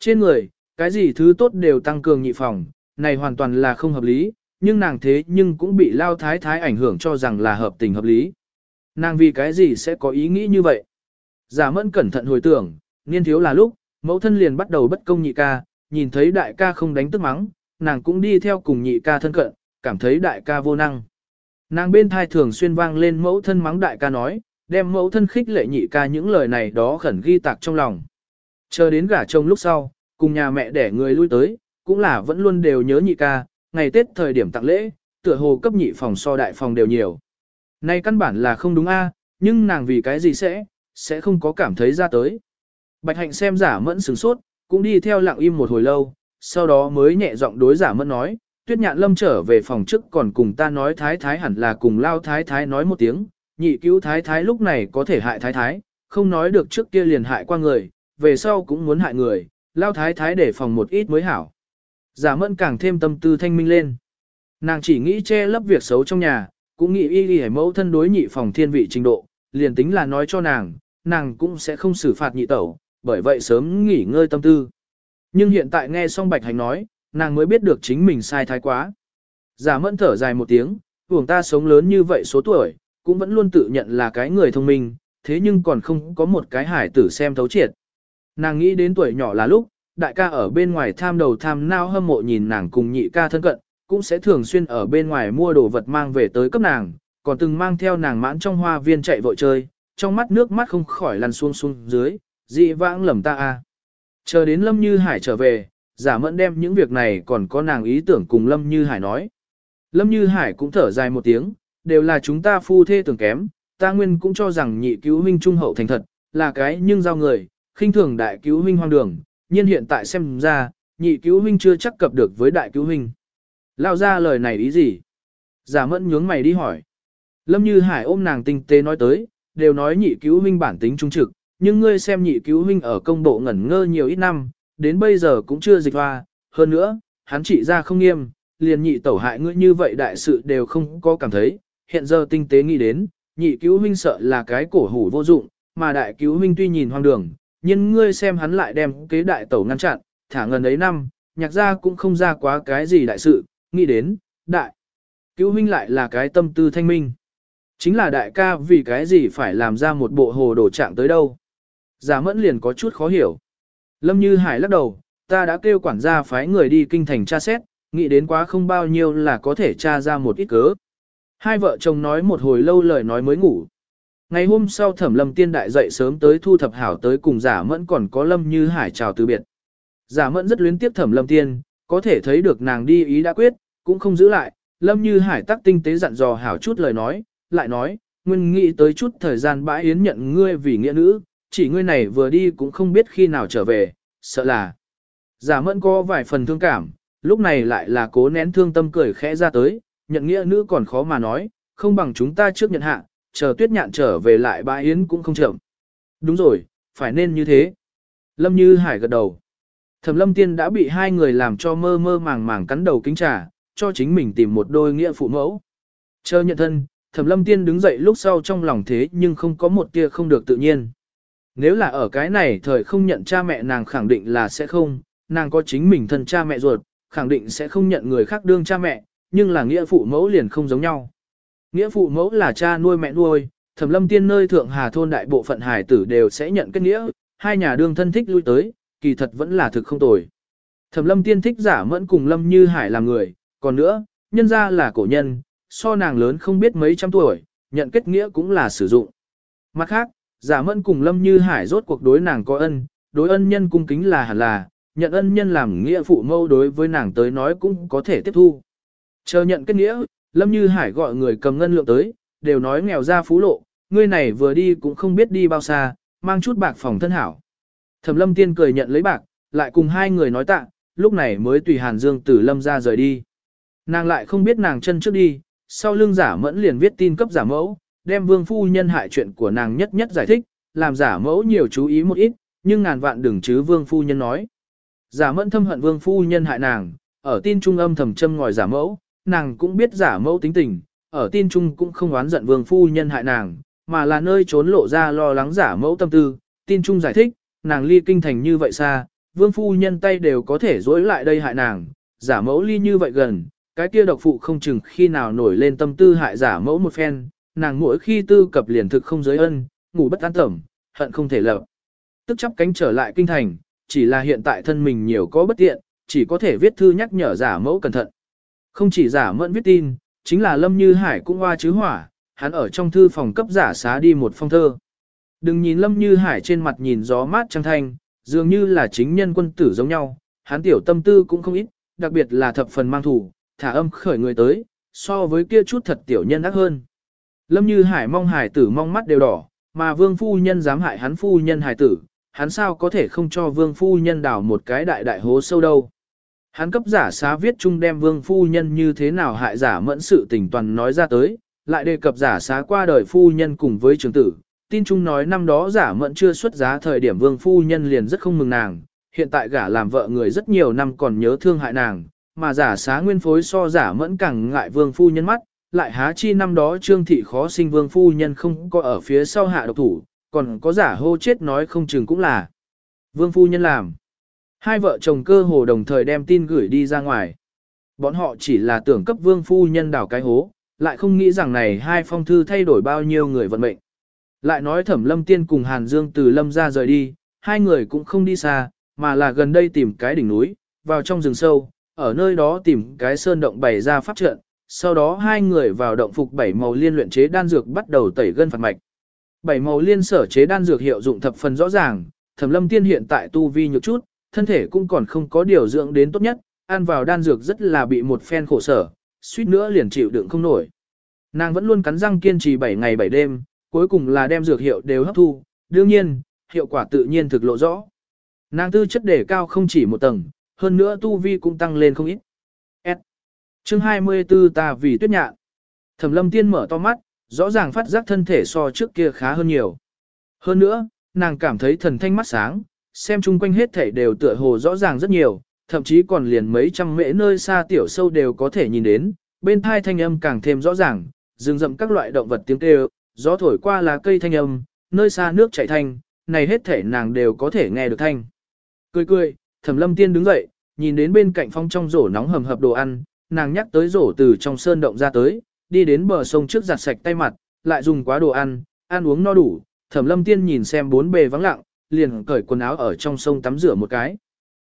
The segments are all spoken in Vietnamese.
Trên người, cái gì thứ tốt đều tăng cường nhị phòng, này hoàn toàn là không hợp lý, nhưng nàng thế nhưng cũng bị lao thái thái ảnh hưởng cho rằng là hợp tình hợp lý. Nàng vì cái gì sẽ có ý nghĩ như vậy? Giả mẫn cẩn thận hồi tưởng, niên thiếu là lúc, mẫu thân liền bắt đầu bất công nhị ca, nhìn thấy đại ca không đánh tức mắng, nàng cũng đi theo cùng nhị ca thân cận, cảm thấy đại ca vô năng. Nàng bên thai thường xuyên vang lên mẫu thân mắng đại ca nói, đem mẫu thân khích lệ nhị ca những lời này đó khẩn ghi tạc trong lòng. Chờ đến gả chồng lúc sau, cùng nhà mẹ đẻ người lui tới, cũng là vẫn luôn đều nhớ nhị ca, ngày Tết thời điểm tặng lễ, tựa hồ cấp nhị phòng so đại phòng đều nhiều. Nay căn bản là không đúng a, nhưng nàng vì cái gì sẽ, sẽ không có cảm thấy ra tới. Bạch hạnh xem giả mẫn sửng sốt, cũng đi theo lặng im một hồi lâu, sau đó mới nhẹ giọng đối giả mẫn nói, tuyết nhạn lâm trở về phòng trước còn cùng ta nói thái thái hẳn là cùng lao thái thái nói một tiếng, nhị cứu thái thái lúc này có thể hại thái thái, không nói được trước kia liền hại qua người, về sau cũng muốn hại người, lao thái thái để phòng một ít mới hảo. Giả mẫn càng thêm tâm tư thanh minh lên. Nàng chỉ nghĩ che lấp việc xấu trong nhà, cũng nghĩ y y mẫu thân đối nhị phòng thiên vị trình độ, liền tính là nói cho nàng, nàng cũng sẽ không xử phạt nhị tẩu, bởi vậy sớm nghỉ ngơi tâm tư. Nhưng hiện tại nghe xong Bạch Hành nói, nàng mới biết được chính mình sai thái quá. Giả mẫn thở dài một tiếng, vùng ta sống lớn như vậy số tuổi, cũng vẫn luôn tự nhận là cái người thông minh, thế nhưng còn không có một cái hải tử xem thấu triệt. Nàng nghĩ đến tuổi nhỏ là lúc, đại ca ở bên ngoài tham đầu tham nao hâm mộ nhìn nàng cùng nhị ca thân cận, cũng sẽ thường xuyên ở bên ngoài mua đồ vật mang về tới cấp nàng, còn từng mang theo nàng mãn trong hoa viên chạy vội chơi, trong mắt nước mắt không khỏi lăn xuống xuống dưới, dị vãng lầm ta a. Chờ đến Lâm Như Hải trở về, giả mẫn đem những việc này còn có nàng ý tưởng cùng Lâm Như Hải nói. Lâm Như Hải cũng thở dài một tiếng, đều là chúng ta phu thê tưởng kém, ta nguyên cũng cho rằng nhị cứu huynh trung hậu thành thật, là cái nhưng giao người, khinh thường đại cứu huynh hoang đường, nhưng hiện tại xem ra, nhị cứu huynh chưa chắc cập được với đại cứu huynh. Lao ra lời này ý gì? Giả mẫn nhướng mày đi hỏi. Lâm Như Hải ôm nàng tinh tế nói tới, đều nói nhị cứu huynh bản tính trung trực, nhưng ngươi xem nhị cứu huynh ở công bộ ngẩn ngơ nhiều ít năm, đến bây giờ cũng chưa dịch hoa, hơn nữa, hắn trị ra không nghiêm, liền nhị tẩu hại ngươi như vậy đại sự đều không có cảm thấy, hiện giờ tinh tế nghĩ đến, nhị cứu huynh sợ là cái cổ hủ vô dụng, mà đại cứu huynh tuy nhìn hoang đường, nhưng ngươi xem hắn lại đem kế đại tẩu ngăn chặn, thả ngần ấy năm, nhạc ra cũng không ra quá cái gì đại sự, nghĩ đến, đại. Cứu huynh lại là cái tâm tư thanh minh. Chính là đại ca vì cái gì phải làm ra một bộ hồ đồ trạng tới đâu. Giả mẫn liền có chút khó hiểu. Lâm Như Hải lắc đầu, ta đã kêu quản gia phái người đi kinh thành tra xét, nghĩ đến quá không bao nhiêu là có thể tra ra một ít cớ. Hai vợ chồng nói một hồi lâu lời nói mới ngủ. Ngày hôm sau thẩm lâm tiên đại dậy sớm tới thu thập hảo tới cùng giả mẫn còn có lâm như hải chào từ biệt. Giả mẫn rất luyến tiếp thẩm lâm tiên, có thể thấy được nàng đi ý đã quyết, cũng không giữ lại, lâm như hải tắc tinh tế dặn dò hảo chút lời nói, lại nói, nguyên nghĩ tới chút thời gian bãi yến nhận ngươi vì nghĩa nữ, chỉ ngươi này vừa đi cũng không biết khi nào trở về, sợ là. Giả mẫn có vài phần thương cảm, lúc này lại là cố nén thương tâm cười khẽ ra tới, nhận nghĩa nữ còn khó mà nói, không bằng chúng ta trước nhận hạ, chờ tuyết nhạn trở về lại bãi yến cũng không chậm. Đúng rồi, phải nên như thế. Lâm Như Hải gật đầu. Thẩm Lâm Tiên đã bị hai người làm cho mơ mơ màng màng cắn đầu kính trà, cho chính mình tìm một đôi nghĩa phụ mẫu. Chờ nhận thân, Thẩm Lâm Tiên đứng dậy lúc sau trong lòng thế nhưng không có một tia không được tự nhiên. Nếu là ở cái này thời không nhận cha mẹ nàng khẳng định là sẽ không, nàng có chính mình thân cha mẹ ruột, khẳng định sẽ không nhận người khác đương cha mẹ, nhưng là nghĩa phụ mẫu liền không giống nhau. Nghĩa phụ mẫu là cha nuôi mẹ nuôi, Thẩm Lâm Tiên nơi thượng hà thôn đại bộ phận hải tử đều sẽ nhận kết nghĩa, hai nhà đương thân thích lui tới, kỳ thật vẫn là thực không tồi. Thẩm Lâm Tiên thích giả mẫn cùng Lâm Như Hải làm người, còn nữa, nhân ra là cổ nhân, so nàng lớn không biết mấy trăm tuổi, nhận kết nghĩa cũng là sử dụng. Mặt khác, giả mẫn cùng Lâm Như Hải rốt cuộc đối nàng có ân, đối ân nhân cung kính là hẳn là, nhận ân nhân làm nghĩa phụ mâu đối với nàng tới nói cũng có thể tiếp thu. Chờ nhận kết nghĩa, Lâm Như Hải gọi người cầm ngân lượng tới, đều nói nghèo ra phú lộ, ngươi này vừa đi cũng không biết đi bao xa, mang chút bạc phòng thân hảo. Thẩm Lâm Tiên cười nhận lấy bạc, lại cùng hai người nói tạ, lúc này mới tùy Hàn Dương từ Lâm ra rời đi. Nàng lại không biết nàng chân trước đi, sau lưng giả mẫn liền viết tin cấp giả mẫu, đem vương phu nhân hại chuyện của nàng nhất nhất giải thích, làm giả mẫu nhiều chú ý một ít, nhưng ngàn vạn đừng chứ vương phu nhân nói. Giả mẫn thâm hận vương phu nhân hại nàng, ở tin trung âm thầm châm ngòi giả mẫu, nàng cũng biết giả mẫu tính tình, ở tin trung cũng không oán giận vương phu nhân hại nàng, mà là nơi trốn lộ ra lo lắng giả mẫu tâm tư, tin trung giải thích, nàng ly kinh thành như vậy xa, vương phu nhân tay đều có thể dối lại đây hại nàng, giả mẫu ly như vậy gần, cái kia độc phụ không chừng khi nào nổi lên tâm tư hại giả mẫu một phen, nàng mỗi khi tư cập liền thực không giới ân, ngủ bất an tẩm, hận không thể lập. Tức chấp cánh trở lại kinh thành, chỉ là hiện tại thân mình nhiều có bất tiện, chỉ có thể viết thư nhắc nhở giả mẫu cẩn thận. Không chỉ giả mẫn viết tin, chính là Lâm Như Hải cũng hoa chứ hỏa, hắn ở trong thư phòng cấp giả xá đi một phong thơ. Đừng nhìn Lâm Như Hải trên mặt nhìn gió mát trăng thanh, dường như là chính nhân quân tử giống nhau, hắn tiểu tâm tư cũng không ít, đặc biệt là thập phần mang thủ, thả âm khởi người tới, so với kia chút thật tiểu nhân ác hơn. Lâm Như Hải mong hải tử mong mắt đều đỏ, mà vương phu nhân dám hại hắn phu nhân hải tử, hắn sao có thể không cho vương phu nhân đào một cái đại đại hố sâu đâu. Hắn cấp giả xá viết chung đem vương phu nhân như thế nào hại giả mẫn sự tình toàn nói ra tới, lại đề cập giả xá qua đời phu nhân cùng với trường tử. Tin chung nói năm đó giả mẫn chưa xuất giá thời điểm vương phu nhân liền rất không mừng nàng, hiện tại gả làm vợ người rất nhiều năm còn nhớ thương hại nàng, mà giả xá nguyên phối so giả mẫn càng ngại vương phu nhân mắt, lại há chi năm đó trương thị khó sinh vương phu nhân không có ở phía sau hạ độc thủ, còn có giả hô chết nói không chừng cũng là vương phu nhân làm. Hai vợ chồng cơ hồ đồng thời đem tin gửi đi ra ngoài. Bọn họ chỉ là tưởng cấp vương phu nhân đảo cái hố, lại không nghĩ rằng này hai phong thư thay đổi bao nhiêu người vận mệnh. Lại nói thẩm lâm tiên cùng Hàn Dương từ lâm ra rời đi, hai người cũng không đi xa, mà là gần đây tìm cái đỉnh núi, vào trong rừng sâu, ở nơi đó tìm cái sơn động bày ra pháp trận, sau đó hai người vào động phục bảy màu liên luyện chế đan dược bắt đầu tẩy gân phạt mạch. Bảy màu liên sở chế đan dược hiệu dụng thập phần rõ ràng, Thẩm Lâm Tiên hiện tại tu vi nhược chút, thân thể cũng còn không có điều dưỡng đến tốt nhất, ăn vào đan dược rất là bị một phen khổ sở, suýt nữa liền chịu đựng không nổi. Nàng vẫn luôn cắn răng kiên trì 7 ngày 7 đêm, cuối cùng là đem dược hiệu đều hấp thu, đương nhiên, hiệu quả tự nhiên thực lộ rõ. Nàng tư chất đề cao không chỉ một tầng, hơn nữa tu vi cũng tăng lên không ít. S. Chương 24 ta vì tuyết nhạn. Thẩm lâm tiên mở to mắt, rõ ràng phát giác thân thể so trước kia khá hơn nhiều. Hơn nữa, nàng cảm thấy thần thanh mắt sáng, xem chung quanh hết thảy đều tựa hồ rõ ràng rất nhiều, thậm chí còn liền mấy trăm mễ nơi xa tiểu sâu đều có thể nhìn đến, bên thai thanh âm càng thêm rõ ràng, rừng rậm các loại động vật tiếng kêu, gió thổi qua lá cây thanh âm, nơi xa nước chảy thanh, này hết thể nàng đều có thể nghe được thanh. Cười cười, thẩm lâm tiên đứng dậy, nhìn đến bên cạnh phong trong rổ nóng hầm hập đồ ăn, nàng nhắc tới rổ từ trong sơn động ra tới, đi đến bờ sông trước giặt sạch tay mặt, lại dùng quá đồ ăn, ăn uống no đủ, thẩm lâm tiên nhìn xem bốn bề vắng lặng, liền cởi quần áo ở trong sông tắm rửa một cái.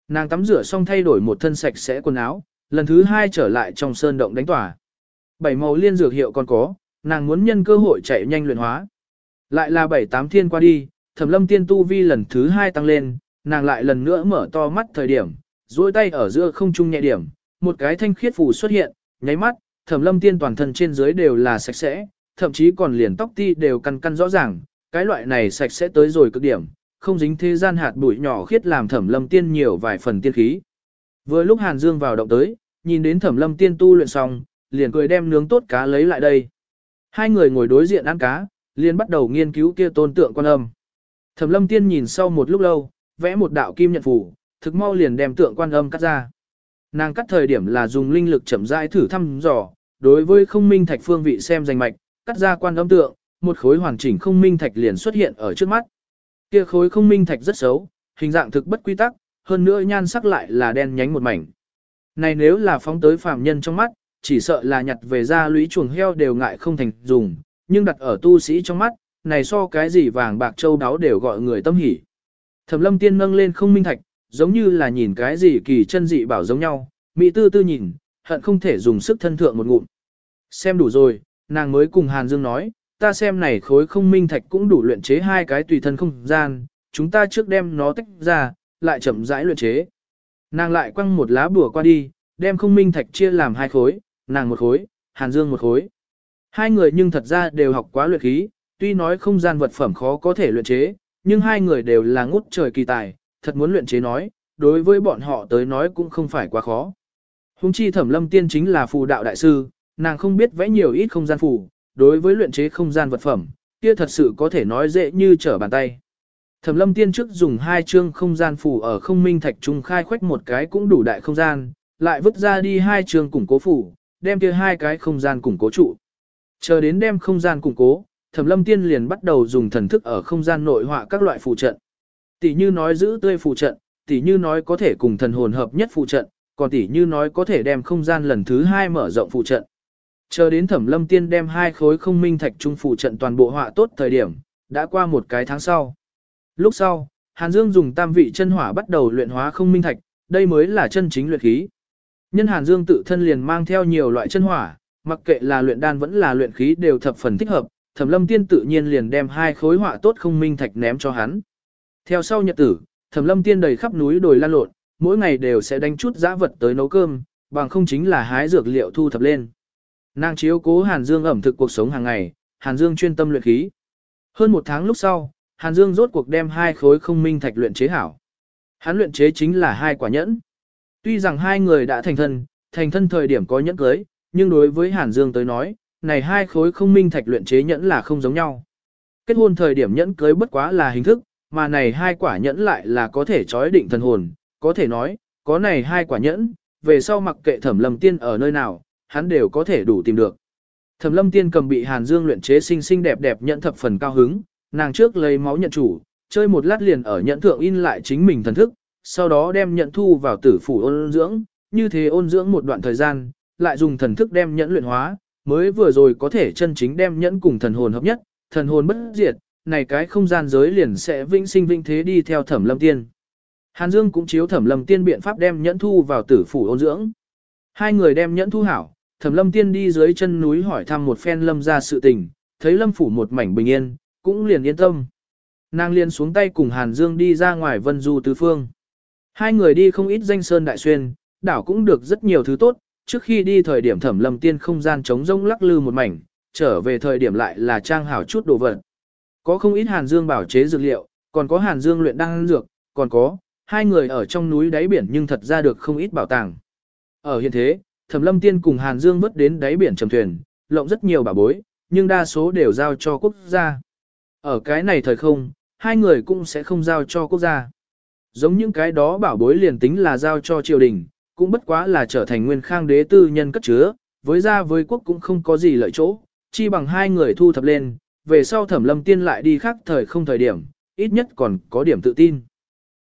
Nàng tắm rửa xong thay đổi một thân sạch sẽ quần áo, lần thứ hai trở lại trong sơn động đánh tỏa. Bảy màu liên dược hiệu còn có, nàng muốn nhân cơ hội chạy nhanh luyện hóa. Lại là bảy tám thiên qua đi, thẩm lâm tiên tu vi lần thứ hai tăng lên, nàng lại lần nữa mở to mắt thời điểm, duỗi tay ở giữa không trung nhẹ điểm, một cái thanh khiết phù xuất hiện, nháy mắt, thẩm lâm tiên toàn thân trên dưới đều là sạch sẽ, thậm chí còn liền tóc ti đều căn căn rõ ràng, cái loại này sạch sẽ tới rồi cực điểm, không dính thế gian hạt bụi nhỏ khiết làm thẩm lâm tiên nhiều vài phần tiên khí. Vừa lúc Hàn Dương vào động tới, nhìn đến thẩm lâm tiên tu luyện xong, liền cười đem nướng tốt cá lấy lại đây. Hai người ngồi đối diện ăn cá, liền bắt đầu nghiên cứu kia tôn tượng quan âm. Thẩm lâm tiên nhìn sau một lúc lâu, vẽ một đạo kim nhận phủ, thực mau liền đem tượng quan âm cắt ra. Nàng cắt thời điểm là dùng linh lực chậm rãi thử thăm dò, đối với không minh thạch phương vị xem danh mạch, cắt ra quan âm tượng, một khối hoàn chỉnh không minh thạch liền xuất hiện ở trước mắt. Kia khối không minh thạch rất xấu, hình dạng thực bất quy tắc, hơn nữa nhan sắc lại là đen nhánh một mảnh. Này nếu là phóng tới phàm nhân trong mắt, chỉ sợ là nhặt về ra lũy chuồng heo đều ngại không thành dùng, nhưng đặt ở tu sĩ trong mắt, này so cái gì vàng bạc châu đáo đều gọi người tâm hỉ. Thẩm lâm tiên nâng lên không minh thạch, giống như là nhìn cái gì kỳ chân dị bảo giống nhau, mỹ tư tư nhìn, hận không thể dùng sức thân thượng một ngụm. Xem đủ rồi, nàng mới cùng Hàn Dương nói, ta xem này khối không minh thạch cũng đủ luyện chế hai cái tùy thân không gian, chúng ta trước đem nó tách ra, lại chậm rãi luyện chế. Nàng lại quăng một lá bùa qua đi, đem không minh thạch chia làm hai khối, nàng một khối, Hàn Dương một khối. Hai người nhưng thật ra đều học quá luyện khí, tuy nói không gian vật phẩm khó có thể luyện chế, nhưng hai người đều là ngút trời kỳ tài, thật muốn luyện chế nói, đối với bọn họ tới nói cũng không phải quá khó. Hùng chi thẩm lâm tiên chính là phù đạo đại sư, nàng không biết vẽ nhiều ít không gian phù, đối với luyện chế không gian vật phẩm, kia thật sự có thể nói dễ như trở bàn tay. Thẩm lâm tiên trước dùng hai chương không gian phù ở không minh thạch trung khai khoách một cái cũng đủ đại không gian, lại vứt ra đi hai chương củng cố phù, đem kia hai cái không gian củng cố trụ. Chờ đến đem không gian củng cố, Thẩm Lâm Tiên liền bắt đầu dùng thần thức ở không gian nội họa các loại phù trận. Tỷ như nói giữ tươi phù trận, tỷ như nói có thể cùng thần hồn hợp nhất phù trận, còn tỷ như nói có thể đem không gian lần thứ hai mở rộng phù trận. Chờ đến thẩm lâm tiên đem hai khối không minh thạch trung phụ trận toàn bộ họa tốt thời điểm, đã qua một cái tháng sau. Lúc sau, Hàn Dương dùng tam vị chân hỏa bắt đầu luyện hóa không minh thạch, đây mới là chân chính luyện khí. Nhân Hàn Dương tự thân liền mang theo nhiều loại chân hỏa, mặc kệ là luyện đan vẫn là luyện khí đều thập phần thích hợp, Thẩm Lâm Tiên tự nhiên liền đem hai khối họa tốt không minh thạch ném cho hắn. Theo sau nhật tử, Thẩm Lâm Tiên đầy khắp núi đồi lan lộn, mỗi ngày đều sẽ đánh chút dã vật tới nấu cơm, bằng không chính là hái dược liệu thu thập lên. Nàng chiếu cố Hàn Dương ẩm thực cuộc sống hàng ngày, Hàn Dương chuyên tâm luyện khí. Hơn một tháng lúc sau, Hàn Dương rốt cuộc đem hai khối không minh thạch luyện chế hảo. Hắn luyện chế chính là hai quả nhẫn. Tuy rằng hai người đã thành thân, thành thân thời điểm có nhẫn cưới, nhưng đối với Hàn Dương tới nói, này hai khối không minh thạch luyện chế nhẫn là không giống nhau. Kết hôn thời điểm nhẫn cưới bất quá là hình thức, mà này hai quả nhẫn lại là có thể trói định thần hồn, có thể nói, có này hai quả nhẫn, về sau mặc kệ thẩm lầm tiên ở nơi nào, hắn đều có thể đủ tìm được. Thẩm lâm tiên cầm bị Hàn Dương luyện chế xinh xinh đẹp đẹp nhận thập phần cao hứng, nàng trước lấy máu nhận chủ, chơi một lát liền ở nhận thượng in lại chính mình thần thức, sau đó đem nhận thu vào tử phủ ôn dưỡng, như thế ôn dưỡng một đoạn thời gian, lại dùng thần thức đem nhẫn luyện hóa, mới vừa rồi có thể chân chính đem nhẫn cùng thần hồn hợp nhất, thần hồn bất diệt, này cái không gian giới liền sẽ vĩnh sinh vĩnh thế đi theo thẩm lâm tiên. Hàn Dương cũng chiếu thẩm lâm tiên biện pháp đem nhẫn thu vào tử phủ ôn dưỡng. Hai người đem nhẫn thu hảo, thẩm lâm tiên đi dưới chân núi hỏi thăm một phen lâm ra sự tình, thấy lâm phủ một mảnh bình yên, cũng liền yên tâm. Nàng liền xuống tay cùng Hàn Dương đi ra ngoài vân du tứ phương. Hai người đi không ít danh sơn đại xuyên, đảo cũng được rất nhiều thứ tốt, trước khi đi thời điểm thẩm lâm tiên không gian trống rông lắc lư một mảnh, trở về thời điểm lại là trang hảo chút đồ vật. Có không ít Hàn Dương bảo chế dược liệu, còn có Hàn Dương luyện đan dược, còn có, hai người ở trong núi đáy biển nhưng thật ra được không ít bảo tàng. Ở hiện thế, Thẩm Lâm Tiên cùng Hàn Dương vớt đến đáy biển trầm thuyền, lộng rất nhiều bảo bối, nhưng đa số đều giao cho quốc gia. Ở cái này thời không, hai người cũng sẽ không giao cho quốc gia. Giống những cái đó bảo bối liền tính là giao cho triều đình, cũng bất quá là trở thành nguyên khang đế tư nhân cất chứa, với gia với quốc cũng không có gì lợi chỗ, chi bằng hai người thu thập lên, về sau thẩm lâm tiên lại đi khác thời không thời điểm, ít nhất còn có điểm tự tin.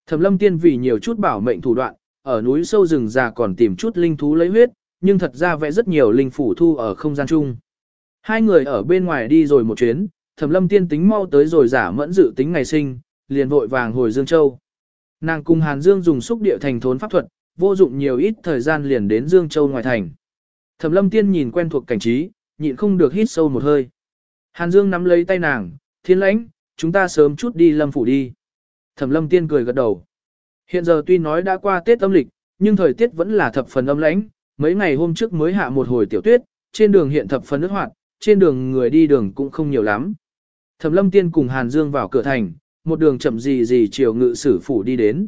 Thẩm lâm tiên vì nhiều chút bảo mệnh thủ đoạn, ở núi sâu rừng già còn tìm chút linh thú lấy huyết, nhưng thật ra vẽ rất nhiều linh phủ thu ở không gian chung. Hai người ở bên ngoài đi rồi một chuyến, thẩm lâm tiên tính mau tới rồi giả mẫn dự tính ngày sinh, liền vội vàng hồi Dương Châu. Nàng cùng Hàn Dương dùng xúc địa thành thốn pháp thuật, vô dụng nhiều ít thời gian liền đến Dương Châu ngoài thành. Thẩm lâm tiên nhìn quen thuộc cảnh trí, nhịn không được hít sâu một hơi. Hàn Dương nắm lấy tay nàng, thiên lãnh, chúng ta sớm chút đi lâm phủ đi. Thẩm lâm tiên cười gật đầu. Hiện giờ tuy nói đã qua Tết âm lịch, nhưng thời tiết vẫn là thập phần âm lãnh, mấy ngày hôm trước mới hạ một hồi tiểu tuyết, trên đường hiện thập phần nước hoạt, trên đường người đi đường cũng không nhiều lắm. Thẩm lâm tiên cùng Hàn Dương vào cửa thành, một đường chậm gì gì chiều ngự sử phủ đi đến.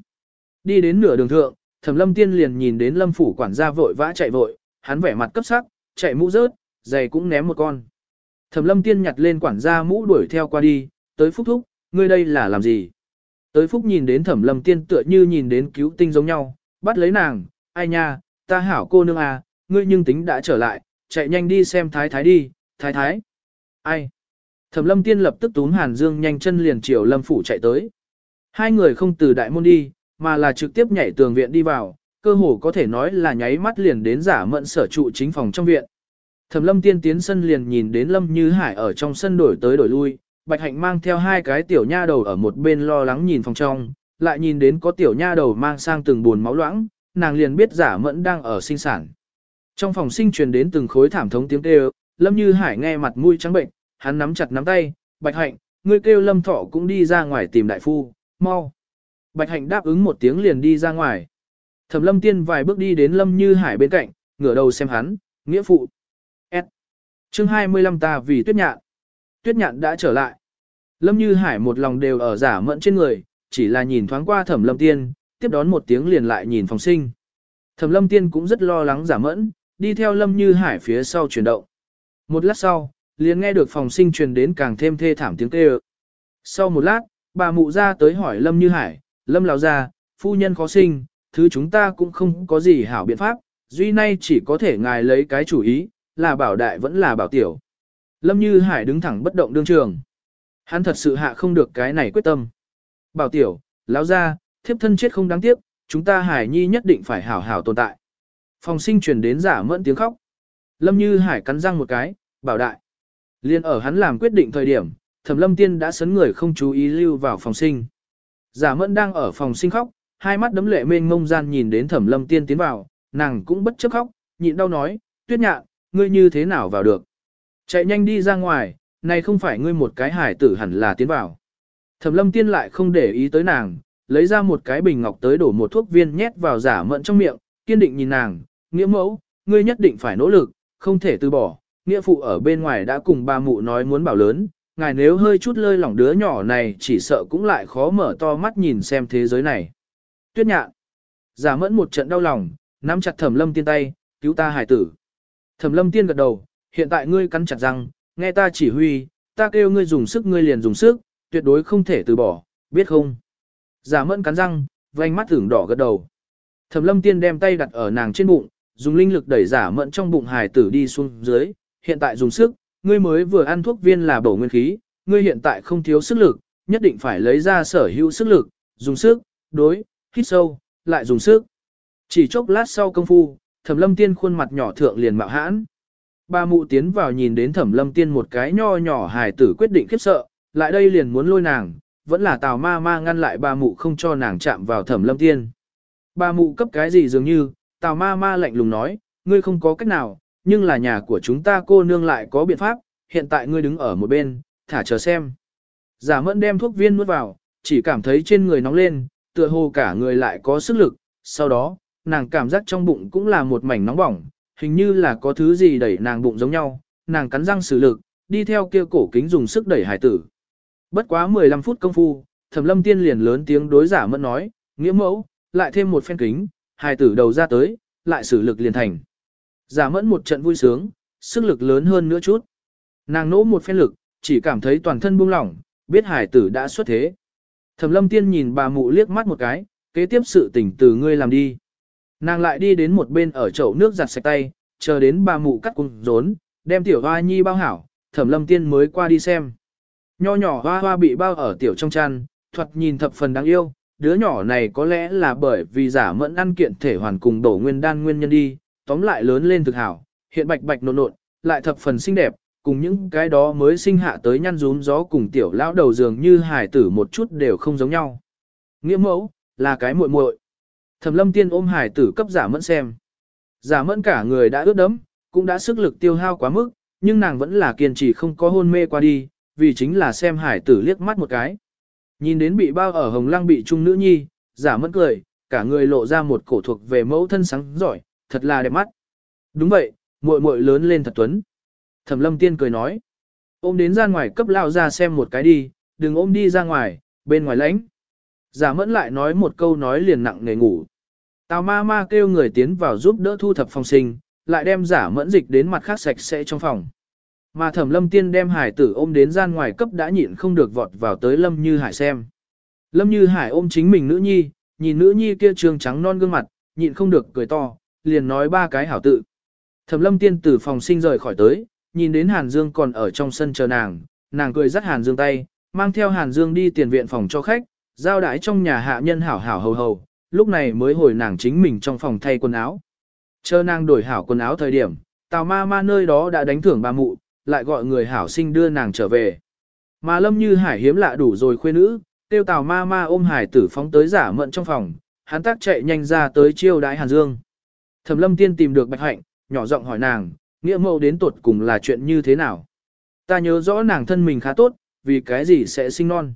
Đi đến nửa đường thượng, Thẩm lâm tiên liền nhìn đến lâm phủ quản gia vội vã chạy vội, hắn vẻ mặt cấp sắc, chạy mũ rớt, giày cũng ném một con. Thẩm lâm tiên nhặt lên quản gia mũ đuổi theo qua đi, tới phúc thúc, ngươi đây là làm gì? Tới phúc nhìn đến thẩm lâm tiên tựa như nhìn đến cứu tinh giống nhau, bắt lấy nàng, ai nha, ta hảo cô nương à, ngươi nhưng tính đã trở lại, chạy nhanh đi xem thái thái đi, thái thái. Ai? Thẩm lâm tiên lập tức túm hàn dương nhanh chân liền chiều lâm phủ chạy tới. Hai người không từ đại môn đi, mà là trực tiếp nhảy tường viện đi vào, cơ hồ có thể nói là nháy mắt liền đến giả mận sở trụ chính phòng trong viện. Thẩm lâm tiên tiến sân liền nhìn đến lâm như hải ở trong sân đổi tới đổi lui, bạch hạnh mang theo hai cái tiểu nha đầu ở một bên lo lắng nhìn phòng trong, lại nhìn đến có tiểu nha đầu mang sang từng buồn máu loãng, nàng liền biết giả mẫn đang ở sinh sản. Trong phòng sinh truyền đến từng khối thảm thống tiếng kêu, lâm như hải nghe mặt mũi trắng bệnh, hắn nắm chặt nắm tay, bạch hạnh, ngươi kêu lâm thọ cũng đi ra ngoài tìm đại phu, mau. Bạch hạnh đáp ứng một tiếng liền đi ra ngoài. Thẩm lâm tiên vài bước đi đến lâm như hải bên cạnh, ngửa đầu xem hắn, nghĩa phụ. S. Chương 25 ta vì tuyết nhạn. Tuyết nhạn đã trở lại. Lâm như hải một lòng đều ở giả mẫn trên người, chỉ là nhìn thoáng qua thẩm lâm tiên, tiếp đón một tiếng liền lại nhìn phòng sinh. Thẩm lâm tiên cũng rất lo lắng giả mẫn, đi theo lâm như hải phía sau chuyển động. Một lát sau, liền nghe được phòng sinh truyền đến càng thêm thê thảm tiếng kêu. Sau một lát, bà mụ ra tới hỏi lâm như hải, lâm lão ra, phu nhân khó sinh, thứ chúng ta cũng không có gì hảo biện pháp, duy nay chỉ có thể ngài lấy cái chủ ý, là bảo đại vẫn là bảo tiểu. Lâm Như Hải đứng thẳng bất động đương trường. Hắn thật sự hạ không được cái này quyết tâm. Bảo tiểu, lão ra, thiếp thân chết không đáng tiếc, chúng ta hải nhi nhất định phải hảo hảo tồn tại. Phòng sinh truyền đến giả mẫn tiếng khóc. Lâm Như Hải cắn răng một cái, bảo đại. Liên ở hắn làm quyết định thời điểm, Thẩm Lâm Tiên đã sấn người không chú ý lưu vào phòng sinh. Giả Mẫn đang ở phòng sinh khóc, hai mắt đấm lệ mênh ngông gian nhìn đến Thẩm Lâm Tiên tiến vào, nàng cũng bất chấp khóc, nhịn đau nói, "Tuyết Nhạn, ngươi như thế nào vào được?" Chạy nhanh đi ra ngoài, này không phải ngươi một cái hải tử hẳn là tiến vào. Thẩm Lâm Tiên lại không để ý tới nàng, lấy ra một cái bình ngọc tới đổ một thuốc viên nhét vào Giả Mẫn trong miệng, kiên định nhìn nàng, "Nghĩa mẫu, ngươi nhất định phải nỗ lực, không thể từ bỏ." Nghĩa phụ ở bên ngoài đã cùng ba mụ nói muốn bảo lớn, ngài nếu hơi chút lơi lỏng đứa nhỏ này chỉ sợ cũng lại khó mở to mắt nhìn xem thế giới này. Tuyết nhạn. Giả mẫn một trận đau lòng, nắm chặt thẩm lâm tiên tay, cứu ta hải tử. Thẩm lâm tiên gật đầu, hiện tại ngươi cắn chặt răng, nghe ta chỉ huy, ta kêu ngươi dùng sức ngươi liền dùng sức, tuyệt đối không thể từ bỏ, biết không? Giả mẫn cắn răng, vành mắt tưởng đỏ gật đầu. Thẩm lâm tiên đem tay đặt ở nàng trên bụng, dùng linh lực đẩy giả mẫn trong bụng hải tử đi xuống dưới, hiện tại dùng sức, ngươi mới vừa ăn thuốc viên là bổ nguyên khí, ngươi hiện tại không thiếu sức lực, nhất định phải lấy ra sở hữu sức lực, dùng sức, đối, hít sâu, lại dùng sức. Chỉ chốc lát sau công phu, thẩm lâm tiên khuôn mặt nhỏ thượng liền mạo hãn. Ba mụ tiến vào nhìn đến thẩm lâm tiên một cái nho nhỏ hài tử quyết định khiếp sợ, lại đây liền muốn lôi nàng, vẫn là tào ma ma ngăn lại ba mụ không cho nàng chạm vào thẩm lâm tiên. Ba mụ cấp cái gì dường như, tào ma ma lạnh lùng nói, ngươi không có cách nào, nhưng là nhà của chúng ta cô nương lại có biện pháp, hiện tại ngươi đứng ở một bên, thả chờ xem. Giả mẫn đem thuốc viên nuốt vào, chỉ cảm thấy trên người nóng lên, tựa hồ cả người lại có sức lực, sau đó, nàng cảm giác trong bụng cũng là một mảnh nóng bỏng, hình như là có thứ gì đẩy nàng bụng giống nhau, nàng cắn răng sử lực, đi theo kia cổ kính dùng sức đẩy hải tử. Bất quá 15 phút công phu, thẩm lâm tiên liền lớn tiếng đối giả mẫn nói, nghĩa mẫu, lại thêm một phen kính, hải tử đầu ra tới, lại sử lực liền thành. Giả mẫn một trận vui sướng, sức lực lớn hơn nữa chút. Nàng nỗ một phen lực, chỉ cảm thấy toàn thân buông lỏng, biết hải tử đã xuất thế. Thẩm lâm tiên nhìn bà mụ liếc mắt một cái, kế tiếp sự tình từ ngươi làm đi. Nàng lại đi đến một bên ở chậu nước giặt sạch tay, chờ đến bà mụ cắt cung rốn, đem tiểu hoa nhi bao hảo, thẩm lâm tiên mới qua đi xem. Nho nhỏ hoa hoa bị bao ở tiểu trong chăn, thuật nhìn thập phần đáng yêu, đứa nhỏ này có lẽ là bởi vì giả mẫn ăn kiện thể hoàn cùng đổ nguyên đan nguyên nhân đi, tóm lại lớn lên thực hảo, hiện bạch bạch nộn nộn, lại thập phần xinh đẹp, cùng những cái đó mới sinh hạ tới nhăn rúm gió cùng tiểu lão đầu dường như hải tử một chút đều không giống nhau. Nghĩa mẫu, là cái muội muội. Thẩm lâm tiên ôm hải tử cấp giả mẫn xem. Giả mẫn cả người đã ướt đẫm, cũng đã sức lực tiêu hao quá mức, nhưng nàng vẫn là kiên trì không có hôn mê qua đi, vì chính là xem hải tử liếc mắt một cái. Nhìn đến bị bao ở hồng lăng bị trung nữ nhi, giả mẫn cười, cả người lộ ra một cổ thuộc về mẫu thân sáng giỏi, thật là đẹp mắt. Đúng vậy, muội muội lớn lên thật tuấn. Thẩm lâm tiên cười nói. Ôm đến ra ngoài cấp lao ra xem một cái đi, đừng ôm đi ra ngoài, bên ngoài lãnh. Giả mẫn lại nói một câu nói liền nặng nề ngủ. Tào ma ma kêu người tiến vào giúp đỡ thu thập phòng sinh, lại đem giả mẫn dịch đến mặt khác sạch sẽ trong phòng. Mà thẩm lâm tiên đem hải tử ôm đến gian ngoài cấp đã nhịn không được vọt vào tới lâm như hải xem. Lâm như hải ôm chính mình nữ nhi, nhìn nữ nhi kia trường trắng non gương mặt, nhịn không được cười to, liền nói ba cái hảo tự. Thẩm lâm tiên từ phòng sinh rời khỏi tới, nhìn đến Hàn Dương còn ở trong sân chờ nàng, nàng cười dắt Hàn Dương tay, mang theo Hàn Dương đi tiền viện phòng cho khách, giao đãi trong nhà hạ nhân hảo hảo hầu hầu, lúc này mới hồi nàng chính mình trong phòng thay quần áo. Chờ nàng đổi hảo quần áo thời điểm, tào ma ma nơi đó đã đánh thưởng ba mụ, lại gọi người hảo sinh đưa nàng trở về. Mà lâm như hải hiếm lạ đủ rồi khuê nữ, tiêu tào ma ma ôm hải tử phóng tới giả mận trong phòng, hắn tác chạy nhanh ra tới chiêu đái Hàn Dương. Thẩm lâm tiên tìm được bạch hạnh, nhỏ giọng hỏi nàng, nghĩa mẫu đến tuột cùng là chuyện như thế nào. Ta nhớ rõ nàng thân mình khá tốt, vì cái gì sẽ sinh non.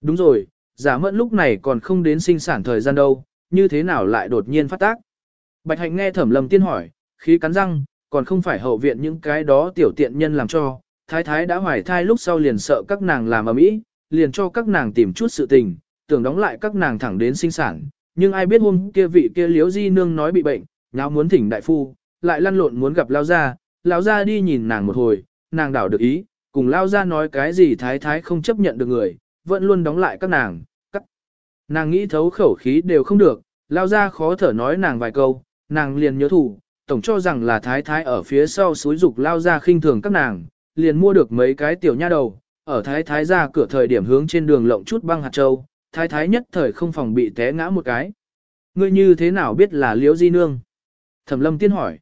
Đúng rồi, giả mẫn lúc này còn không đến sinh sản thời gian đâu, như thế nào lại đột nhiên phát tác. Bạch hạnh nghe thẩm lâm tiên hỏi, khí cắn răng, còn không phải hậu viện những cái đó tiểu tiện nhân làm cho, thái thái đã hoài thai lúc sau liền sợ các nàng làm ở mỹ, liền cho các nàng tìm chút sự tình, tưởng đóng lại các nàng thẳng đến sinh sản, nhưng ai biết hôm kia vị kia liếu di nương nói bị bệnh, nháo muốn thỉnh đại phu, lại lăn lộn muốn gặp lao gia, lao gia đi nhìn nàng một hồi, nàng đảo được ý, cùng lao gia nói cái gì thái thái không chấp nhận được người, vẫn luôn đóng lại các nàng, cắt. Nàng nghĩ thấu khẩu khí đều không được, lao gia khó thở nói nàng vài câu, nàng liền nhớ thủ, tổng cho rằng là thái thái ở phía sau suối dục lao ra khinh thường các nàng, liền mua được mấy cái tiểu nha đầu, ở thái thái ra cửa thời điểm hướng trên đường lộng chút băng hạt châu, thái thái nhất thời không phòng bị té ngã một cái. ngươi như thế nào biết là liễu di nương? Thẩm lâm tiên hỏi.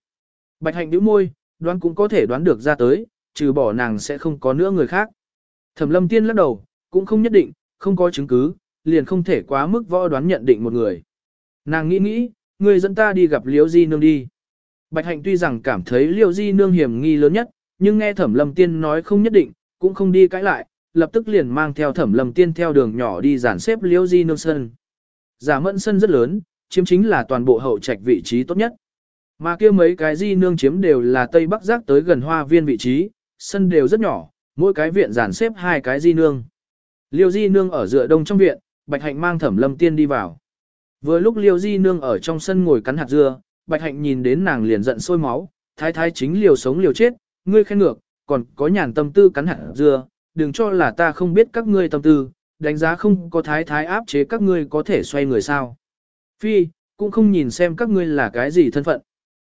Bạch hạnh nhíu môi, đoán cũng có thể đoán được ra tới, trừ bỏ nàng sẽ không có nữa người khác. Thẩm lâm tiên lắc đầu, cũng không nhất định, không có chứng cứ, liền không thể quá mức võ đoán nhận định một người. Nàng nghĩ nghĩ, ngươi dẫn ta đi gặp liễu di nương đi. Bạch hạnh tuy rằng cảm thấy Liêu di nương hiểm nghi lớn nhất, nhưng nghe thẩm lâm tiên nói không nhất định, cũng không đi cãi lại, lập tức liền mang theo thẩm lâm tiên theo đường nhỏ đi dàn xếp Liêu di nương sân. Giả mẫn sân rất lớn, chiếm chính là toàn bộ hậu trạch vị trí tốt nhất. Mà kia mấy cái di nương chiếm đều là tây bắc giác tới gần hoa viên vị trí, sân đều rất nhỏ, mỗi cái viện dàn xếp hai cái di nương. Liêu di nương ở dựa đông trong viện, bạch hạnh mang thẩm lâm tiên đi vào. Vừa lúc liêu di nương ở trong sân ngồi cắn hạt dưa, bạch hạnh nhìn đến nàng liền giận sôi máu, thái thái chính liều sống liều chết, ngươi khen ngược, còn có nhàn tâm tư cắn hạt dưa, đừng cho là ta không biết các ngươi tâm tư, đánh giá không có thái thái áp chế các ngươi có thể xoay người sao. Phi, cũng không nhìn xem các ngươi là cái gì thân phận.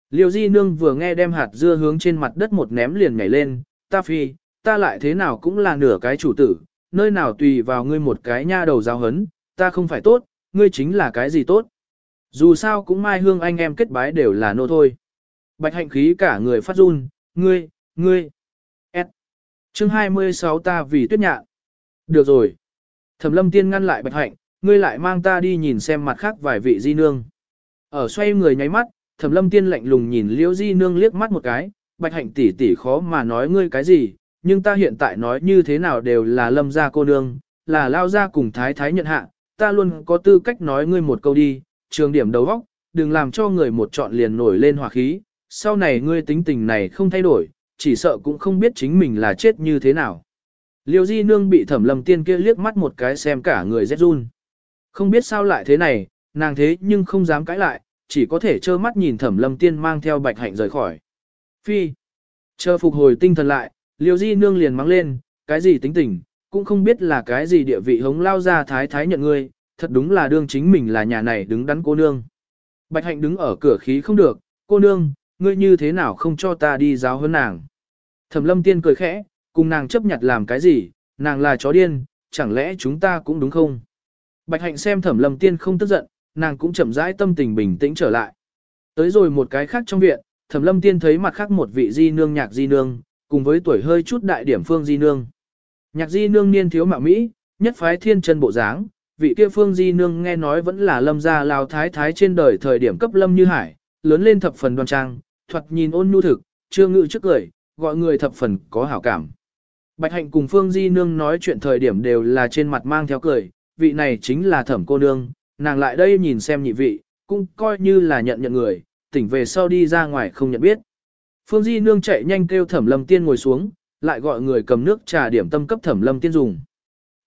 Liêu di nương vừa nghe đem hạt dưa hướng trên mặt đất một ném liền nhảy lên, ta phi, ta lại thế nào cũng là nửa cái chủ tử, nơi nào tùy vào ngươi một cái nha đầu giáo hấn, ta không phải tốt, ngươi chính là cái gì tốt. Dù sao cũng mai hương anh em kết bái đều là nô thôi. Bạch hạnh khí cả người phát run, ngươi, ngươi. S. Chương 26 ta vì tuyết nhạn. Được rồi. Thẩm lâm tiên ngăn lại bạch hạnh, ngươi lại mang ta đi nhìn xem mặt khác vài vị di nương. Ở xoay người nháy mắt, thẩm lâm tiên lạnh lùng nhìn liễu di nương liếc mắt một cái, bạch hạnh tỷ tỷ khó mà nói ngươi cái gì, nhưng ta hiện tại nói như thế nào đều là lâm gia cô nương, là lao gia cùng thái thái nhận hạ, ta luôn có tư cách nói ngươi một câu đi, trường điểm đầu óc, đừng làm cho người một chọn liền nổi lên hỏa khí, sau này ngươi tính tình này không thay đổi, chỉ sợ cũng không biết chính mình là chết như thế nào. Liêu di nương bị thẩm lâm tiên kia liếc mắt một cái xem cả người rét run. Không biết sao lại thế này, nàng thế nhưng không dám cãi lại, chỉ có thể trơ mắt nhìn thẩm lâm tiên mang theo bạch hạnh rời khỏi. Phi. Chờ phục hồi tinh thần lại, liêu di nương liền mắng lên, cái gì tính tình, cũng không biết là cái gì địa vị hống lao ra thái thái nhận ngươi, thật đúng là đương chính mình là nhà này đứng đắn cô nương. Bạch hạnh đứng ở cửa khí không được, cô nương, ngươi như thế nào không cho ta đi giáo hơn nàng. Thẩm lâm tiên cười khẽ, cùng nàng chấp nhặt làm cái gì, nàng là chó điên, chẳng lẽ chúng ta cũng đúng không? Bạch hạnh xem thẩm lâm tiên không tức giận, nàng cũng chậm rãi tâm tình bình tĩnh trở lại. Tới rồi một cái khác trong viện, thẩm lâm tiên thấy mặt khác một vị di nương nhạc di nương, cùng với tuổi hơi chút đại điểm phương di nương. Nhạc di nương niên thiếu mạo Mỹ, nhất phái thiên chân bộ dáng, vị kia phương di nương nghe nói vẫn là lâm gia lao thái thái trên đời thời điểm cấp lâm như hải, lớn lên thập phần đoan trang, thoạt nhìn ôn nhu thực, chưa ngự trước cười, gọi người thập phần có hảo cảm. Bạch hạnh cùng phương di nương nói chuyện thời điểm đều là trên mặt mang theo cười, vị này chính là thẩm cô nương, nàng lại đây nhìn xem nhị vị, cũng coi như là nhận nhận người, tỉnh về sau đi ra ngoài không nhận biết. Phương Di Nương chạy nhanh kêu Thẩm Lâm Tiên ngồi xuống, lại gọi người cầm nước trà điểm tâm cấp Thẩm Lâm Tiên dùng.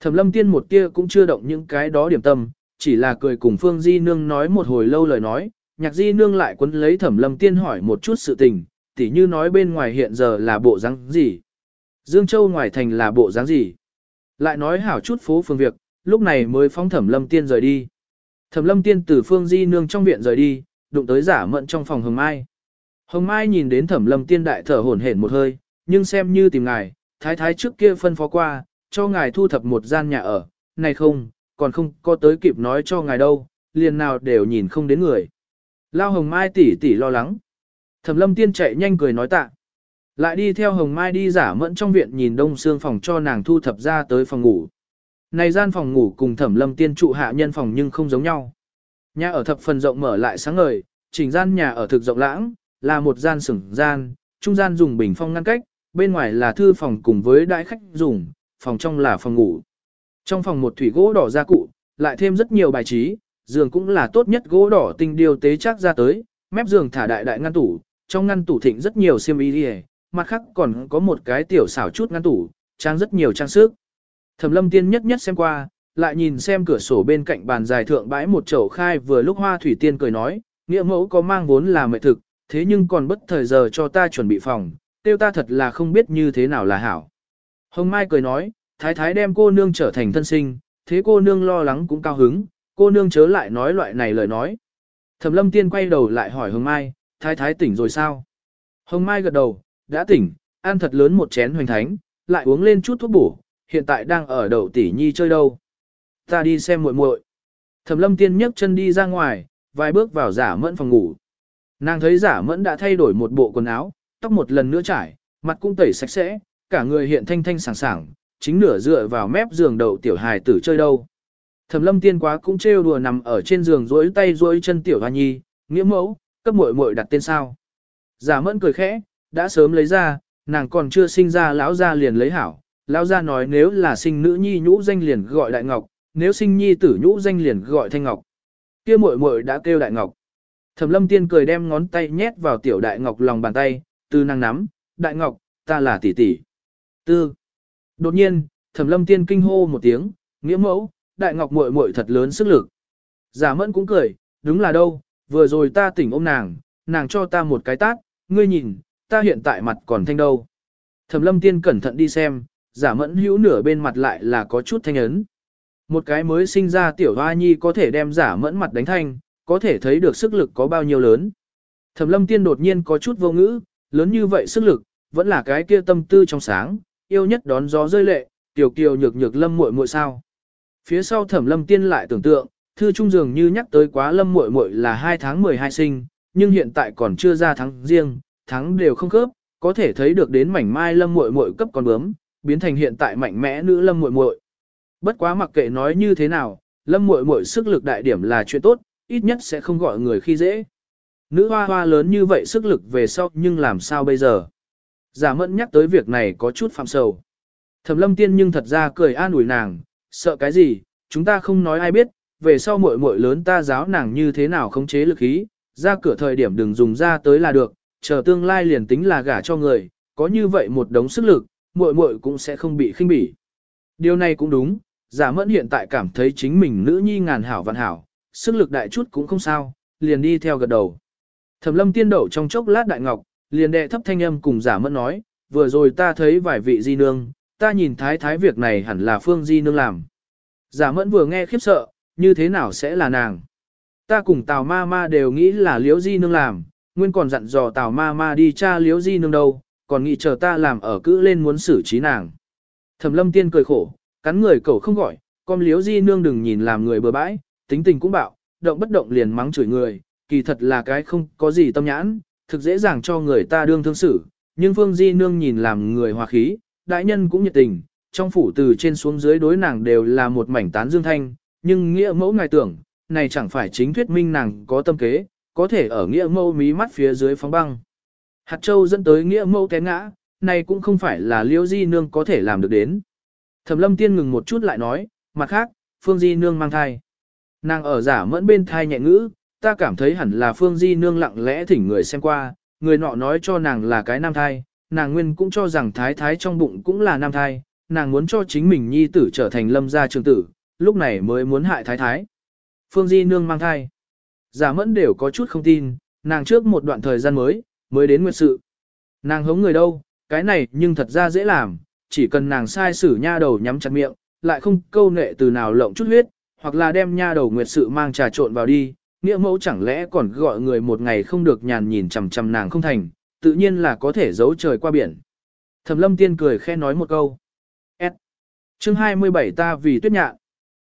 Thẩm Lâm Tiên một tia cũng chưa động những cái đó điểm tâm, chỉ là cười cùng Phương Di Nương nói một hồi lâu lời nói, Nhạc Di Nương lại quấn lấy Thẩm Lâm Tiên hỏi một chút sự tình, tỉ như nói bên ngoài hiện giờ là bộ dáng gì. Dương Châu ngoài thành là bộ dáng gì. Lại nói hảo chút phố phương việc, lúc này mới phóng Thẩm Lâm Tiên rời đi. Thẩm Lâm Tiên từ Phương Di Nương trong viện rời đi, đụng tới giả mận trong phòng Hồng Mai. Hồng Mai nhìn đến Thẩm Lâm Tiên đại thở hổn hển một hơi, nhưng xem như tìm ngài, thái thái trước kia phân phó qua, cho ngài thu thập một gian nhà ở, này không, còn không có tới kịp nói cho ngài đâu, liền nào đều nhìn không đến người. Lao Hồng Mai tỉ tỉ lo lắng. Thẩm Lâm Tiên chạy nhanh cười nói tạ. Lại đi theo Hồng Mai đi giả mẫn trong viện nhìn đông xương phòng cho nàng thu thập ra tới phòng ngủ. Này gian phòng ngủ cùng Thẩm Lâm Tiên trụ hạ nhân phòng nhưng không giống nhau. Nhà ở thập phần rộng mở lại sáng ngời, chỉnh gian nhà ở thực rộng lãng, là một gian sửng gian, trung gian dùng bình phong ngăn cách, bên ngoài là thư phòng cùng với đại khách dùng, phòng trong là phòng ngủ. Trong phòng một thủy gỗ đỏ gia cụ, lại thêm rất nhiều bài trí, giường cũng là tốt nhất gỗ đỏ tinh điều tế chắc ra tới, mép giường thả đại đại ngăn tủ, trong ngăn tủ thịnh rất nhiều xiêm y đi mặt khác còn có một cái tiểu xảo chút ngăn tủ, trang rất nhiều trang sức. Thẩm lâm tiên nhất nhất xem qua, lại nhìn xem cửa sổ bên cạnh bàn dài thượng bãi một chậu khai vừa lúc hoa thủy tiên cười nói, nghĩa mẫu có mang vốn là mệ thực, thế nhưng còn bất thời giờ cho ta chuẩn bị phòng, tiêu ta thật là không biết như thế nào là hảo. Hồng Mai cười nói, thái thái đem cô nương trở thành thân sinh, thế cô nương lo lắng cũng cao hứng, cô nương chớ lại nói loại này lời nói. Thẩm lâm tiên quay đầu lại hỏi Hồng Mai, thái thái tỉnh rồi sao? Hồng Mai gật đầu, đã tỉnh, ăn thật lớn một chén hoành thánh, lại uống lên chút thuốc bổ, hiện tại đang ở đầu tỷ nhi chơi đâu. Ta đi xem muội muội. Thẩm lâm tiên nhấc chân đi ra ngoài, vài bước vào giả mẫn phòng ngủ. Nàng thấy giả mẫn đã thay đổi một bộ quần áo, tóc một lần nữa trải, mặt cũng tẩy sạch sẽ, cả người hiện thanh thanh sảng sảng, chính nửa dựa vào mép giường đầu tiểu hài tử chơi đâu. Thẩm lâm tiên quá cũng trêu đùa nằm ở trên giường duỗi tay duỗi chân tiểu hoa nhi, nghĩa mẫu, cấp muội muội đặt tên sao. Giả mẫn cười khẽ, đã sớm lấy ra, nàng còn chưa sinh ra lão gia liền lấy hảo. Lão gia nói nếu là sinh nữ nhi nhũ danh liền gọi đại ngọc, nếu sinh nhi tử nhũ danh liền gọi thanh ngọc. Kia muội muội đã kêu đại ngọc. Thẩm lâm tiên cười đem ngón tay nhét vào tiểu đại ngọc lòng bàn tay, từ nàng nắm, đại ngọc, ta là tỷ tỷ. Tư. Đột nhiên, thẩm lâm tiên kinh hô một tiếng, nghĩa mẫu, đại ngọc muội muội thật lớn sức lực. Giả mẫn cũng cười, đúng là đâu, vừa rồi ta tỉnh ôm nàng, nàng cho ta một cái tát, ngươi nhìn, ta hiện tại mặt còn thanh đâu. Thẩm lâm tiên cẩn thận đi xem, giả mẫn hữu nửa bên mặt lại là có chút thanh ấn. Một cái mới sinh ra tiểu hoa nhi có thể đem giả mẫn mặt đánh thanh, có thể thấy được sức lực có bao nhiêu lớn. Thẩm lâm tiên đột nhiên có chút vô ngữ, lớn như vậy sức lực, vẫn là cái kia tâm tư trong sáng, yêu nhất đón gió rơi lệ, tiểu kiều nhược nhược lâm muội muội sao. Phía sau thẩm lâm tiên lại tưởng tượng, thư trung dường như nhắc tới quá lâm muội muội là 2 tháng 12 sinh, nhưng hiện tại còn chưa ra tháng riêng, tháng đều không khớp, có thể thấy được đến mảnh mai lâm muội muội cấp con bướm, biến thành hiện tại mạnh mẽ nữ lâm muội muội. Bất quá mặc kệ nói như thế nào, lâm muội muội sức lực đại điểm là chuyện tốt, ít nhất sẽ không gọi người khi dễ. Nữ hoa hoa lớn như vậy sức lực về sau nhưng làm sao bây giờ? Giả mẫn nhắc tới việc này có chút phạm sầu. Thẩm lâm tiên nhưng thật ra cười an ủi nàng, sợ cái gì, chúng ta không nói ai biết, về sau muội muội lớn ta giáo nàng như thế nào khống chế lực khí, ra cửa thời điểm đừng dùng ra tới là được, chờ tương lai liền tính là gả cho người, có như vậy một đống sức lực, muội muội cũng sẽ không bị khinh bỉ. Điều này cũng đúng, giả mẫn hiện tại cảm thấy chính mình nữ nhi ngàn hảo vạn hảo, sức lực đại chút cũng không sao, liền đi theo gật đầu. Thẩm lâm tiên đậu trong chốc lát đại ngọc, liền đệ thấp thanh âm cùng giả mẫn nói, vừa rồi ta thấy vài vị di nương, ta nhìn thái thái việc này hẳn là phương di nương làm. Giả mẫn vừa nghe khiếp sợ, như thế nào sẽ là nàng? Ta cùng tào ma ma đều nghĩ là liễu di nương làm, nguyên còn dặn dò tào ma ma đi tra liễu di nương đâu, còn nghĩ chờ ta làm ở cữ lên muốn xử trí nàng. Thẩm lâm tiên cười khổ, cắn người cậu không gọi, con liễu di nương đừng nhìn làm người bừa bãi, tính tình cũng bạo, động bất động liền mắng chửi người, kỳ thật là cái không có gì tâm nhãn, thực dễ dàng cho người ta đương thương xử, nhưng Phương Di Nương nhìn làm người hòa khí, đại nhân cũng nhiệt tình, trong phủ từ trên xuống dưới đối nàng đều là một mảnh tán dương thanh, nhưng nghĩa mẫu ngài tưởng, này chẳng phải chính thuyết minh nàng có tâm kế, có thể ở nghĩa mẫu mí mắt phía dưới phóng băng. Hạt châu dẫn tới nghĩa mẫu té ngã, này cũng không phải là liễu di nương có thể làm được đến. Thẩm lâm tiên ngừng một chút lại nói, mặt khác, phương di nương mang thai. Nàng ở giả mẫn bên thai nhẹ ngữ, ta cảm thấy hẳn là phương di nương lặng lẽ thỉnh người xem qua, người nọ nói cho nàng là cái nam thai, nàng nguyên cũng cho rằng thái thái trong bụng cũng là nam thai, nàng muốn cho chính mình nhi tử trở thành lâm gia trường tử, lúc này mới muốn hại thái thái. Phương Di Nương mang thai. Giả mẫn đều có chút không tin, nàng trước một đoạn thời gian mới, mới đến nguyệt sự. Nàng hống người đâu, cái này nhưng thật ra dễ làm, chỉ cần nàng sai sử nha đầu nhắm chặt miệng, lại không câu nệ từ nào lộng chút huyết, hoặc là đem nha đầu nguyệt sự mang trà trộn vào đi, nghĩa mẫu chẳng lẽ còn gọi người một ngày không được nhàn nhìn chằm chằm nàng không thành, tự nhiên là có thể giấu trời qua biển. Thẩm lâm tiên cười khe nói một câu. S. Chương 27 ta vì tuyết nhạn.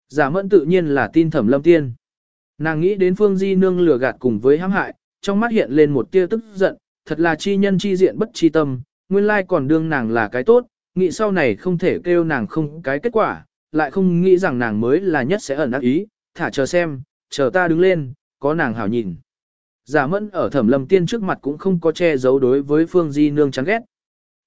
Giả mẫn tự nhiên là tin thẩm lâm tiên. Nàng nghĩ đến phương di nương lừa gạt cùng với hãm hại, trong mắt hiện lên một tia tức giận, thật là chi nhân chi diện bất chi tâm, nguyên lai còn đương nàng là cái tốt, nghĩ sau này không thể kêu nàng không cái kết quả, lại không nghĩ rằng nàng mới là nhất sẽ ẩn ác ý, thả chờ xem, chờ ta đứng lên, có nàng hảo nhìn. Giả mẫn ở thẩm lâm tiên trước mặt cũng không có che giấu đối với phương di nương chán ghét.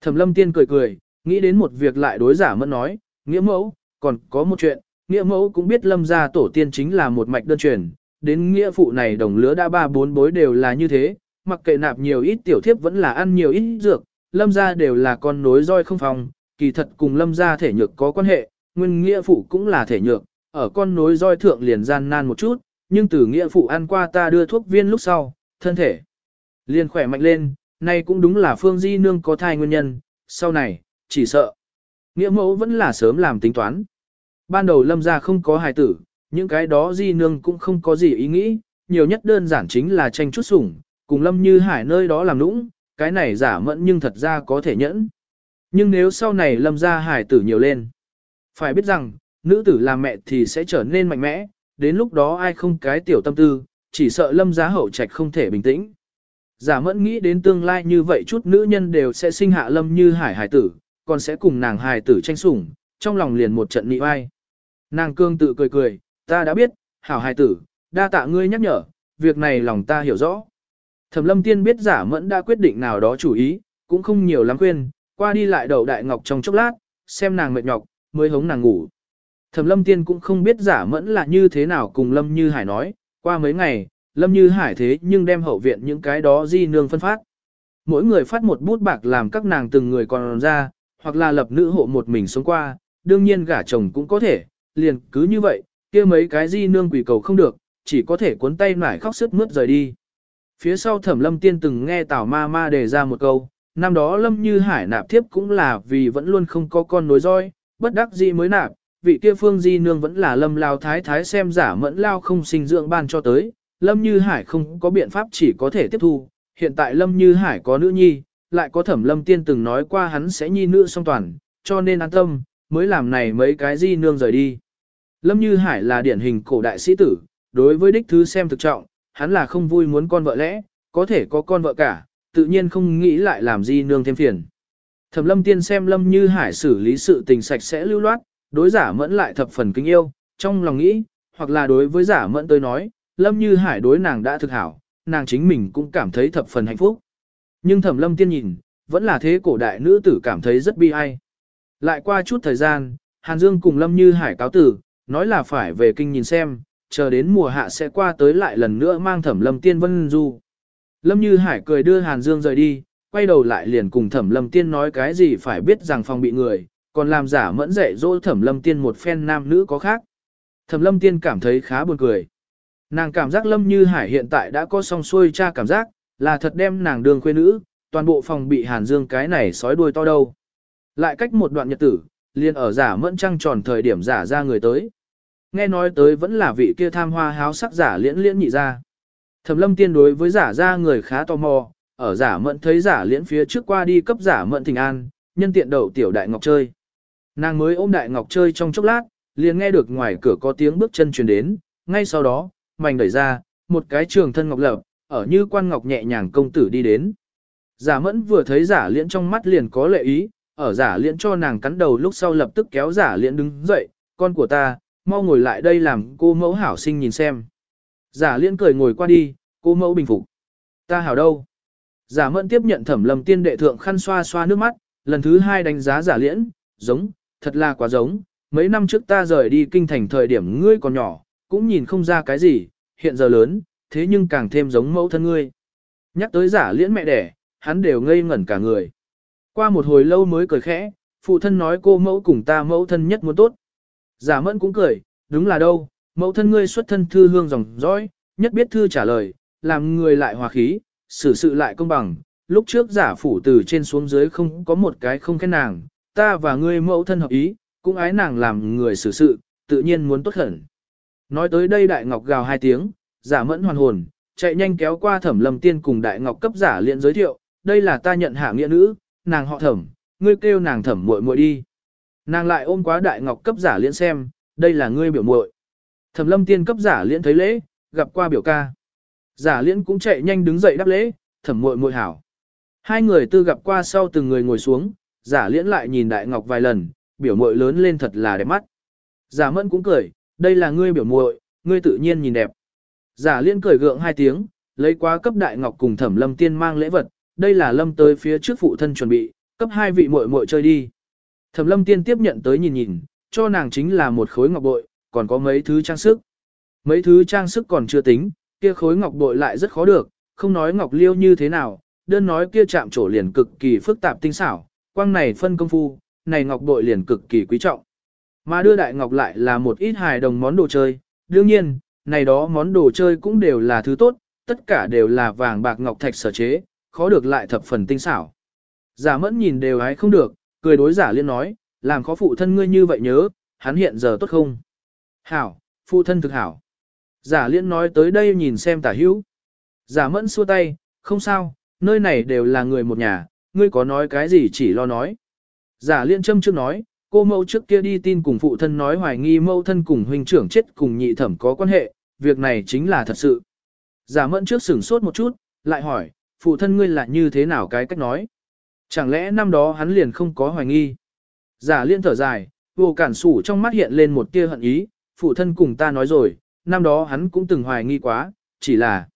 Thẩm lâm tiên cười cười, nghĩ đến một việc lại đối giả mẫn nói, nghĩa mẫu, còn có một chuyện, nghĩa mẫu cũng biết lâm gia tổ tiên chính là một mạch đơn truyền, đến nghĩa phụ này đồng lứa đã ba bốn bối đều là như thế, mặc kệ nạp nhiều ít tiểu thiếp vẫn là ăn nhiều ít dược, lâm gia đều là con nối roi không phòng, kỳ thật cùng lâm gia thể nhược có quan hệ, nguyên nghĩa phụ cũng là thể nhược, ở con nối roi thượng liền gian nan một chút, nhưng từ nghĩa phụ ăn qua ta đưa thuốc viên lúc sau, thân thể liền khỏe mạnh lên, nay cũng đúng là phương di nương có thai nguyên nhân, sau này, chỉ sợ. Nghĩa mẫu vẫn là sớm làm tính toán. Ban đầu lâm ra không có hài tử, những cái đó di nương cũng không có gì ý nghĩ, nhiều nhất đơn giản chính là tranh chút sủng, cùng lâm như hải nơi đó làm nũng, cái này giả mẫn nhưng thật ra có thể nhẫn. Nhưng nếu sau này lâm ra hải tử nhiều lên, phải biết rằng, nữ tử làm mẹ thì sẽ trở nên mạnh mẽ, đến lúc đó ai không cái tiểu tâm tư, chỉ sợ lâm giá hậu trạch không thể bình tĩnh. Giả mẫn nghĩ đến tương lai như vậy chút nữ nhân đều sẽ sinh hạ lâm như hải hải tử, còn sẽ cùng nàng hải tử tranh sủng, trong lòng liền một trận nị vai. Nàng cương tự cười cười, ta đã biết, hảo hải tử, đa tạ ngươi nhắc nhở, việc này lòng ta hiểu rõ. Thẩm lâm tiên biết giả mẫn đã quyết định nào đó chủ ý, cũng không nhiều lắm khuyên, qua đi lại đầu đại ngọc trong chốc lát, xem nàng mệt nhọc, mới hống nàng ngủ. Thẩm lâm tiên cũng không biết giả mẫn là như thế nào cùng lâm như hải nói, qua mấy ngày, lâm như hải thế nhưng đem hậu viện những cái đó di nương phân phát. Mỗi người phát một bút bạc làm các nàng từng người còn ra, hoặc là lập nữ hộ một mình sống qua, đương nhiên gả chồng cũng có thể, liền cứ như vậy, kia mấy cái di nương quỷ cầu không được, chỉ có thể cuốn tay nải khóc sức mướt rời đi. Phía sau thẩm lâm tiên từng nghe tào ma ma đề ra một câu, năm đó lâm như hải nạp thiếp cũng là vì vẫn luôn không có con nối roi, bất đắc dĩ mới nạp, vị kia phương di nương vẫn là lâm lao thái thái xem giả mẫn lao không sinh dưỡng ban cho tới, lâm như hải không có biện pháp chỉ có thể tiếp thu, hiện tại lâm như hải có nữ nhi, lại có thẩm lâm tiên từng nói qua hắn sẽ nhi nữ song toàn, cho nên an tâm, mới làm này mấy cái di nương rời đi. Lâm Như Hải là điển hình cổ đại sĩ tử, đối với đích thứ xem thực trọng, hắn là không vui muốn con vợ lẽ, có thể có con vợ cả, tự nhiên không nghĩ lại làm di nương thêm phiền. Thẩm lâm tiên xem lâm như hải xử lý sự tình sạch sẽ lưu loát, đối giả mẫn lại thập phần kính yêu, trong lòng nghĩ, hoặc là đối với giả mẫn tôi nói, lâm như hải đối nàng đã thực hảo, nàng chính mình cũng cảm thấy thập phần hạnh phúc. Nhưng thẩm lâm tiên nhìn, vẫn là thế cổ đại nữ tử cảm thấy rất bi ai. Lại qua chút thời gian, Hàn Dương cùng lâm như hải cáo tử, nói là phải về kinh nhìn xem, chờ đến mùa hạ sẽ qua tới lại lần nữa mang thẩm lâm tiên vân du. Lâm Như Hải cười đưa Hàn Dương rời đi, quay đầu lại liền cùng thẩm lâm tiên nói cái gì phải biết rằng phòng bị người, còn làm giả mẫn dạy dỗ thẩm lâm tiên một phen nam nữ có khác. Thẩm lâm tiên cảm thấy khá buồn cười. Nàng cảm giác Lâm Như Hải hiện tại đã có song xuôi cha cảm giác, là thật đem nàng đường quê nữ, toàn bộ phòng bị Hàn Dương cái này sói đuôi to đâu. Lại cách một đoạn nhật tử, liền ở giả mẫn trăng tròn thời điểm giả ra người tới. Nghe nói tới vẫn là vị kia tham hoa háo sắc giả liễn liễn nhị ra. Thẩm lâm tiên đối với giả ra người khá tò mò, ở giả mẫn thấy giả liễn phía trước qua đi cấp giả mẫn thịnh an, nhân tiện đầu tiểu đại ngọc chơi. Nàng mới ôm đại ngọc chơi trong chốc lát, liền nghe được ngoài cửa có tiếng bước chân truyền đến, ngay sau đó, mảnh đẩy ra, một cái trường thân ngọc lập, ở như quan ngọc nhẹ nhàng công tử đi đến. Giả mẫn vừa thấy giả liễn trong mắt liền có lệ ý, ở giả liễn cho nàng cắn đầu lúc sau lập tức kéo giả liễn đứng dậy, con của ta, mau ngồi lại đây làm cô mẫu hảo sinh nhìn xem. Giả liễn cười ngồi qua đi, cô mẫu bình phục. Ta hảo đâu? Giả mẫn tiếp nhận thẩm lầm tiên đệ thượng khăn xoa xoa nước mắt, lần thứ hai đánh giá giả liễn, giống, thật là quá giống. Mấy năm trước ta rời đi kinh thành thời điểm ngươi còn nhỏ, cũng nhìn không ra cái gì, hiện giờ lớn, thế nhưng càng thêm giống mẫu thân ngươi. Nhắc tới giả liễn mẹ đẻ, hắn đều ngây ngẩn cả người. Qua một hồi lâu mới cười khẽ, phụ thân nói cô mẫu cùng ta mẫu thân nhất muốn tốt. Giả mẫn cũng cười, đúng là đâu, mẫu thân ngươi xuất thân thư hương dòng dõi, nhất biết thư trả lời, làm người lại hòa khí, xử sự lại công bằng. Lúc trước giả phủ từ trên xuống dưới không có một cái không khen nàng, ta và ngươi mẫu thân hợp ý, cũng ái nàng làm người xử sự, tự nhiên muốn tốt hẳn. Nói tới đây đại ngọc gào hai tiếng, giả mẫn hoàn hồn, chạy nhanh kéo qua thẩm lâm tiên cùng đại ngọc cấp giả liện giới thiệu, đây là ta nhận hạ nghĩa nữ, nàng họ thẩm, ngươi kêu nàng thẩm muội muội đi. Nàng lại ôm quá đại ngọc cấp giả liễn xem, đây là ngươi biểu muội. Thẩm lâm tiên cấp giả liễn thấy lễ, gặp qua biểu ca. Giả liễn cũng chạy nhanh đứng dậy đáp lễ, thẩm muội muội hảo. Hai người tư gặp qua sau từng người ngồi xuống, giả liễn lại nhìn đại ngọc vài lần, biểu muội lớn lên thật là đẹp mắt. Giả mẫn cũng cười, đây là ngươi biểu muội, ngươi tự nhiên nhìn đẹp. Giả liễn cười gượng hai tiếng, lấy quá cấp đại ngọc cùng thẩm lâm tiên mang lễ vật, đây là lâm tới phía trước phụ thân chuẩn bị, cấp hai vị muội muội chơi đi. Thẩm lâm tiên tiếp nhận tới nhìn nhìn, cho nàng chính là một khối ngọc bội, còn có mấy thứ trang sức. Mấy thứ trang sức còn chưa tính, kia khối ngọc bội lại rất khó được, không nói ngọc liêu như thế nào, đơn nói kia chạm trổ liền cực kỳ phức tạp tinh xảo, quang này phân công phu, này ngọc bội liền cực kỳ quý trọng. Mà đưa đại ngọc lại là một ít hài đồng món đồ chơi, đương nhiên, này đó món đồ chơi cũng đều là thứ tốt, tất cả đều là vàng bạc ngọc thạch sở chế, khó được lại thập phần tinh xảo. Giả mẫn nhìn đều hái không được, cười đối giả liên nói, làm khó phụ thân ngươi như vậy nhớ, hắn hiện giờ tốt không? Hảo, phụ thân thực hảo. Giả liên nói tới đây nhìn xem tả hữu. Giả mẫn xua tay, không sao, nơi này đều là người một nhà, ngươi có nói cái gì chỉ lo nói. Giả liên châm trước nói, cô mẫu trước kia đi tin cùng phụ thân nói hoài nghi mẫu thân cùng huynh trưởng chết cùng nhị thẩm có quan hệ, việc này chính là thật sự. Giả mẫn trước sửng sốt một chút, lại hỏi, phụ thân ngươi là như thế nào cái cách nói? Chẳng lẽ năm đó hắn liền không có hoài nghi? Giả liên thở dài, vô cản sủ trong mắt hiện lên một tia hận ý, phụ thân cùng ta nói rồi, năm đó hắn cũng từng hoài nghi quá, chỉ là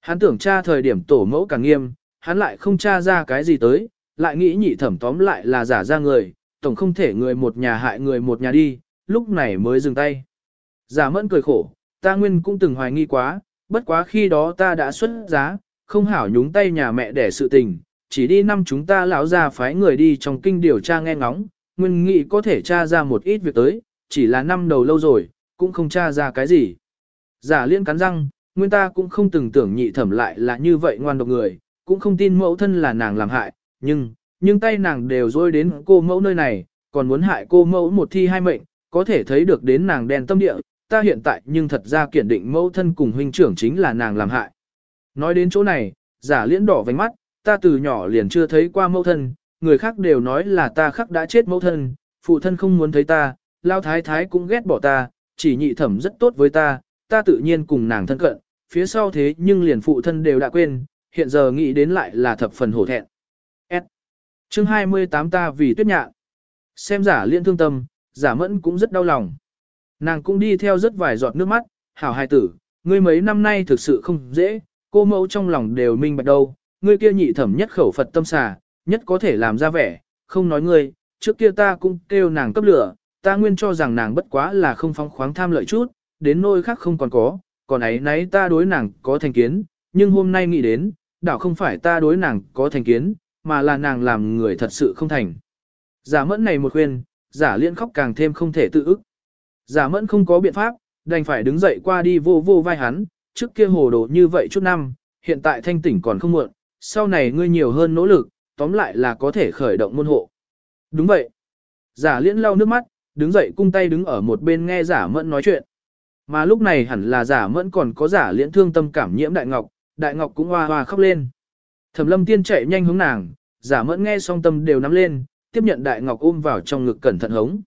hắn tưởng cha thời điểm tổ mẫu càng nghiêm, hắn lại không tra ra cái gì tới, lại nghĩ nhị thẩm tóm lại là giả ra người, tổng không thể người một nhà hại người một nhà đi, lúc này mới dừng tay. Giả mẫn cười khổ, ta nguyên cũng từng hoài nghi quá, bất quá khi đó ta đã xuất giá, không hảo nhúng tay nhà mẹ để sự tình, chỉ đi năm chúng ta lão ra phái người đi trong kinh điều tra nghe ngóng, nguyên nghị có thể tra ra một ít việc tới, chỉ là năm đầu lâu rồi, cũng không tra ra cái gì. Giả liên cắn răng, nguyên ta cũng không từng tưởng nhị thẩm lại là như vậy ngoan độc người, cũng không tin mẫu thân là nàng làm hại, nhưng, nhưng tay nàng đều rôi đến cô mẫu nơi này, còn muốn hại cô mẫu một thi hai mệnh, có thể thấy được đến nàng đen tâm địa, ta hiện tại nhưng thật ra kiển định mẫu thân cùng huynh trưởng chính là nàng làm hại. Nói đến chỗ này, giả liễn đỏ vánh mắt, ta từ nhỏ liền chưa thấy qua mẫu thân, người khác đều nói là ta khắc đã chết mẫu thân, phụ thân không muốn thấy ta, lao thái thái cũng ghét bỏ ta, chỉ nhị thẩm rất tốt với ta, ta tự nhiên cùng nàng thân cận, phía sau thế nhưng liền phụ thân đều đã quên, hiện giờ nghĩ đến lại là thập phần hổ thẹn. S. Chương 28 ta vì tuyết nhạn. Xem giả liên thương tâm, giả mẫn cũng rất đau lòng. Nàng cũng đi theo rất vài giọt nước mắt, hảo hài tử, ngươi mấy năm nay thực sự không dễ, cô mẫu trong lòng đều minh bạch đâu, ngươi kia nhị thẩm nhất khẩu Phật tâm xà, nhất có thể làm ra vẻ, không nói ngươi, trước kia ta cũng kêu nàng cấp lửa, ta nguyên cho rằng nàng bất quá là không phóng khoáng tham lợi chút, đến nôi khác không còn có, còn ấy nấy ta đối nàng có thành kiến, nhưng hôm nay nghĩ đến, đảo không phải ta đối nàng có thành kiến, mà là nàng làm người thật sự không thành. Giả mẫn này một khuyên, giả liên khóc càng thêm không thể tự ức. Giả mẫn không có biện pháp, đành phải đứng dậy qua đi vô vô vai hắn, trước kia hồ đồ như vậy chút năm, hiện tại thanh tỉnh còn không muộn, sau này ngươi nhiều hơn nỗ lực, tóm lại là có thể khởi động môn hộ. Đúng vậy. Giả liễn lau nước mắt, đứng dậy cung tay đứng ở một bên nghe giả mẫn nói chuyện. Mà lúc này hẳn là giả mẫn còn có giả liễn thương tâm cảm nhiễm đại ngọc, đại ngọc cũng hoa hoa khóc lên. Thẩm lâm tiên chạy nhanh hướng nàng, giả mẫn nghe xong tâm đều nắm lên, tiếp nhận đại ngọc ôm vào trong ngực cẩn thận hống.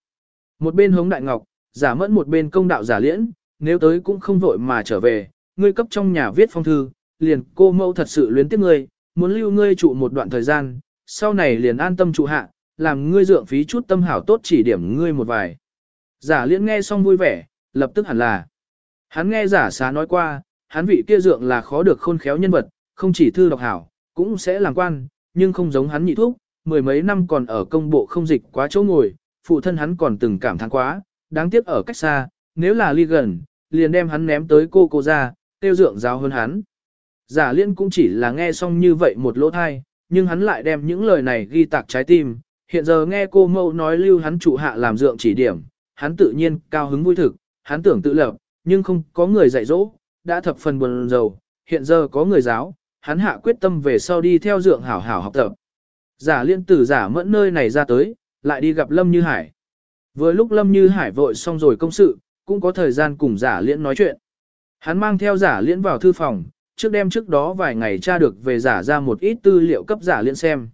Một bên hống đại ngọc, giả mẫn một bên công đạo giả liễn, nếu tới cũng không vội mà trở về, ngươi cấp trong nhà viết phong thư, liền cô mẫu thật sự luyến tiếc ngươi, muốn lưu ngươi trụ một đoạn thời gian, sau này liền an tâm trụ hạ, làm ngươi dượng phí chút tâm hảo tốt chỉ điểm ngươi một vài. Giả liễn nghe xong vui vẻ, lập tức hẳn là. Hắn nghe giả xá nói qua, hắn vị kia dượng là khó được khôn khéo nhân vật, không chỉ thư đọc hảo, cũng sẽ làm quan, nhưng không giống hắn nhị thuốc, mười mấy năm còn ở công bộ không dịch quá chỗ ngồi, phụ thân hắn còn từng cảm thán quá, đáng tiếc ở cách xa, nếu là ly gần, liền đem hắn ném tới cô cô ra, tiêu dượng giáo hơn hắn. Giả liên cũng chỉ là nghe xong như vậy một lỗ thai, nhưng hắn lại đem những lời này ghi tạc trái tim, hiện giờ nghe cô mâu nói lưu hắn trụ hạ làm dượng chỉ điểm, hắn tự nhiên cao hứng vui thực, hắn tưởng tự lập, nhưng không có người dạy dỗ, đã thập phần buồn rầu, hiện giờ có người giáo, hắn hạ quyết tâm về sau đi theo dượng hảo hảo học tập. Giả liên tử giả mẫn nơi này ra tới, lại đi gặp Lâm Như Hải. Vừa lúc Lâm Như Hải vội xong rồi công sự, cũng có thời gian cùng giả liễn nói chuyện. Hắn mang theo giả liễn vào thư phòng, trước đêm trước đó vài ngày tra được về giả ra một ít tư liệu cấp giả liễn xem.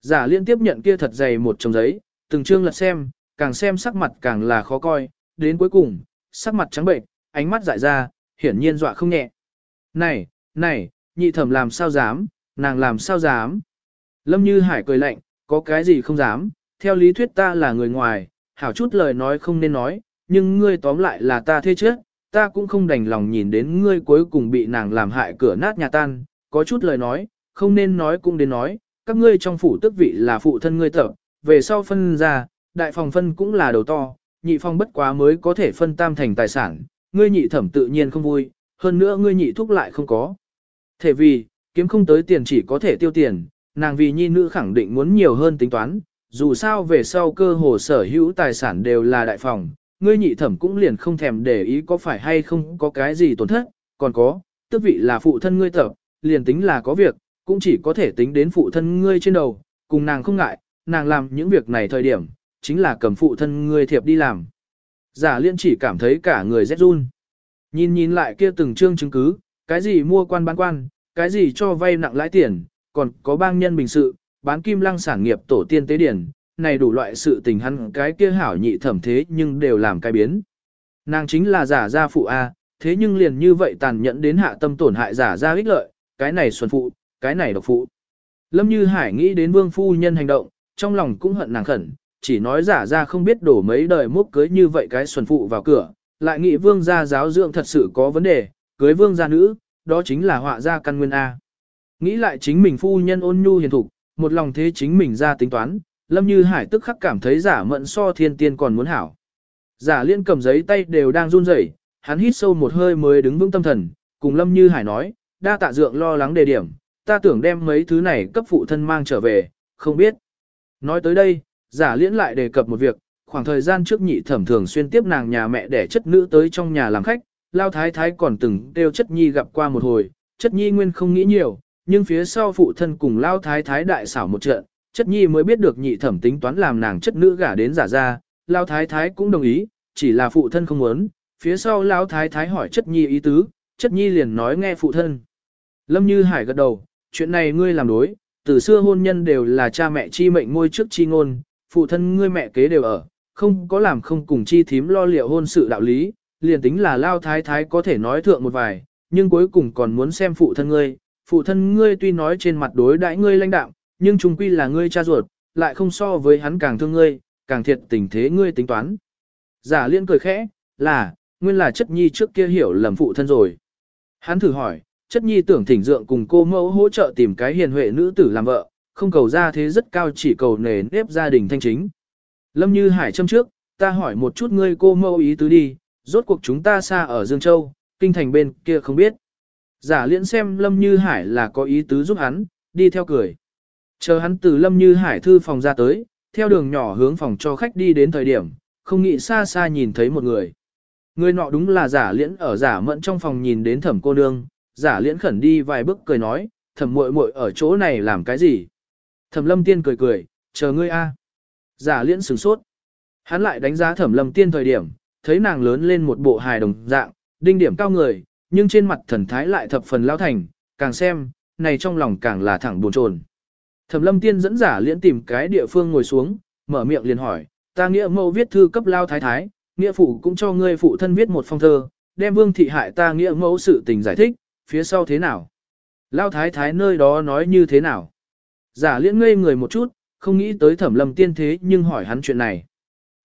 Giả liễn tiếp nhận kia thật dày một chồng giấy, từng chương lật xem, càng xem sắc mặt càng là khó coi, đến cuối cùng, sắc mặt trắng bệnh, ánh mắt dại ra, hiển nhiên dọa không nhẹ. Này, này, nhị thẩm làm sao dám, nàng làm sao dám. Lâm Như Hải cười lạnh, có cái gì không dám, theo lý thuyết ta là người ngoài, hảo chút lời nói không nên nói, nhưng ngươi tóm lại là ta thế trước, ta cũng không đành lòng nhìn đến ngươi cuối cùng bị nàng làm hại cửa nát nhà tan, có chút lời nói, không nên nói cũng đến nói, các ngươi trong phủ tức vị là phụ thân ngươi tập, về sau phân ra, đại phòng phân cũng là đầu to, nhị phòng bất quá mới có thể phân tam thành tài sản, ngươi nhị thẩm tự nhiên không vui, hơn nữa ngươi nhị thúc lại không có. Thể vì, kiếm không tới tiền chỉ có thể tiêu tiền, nàng vì nhi nữ khẳng định muốn nhiều hơn tính toán, dù sao về sau cơ hồ sở hữu tài sản đều là đại phòng, ngươi nhị thẩm cũng liền không thèm để ý có phải hay không có cái gì tổn thất, còn có, tước vị là phụ thân ngươi tập, liền tính là có việc, cũng chỉ có thể tính đến phụ thân ngươi trên đầu, cùng nàng không ngại, nàng làm những việc này thời điểm, chính là cầm phụ thân ngươi thiệp đi làm. Giả liên chỉ cảm thấy cả người rét run. Nhìn nhìn lại kia từng chương chứng cứ, cái gì mua quan bán quan, cái gì cho vay nặng lãi tiền, còn có bang nhân bình sự, bán kim lăng sản nghiệp tổ tiên tế điển, này đủ loại sự tình hắn cái kia hảo nhị thẩm thế nhưng đều làm cái biến. Nàng chính là giả gia phụ A, thế nhưng liền như vậy tàn nhẫn đến hạ tâm tổn hại giả gia ích lợi, cái này xuân phụ, cái này độc phụ. Lâm Như Hải nghĩ đến vương phu nhân hành động, trong lòng cũng hận nàng khẩn, chỉ nói giả ra không biết đổ mấy đời mốc cưới như vậy cái xuân phụ vào cửa, lại nghĩ vương gia giáo dưỡng thật sự có vấn đề, cưới vương gia nữ, đó chính là họa gia căn nguyên A. Nghĩ lại chính mình phu nhân ôn nhu hiền thục, một lòng thế chính mình ra tính toán, Lâm Như Hải tức khắc cảm thấy giả mận so thiên tiên còn muốn hảo. Giả liên cầm giấy tay đều đang run rẩy, hắn hít sâu một hơi mới đứng vững tâm thần, cùng Lâm Như Hải nói, đa tạ dượng lo lắng đề điểm, ta tưởng đem mấy thứ này cấp phụ thân mang trở về, không biết. Nói tới đây, giả liễn lại đề cập một việc, khoảng thời gian trước nhị thẩm thường xuyên tiếp nàng nhà mẹ để chất nữ tới trong nhà làm khách, lao thái thái còn từng đều chất nhi gặp qua một hồi, chất nhi nguyên không nghĩ nhiều, nhưng phía sau phụ thân cùng lao thái thái đại xảo một trận, chất nhi mới biết được nhị thẩm tính toán làm nàng chất nữ gả đến giả ra, lao thái thái cũng đồng ý, chỉ là phụ thân không muốn, phía sau lao thái thái hỏi chất nhi ý tứ, chất nhi liền nói nghe phụ thân. Lâm Như Hải gật đầu, chuyện này ngươi làm đối, từ xưa hôn nhân đều là cha mẹ chi mệnh ngôi trước chi ngôn, phụ thân ngươi mẹ kế đều ở, không có làm không cùng chi thím lo liệu hôn sự đạo lý, liền tính là lao thái thái có thể nói thượng một vài, nhưng cuối cùng còn muốn xem phụ thân ngươi, phụ thân ngươi tuy nói trên mặt đối đãi ngươi lãnh đạo, nhưng chung quy là ngươi cha ruột, lại không so với hắn càng thương ngươi, càng thiệt tình thế ngươi tính toán. Giả liên cười khẽ, là, nguyên là chất nhi trước kia hiểu lầm phụ thân rồi. Hắn thử hỏi, chất nhi tưởng thỉnh dượng cùng cô mẫu hỗ trợ tìm cái hiền huệ nữ tử làm vợ, không cầu ra thế rất cao chỉ cầu nề nếp gia đình thanh chính. Lâm Như Hải châm trước, ta hỏi một chút ngươi cô mâu ý tứ đi, rốt cuộc chúng ta xa ở Dương Châu, kinh thành bên kia không biết. Giả liễn xem Lâm Như Hải là có ý tứ giúp hắn, đi theo cười. Chờ hắn từ Lâm Như Hải thư phòng ra tới, theo đường nhỏ hướng phòng cho khách đi đến thời điểm, không nghĩ xa xa nhìn thấy một người. Người nọ đúng là giả liễn ở giả mẫn trong phòng nhìn đến thẩm cô nương, giả liễn khẩn đi vài bước cười nói, thẩm muội muội ở chỗ này làm cái gì? Thẩm lâm tiên cười cười, chờ ngươi a. Giả liễn sửng sốt. Hắn lại đánh giá thẩm lâm tiên thời điểm, thấy nàng lớn lên một bộ hài đồng dạng, đinh điểm cao người, nhưng trên mặt thần thái lại thập phần lao thành, càng xem, này trong lòng càng là thẳng buồn chồn. Thẩm lâm tiên dẫn giả liễn tìm cái địa phương ngồi xuống, mở miệng liền hỏi, ta nghĩa mẫu viết thư cấp lao thái thái, nghĩa phụ cũng cho ngươi phụ thân viết một phong thơ, đem vương thị hại ta nghĩa mẫu sự tình giải thích, phía sau thế nào? Lao thái thái nơi đó nói như thế nào? Giả liễn ngây người một chút, không nghĩ tới thẩm lâm tiên thế nhưng hỏi hắn chuyện này.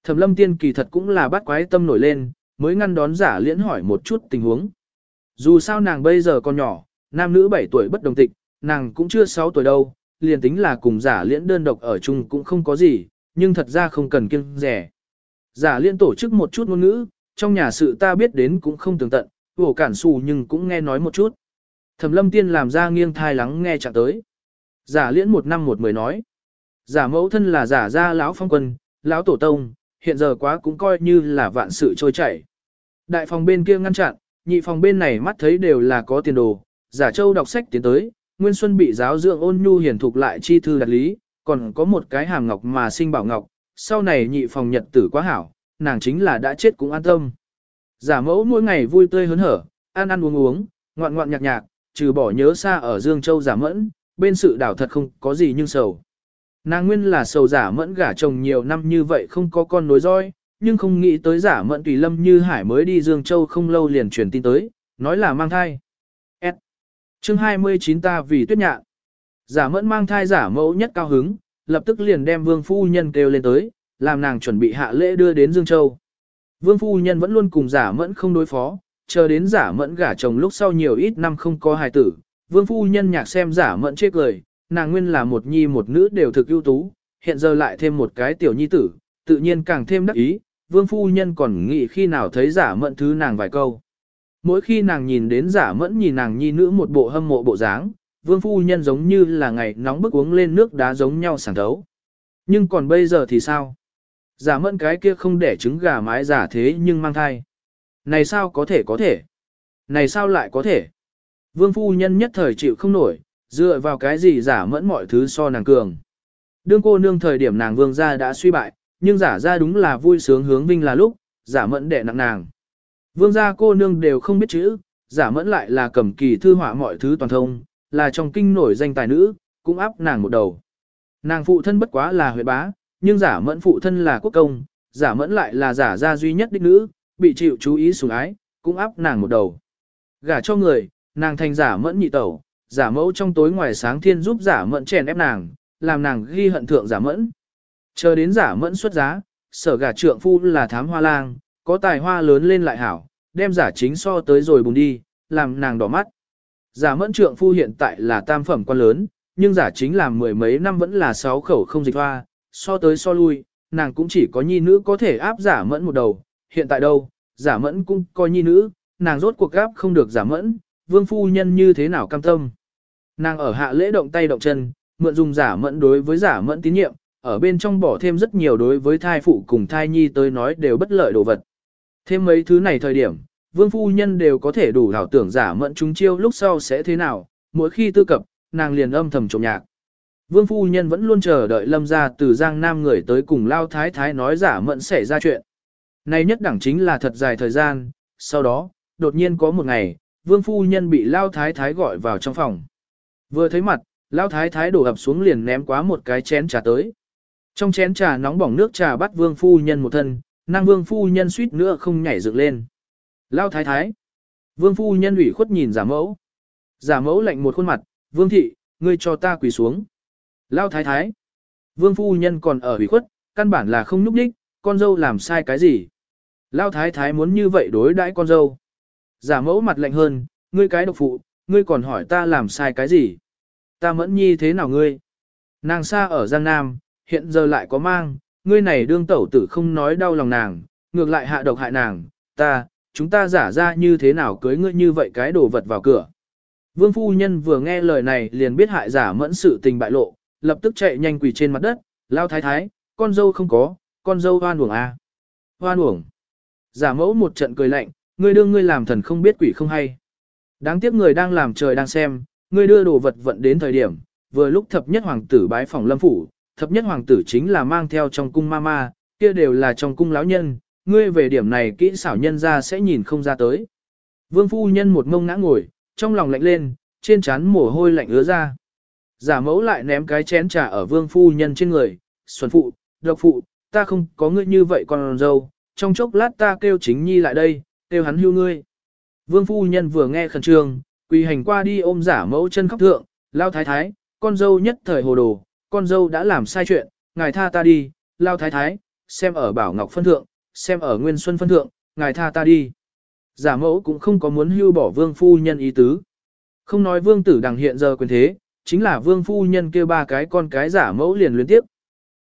Thẩm lâm tiên kỳ thật cũng là bắt quái tâm nổi lên, mới ngăn đón giả liễn hỏi một chút tình huống. Dù sao nàng bây giờ còn nhỏ, nam nữ 7 tuổi bất đồng tịch, nàng cũng chưa 6 tuổi đâu, liền tính là cùng giả liễn đơn độc ở chung cũng không có gì, nhưng thật ra không cần kiêng rẻ. Giả liễn tổ chức một chút ngôn ngữ, trong nhà sự ta biết đến cũng không tường tận, vổ cản xù nhưng cũng nghe nói một chút. Thẩm lâm tiên làm ra nghiêng thai lắng nghe chẳng tới. Giả liễn một năm một mười nói. Giả mẫu thân là giả gia lão phong quân, lão tổ tông, hiện giờ quá cũng coi như là vạn sự trôi chảy. Đại phòng bên kia ngăn chặn, nhị phòng bên này mắt thấy đều là có tiền đồ, giả châu đọc sách tiến tới, Nguyên Xuân bị giáo dưỡng ôn nhu hiển thục lại chi thư đặt lý, còn có một cái hàm ngọc mà sinh bảo ngọc, sau này nhị phòng nhật tử quá hảo, nàng chính là đã chết cũng an tâm. Giả mẫu mỗi ngày vui tươi hớn hở, ăn ăn uống uống, ngoạn ngoạn nhạc nhạc, trừ bỏ nhớ xa ở Dương Châu giả mẫn, bên sự đảo thật không có gì nhưng sầu. Nàng nguyên là sầu giả mẫn gả chồng nhiều năm như vậy không có con nối roi, nhưng không nghĩ tới giả mẫn tùy lâm như hải mới đi Dương Châu không lâu liền truyền tin tới, nói là mang thai. S. Chương 29 ta vì tuyết nhạn. Giả mẫn mang thai giả mẫu nhất cao hứng, lập tức liền đem vương phu nhân kêu lên tới, làm nàng chuẩn bị hạ lễ đưa đến Dương Châu. Vương phu nhân vẫn luôn cùng giả mẫn không đối phó, chờ đến giả mẫn gả chồng lúc sau nhiều ít năm không có hài tử. Vương phu nhân nhạc xem giả mẫn chê cười, nàng nguyên là một nhi một nữ đều thực ưu tú, hiện giờ lại thêm một cái tiểu nhi tử, tự nhiên càng thêm đắc ý, vương phu nhân còn nghĩ khi nào thấy giả mẫn thứ nàng vài câu. Mỗi khi nàng nhìn đến giả mẫn nhìn nàng nhi nữ một bộ hâm mộ bộ dáng, vương phu nhân giống như là ngày nóng bức uống lên nước đá giống nhau sảng thấu. Nhưng còn bây giờ thì sao? Giả mẫn cái kia không để trứng gà mái giả thế nhưng mang thai. Này sao có thể có thể? Này sao lại có thể? Vương phu nhân nhất thời chịu không nổi, dựa vào cái gì giả mẫn mọi thứ so nàng cường. Đương cô nương thời điểm nàng vương gia đã suy bại, nhưng giả ra đúng là vui sướng hướng vinh là lúc, giả mẫn đệ nặng nàng. Vương gia cô nương đều không biết chữ, giả mẫn lại là cầm kỳ thư họa mọi thứ toàn thông, là trong kinh nổi danh tài nữ, cũng áp nàng một đầu. Nàng phụ thân bất quá là huệ bá, nhưng giả mẫn phụ thân là quốc công, giả mẫn lại là giả gia duy nhất đích nữ, bị chịu chú ý sủng ái, cũng áp nàng một đầu. Gả cho người, nàng thành giả mẫn nhị tẩu, giả mẫu trong tối ngoài sáng thiên giúp giả mẫn chèn ép nàng, làm nàng ghi hận thượng giả mẫn. Chờ đến giả mẫn xuất giá, sở gả trượng phu là thám hoa lang, có tài hoa lớn lên lại hảo, đem giả chính so tới rồi bùng đi, làm nàng đỏ mắt. Giả mẫn trượng phu hiện tại là tam phẩm quan lớn, nhưng giả chính làm mười mấy năm vẫn là sáu khẩu không dịch hoa, so tới so lui, nàng cũng chỉ có nhi nữ có thể áp giả mẫn một đầu, hiện tại đâu, giả mẫn cũng coi nhi nữ, nàng rốt cuộc áp không được giả mẫn, vương phu nhân như thế nào cam tâm. Nàng ở hạ lễ động tay động chân, mượn dùng giả mẫn đối với giả mẫn tín nhiệm, ở bên trong bỏ thêm rất nhiều đối với thai phụ cùng thai nhi tới nói đều bất lợi đồ vật. Thêm mấy thứ này thời điểm, vương phu nhân đều có thể đủ đảo tưởng giả mẫn chúng chiêu lúc sau sẽ thế nào, mỗi khi tư cập, nàng liền âm thầm trộm nhạc. Vương phu nhân vẫn luôn chờ đợi lâm ra từ giang nam người tới cùng lao thái thái nói giả mẫn xảy ra chuyện. Này nhất đẳng chính là thật dài thời gian, sau đó, đột nhiên có một ngày, vương phu nhân bị lao thái thái gọi vào trong phòng. Vừa thấy mặt, lao thái thái đổ ập xuống liền ném quá một cái chén trà tới. Trong chén trà nóng bỏng nước trà bắt vương phu nhân một thân, năng vương phu nhân suýt nữa không nhảy dựng lên. Lao thái thái. Vương phu nhân ủy khuất nhìn giả mẫu. Giả mẫu lạnh một khuôn mặt, vương thị, ngươi cho ta quỳ xuống. Lao thái thái. Vương phu nhân còn ở ủy khuất, căn bản là không núp đích, con dâu làm sai cái gì. Lao thái thái muốn như vậy đối đãi con dâu. Giả mẫu mặt lạnh hơn, ngươi cái độc phụ, ngươi còn hỏi ta làm sai cái gì. Ta mẫn nhi thế nào ngươi? Nàng xa ở Giang Nam, hiện giờ lại có mang, ngươi này đương tẩu tử không nói đau lòng nàng, ngược lại hạ độc hại nàng, ta, chúng ta giả ra như thế nào cưới ngươi như vậy cái đồ vật vào cửa. Vương phu nhân vừa nghe lời này liền biết hại giả mẫn sự tình bại lộ, lập tức chạy nhanh quỳ trên mặt đất, lao thái thái, con dâu không có, con dâu hoan uổng à. Hoan uổng. Giả mẫu một trận cười lạnh, ngươi đưa ngươi làm thần không biết quỷ không hay. Đáng tiếc người đang làm trời đang xem, ngươi đưa đồ vật vận đến thời điểm, vừa lúc thập nhất hoàng tử bái phòng lâm phủ, thập nhất hoàng tử chính là mang theo trong cung ma ma, kia đều là trong cung lão nhân, ngươi về điểm này kỹ xảo nhân ra sẽ nhìn không ra tới. Vương phu nhân một mông ngã ngồi, trong lòng lạnh lên, trên trán mồ hôi lạnh ứa ra. Giả mẫu lại ném cái chén trà ở vương phu nhân trên người, xuân phụ, độc phụ, ta không có ngươi như vậy con dâu, trong chốc lát ta kêu chính nhi lại đây, kêu hắn hưu ngươi. Vương phu nhân vừa nghe khẩn trương, quỳ hành qua đi ôm giả mẫu chân khóc thượng, lao thái thái, con dâu nhất thời hồ đồ, con dâu đã làm sai chuyện, ngài tha ta đi, lao thái thái, xem ở bảo ngọc phân thượng, xem ở nguyên xuân phân thượng, ngài tha ta đi. Giả mẫu cũng không có muốn hưu bỏ vương phu nhân ý tứ. Không nói vương tử đằng hiện giờ quyền thế, chính là vương phu nhân kêu ba cái con cái giả mẫu liền liên tiếp.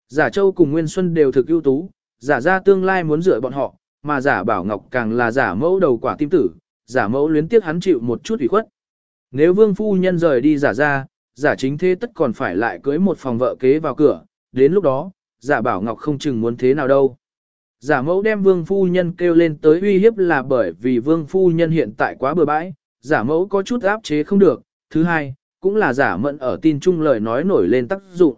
Giả châu cùng nguyên xuân đều thực ưu tú, giả ra tương lai muốn dựa bọn họ, mà giả bảo ngọc càng là giả mẫu đầu quả tim tử, giả mẫu luyến tiếc hắn chịu một chút ủy khuất. Nếu vương phu nhân rời đi giả ra, giả chính thế tất còn phải lại cưới một phòng vợ kế vào cửa, đến lúc đó, giả bảo ngọc không chừng muốn thế nào đâu. Giả mẫu đem vương phu nhân kêu lên tới uy hiếp là bởi vì vương phu nhân hiện tại quá bừa bãi, giả mẫu có chút áp chế không được, thứ hai, cũng là giả mẫn ở tin chung lời nói nổi lên tác dụng.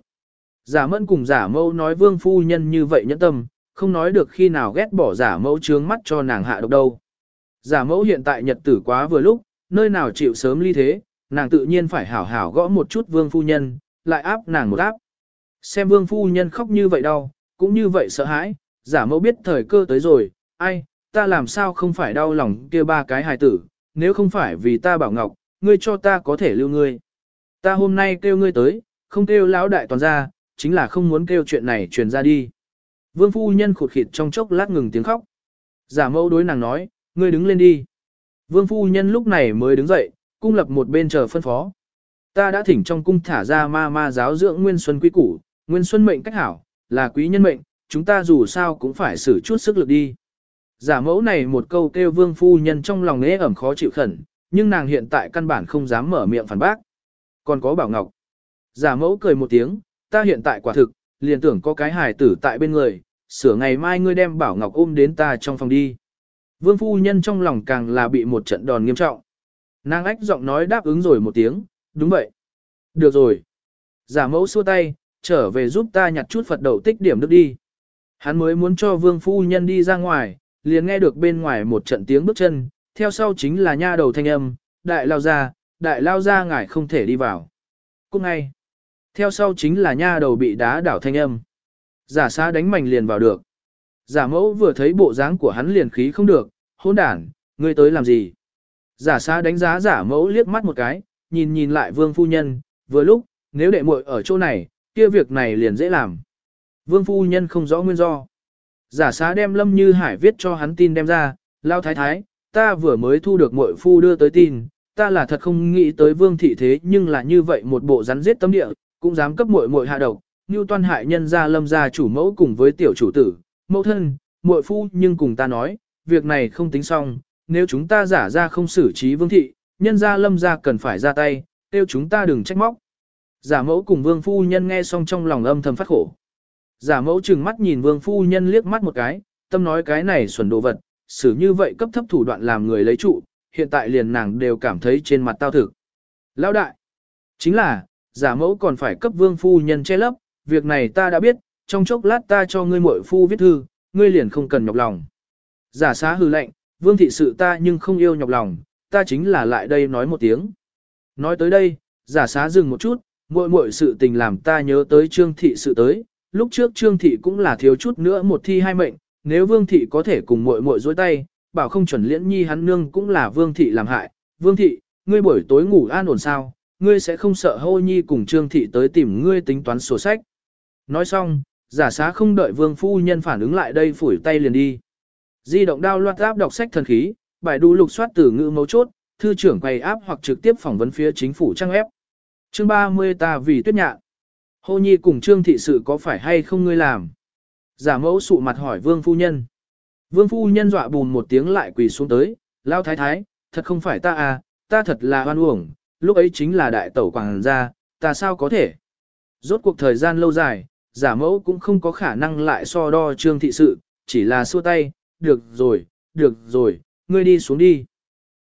Giả mẫn cùng giả mẫu nói vương phu nhân như vậy nhẫn tâm, không nói được khi nào ghét bỏ giả mẫu trướng mắt cho nàng hạ độc đâu. Giả mẫu hiện tại nhật tử quá vừa lúc, nơi nào chịu sớm ly thế, nàng tự nhiên phải hảo hảo gõ một chút vương phu nhân, lại áp nàng một áp. Xem vương phu nhân khóc như vậy đau, cũng như vậy sợ hãi, giả mẫu biết thời cơ tới rồi, ai, ta làm sao không phải đau lòng kia ba cái hài tử, nếu không phải vì ta bảo ngọc, ngươi cho ta có thể lưu ngươi. Ta hôm nay kêu ngươi tới, không kêu lão đại toàn ra, chính là không muốn kêu chuyện này truyền ra đi. Vương phu nhân khụt khịt trong chốc lát ngừng tiếng khóc. Giả mẫu đối nàng nói, ngươi đứng lên đi. Vương phu nhân lúc này mới đứng dậy, cung lập một bên chờ phân phó. Ta đã thỉnh trong cung thả ra ma ma giáo dưỡng Nguyên Xuân quý củ, Nguyên Xuân mệnh cách hảo, là quý nhân mệnh, chúng ta dù sao cũng phải xử chút sức lực đi. Giả mẫu này một câu kêu vương phu nhân trong lòng nế ẩm khó chịu khẩn, nhưng nàng hiện tại căn bản không dám mở miệng phản bác. Còn có bảo ngọc. Giả mẫu cười một tiếng, ta hiện tại quả thực, liền tưởng có cái hài tử tại bên người, sửa ngày mai ngươi đem bảo ngọc ôm đến ta trong phòng đi. Vương phu nhân trong lòng càng là bị một trận đòn nghiêm trọng. Nàng ách giọng nói đáp ứng rồi một tiếng, đúng vậy. Được rồi. Giả mẫu xua tay, trở về giúp ta nhặt chút Phật đậu tích điểm nước đi. Hắn mới muốn cho vương phu nhân đi ra ngoài, liền nghe được bên ngoài một trận tiếng bước chân, theo sau chính là nha đầu thanh âm, đại lao ra, đại lao ra ngài không thể đi vào. Cũng ngay. Theo sau chính là nha đầu bị đá đảo thanh âm. Giả xa đánh mảnh liền vào được. Giả mẫu vừa thấy bộ dáng của hắn liền khí không được, hôn đản, ngươi tới làm gì? Giả xá đánh giá giả mẫu liếc mắt một cái, nhìn nhìn lại vương phu nhân, vừa lúc, nếu đệ muội ở chỗ này, kia việc này liền dễ làm. Vương phu nhân không rõ nguyên do. Giả xá đem Lâm Như Hải viết cho hắn tin đem ra, lao thái thái, ta vừa mới thu được muội phu đưa tới tin, ta là thật không nghĩ tới vương thị thế nhưng là như vậy một bộ rắn giết tâm địa, cũng dám cấp muội muội hạ độc, như toan hại nhân gia lâm gia chủ mẫu cùng với tiểu chủ tử, mẫu thân, muội phu nhưng cùng ta nói, việc này không tính xong, nếu chúng ta giả ra không xử trí vương thị, nhân gia lâm gia cần phải ra tay, tiêu chúng ta đừng trách móc. Giả mẫu cùng vương phu nhân nghe xong trong lòng âm thầm phát khổ. Giả mẫu chừng mắt nhìn vương phu nhân liếc mắt một cái, tâm nói cái này xuẩn đồ vật, xử như vậy cấp thấp thủ đoạn làm người lấy trụ, hiện tại liền nàng đều cảm thấy trên mặt tao thực. Lão đại, chính là, giả mẫu còn phải cấp vương phu nhân che lấp, việc này ta đã biết, trong chốc lát ta cho ngươi muội phu viết thư, ngươi liền không cần nhọc lòng. Giả xá hư lệnh, vương thị sự ta nhưng không yêu nhọc lòng, ta chính là lại đây nói một tiếng. Nói tới đây, giả xá dừng một chút, muội muội sự tình làm ta nhớ tới trương thị sự tới, lúc trước trương thị cũng là thiếu chút nữa một thi hai mệnh, nếu vương thị có thể cùng muội muội dối tay, bảo không chuẩn liễn nhi hắn nương cũng là vương thị làm hại, vương thị, ngươi buổi tối ngủ an ổn sao, ngươi sẽ không sợ hô nhi cùng trương thị tới tìm ngươi tính toán sổ sách. Nói xong, giả xá không đợi vương phu nhân phản ứng lại đây phủi tay liền đi. Di động đao loạt áp đọc sách thần khí, bài đu lục soát từ ngữ mấu chốt, thư trưởng quay áp hoặc trực tiếp phỏng vấn phía chính phủ trang ép. Chương 30 ta vì tuyết nhạ. Hô nhi cùng trương thị sự có phải hay không ngươi làm? Giả mẫu sụ mặt hỏi vương phu nhân. Vương phu nhân dọa bùn một tiếng lại quỳ xuống tới, lao thái thái, thật không phải ta à, ta thật là hoan uổng, lúc ấy chính là đại tẩu quảng gia, ta sao có thể? Rốt cuộc thời gian lâu dài, giả mẫu cũng không có khả năng lại so đo trương thị sự, chỉ là xua tay, được rồi, được rồi, ngươi đi xuống đi.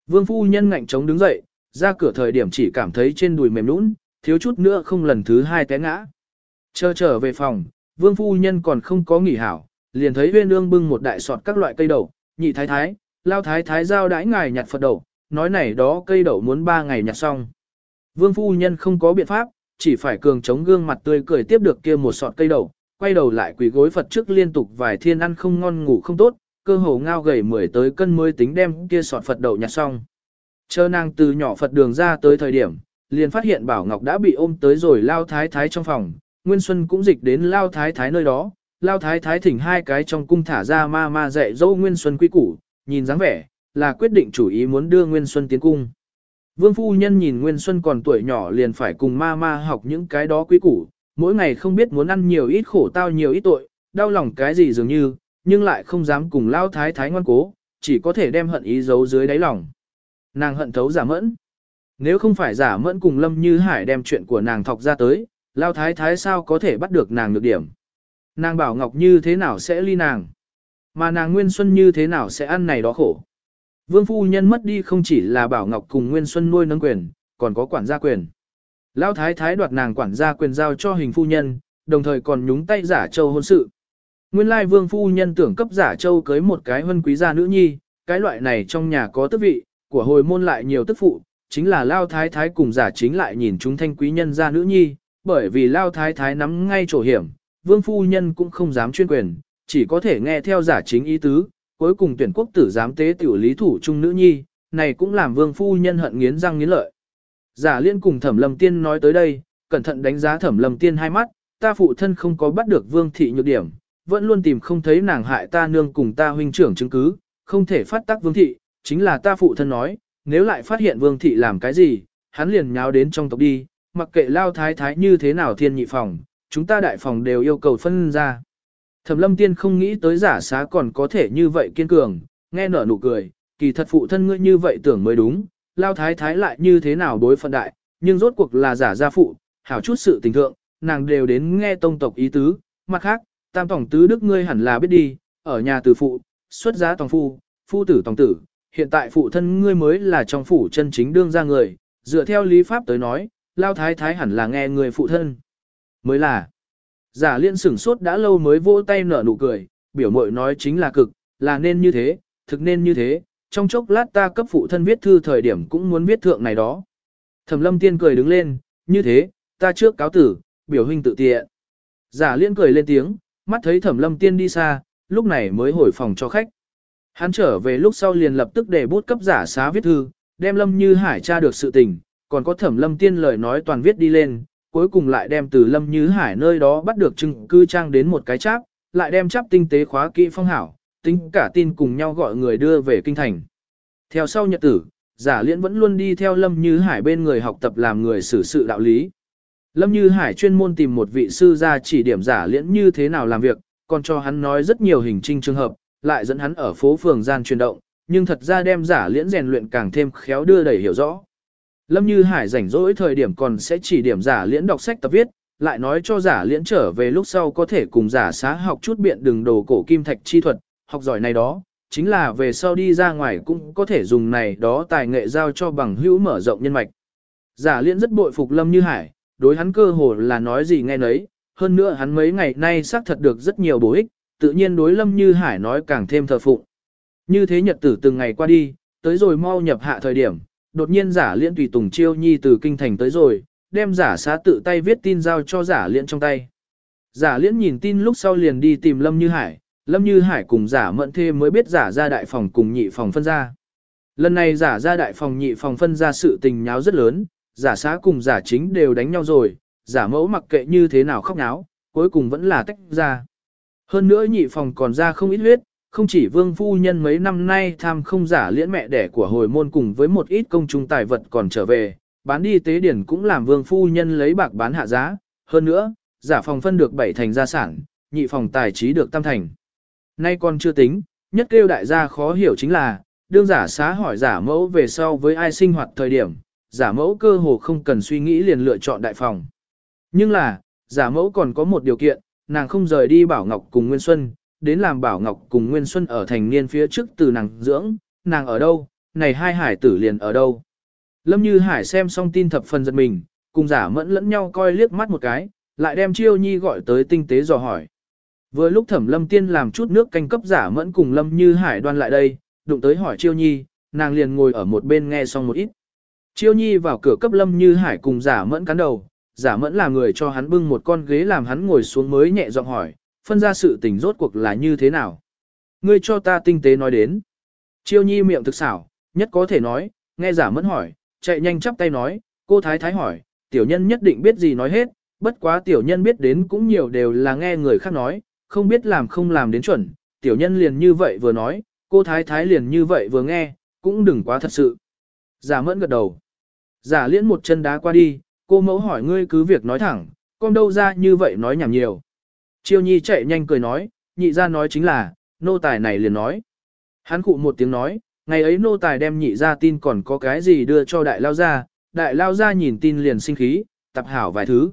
Vương phu nhân ngạnh chống đứng dậy, ra cửa thời điểm chỉ cảm thấy trên đùi mềm nũng, thiếu chút nữa không lần thứ hai té ngã. Chờ trở về phòng, vương phu nhân còn không có nghỉ hảo, liền thấy huyên ương bưng một đại sọt các loại cây đậu, nhị thái thái, lao thái thái giao đãi ngài nhặt Phật đậu, nói này đó cây đậu muốn ba ngày nhặt xong. Vương phu nhân không có biện pháp, chỉ phải cường chống gương mặt tươi cười tiếp được kia một sọt cây đậu, quay đầu lại quỳ gối Phật trước liên tục vài thiên ăn không ngon ngủ không tốt, cơ hồ ngao gầy mười tới cân mới tính đem kia sọt Phật đậu nhặt xong. Chờ nàng từ nhỏ Phật đường ra tới thời điểm, liền phát hiện Bảo Ngọc đã bị ôm tới rồi lao thái thái trong phòng, Nguyên Xuân cũng dịch đến lao thái thái nơi đó, lao thái thái thỉnh hai cái trong cung thả ra ma ma dạy dỗ Nguyên Xuân quý củ, nhìn dáng vẻ, là quyết định chủ ý muốn đưa Nguyên Xuân tiến cung. Vương phu nhân nhìn Nguyên Xuân còn tuổi nhỏ liền phải cùng ma ma học những cái đó quý củ, mỗi ngày không biết muốn ăn nhiều ít khổ tao nhiều ít tội, đau lòng cái gì dường như, nhưng lại không dám cùng lao thái thái ngoan cố, chỉ có thể đem hận ý giấu dưới đáy lòng. Nàng hận thấu giả mẫn. Nếu không phải giả mẫn cùng Lâm Như Hải đem chuyện của nàng thọc ra tới, lao thái thái sao có thể bắt được nàng được điểm. Nàng bảo Ngọc như thế nào sẽ ly nàng. Mà nàng Nguyên Xuân như thế nào sẽ ăn này đó khổ. Vương phu nhân mất đi không chỉ là bảo Ngọc cùng Nguyên Xuân nuôi nâng quyền, còn có quản gia quyền. Lão thái thái đoạt nàng quản gia quyền giao cho hình phu nhân, đồng thời còn nhúng tay giả châu hôn sự. Nguyên lai vương phu nhân tưởng cấp giả châu cưới một cái hân quý gia nữ nhi, cái loại này trong nhà có tức vị, của hồi môn lại nhiều tức phụ, chính là lao thái thái cùng giả chính lại nhìn chúng thanh quý nhân gia nữ nhi, bởi vì lao thái thái nắm ngay chỗ hiểm, vương phu nhân cũng không dám chuyên quyền, chỉ có thể nghe theo giả chính ý tứ, cuối cùng tuyển quốc tử giám tế tiểu lý thủ trung nữ nhi, này cũng làm vương phu nhân hận nghiến răng nghiến lợi. Giả liên cùng thẩm lâm tiên nói tới đây, cẩn thận đánh giá thẩm lâm tiên hai mắt, ta phụ thân không có bắt được vương thị nhược điểm, vẫn luôn tìm không thấy nàng hại ta nương cùng ta huynh trưởng chứng cứ, không thể phát tác vương thị, chính là ta phụ thân nói, nếu lại phát hiện vương thị làm cái gì, hắn liền nháo đến trong tộc đi, mặc kệ lao thái thái như thế nào thiên nhị phòng, chúng ta đại phòng đều yêu cầu phân ra. Thẩm lâm tiên không nghĩ tới giả xá còn có thể như vậy kiên cường, nghe nở nụ cười, kỳ thật phụ thân ngươi như vậy tưởng mới đúng, lao thái thái lại như thế nào đối phận đại, nhưng rốt cuộc là giả gia phụ, hảo chút sự tình thượng, nàng đều đến nghe tông tộc ý tứ, mặt khác, tam tổng tứ đức ngươi hẳn là biết đi, ở nhà từ phụ, xuất giá tòng phu, phu tử tòng tử, hiện tại phụ thân ngươi mới là trong phủ chân chính đương ra người, dựa theo lý pháp tới nói, lao thái thái hẳn là nghe người phụ thân. Mới là, giả liên sửng sốt đã lâu mới vỗ tay nở nụ cười, biểu mội nói chính là cực, là nên như thế, thực nên như thế, trong chốc lát ta cấp phụ thân viết thư thời điểm cũng muốn viết thượng này đó. Thẩm lâm tiên cười đứng lên, như thế, ta trước cáo tử, biểu huynh tự tiện. Giả liên cười lên tiếng, mắt thấy thẩm lâm tiên đi xa, lúc này mới hồi phòng cho khách. Hắn trở về lúc sau liền lập tức để bút cấp giả xá viết thư, đem Lâm Như Hải tra được sự tình, còn có thẩm Lâm Tiên lời nói toàn viết đi lên, cuối cùng lại đem từ Lâm Như Hải nơi đó bắt được chứng cư trang đến một cái cháp, lại đem cháp tinh tế khóa kỹ phong hảo, tính cả tin cùng nhau gọi người đưa về kinh thành. Theo sau nhật tử, giả liễn vẫn luôn đi theo Lâm Như Hải bên người học tập làm người xử sự đạo lý. Lâm Như Hải chuyên môn tìm một vị sư ra chỉ điểm giả liễn như thế nào làm việc, còn cho hắn nói rất nhiều hình trinh trường hợp, lại dẫn hắn ở phố phường gian truyền động, nhưng thật ra đem giả liễn rèn luyện càng thêm khéo đưa đẩy hiểu rõ. Lâm Như Hải rảnh rỗi thời điểm còn sẽ chỉ điểm giả liễn đọc sách tập viết, lại nói cho giả liễn trở về lúc sau có thể cùng giả xá học chút biện đường đồ cổ kim thạch chi thuật, học giỏi này đó, chính là về sau đi ra ngoài cũng có thể dùng này đó tài nghệ giao cho bằng hữu mở rộng nhân mạch. Giả liễn rất bội phục Lâm Như Hải, đối hắn cơ hồ là nói gì nghe nấy, hơn nữa hắn mấy ngày nay xác thật được rất nhiều bổ ích, tự nhiên đối Lâm Như Hải nói càng thêm thờ phụng. Như thế nhật tử từng ngày qua đi, tới rồi mau nhập hạ thời điểm, đột nhiên giả liễn tùy tùng chiêu nhi từ kinh thành tới rồi, đem giả xá tự tay viết tin giao cho giả liễn trong tay. Giả liễn nhìn tin lúc sau liền đi tìm Lâm Như Hải, Lâm Như Hải cùng giả mẫn thê mới biết giả ra đại phòng cùng nhị phòng phân ra. Lần này giả ra đại phòng nhị phòng phân ra sự tình nháo rất lớn, giả xá cùng giả chính đều đánh nhau rồi, giả mẫu mặc kệ như thế nào khóc náo, cuối cùng vẫn là tách ra. Hơn nữa nhị phòng còn ra không ít huyết, không chỉ vương phu nhân mấy năm nay tham không giả liễn mẹ đẻ của hồi môn cùng với một ít công chúng tài vật còn trở về, bán đi tế điển cũng làm vương phu nhân lấy bạc bán hạ giá, hơn nữa, giả phòng phân được bảy thành gia sản, nhị phòng tài trí được tam thành. Nay còn chưa tính, nhất kêu đại gia khó hiểu chính là, đương giả xá hỏi giả mẫu về sau với ai sinh hoạt thời điểm, giả mẫu cơ hồ không cần suy nghĩ liền lựa chọn đại phòng. Nhưng là, giả mẫu còn có một điều kiện, nàng không rời đi Bảo Ngọc cùng Nguyên Xuân, đến làm Bảo Ngọc cùng Nguyên Xuân ở thành niên phía trước từ nàng dưỡng, nàng ở đâu, này hai hải tử liền ở đâu. Lâm Như Hải xem xong tin thập phần giật mình, cùng giả mẫn lẫn nhau coi liếc mắt một cái, lại đem Chiêu Nhi gọi tới tinh tế dò hỏi. Vừa lúc Thẩm Lâm Tiên làm chút nước canh cấp giả mẫn cùng Lâm Như Hải đoan lại đây, đụng tới hỏi Chiêu Nhi, nàng liền ngồi ở một bên nghe xong một ít. Chiêu Nhi vào cửa cấp Lâm Như Hải cùng giả mẫn cắn đầu, giả mẫn là người cho hắn bưng một con ghế làm hắn ngồi xuống mới nhẹ giọng hỏi, phân ra sự tình rốt cuộc là như thế nào. Ngươi cho ta tinh tế nói đến. Chiêu Nhi miệng thực xảo, nhất có thể nói, nghe giả mẫn hỏi, chạy nhanh chắp tay nói, cô Thái Thái hỏi, tiểu nhân nhất định biết gì nói hết, bất quá tiểu nhân biết đến cũng nhiều đều là nghe người khác nói, không biết làm không làm đến chuẩn, tiểu nhân liền như vậy vừa nói, cô Thái Thái liền như vậy vừa nghe, cũng đừng quá thật sự. Giả mẫn gật đầu. Giả liễn một chân đá qua đi, cô mẫu hỏi ngươi cứ việc nói thẳng, con đâu ra như vậy nói nhảm nhiều. Chiêu nhi chạy nhanh cười nói, nhị ra nói chính là, nô tài này liền nói. Hắn cụ một tiếng nói, ngày ấy nô tài đem nhị ra tin còn có cái gì đưa cho đại lao ra, đại lao ra nhìn tin liền sinh khí, tập hảo vài thứ.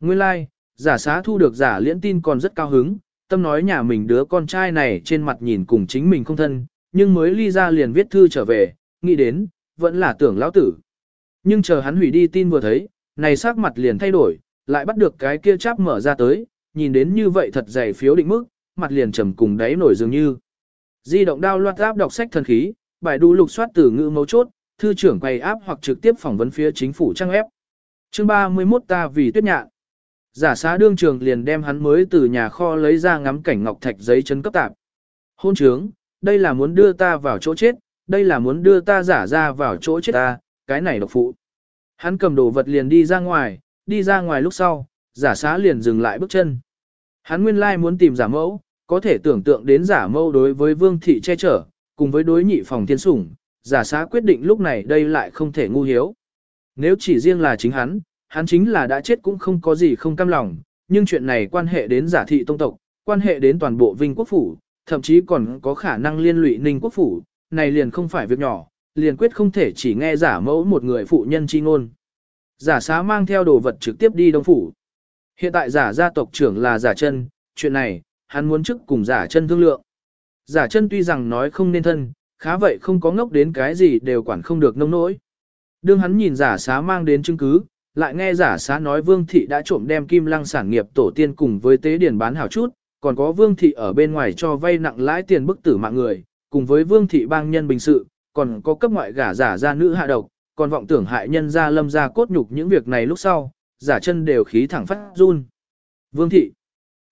Nguyên lai, like, giả xá thu được giả liễn tin còn rất cao hứng, tâm nói nhà mình đứa con trai này trên mặt nhìn cùng chính mình không thân, nhưng mới ly ra liền viết thư trở về, nghĩ đến, vẫn là tưởng lão tử. Nhưng chờ hắn hủy đi tin vừa thấy, này sắc mặt liền thay đổi, lại bắt được cái kia cháp mở ra tới, nhìn đến như vậy thật dày phiếu định mức, mặt liền trầm cùng đáy nổi dường như. Di động đao loạt áp đọc sách thần khí, bài đu lục soát từ ngữ mấu chốt, thư trưởng quay áp hoặc trực tiếp phỏng vấn phía chính phủ trang ép. Chương 31 ta vì tuyết nhạn. Giả xá đương trường liền đem hắn mới từ nhà kho lấy ra ngắm cảnh ngọc thạch giấy chấn cấp tạp. Hôn trướng, đây là muốn đưa ta vào chỗ chết, đây là muốn đưa ta giả ra vào chỗ chết ta, cái này độc phụ. Hắn cầm đồ vật liền đi ra ngoài, đi ra ngoài lúc sau, giả xá liền dừng lại bước chân. Hắn nguyên lai muốn tìm giả mẫu, có thể tưởng tượng đến giả mẫu đối với vương thị che chở, cùng với đối nhị phòng thiên sủng, giả xá quyết định lúc này đây lại không thể ngu hiếu. Nếu chỉ riêng là chính hắn, hắn chính là đã chết cũng không có gì không cam lòng, nhưng chuyện này quan hệ đến giả thị tông tộc, quan hệ đến toàn bộ vinh quốc phủ, thậm chí còn có khả năng liên lụy ninh quốc phủ, này liền không phải việc nhỏ, liền quyết không thể chỉ nghe giả mẫu một người phụ nhân chi ngôn. Giả xá mang theo đồ vật trực tiếp đi đông phủ. Hiện tại giả gia tộc trưởng là giả chân, chuyện này, hắn muốn trước cùng giả chân thương lượng. Giả chân tuy rằng nói không nên thân, khá vậy không có ngốc đến cái gì đều quản không được nông nỗi. Đương hắn nhìn giả xá mang đến chứng cứ, lại nghe giả xá nói vương thị đã trộm đem kim lăng sản nghiệp tổ tiên cùng với tế điển bán hảo chút, còn có vương thị ở bên ngoài cho vay nặng lãi tiền bức tử mạng người, cùng với vương thị bang nhân bình sự, còn có cấp ngoại gả giả ra nữ hạ độc, còn vọng tưởng hại nhân ra lâm ra cốt nhục những việc này lúc sau, giả chân đều khí thẳng phát run. Vương thị,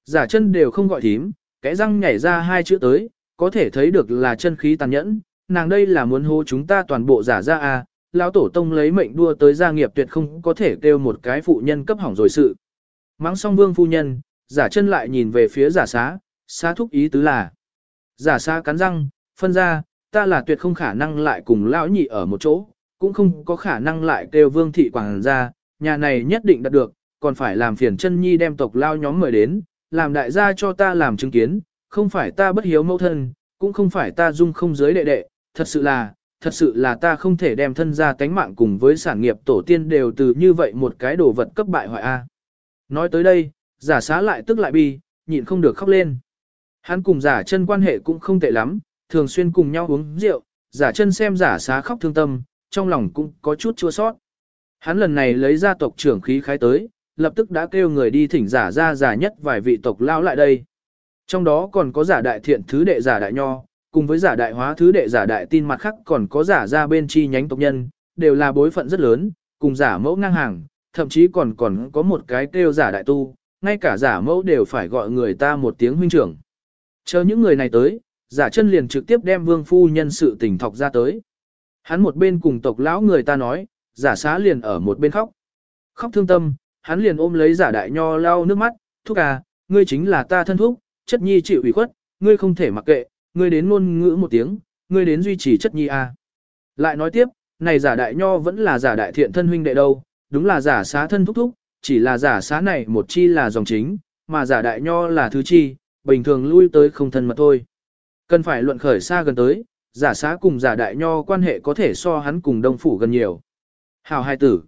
giả chân đều không gọi thím, kẽ răng nhảy ra hai chữ tới, có thể thấy được là chân khí tàn nhẫn, nàng đây là muốn hô chúng ta toàn bộ giả ra à, lão tổ tông lấy mệnh đua tới gia nghiệp tuyệt không có thể kêu một cái phụ nhân cấp hỏng rồi sự. Mắng xong vương phu nhân, giả chân lại nhìn về phía giả xá, xá thúc ý tứ là. Giả xá cắn răng, phân ra, ta là tuyệt không khả năng lại cùng lão nhị ở một chỗ, cũng không có khả năng lại kêu vương thị quảng ra, nhà này nhất định đạt được, còn phải làm phiền chân nhi đem tộc lao nhóm mời đến, làm đại gia cho ta làm chứng kiến, không phải ta bất hiếu mẫu thân, cũng không phải ta dung không giới đệ đệ, thật sự là, thật sự là ta không thể đem thân ra tánh mạng cùng với sản nghiệp tổ tiên đều từ như vậy một cái đồ vật cấp bại hoại A. Nói tới đây, giả xá lại tức lại bi, nhịn không được khóc lên. Hắn cùng giả chân quan hệ cũng không tệ lắm, thường xuyên cùng nhau uống rượu, giả chân xem giả xá khóc thương tâm, trong lòng cũng có chút chua sót. Hắn lần này lấy ra tộc trưởng khí khái tới, lập tức đã kêu người đi thỉnh giả ra giả nhất vài vị tộc lao lại đây. Trong đó còn có giả đại thiện thứ đệ giả đại nho, cùng với giả đại hóa thứ đệ giả đại tin mặt khác còn có giả ra bên chi nhánh tộc nhân, đều là bối phận rất lớn, cùng giả mẫu ngang hàng, thậm chí còn còn có một cái kêu giả đại tu, ngay cả giả mẫu đều phải gọi người ta một tiếng huynh trưởng. Chờ những người này tới, giả chân liền trực tiếp đem vương phu nhân sự tình thọc ra tới. Hắn một bên cùng tộc lão người ta nói, giả xá liền ở một bên khóc. Khóc thương tâm, hắn liền ôm lấy giả đại nho lau nước mắt, thúc à, ngươi chính là ta thân thúc, chất nhi chịu ủy khuất, ngươi không thể mặc kệ, ngươi đến ngôn ngữ một tiếng, ngươi đến duy trì chất nhi à. Lại nói tiếp, này giả đại nho vẫn là giả đại thiện thân huynh đệ đâu, đúng là giả xá thân thúc thúc, chỉ là giả xá này một chi là dòng chính, mà giả đại nho là thứ chi, bình thường lui tới không thân mật thôi. Cần phải luận khởi xa gần tới, giả xá cùng giả đại nho quan hệ có thể so hắn cùng đông phủ gần nhiều. Hào hai tử.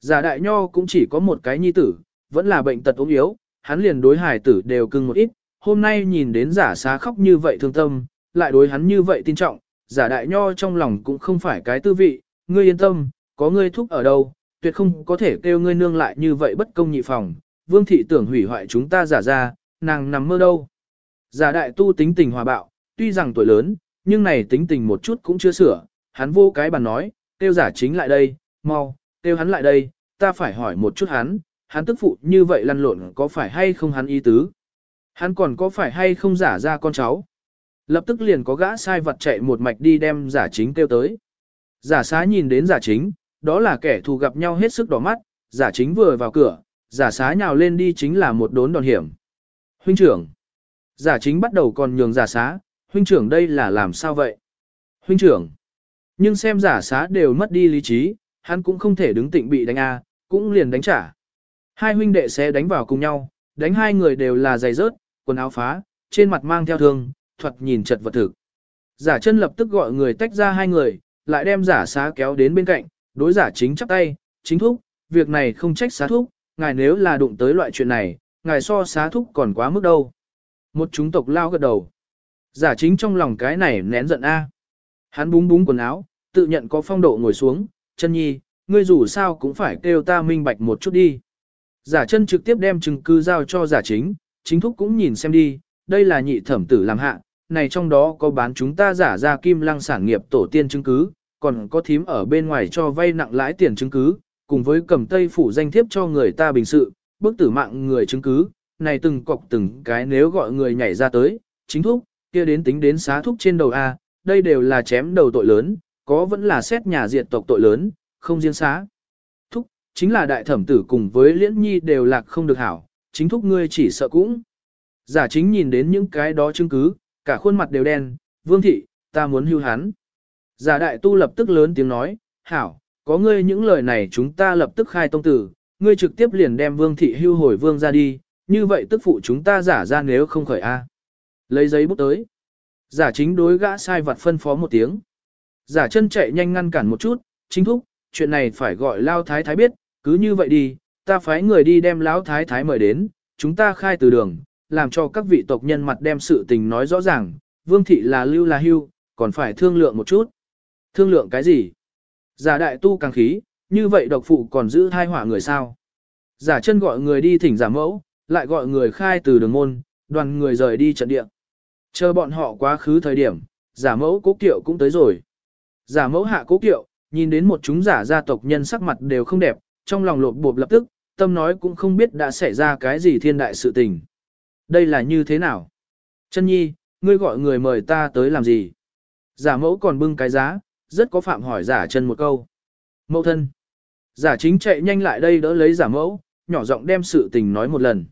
Giả đại nho cũng chỉ có một cái nhi tử, vẫn là bệnh tật ốm yếu, hắn liền đối hài tử đều cưng một ít, hôm nay nhìn đến giả xá khóc như vậy thương tâm, lại đối hắn như vậy tin trọng, giả đại nho trong lòng cũng không phải cái tư vị, ngươi yên tâm, có ngươi thúc ở đâu, tuyệt không có thể kêu ngươi nương lại như vậy bất công nhị phòng, vương thị tưởng hủy hoại chúng ta giả ra, nàng nằm mơ đâu. Giả đại tu tính tình hòa bạo, tuy rằng tuổi lớn, nhưng này tính tình một chút cũng chưa sửa, hắn vô cái bàn nói, kêu giả chính lại đây, mau, kêu hắn lại đây, ta phải hỏi một chút hắn, hắn tức phụ như vậy lăn lộn có phải hay không hắn ý tứ. Hắn còn có phải hay không giả ra con cháu? Lập tức liền có gã sai vật chạy một mạch đi đem giả chính kêu tới. Giả xá nhìn đến giả chính, đó là kẻ thù gặp nhau hết sức đỏ mắt, giả chính vừa vào cửa, giả xá nhào lên đi chính là một đốn đòn hiểm. Huynh trưởng. Giả chính bắt đầu còn nhường giả xá, huynh trưởng đây là làm sao vậy? Huynh trưởng. Nhưng xem giả xá đều mất đi lý trí, hắn cũng không thể đứng tịnh bị đánh A, cũng liền đánh trả. Hai huynh đệ sẽ đánh vào cùng nhau, đánh hai người đều là giày rớt, quần áo phá, trên mặt mang theo thương, thuật nhìn chật vật thực. Giả chân lập tức gọi người tách ra hai người, lại đem giả xá kéo đến bên cạnh, đối giả chính chắp tay, chính thúc, việc này không trách xá thúc, ngài nếu là đụng tới loại chuyện này, ngài so xá thúc còn quá mức đâu. Một chúng tộc lao gật đầu. Giả chính trong lòng cái này nén giận a. Hắn búng búng quần áo, tự nhận có phong độ ngồi xuống, chân nhi, ngươi dù sao cũng phải kêu ta minh bạch một chút đi. Giả chân trực tiếp đem chứng cứ giao cho giả chính, chính thúc cũng nhìn xem đi, đây là nhị thẩm tử làm hạ, này trong đó có bán chúng ta giả ra kim lăng sản nghiệp tổ tiên chứng cứ, còn có thím ở bên ngoài cho vay nặng lãi tiền chứng cứ, cùng với cầm tây phủ danh thiếp cho người ta bình sự, bức tử mạng người chứng cứ, này từng cọc từng cái nếu gọi người nhảy ra tới, chính thúc, kia đến tính đến xá thúc trên đầu A, đây đều là chém đầu tội lớn, có vẫn là xét nhà diệt tộc tội lớn, không riêng xá. Thúc, chính là đại thẩm tử cùng với liễn nhi đều lạc không được hảo, chính thúc ngươi chỉ sợ cũng. Giả chính nhìn đến những cái đó chứng cứ, cả khuôn mặt đều đen, vương thị, ta muốn hưu hắn. Giả đại tu lập tức lớn tiếng nói, hảo, có ngươi những lời này chúng ta lập tức khai tông tử, ngươi trực tiếp liền đem vương thị hưu hồi vương ra đi, như vậy tức phụ chúng ta giả ra nếu không khởi A. Lấy giấy bút tới. Giả chính đối gã sai vặt phân phó một tiếng. Giả chân chạy nhanh ngăn cản một chút, chính thúc, chuyện này phải gọi lao thái thái biết, cứ như vậy đi, ta phái người đi đem lão thái thái mời đến, chúng ta khai từ đường, làm cho các vị tộc nhân mặt đem sự tình nói rõ ràng, vương thị là lưu là hưu, còn phải thương lượng một chút. Thương lượng cái gì? Giả đại tu càng khí, như vậy độc phụ còn giữ thai hỏa người sao? Giả chân gọi người đi thỉnh giả mẫu, lại gọi người khai từ đường môn, đoàn người rời đi trận địa. Chờ bọn họ quá khứ thời điểm, giả mẫu cố kiệu cũng tới rồi. Giả mẫu hạ cố kiệu, nhìn đến một chúng giả gia tộc nhân sắc mặt đều không đẹp, trong lòng lột bộp lập tức, tâm nói cũng không biết đã xảy ra cái gì thiên đại sự tình. Đây là như thế nào? Chân nhi, ngươi gọi người mời ta tới làm gì? Giả mẫu còn bưng cái giá, rất có phạm hỏi giả chân một câu. Mẫu thân. Giả chính chạy nhanh lại đây đỡ lấy giả mẫu, nhỏ giọng đem sự tình nói một lần.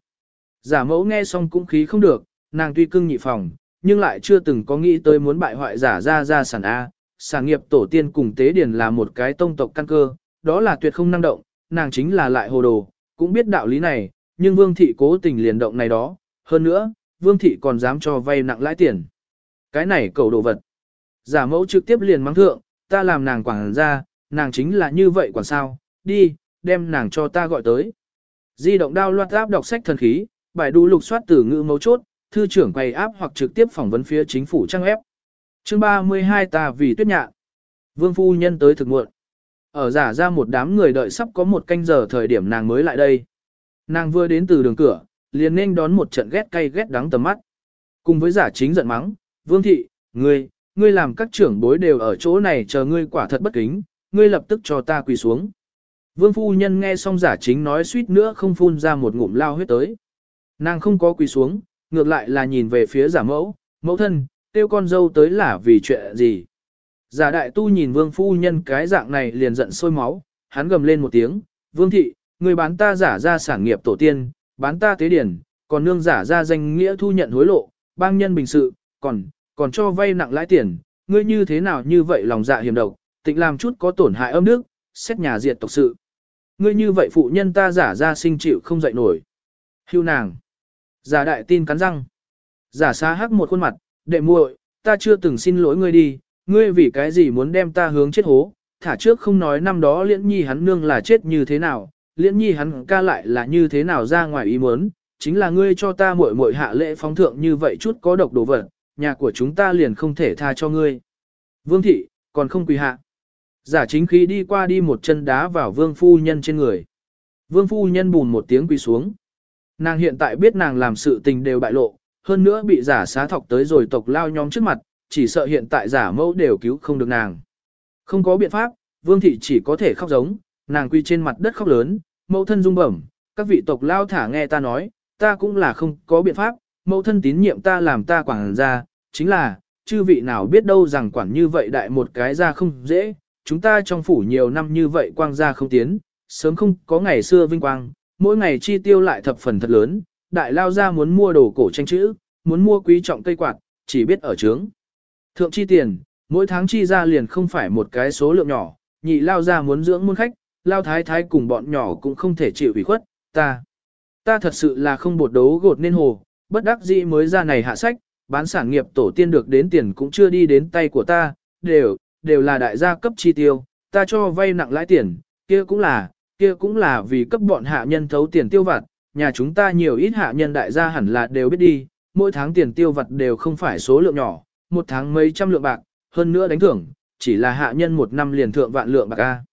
Giả mẫu nghe xong cũng khí không được, nàng tuy cưng nhị phòng, nhưng lại chưa từng có nghĩ tới muốn bại hoại giả ra ra sản A. Sản nghiệp tổ tiên cùng tế điển là một cái tông tộc căn cơ, đó là tuyệt không năng động, nàng chính là lại hồ đồ, cũng biết đạo lý này, nhưng vương thị cố tình liền động này đó, hơn nữa, vương thị còn dám cho vay nặng lãi tiền. Cái này cầu đồ vật. Giả mẫu trực tiếp liền mắng thượng, ta làm nàng quảng ra, nàng chính là như vậy quản sao, đi, đem nàng cho ta gọi tới. Di động đao loạt áp đọc sách thần khí, bài đu lục soát từ ngữ mấu chốt, thư trưởng quay áp hoặc trực tiếp phỏng vấn phía chính phủ trang ép. Chương 32 ta vì tuyết nhạ. Vương phu nhân tới thực muộn. Ở giả ra một đám người đợi sắp có một canh giờ thời điểm nàng mới lại đây. Nàng vừa đến từ đường cửa, liền nên đón một trận ghét cay ghét đắng tầm mắt. Cùng với giả chính giận mắng, Vương thị, ngươi, ngươi làm các trưởng bối đều ở chỗ này chờ ngươi quả thật bất kính, ngươi lập tức cho ta quỳ xuống. Vương phu nhân nghe xong giả chính nói suýt nữa không phun ra một ngụm lao huyết tới. Nàng không có quỳ xuống, ngược lại là nhìn về phía giả mẫu, mẫu thân, tiêu con dâu tới là vì chuyện gì. Giả đại tu nhìn vương phu nhân cái dạng này liền giận sôi máu, hắn gầm lên một tiếng, vương thị, người bán ta giả ra sản nghiệp tổ tiên, bán ta tế điển, còn nương giả ra danh nghĩa thu nhận hối lộ, bang nhân bình sự, còn, còn cho vay nặng lãi tiền, ngươi như thế nào như vậy lòng dạ hiểm độc, tịnh làm chút có tổn hại âm đức, xét nhà diệt tộc sự. Ngươi như vậy phụ nhân ta giả ra sinh chịu không dậy nổi. Hưu nàng. Giả đại tin cắn răng. Giả xa hắc một khuôn mặt, đệ muội, ta chưa từng xin lỗi ngươi đi, ngươi vì cái gì muốn đem ta hướng chết hố, thả trước không nói năm đó liễn nhi hắn nương là chết như thế nào, liễn nhi hắn ca lại là như thế nào ra ngoài ý muốn, chính là ngươi cho ta muội muội hạ lễ phóng thượng như vậy chút có độc đồ vật, nhà của chúng ta liền không thể tha cho ngươi. Vương thị, còn không quỳ hạ. Giả chính khí đi qua đi một chân đá vào vương phu nhân trên người. Vương phu nhân bùn một tiếng quỳ xuống. Nàng hiện tại biết nàng làm sự tình đều bại lộ, hơn nữa bị giả xá thọc tới rồi tộc lao nhóm trước mặt, chỉ sợ hiện tại giả mẫu đều cứu không được nàng. Không có biện pháp, vương thị chỉ có thể khóc giống, nàng quy trên mặt đất khóc lớn, mẫu thân rung bẩm, các vị tộc lao thả nghe ta nói, ta cũng là không có biện pháp, mẫu thân tín nhiệm ta làm ta quản ra, chính là, chư vị nào biết đâu rằng quản như vậy đại một cái ra không dễ, chúng ta trong phủ nhiều năm như vậy quang gia không tiến, sớm không có ngày xưa vinh quang, mỗi ngày chi tiêu lại thập phần thật lớn, đại lao ra muốn mua đồ cổ tranh chữ, muốn mua quý trọng cây quạt, chỉ biết ở trướng. Thượng chi tiền, mỗi tháng chi ra liền không phải một cái số lượng nhỏ, nhị lao ra muốn dưỡng muôn khách, lao thái thái cùng bọn nhỏ cũng không thể chịu ủy khuất, ta. Ta thật sự là không bột đấu gột nên hồ, bất đắc dĩ mới ra này hạ sách, bán sản nghiệp tổ tiên được đến tiền cũng chưa đi đến tay của ta, đều, đều là đại gia cấp chi tiêu, ta cho vay nặng lãi tiền, kia cũng là, kia cũng là vì cấp bọn hạ nhân thấu tiền tiêu vặt, nhà chúng ta nhiều ít hạ nhân đại gia hẳn là đều biết đi, mỗi tháng tiền tiêu vặt đều không phải số lượng nhỏ, một tháng mấy trăm lượng bạc, hơn nữa đánh thưởng, chỉ là hạ nhân một năm liền thượng vạn lượng bạc a.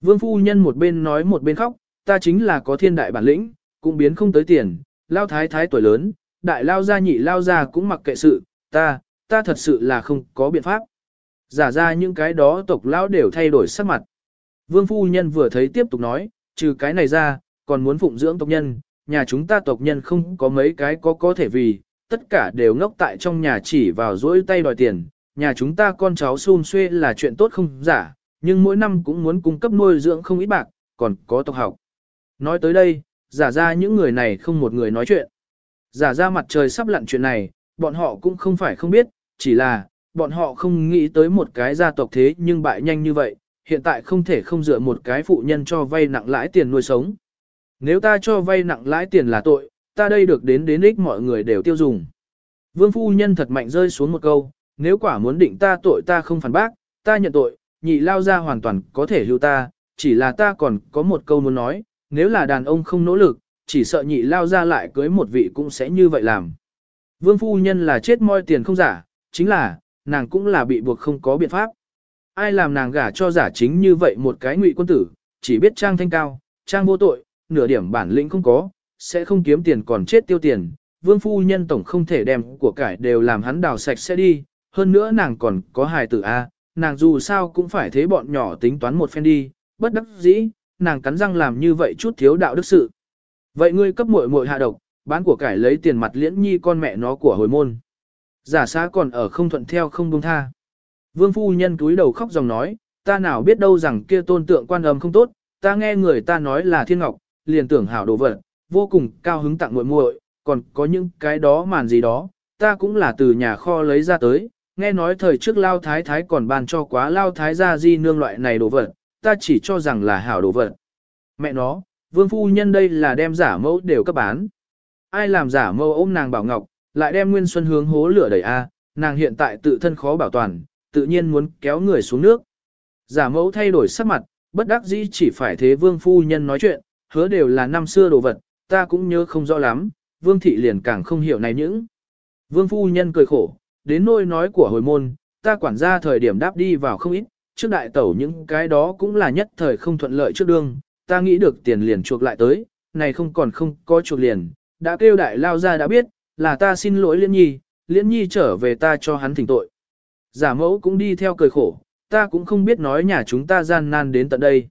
Vương phu nhân một bên nói một bên khóc, ta chính là có thiên đại bản lĩnh, cũng biến không tới tiền, lao thái thái tuổi lớn, đại lao gia nhị lao gia cũng mặc kệ sự, ta, ta thật sự là không có biện pháp. Giả ra những cái đó tộc lão đều thay đổi sắc mặt. Vương phu nhân vừa thấy tiếp tục nói, trừ cái này ra, còn muốn phụng dưỡng tộc nhân, nhà chúng ta tộc nhân không có mấy cái có có thể vì, tất cả đều ngốc tại trong nhà chỉ vào dỗi tay đòi tiền, nhà chúng ta con cháu xun xuê là chuyện tốt không giả, nhưng mỗi năm cũng muốn cung cấp nuôi dưỡng không ít bạc, còn có tộc học. Nói tới đây, giả ra những người này không một người nói chuyện. Giả ra mặt trời sắp lặn chuyện này, bọn họ cũng không phải không biết, chỉ là, bọn họ không nghĩ tới một cái gia tộc thế nhưng bại nhanh như vậy, hiện tại không thể không dựa một cái phụ nhân cho vay nặng lãi tiền nuôi sống. Nếu ta cho vay nặng lãi tiền là tội, ta đây được đến đến ích mọi người đều tiêu dùng. Vương phu nhân thật mạnh rơi xuống một câu, nếu quả muốn định ta tội ta không phản bác, ta nhận tội, nhị lao ra hoàn toàn có thể lưu ta, chỉ là ta còn có một câu muốn nói, nếu là đàn ông không nỗ lực, chỉ sợ nhị lao ra lại cưới một vị cũng sẽ như vậy làm. Vương phu nhân là chết moi tiền không giả, chính là, nàng cũng là bị buộc không có biện pháp. Ai làm nàng gả cho giả chính như vậy một cái ngụy quân tử, chỉ biết trang thanh cao, trang vô tội, nửa điểm bản lĩnh không có, sẽ không kiếm tiền còn chết tiêu tiền. Vương phu nhân tổng không thể đem của cải đều làm hắn đào sạch sẽ đi, hơn nữa nàng còn có hài tử A, nàng dù sao cũng phải thế bọn nhỏ tính toán một phen đi, bất đắc dĩ, nàng cắn răng làm như vậy chút thiếu đạo đức sự. Vậy ngươi cấp muội muội hạ độc, bán của cải lấy tiền mặt liễn nhi con mẹ nó của hồi môn. Giả xá còn ở không thuận theo không buông tha. Vương phu nhân cúi đầu khóc dòng nói, ta nào biết đâu rằng kia tôn tượng quan âm không tốt, ta nghe người ta nói là thiên ngọc, liền tưởng hảo đồ vật, vô cùng cao hứng tặng muội muội, còn có những cái đó màn gì đó, ta cũng là từ nhà kho lấy ra tới, nghe nói thời trước lao thái thái còn ban cho quá lao thái gia di nương loại này đồ vật, ta chỉ cho rằng là hảo đồ vật. Mẹ nó, vương phu nhân đây là đem giả mẫu đều cấp bán. Ai làm giả mẫu ôm nàng bảo ngọc, lại đem nguyên xuân hướng hố lửa đẩy A, nàng hiện tại tự thân khó bảo toàn, tự nhiên muốn kéo người xuống nước. Giả mẫu thay đổi sắc mặt, bất đắc dĩ chỉ phải thế vương phu nhân nói chuyện, hứa đều là năm xưa đồ vật, ta cũng nhớ không rõ lắm, vương thị liền càng không hiểu này những. Vương phu nhân cười khổ, đến nôi nói của hồi môn, ta quản gia thời điểm đáp đi vào không ít, trước đại tẩu những cái đó cũng là nhất thời không thuận lợi trước đương, ta nghĩ được tiền liền chuộc lại tới, này không còn không có chuộc liền, đã kêu đại lao ra đã biết, là ta xin lỗi liên nhi, liên nhi trở về ta cho hắn thỉnh tội. Giả mẫu cũng đi theo cười khổ, ta cũng không biết nói nhà chúng ta gian nan đến tận đây.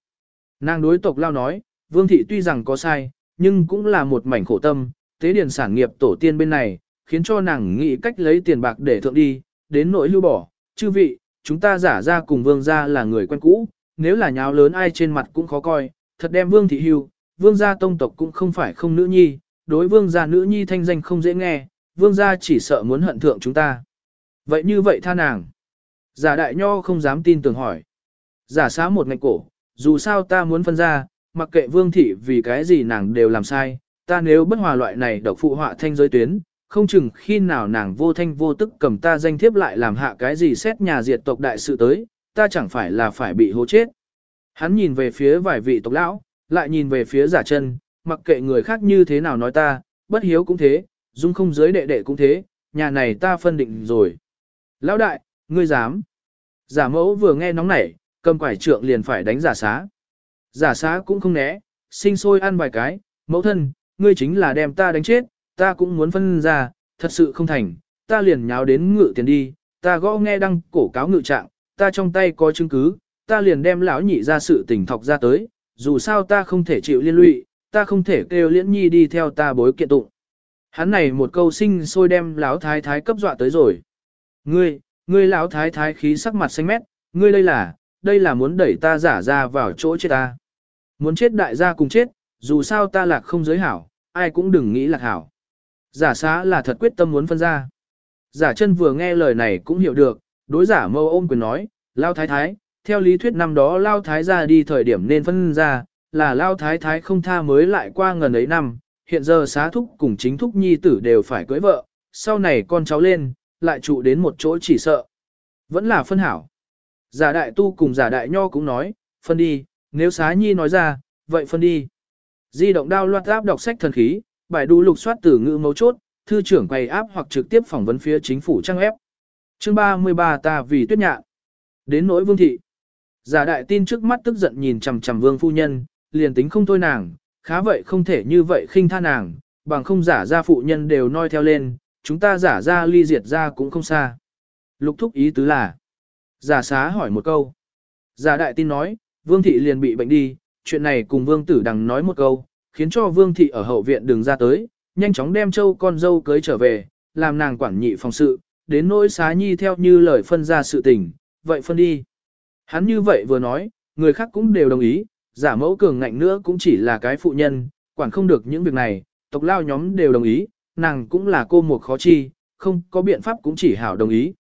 Nàng đối tộc lao nói, vương thị tuy rằng có sai, nhưng cũng là một mảnh khổ tâm, tế điển sản nghiệp tổ tiên bên này, khiến cho nàng nghĩ cách lấy tiền bạc để thượng đi, đến nỗi lưu bỏ, chư vị, chúng ta giả ra cùng vương gia là người quen cũ, nếu là nháo lớn ai trên mặt cũng khó coi, thật đem vương thị hưu, vương gia tông tộc cũng không phải không nữ nhi, đối vương gia nữ nhi thanh danh không dễ nghe, vương gia chỉ sợ muốn hận thượng chúng ta. Vậy như vậy tha nàng. Giả đại nho không dám tin tưởng hỏi. Giả xá một ngạch cổ, dù sao ta muốn phân ra, mặc kệ vương thị vì cái gì nàng đều làm sai, ta nếu bất hòa loại này độc phụ họa thanh giới tuyến, không chừng khi nào nàng vô thanh vô tức cầm ta danh thiếp lại làm hạ cái gì xét nhà diệt tộc đại sự tới, ta chẳng phải là phải bị hố chết. Hắn nhìn về phía vài vị tộc lão, lại nhìn về phía giả chân, mặc kệ người khác như thế nào nói ta, bất hiếu cũng thế, dung không giới đệ đệ cũng thế, nhà này ta phân định rồi. Lão đại, ngươi dám. Giả mẫu vừa nghe nóng nảy, cầm quải trượng liền phải đánh giả xá. Giả xá cũng không né, sinh sôi ăn vài cái, mẫu thân, ngươi chính là đem ta đánh chết, ta cũng muốn phân ra, thật sự không thành, ta liền nháo đến ngự tiền đi, ta gõ nghe đăng cổ cáo ngự trạng, ta trong tay có chứng cứ, ta liền đem lão nhị ra sự tình thọc ra tới, dù sao ta không thể chịu liên lụy, ta không thể kêu liễn nhi đi theo ta bối kiện tụng. Hắn này một câu sinh sôi đem lão thái thái cấp dọa tới rồi. Ngươi, ngươi lão thái thái khí sắc mặt xanh mét, ngươi đây là, đây là muốn đẩy ta giả ra vào chỗ chết ta. Muốn chết đại gia cùng chết, dù sao ta lạc không giới hảo, ai cũng đừng nghĩ lạc hảo. Giả xá là thật quyết tâm muốn phân ra. Giả chân vừa nghe lời này cũng hiểu được, đối giả mâu ôm quyền nói, lao thái thái, theo lý thuyết năm đó lao thái ra đi thời điểm nên phân ra, là lao thái thái không tha mới lại qua ngần ấy năm, hiện giờ xá thúc cùng chính thúc nhi tử đều phải cưới vợ, sau này con cháu lên, lại trụ đến một chỗ chỉ sợ. Vẫn là phân hảo. Giả đại tu cùng giả đại nho cũng nói, phân đi, nếu xá nhi nói ra, vậy phân đi. Di động đao loạt áp đọc sách thần khí, bài đu lục soát từ ngữ mấu chốt, thư trưởng quay áp hoặc trực tiếp phỏng vấn phía chính phủ trang ép. Chương 33 ta vì tuyết nhạ Đến nỗi vương thị. Giả đại tin trước mắt tức giận nhìn chằm chằm vương phu nhân, liền tính không thôi nàng, khá vậy không thể như vậy khinh tha nàng, bằng không giả ra phụ nhân đều noi theo lên, chúng ta giả ra ly diệt ra cũng không xa. Lục thúc ý tứ là. Giả xá hỏi một câu. Giả đại tin nói, vương thị liền bị bệnh đi, chuyện này cùng vương tử đằng nói một câu, khiến cho vương thị ở hậu viện đừng ra tới, nhanh chóng đem châu con dâu cưới trở về, làm nàng quản nhị phòng sự, đến nỗi xá nhi theo như lời phân ra sự tình, vậy phân đi. Hắn như vậy vừa nói, người khác cũng đều đồng ý, giả mẫu cường ngạnh nữa cũng chỉ là cái phụ nhân, quản không được những việc này, tộc lao nhóm đều đồng ý, nàng cũng là cô một khó chi, không có biện pháp cũng chỉ hảo đồng ý.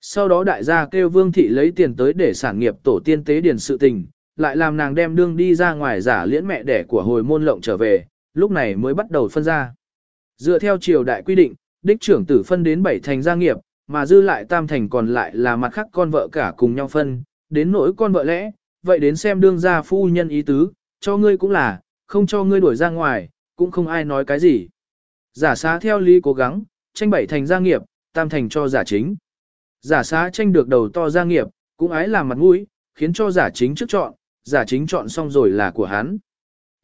Sau đó đại gia kêu vương thị lấy tiền tới để sản nghiệp tổ tiên tế điền sự tình, lại làm nàng đem đương đi ra ngoài giả liễn mẹ đẻ của hồi môn lộng trở về, lúc này mới bắt đầu phân ra. Dựa theo triều đại quy định, đích trưởng tử phân đến bảy thành gia nghiệp, mà dư lại tam thành còn lại là mặt khác con vợ cả cùng nhau phân, đến nỗi con vợ lẽ, vậy đến xem đương gia phu nhân ý tứ, cho ngươi cũng là, không cho ngươi đuổi ra ngoài, cũng không ai nói cái gì. Giả xá theo lý cố gắng, tranh bảy thành gia nghiệp, tam thành cho giả chính. Giả xá tranh được đầu to gia nghiệp, cũng ái làm mặt mũi, khiến cho giả chính trước chọn, giả chính chọn xong rồi là của hắn.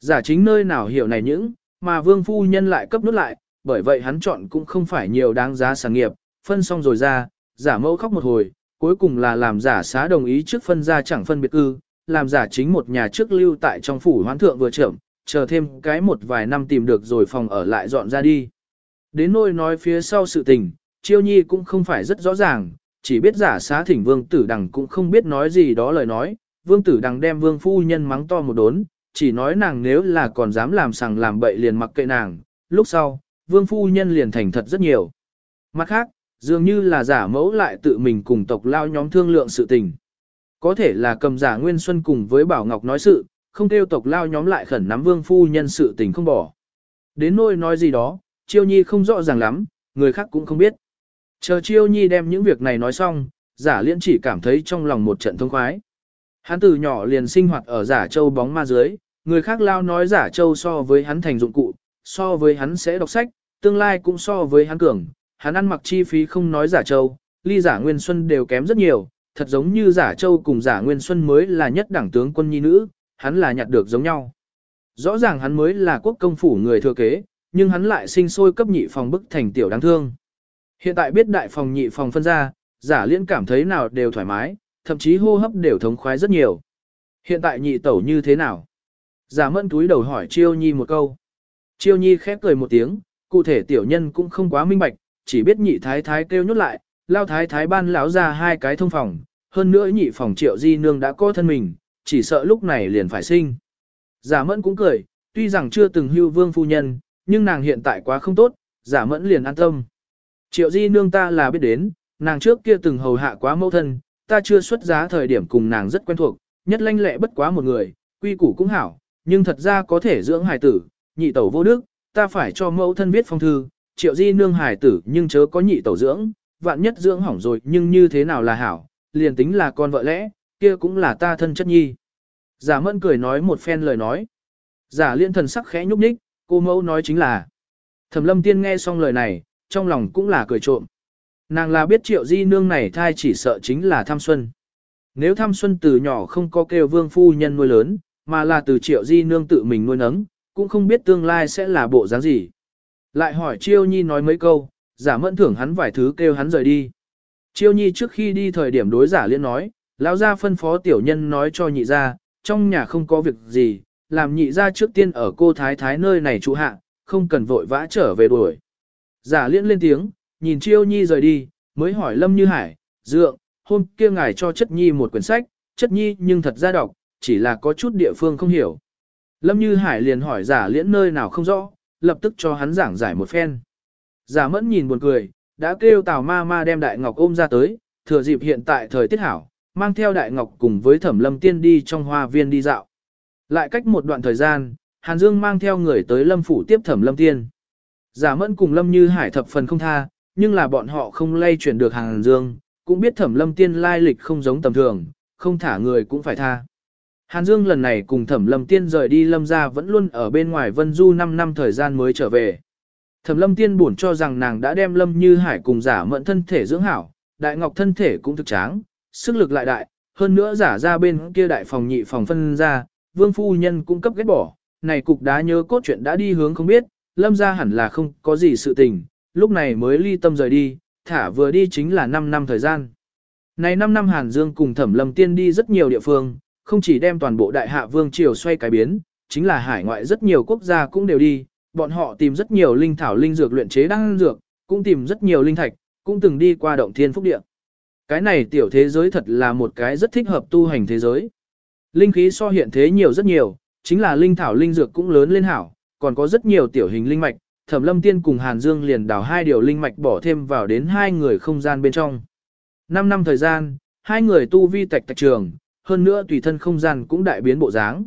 Giả chính nơi nào hiểu này những, mà vương phu nhân lại cấp nút lại, bởi vậy hắn chọn cũng không phải nhiều đáng giá sản nghiệp, phân xong rồi ra, giả mẫu khóc một hồi, cuối cùng là làm giả xá đồng ý trước phân ra chẳng phân biệt ư, làm giả chính một nhà trước lưu tại trong phủ hoán thượng vừa trưởng, chờ thêm cái một vài năm tìm được rồi phòng ở lại dọn ra đi. Đến nôi nói phía sau sự tình, chiêu nhi cũng không phải rất rõ ràng, chỉ biết giả xá thỉnh vương tử đằng cũng không biết nói gì đó lời nói, vương tử đằng đem vương phu nhân mắng to một đốn, chỉ nói nàng nếu là còn dám làm sằng làm bậy liền mặc kệ nàng, lúc sau, vương phu nhân liền thành thật rất nhiều. Mặt khác, dường như là giả mẫu lại tự mình cùng tộc lao nhóm thương lượng sự tình. Có thể là cầm giả Nguyên Xuân cùng với Bảo Ngọc nói sự, không kêu tộc lao nhóm lại khẩn nắm vương phu nhân sự tình không bỏ. Đến nôi nói gì đó, Chiêu Nhi không rõ ràng lắm, người khác cũng không biết. Chờ Chiêu Nhi đem những việc này nói xong, giả liên chỉ cảm thấy trong lòng một trận thông khoái. Hắn từ nhỏ liền sinh hoạt ở giả châu bóng ma dưới, người khác lao nói giả châu so với hắn thành dụng cụ, so với hắn sẽ đọc sách, tương lai cũng so với hắn cường, hắn ăn mặc chi phí không nói giả châu, ly giả nguyên xuân đều kém rất nhiều, thật giống như giả châu cùng giả nguyên xuân mới là nhất đẳng tướng quân nhi nữ, hắn là nhặt được giống nhau. Rõ ràng hắn mới là quốc công phủ người thừa kế, nhưng hắn lại sinh sôi cấp nhị phòng bức thành tiểu đáng thương. Hiện tại biết đại phòng nhị phòng phân ra, giả liên cảm thấy nào đều thoải mái, thậm chí hô hấp đều thống khoái rất nhiều. Hiện tại nhị tẩu như thế nào? Giả mẫn túi đầu hỏi Chiêu Nhi một câu. Chiêu Nhi khép cười một tiếng, cụ thể tiểu nhân cũng không quá minh bạch, chỉ biết nhị thái thái kêu nhốt lại, lao thái thái ban lão ra hai cái thông phòng, hơn nữa nhị phòng triệu di nương đã có thân mình, chỉ sợ lúc này liền phải sinh. Giả mẫn cũng cười, tuy rằng chưa từng hưu vương phu nhân, nhưng nàng hiện tại quá không tốt, giả mẫn liền an tâm. Triệu di nương ta là biết đến, nàng trước kia từng hầu hạ quá mẫu thân, ta chưa xuất giá thời điểm cùng nàng rất quen thuộc, nhất lanh lệ bất quá một người, quy củ cũng hảo, nhưng thật ra có thể dưỡng hài tử, nhị tẩu vô đức, ta phải cho mẫu thân viết phong thư, triệu di nương hài tử nhưng chớ có nhị tẩu dưỡng, vạn nhất dưỡng hỏng rồi nhưng như thế nào là hảo, liền tính là con vợ lẽ, kia cũng là ta thân chất nhi. Giả mẫn cười nói một phen lời nói. Giả liên thần sắc khẽ nhúc nhích, cô mẫu nói chính là. Thẩm lâm tiên nghe xong lời này, trong lòng cũng là cười trộm. Nàng là biết triệu di nương này thai chỉ sợ chính là tham xuân. Nếu tham xuân từ nhỏ không có kêu vương phu nhân nuôi lớn, mà là từ triệu di nương tự mình nuôi nấng, cũng không biết tương lai sẽ là bộ dáng gì. Lại hỏi chiêu nhi nói mấy câu, giả mẫn thưởng hắn vài thứ kêu hắn rời đi. Chiêu nhi trước khi đi thời điểm đối giả liên nói, lão gia phân phó tiểu nhân nói cho nhị gia, trong nhà không có việc gì, làm nhị gia trước tiên ở cô thái thái nơi này trụ hạ, không cần vội vã trở về đuổi. Giả liên lên tiếng, nhìn chiêu nhi rời đi, mới hỏi lâm như hải, dượng, hôm kia ngài cho chất nhi một quyển sách, chất nhi nhưng thật ra đọc, chỉ là có chút địa phương không hiểu. Lâm Như Hải liền hỏi giả liễn nơi nào không rõ, lập tức cho hắn giảng giải một phen. Giả mẫn nhìn buồn cười, đã kêu Tào ma ma đem Đại Ngọc ôm ra tới, thừa dịp hiện tại thời tiết hảo, mang theo Đại Ngọc cùng với Thẩm Lâm Tiên đi trong hoa viên đi dạo. Lại cách một đoạn thời gian, Hàn Dương mang theo người tới Lâm Phủ tiếp Thẩm Lâm Tiên. Giả mẫn cùng Lâm Như Hải thập phần không tha, nhưng là bọn họ không lay chuyển được Hàn Dương, cũng biết Thẩm Lâm Tiên lai lịch không giống tầm thường, không thả người cũng phải tha. Hàn Dương lần này cùng Thẩm Lâm Tiên rời đi Lâm gia vẫn luôn ở bên ngoài Vân Du 5 năm thời gian mới trở về. Thẩm Lâm Tiên buồn cho rằng nàng đã đem Lâm Như Hải cùng giả mẫn thân thể dưỡng hảo, Đại Ngọc thân thể cũng thực tráng, sức lực lại đại, hơn nữa giả ra bên kia đại phòng nhị phòng phân ra, Vương phu nhân cũng cấp ghét bỏ, này cục đá nhớ cốt chuyện đã đi hướng không biết, Lâm gia hẳn là không có gì sự tình, lúc này mới ly tâm rời đi, thả vừa đi chính là 5 năm thời gian. Này 5 năm Hàn Dương cùng Thẩm Lâm Tiên đi rất nhiều địa phương, không chỉ đem toàn bộ đại hạ vương triều xoay cái biến, chính là hải ngoại rất nhiều quốc gia cũng đều đi, bọn họ tìm rất nhiều linh thảo linh dược luyện chế đan dược, cũng tìm rất nhiều linh thạch, cũng từng đi qua động thiên phúc địa. Cái này tiểu thế giới thật là một cái rất thích hợp tu hành thế giới. Linh khí so hiện thế nhiều rất nhiều, chính là linh thảo linh dược cũng lớn lên hảo, còn có rất nhiều tiểu hình linh mạch, Thẩm Lâm Tiên cùng Hàn Dương liền đào hai điều linh mạch bỏ thêm vào đến hai người không gian bên trong. Năm năm thời gian, hai người tu vi tạch tạch trường, hơn nữa tùy thân không gian cũng đại biến bộ dáng.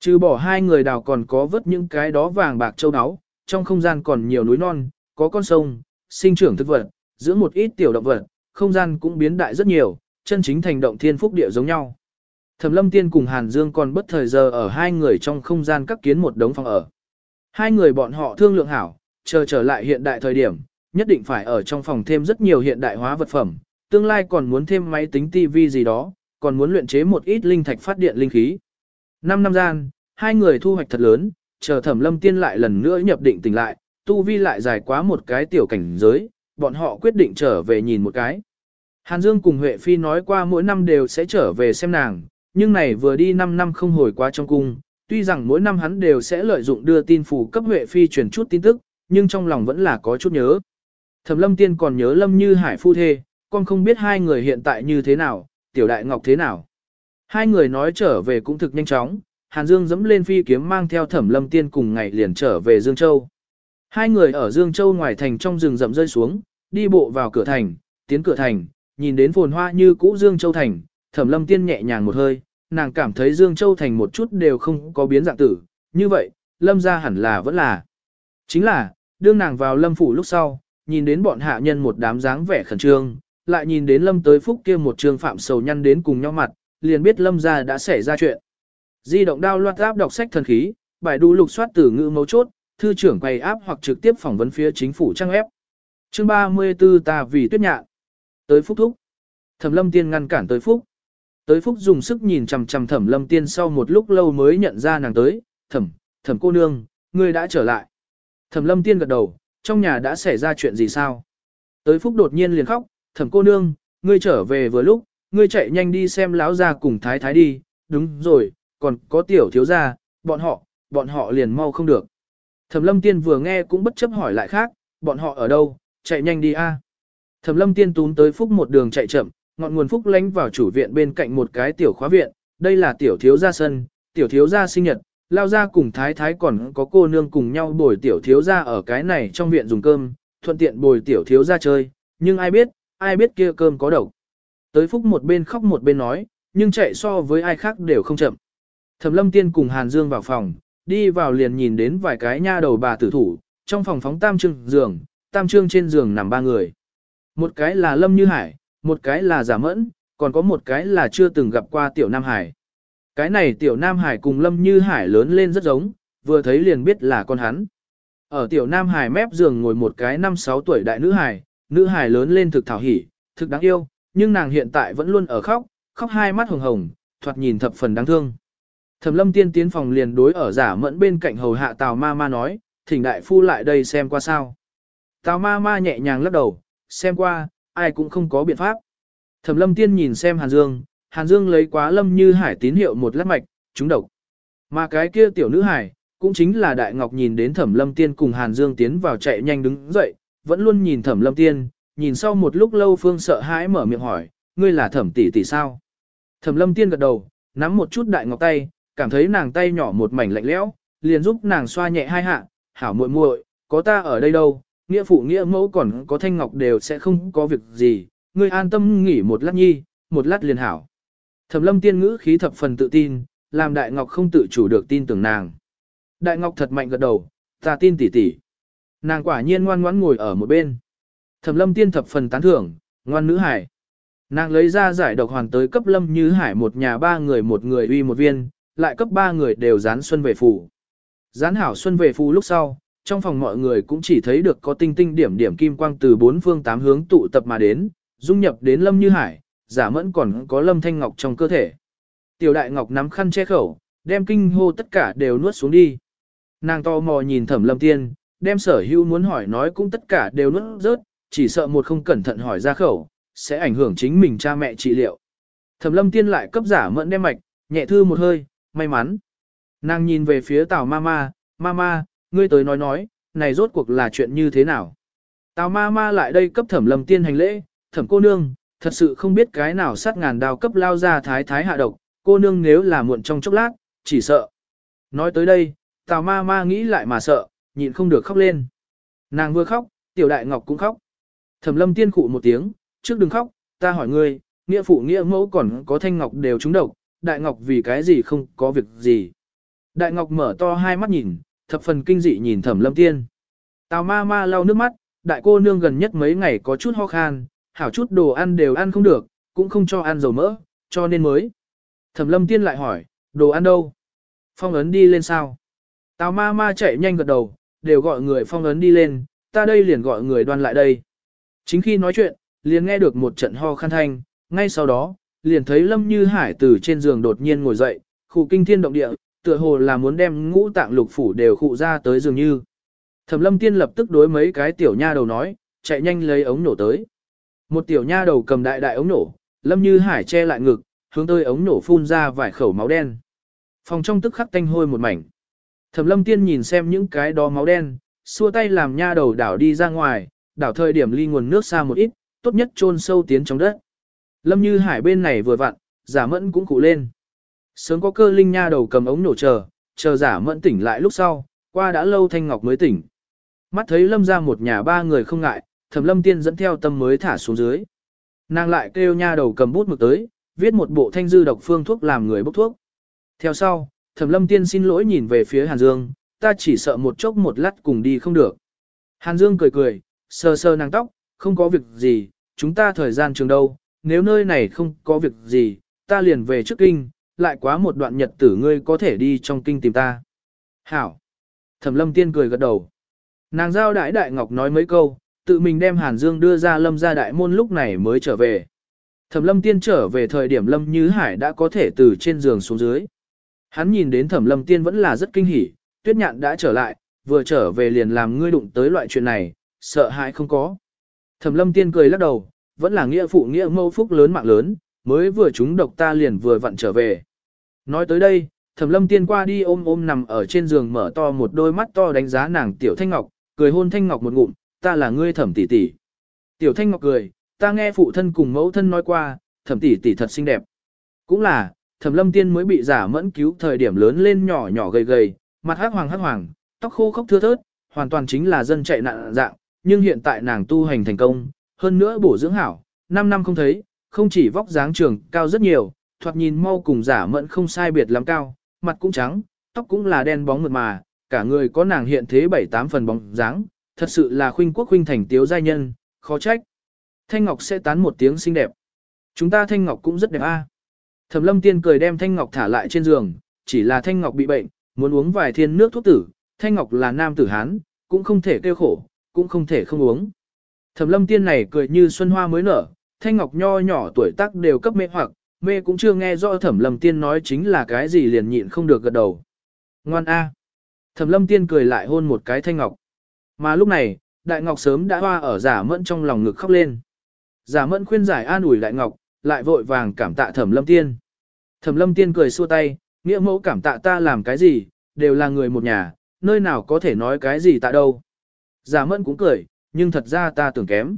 Trừ bỏ hai người đào còn có vớt những cái đó vàng bạc châu áo, trong không gian còn nhiều núi non, có con sông, sinh trưởng thực vật, giữa một ít tiểu động vật, không gian cũng biến đại rất nhiều, chân chính thành động thiên phúc địa giống nhau. Thẩm Lâm Tiên cùng Hàn Dương còn bất thời giờ ở hai người trong không gian các kiến một đống phòng ở. Hai người bọn họ thương lượng hảo, chờ trở lại hiện đại thời điểm, nhất định phải ở trong phòng thêm rất nhiều hiện đại hóa vật phẩm, tương lai còn muốn thêm máy tính TV gì đó, còn muốn luyện chế một ít linh thạch phát điện linh khí. Năm năm gian, hai người thu hoạch thật lớn, chờ thẩm lâm tiên lại lần nữa nhập định tỉnh lại, tu vi lại dài quá một cái tiểu cảnh giới, bọn họ quyết định trở về nhìn một cái. Hàn Dương cùng Huệ Phi nói qua mỗi năm đều sẽ trở về xem nàng, nhưng này vừa đi 5 năm không hồi qua trong cung, tuy rằng mỗi năm hắn đều sẽ lợi dụng đưa tin phủ cấp Huệ Phi truyền chút tin tức, nhưng trong lòng vẫn là có chút nhớ. Thẩm lâm tiên còn nhớ lâm như hải phu thê, con không biết hai người hiện tại như thế nào, tiểu đại ngọc thế nào. Hai người nói trở về cũng thực nhanh chóng, Hàn Dương dẫm lên phi kiếm mang theo thẩm lâm tiên cùng ngày liền trở về Dương Châu. Hai người ở Dương Châu ngoài thành trong rừng rậm rơi xuống, đi bộ vào cửa thành, tiến cửa thành, nhìn đến phồn hoa như cũ Dương Châu thành, thẩm lâm tiên nhẹ nhàng một hơi, nàng cảm thấy Dương Châu thành một chút đều không có biến dạng tử, như vậy, lâm ra hẳn là vẫn là. Chính là, đương nàng vào lâm phủ lúc sau, nhìn đến bọn hạ nhân một đám dáng vẻ khẩn trương, lại nhìn đến lâm tới phúc kia một trường phạm sầu nhăn đến cùng nhau mặt, liền biết lâm ra đã xảy ra chuyện. Di động đao loạt áp đọc sách thần khí, bài đu lục soát từ ngữ mấu chốt, thư trưởng quay áp hoặc trực tiếp phỏng vấn phía chính phủ trang ép. Chương 34 ta vì tuyết nhạn. Tới phúc thúc. Thẩm lâm tiên ngăn cản tới phúc. Tới phúc dùng sức nhìn chằm chằm thẩm lâm tiên sau một lúc lâu mới nhận ra nàng tới. Thẩm, thẩm cô nương, ngươi đã trở lại. Thẩm lâm tiên gật đầu, trong nhà đã xảy ra chuyện gì sao? Tới phúc đột nhiên liền khóc, thẩm cô nương, ngươi trở về vừa lúc, ngươi chạy nhanh đi xem lão gia cùng thái thái đi, đúng rồi, còn có tiểu thiếu gia, bọn họ, bọn họ liền mau không được. Thẩm lâm tiên vừa nghe cũng bất chấp hỏi lại khác, bọn họ ở đâu, chạy nhanh đi a. Thẩm lâm tiên tún tới phúc một đường chạy chậm, ngọn nguồn phúc lánh vào chủ viện bên cạnh một cái tiểu khóa viện, đây là tiểu thiếu gia sân, tiểu thiếu gia sinh nhật, lao ra cùng thái thái còn có cô nương cùng nhau bồi tiểu thiếu gia ở cái này trong viện dùng cơm, thuận tiện bồi tiểu thiếu gia chơi, nhưng ai biết, ai biết kia cơm có độc. Tới phúc một bên khóc một bên nói, nhưng chạy so với ai khác đều không chậm. Thẩm lâm tiên cùng Hàn Dương vào phòng, đi vào liền nhìn đến vài cái nha đầu bà tử thủ, trong phòng phóng tam trương giường, tam trương trên giường nằm ba người. Một cái là Lâm Như Hải, một cái là Giả Mẫn, còn có một cái là chưa từng gặp qua Tiểu Nam Hải. Cái này Tiểu Nam Hải cùng Lâm Như Hải lớn lên rất giống, vừa thấy liền biết là con hắn. Ở Tiểu Nam Hải mép giường ngồi một cái năm sáu tuổi đại nữ Hải, nữ Hải lớn lên thực thảo hỉ, thực đáng yêu, nhưng nàng hiện tại vẫn luôn ở khóc, khóc hai mắt hồng hồng, thoạt nhìn thập phần đáng thương. Thẩm lâm tiên tiến phòng liền đối ở giả mẫn bên cạnh hầu hạ Tào ma ma nói, thỉnh đại phu lại đây xem qua sao. Tào ma ma nhẹ nhàng lắc đầu, xem qua, ai cũng không có biện pháp. Thẩm lâm tiên nhìn xem Hàn Dương, Hàn Dương lấy quá lâm như hải tín hiệu một lát mạch, trúng độc. Mà cái kia tiểu nữ hải, cũng chính là Đại Ngọc nhìn đến Thẩm lâm tiên cùng Hàn Dương tiến vào chạy nhanh đứng dậy, vẫn luôn nhìn Thẩm lâm tiên, nhìn sau một lúc lâu Phương sợ hãi mở miệng hỏi, ngươi là Thẩm tỷ tỷ sao? Thẩm lâm tiên gật đầu, nắm một chút Đại Ngọc tay, cảm thấy nàng tay nhỏ một mảnh lạnh lẽo, liền giúp nàng xoa nhẹ hai hạ, hảo muội muội, có ta ở đây đâu, nghĩa phụ nghĩa mẫu còn có thanh ngọc đều sẽ không có việc gì, ngươi an tâm nghỉ một lát nhi, một lát liền hảo. Thẩm lâm tiên ngữ khí thập phần tự tin, làm đại ngọc không tự chủ được tin tưởng nàng. Đại ngọc thật mạnh gật đầu, ta tin tỷ tỷ. Nàng quả nhiên ngoan ngoãn ngồi ở một bên. Thẩm lâm tiên thập phần tán thưởng, ngoan nữ hải. Nàng lấy ra giải độc hoàn tới cấp lâm như hải một nhà ba người một người uy một viên, lại cấp ba người đều dán xuân về phủ. Dán hảo xuân về phủ lúc sau, trong phòng mọi người cũng chỉ thấy được có tinh tinh điểm điểm kim quang từ bốn phương tám hướng tụ tập mà đến, dung nhập đến Lâm Như Hải, giả mẫn còn có Lâm Thanh Ngọc trong cơ thể. Tiểu Đại Ngọc nắm khăn che khẩu, đem kinh hô tất cả đều nuốt xuống đi. Nàng to mò nhìn Thẩm Lâm Tiên, đem sở hữu muốn hỏi nói cũng tất cả đều nuốt rớt, chỉ sợ một không cẩn thận hỏi ra khẩu, sẽ ảnh hưởng chính mình cha mẹ trị liệu. Thẩm Lâm Tiên lại cấp giả mẫn đem mạch, nhẹ thư một hơi, may mắn. Nàng nhìn về phía Tào Mama, Mama, ngươi tới nói nói, này rốt cuộc là chuyện như thế nào. Tào ma ma lại đây cấp thẩm lâm tiên hành lễ, thẩm cô nương, thật sự không biết cái nào sát ngàn đào cấp lao ra thái thái hạ độc, cô nương nếu là muộn trong chốc lát, chỉ sợ. Nói tới đây, tào ma ma nghĩ lại mà sợ, nhịn không được khóc lên. Nàng vừa khóc, tiểu đại ngọc cũng khóc. Thẩm lâm tiên khụ một tiếng, trước đừng khóc, ta hỏi ngươi, nghĩa phụ nghĩa mẫu còn có thanh ngọc đều trúng độc, đại ngọc vì cái gì không có việc gì. Đại ngọc mở to hai mắt nhìn, thập phần kinh dị nhìn thẩm lâm tiên. Tào ma ma lau nước mắt, đại cô nương gần nhất mấy ngày có chút ho khan, hảo chút đồ ăn đều ăn không được, cũng không cho ăn dầu mỡ, cho nên mới. Thẩm lâm tiên lại hỏi, đồ ăn đâu? Phong ấn đi lên sao? Tào ma ma chạy nhanh gật đầu, đều gọi người phong ấn đi lên, ta đây liền gọi người đoan lại đây. Chính khi nói chuyện, liền nghe được một trận ho khan thanh, ngay sau đó, liền thấy Lâm Như Hải từ trên giường đột nhiên ngồi dậy, khu kinh thiên động địa, tựa hồ là muốn đem ngũ tạng lục phủ đều khụ ra tới dường như. Thẩm lâm tiên lập tức đối mấy cái tiểu nha đầu nói, chạy nhanh lấy ống nổ tới. Một tiểu nha đầu cầm đại đại ống nổ, lâm như hải che lại ngực, hướng tới ống nổ phun ra vài khẩu máu đen. Phòng trong tức khắc tanh hôi một mảnh. Thẩm lâm tiên nhìn xem những cái đó máu đen, xua tay làm nha đầu đảo đi ra ngoài, đảo thời điểm ly nguồn nước xa một ít, tốt nhất chôn sâu tiến trong đất. Lâm Như Hải bên này vừa vặn, giả mẫn cũng cụ lên. Sớm có cơ linh nha đầu cầm ống nổ chờ, chờ giả mẫn tỉnh lại lúc sau, qua đã lâu Thanh Ngọc mới tỉnh. Mắt thấy Lâm ra một nhà ba người không ngại, thẩm Lâm Tiên dẫn theo tâm mới thả xuống dưới. Nàng lại kêu nha đầu cầm bút mực tới, viết một bộ thanh dư độc phương thuốc làm người bốc thuốc. Theo sau, thẩm Lâm Tiên xin lỗi nhìn về phía Hàn Dương, ta chỉ sợ một chốc một lát cùng đi không được. Hàn Dương cười cười, sờ sờ nàng tóc, không có việc gì, chúng ta thời gian trường đâu, nếu nơi này không có việc gì, ta liền về trước kinh, lại quá một đoạn nhật tử ngươi có thể đi trong kinh tìm ta. Hảo. Thẩm lâm tiên cười gật đầu. Nàng giao đại đại ngọc nói mấy câu, tự mình đem Hàn Dương đưa ra lâm ra đại môn lúc này mới trở về. Thẩm lâm tiên trở về thời điểm lâm như hải đã có thể từ trên giường xuống dưới. Hắn nhìn đến thẩm lâm tiên vẫn là rất kinh hỉ, tuyết nhạn đã trở lại, vừa trở về liền làm ngươi đụng tới loại chuyện này, sợ hãi không có. Thẩm lâm tiên cười lắc đầu, vẫn là nghĩa phụ nghĩa mâu phúc lớn mạng lớn, mới vừa chúng độc ta liền vừa vặn trở về. Nói tới đây, thẩm lâm tiên qua đi ôm ôm nằm ở trên giường mở to một đôi mắt to đánh giá nàng tiểu thanh ngọc, cười hôn thanh ngọc một ngụm, ta là ngươi thẩm tỷ tỷ. Tiểu thanh ngọc cười, ta nghe phụ thân cùng mẫu thân nói qua, thẩm tỷ tỷ thật xinh đẹp. Cũng là, thẩm lâm tiên mới bị giả mẫn cứu thời điểm lớn lên nhỏ nhỏ gầy gầy, mặt hắc hoàng hắc hoàng, tóc khô khốc thưa thớt, hoàn toàn chính là dân chạy nạn dạng, nhưng hiện tại nàng tu hành thành công, hơn nữa bổ dưỡng hảo, 5 năm không thấy, không chỉ vóc dáng trường cao rất nhiều, thoạt nhìn mau cùng giả mẫn không sai biệt lắm cao, mặt cũng trắng, tóc cũng là đen bóng mượt mà, cả người có nàng hiện thế bảy tám phần bóng dáng, thật sự là khuynh quốc khuynh thành tiếu giai nhân, khó trách. Thanh Ngọc sẽ tán một tiếng xinh đẹp. Chúng ta Thanh Ngọc cũng rất đẹp a. Thẩm Lâm Tiên cười đem Thanh Ngọc thả lại trên giường, chỉ là Thanh Ngọc bị bệnh, muốn uống vài thiên nước thuốc tử, Thanh Ngọc là nam tử hán, cũng không thể kêu khổ, cũng không thể không uống. Thẩm lâm tiên này cười như xuân hoa mới nở, thanh ngọc nho nhỏ tuổi tác đều cấp mê hoặc, mê cũng chưa nghe rõ thẩm lâm tiên nói chính là cái gì liền nhịn không được gật đầu. Ngoan A. Thẩm lâm tiên cười lại hôn một cái thanh ngọc. Mà lúc này, đại ngọc sớm đã hoa ở giả mẫn trong lòng ngực khóc lên. Giả mẫn khuyên giải an ủi đại ngọc, lại vội vàng cảm tạ thẩm lâm tiên. Thẩm lâm tiên cười xua tay, nghĩa mẫu cảm tạ ta làm cái gì, đều là người một nhà, nơi nào có thể nói cái gì tạ đâu. Giả mẫn cũng cười, nhưng thật ra ta tưởng kém.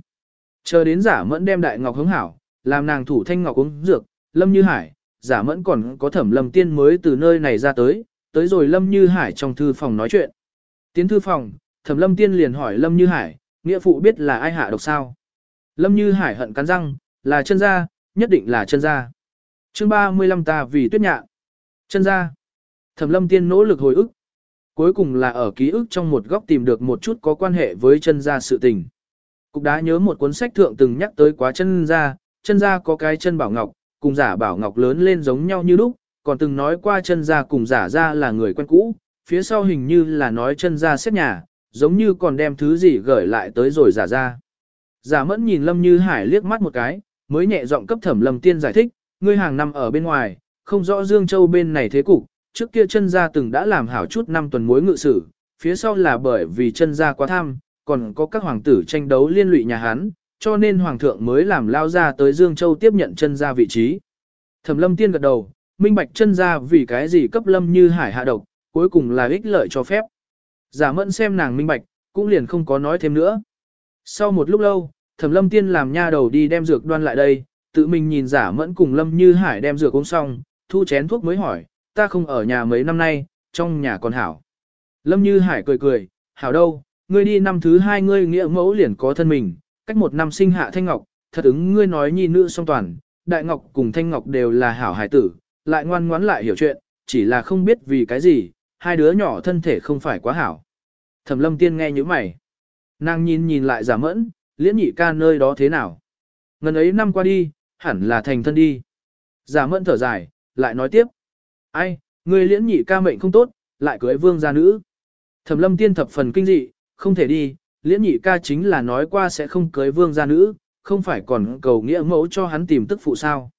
Chờ đến giả mẫn đem đại ngọc hứng hảo, làm nàng thủ thanh ngọc uống dược, lâm như hải, giả mẫn còn có thẩm lâm tiên mới từ nơi này ra tới, tới rồi lâm như hải trong thư phòng nói chuyện. Tiến thư phòng, thẩm lâm tiên liền hỏi lâm như hải, nghĩa phụ biết là ai hạ độc sao. Lâm như hải hận cắn răng, là chân gia, nhất định là chân gia. chương 35 ta vì tuyết nhạ. Chân gia. Thẩm lâm tiên nỗ lực hồi ức, cuối cùng là ở ký ức trong một góc tìm được một chút có quan hệ với chân gia sự tình. Cục đá nhớ một cuốn sách thượng từng nhắc tới quá chân ra chân ra có cái chân bảo ngọc, cùng giả bảo ngọc lớn lên giống nhau như lúc, còn từng nói qua chân ra cùng giả ra là người quen cũ, phía sau hình như là nói chân ra xét nhà, giống như còn đem thứ gì gửi lại tới rồi giả ra Giả mẫn nhìn Lâm Như Hải liếc mắt một cái, mới nhẹ giọng cấp thẩm Lâm Tiên giải thích, ngươi hàng năm ở bên ngoài, không rõ Dương Châu bên này thế cục, trước kia chân gia từng đã làm hảo chút năm tuần mối ngự sử, phía sau là bởi vì chân gia quá tham, còn có các hoàng tử tranh đấu liên lụy nhà Hán, cho nên hoàng thượng mới làm lao ra tới Dương Châu tiếp nhận chân gia vị trí. Thẩm lâm tiên gật đầu, minh bạch chân gia vì cái gì cấp lâm như hải hạ độc, cuối cùng là ích lợi cho phép. Giả mẫn xem nàng minh bạch, cũng liền không có nói thêm nữa. Sau một lúc lâu, thẩm lâm tiên làm nha đầu đi đem dược đoan lại đây, tự mình nhìn giả mẫn cùng lâm như hải đem dược uống xong, thu chén thuốc mới hỏi, ta không ở nhà mấy năm nay, trong nhà còn hảo. Lâm Như Hải cười cười, hảo đâu, ngươi đi năm thứ hai ngươi nghĩa mẫu liền có thân mình, cách một năm sinh hạ Thanh Ngọc, thật ứng ngươi nói nhi nữ song toàn, Đại Ngọc cùng Thanh Ngọc đều là hảo hải tử, lại ngoan ngoãn lại hiểu chuyện, chỉ là không biết vì cái gì, hai đứa nhỏ thân thể không phải quá hảo. Thẩm lâm tiên nghe như mày. Nàng nhìn nhìn lại giả mẫn, liễn nhị ca nơi đó thế nào. Ngần ấy năm qua đi, hẳn là thành thân đi. Giả mẫn thở dài, lại nói tiếp. Ai, người liễn nhị ca mệnh không tốt, lại cưới vương gia nữ. Thẩm lâm tiên thập phần kinh dị, không thể đi, liễn nhị ca chính là nói qua sẽ không cưới vương gia nữ, không phải còn cầu nghĩa mẫu cho hắn tìm tức phụ sao.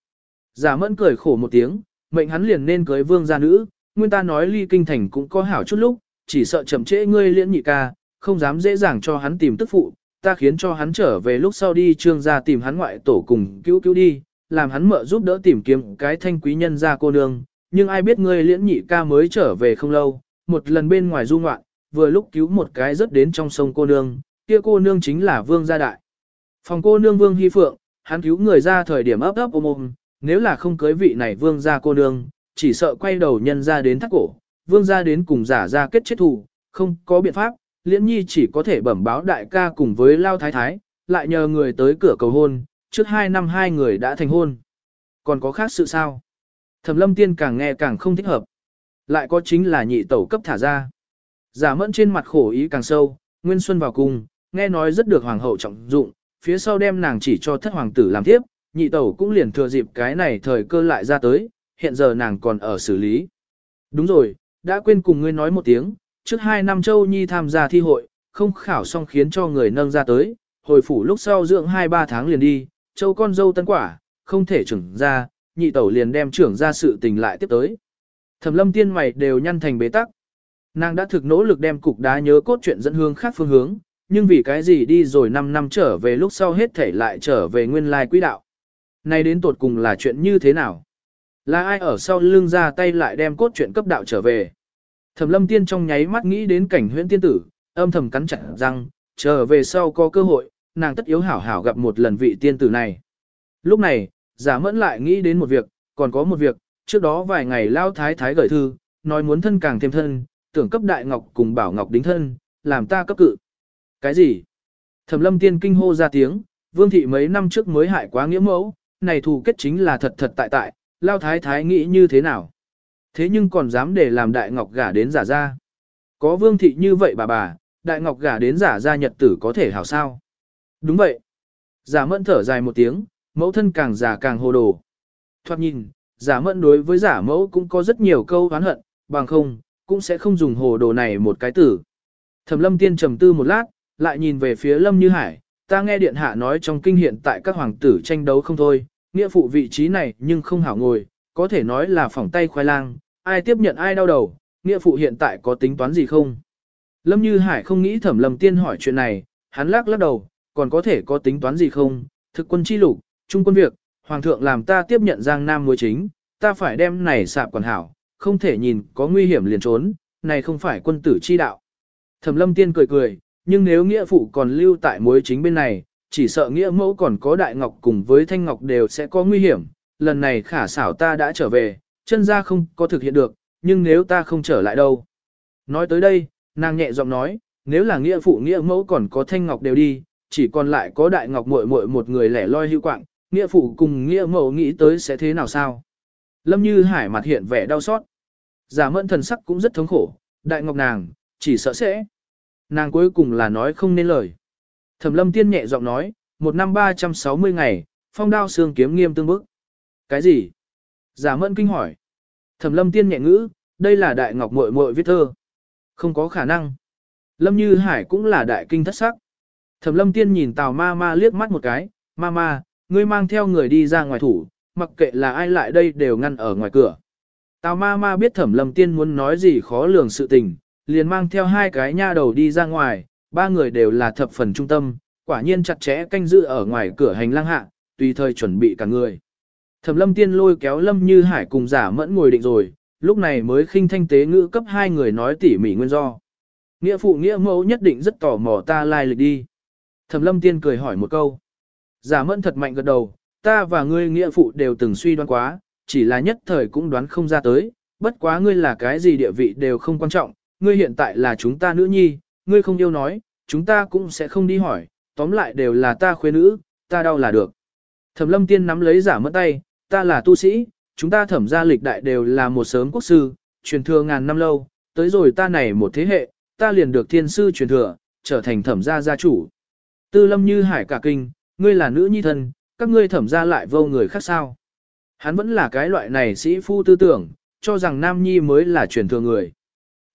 Giả mẫn cười khổ một tiếng, mệnh hắn liền nên cưới vương gia nữ, nguyên ta nói ly kinh thành cũng có hảo chút lúc, chỉ sợ chậm trễ ngươi liễn nhị ca, không dám dễ dàng cho hắn tìm tức phụ, ta khiến cho hắn trở về lúc sau đi trương gia tìm hắn ngoại tổ cùng cứu cứu đi, làm hắn mợ giúp đỡ tìm kiếm cái thanh quý nhân gia cô nương, nhưng ai biết ngươi liễn nhị ca mới trở về không lâu, một lần bên ngoài du ngoạn, vừa lúc cứu một cái rớt đến trong sông cô nương, kia cô nương chính là vương gia đại. Phòng cô nương vương hy phượng, hắn cứu người ra thời điểm ấp ấp ôm ôm, nếu là không cưới vị này vương gia cô nương, chỉ sợ quay đầu nhân ra đến thắt cổ, vương gia đến cùng giả ra kết chết thù, không có biện pháp, liễn nhi chỉ có thể bẩm báo đại ca cùng với lao thái thái, lại nhờ người tới cửa cầu hôn, trước hai năm hai người đã thành hôn. Còn có khác sự sao? Thẩm lâm tiên càng nghe càng không thích hợp. Lại có chính là nhị tẩu cấp thả ra. Giả mẫn trên mặt khổ ý càng sâu, Nguyên Xuân vào cung, nghe nói rất được hoàng hậu trọng dụng, phía sau đem nàng chỉ cho thất hoàng tử làm tiếp, nhị tẩu cũng liền thừa dịp cái này thời cơ lại ra tới, hiện giờ nàng còn ở xử lý. Đúng rồi, đã quên cùng ngươi nói một tiếng, trước hai năm Châu Nhi tham gia thi hội, không khảo xong khiến cho người nâng ra tới, hồi phủ lúc sau dưỡng hai ba tháng liền đi, Châu con dâu tân quả, không thể trưởng ra, nhị tẩu liền đem trưởng ra sự tình lại tiếp tới. Thẩm lâm tiên mày đều nhăn thành bế tắc. Nàng đã thực nỗ lực đem cục đá nhớ cốt chuyện dẫn hương khác phương hướng, nhưng vì cái gì đi rồi 5 năm trở về lúc sau hết thể lại trở về nguyên lai quỹ đạo. Này đến tột cùng là chuyện như thế nào? Là ai ở sau lưng ra tay lại đem cốt chuyện cấp đạo trở về? Thẩm lâm tiên trong nháy mắt nghĩ đến cảnh huyễn tiên tử, âm thầm cắn chặt răng, trở về sau có cơ hội, nàng tất yếu hảo hảo gặp một lần vị tiên tử này. Lúc này, giả mẫn lại nghĩ đến một việc, còn có một việc, trước đó vài ngày lao thái thái gửi thư, nói muốn thân càng thêm thân, tưởng cấp đại ngọc cùng bảo ngọc đính thân, làm ta cấp cự. Cái gì? Thẩm lâm tiên kinh hô ra tiếng, vương thị mấy năm trước mới hại quá nghĩa mẫu, này thù kết chính là thật thật tại tại, lao thái thái nghĩ như thế nào? Thế nhưng còn dám để làm đại ngọc gả đến giả ra. Có vương thị như vậy bà bà, đại ngọc gả đến giả ra nhật tử có thể hảo sao? Đúng vậy. Giả mẫn thở dài một tiếng, mẫu thân càng già càng hồ đồ. Thoát nhìn, giả mẫn đối với giả mẫu cũng có rất nhiều câu oán hận, bằng không, cũng sẽ không dùng hồ đồ này một cái tử. Thẩm lâm tiên trầm tư một lát, lại nhìn về phía lâm như hải, ta nghe điện hạ nói trong kinh hiện tại các hoàng tử tranh đấu không thôi, nghĩa phụ vị trí này nhưng không hảo ngồi, có thể nói là phỏng tay khoai lang, ai tiếp nhận ai đau đầu, nghĩa phụ hiện tại có tính toán gì không? Lâm Như Hải không nghĩ thẩm lâm tiên hỏi chuyện này, hắn lắc lắc đầu, còn có thể có tính toán gì không? Thực quân chi lục, trung quân việc, hoàng thượng làm ta tiếp nhận giang nam mối chính, ta phải đem này sạp quản hảo, không thể nhìn có nguy hiểm liền trốn, này không phải quân tử chi đạo. Thẩm lâm tiên cười cười, nhưng nếu nghĩa phụ còn lưu tại mối chính bên này, chỉ sợ nghĩa mẫu còn có đại ngọc cùng với thanh ngọc đều sẽ có nguy hiểm, lần này khả xảo ta đã trở về, chân ra không có thực hiện được, nhưng nếu ta không trở lại đâu. Nói tới đây, nàng nhẹ giọng nói, nếu là nghĩa phụ nghĩa mẫu còn có thanh ngọc đều đi, chỉ còn lại có đại ngọc muội muội một người lẻ loi hưu quạng, nghĩa phụ cùng nghĩa mẫu nghĩ tới sẽ thế nào sao? Lâm Như Hải mặt hiện vẻ đau xót. Giả mẫn thần sắc cũng rất thống khổ, đại ngọc nàng, chỉ sợ sẽ. Nàng cuối cùng là nói không nên lời. Thẩm lâm tiên nhẹ giọng nói, một năm 360 ngày, phong đao xương kiếm nghiêm tương bức. Cái gì? Giả mẫn kinh hỏi. Thẩm lâm tiên nhẹ ngữ, đây là đại ngọc muội muội viết thơ. Không có khả năng. Lâm Như Hải cũng là đại kinh thất sắc. Thẩm lâm tiên nhìn Tào ma ma liếc mắt một cái, ma ma, ngươi mang theo người đi ra ngoài thủ, mặc kệ là ai lại đây đều ngăn ở ngoài cửa. Tào ma ma biết thẩm lâm tiên muốn nói gì khó lường sự tình, liền mang theo hai cái nha đầu đi ra ngoài, ba người đều là thập phần trung tâm, quả nhiên chặt chẽ canh giữ ở ngoài cửa hành lang hạ, tùy thời chuẩn bị cả người. Thẩm lâm tiên lôi kéo lâm như hải cùng giả mẫn ngồi định rồi, lúc này mới khinh thanh tế ngữ cấp hai người nói tỉ mỉ nguyên do. Nghĩa phụ nghĩa mẫu nhất định rất tò mò ta lai lịch đi. Thẩm lâm tiên cười hỏi một câu. Giả mẫn thật mạnh gật đầu, ta và ngươi nghĩa phụ đều từng suy đoán quá, chỉ là nhất thời cũng đoán không ra tới, bất quá ngươi là cái gì địa vị đều không quan trọng, ngươi hiện tại là chúng ta nữ nhi, ngươi không yêu nói, chúng ta cũng sẽ không đi hỏi, tóm lại đều là ta khuê nữ, ta đau là được. Thẩm lâm tiên nắm lấy giả mất tay, ta là tu sĩ, chúng ta thẩm gia lịch đại đều là một sớm quốc sư, truyền thừa ngàn năm lâu, tới rồi ta này một thế hệ, ta liền được thiên sư truyền thừa, trở thành thẩm gia gia chủ. Tư lâm như hải cả kinh, ngươi là nữ nhi thân, các ngươi thẩm gia lại vô người khác sao. Hắn vẫn là cái loại này sĩ phu tư tưởng, cho rằng nam nhi mới là truyền thừa người.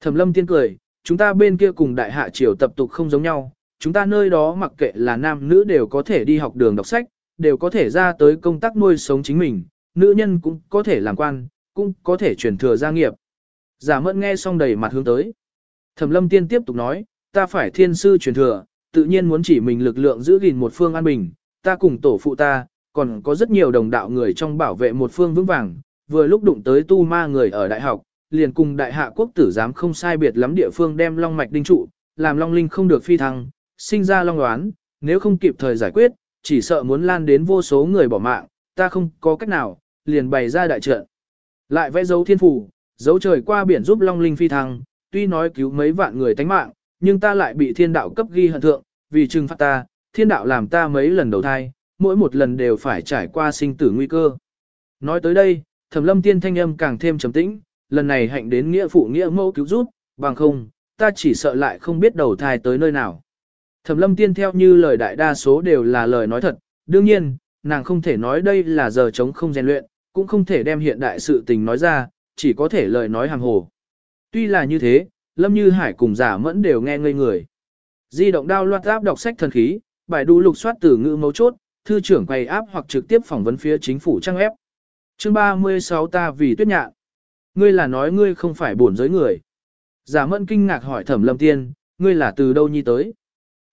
Thẩm lâm tiên cười, chúng ta bên kia cùng đại hạ triều tập tục không giống nhau, chúng ta nơi đó mặc kệ là nam nữ đều có thể đi học đường đọc sách, đều có thể ra tới công tác nuôi sống chính mình, nữ nhân cũng có thể làm quan, cũng có thể truyền thừa gia nghiệp. Giả mẫn nghe xong đầy mặt hướng tới. Thẩm lâm tiên tiếp tục nói, ta phải thiên sư truyền thừa, tự nhiên muốn chỉ mình lực lượng giữ gìn một phương an bình, ta cùng tổ phụ ta, còn có rất nhiều đồng đạo người trong bảo vệ một phương vững vàng, vừa lúc đụng tới tu ma người ở đại học, liền cùng đại hạ quốc tử giám không sai biệt lắm địa phương đem long mạch đinh trụ, làm long linh không được phi thăng, sinh ra long đoán, nếu không kịp thời giải quyết, chỉ sợ muốn lan đến vô số người bỏ mạng, ta không có cách nào, liền bày ra đại trận. Lại vẽ dấu thiên phủ, dấu trời qua biển giúp Long Linh phi thăng, tuy nói cứu mấy vạn người tánh mạng, nhưng ta lại bị thiên đạo cấp ghi hận thượng, vì trừng phạt ta, thiên đạo làm ta mấy lần đầu thai, mỗi một lần đều phải trải qua sinh tử nguy cơ. Nói tới đây, thẩm lâm tiên thanh âm càng thêm trầm tĩnh, lần này hạnh đến nghĩa phụ nghĩa mẫu cứu giúp, bằng không, ta chỉ sợ lại không biết đầu thai tới nơi nào. Thẩm lâm tiên theo như lời đại đa số đều là lời nói thật, đương nhiên, nàng không thể nói đây là giờ chống không rèn luyện, cũng không thể đem hiện đại sự tình nói ra, chỉ có thể lời nói hàng hồ. Tuy là như thế, Lâm Như Hải cùng giả mẫn đều nghe ngây người. Di động đao loạt áp đọc sách thần khí, bài đủ lục soát từ ngữ mấu chốt, thư trưởng quay áp hoặc trực tiếp phỏng vấn phía chính phủ trang ép. Chương 36 ta vì tuyết nhạn. Ngươi là nói ngươi không phải bổn giới người. Giả mẫn kinh ngạc hỏi thẩm lâm tiên, ngươi là từ đâu nhi tới?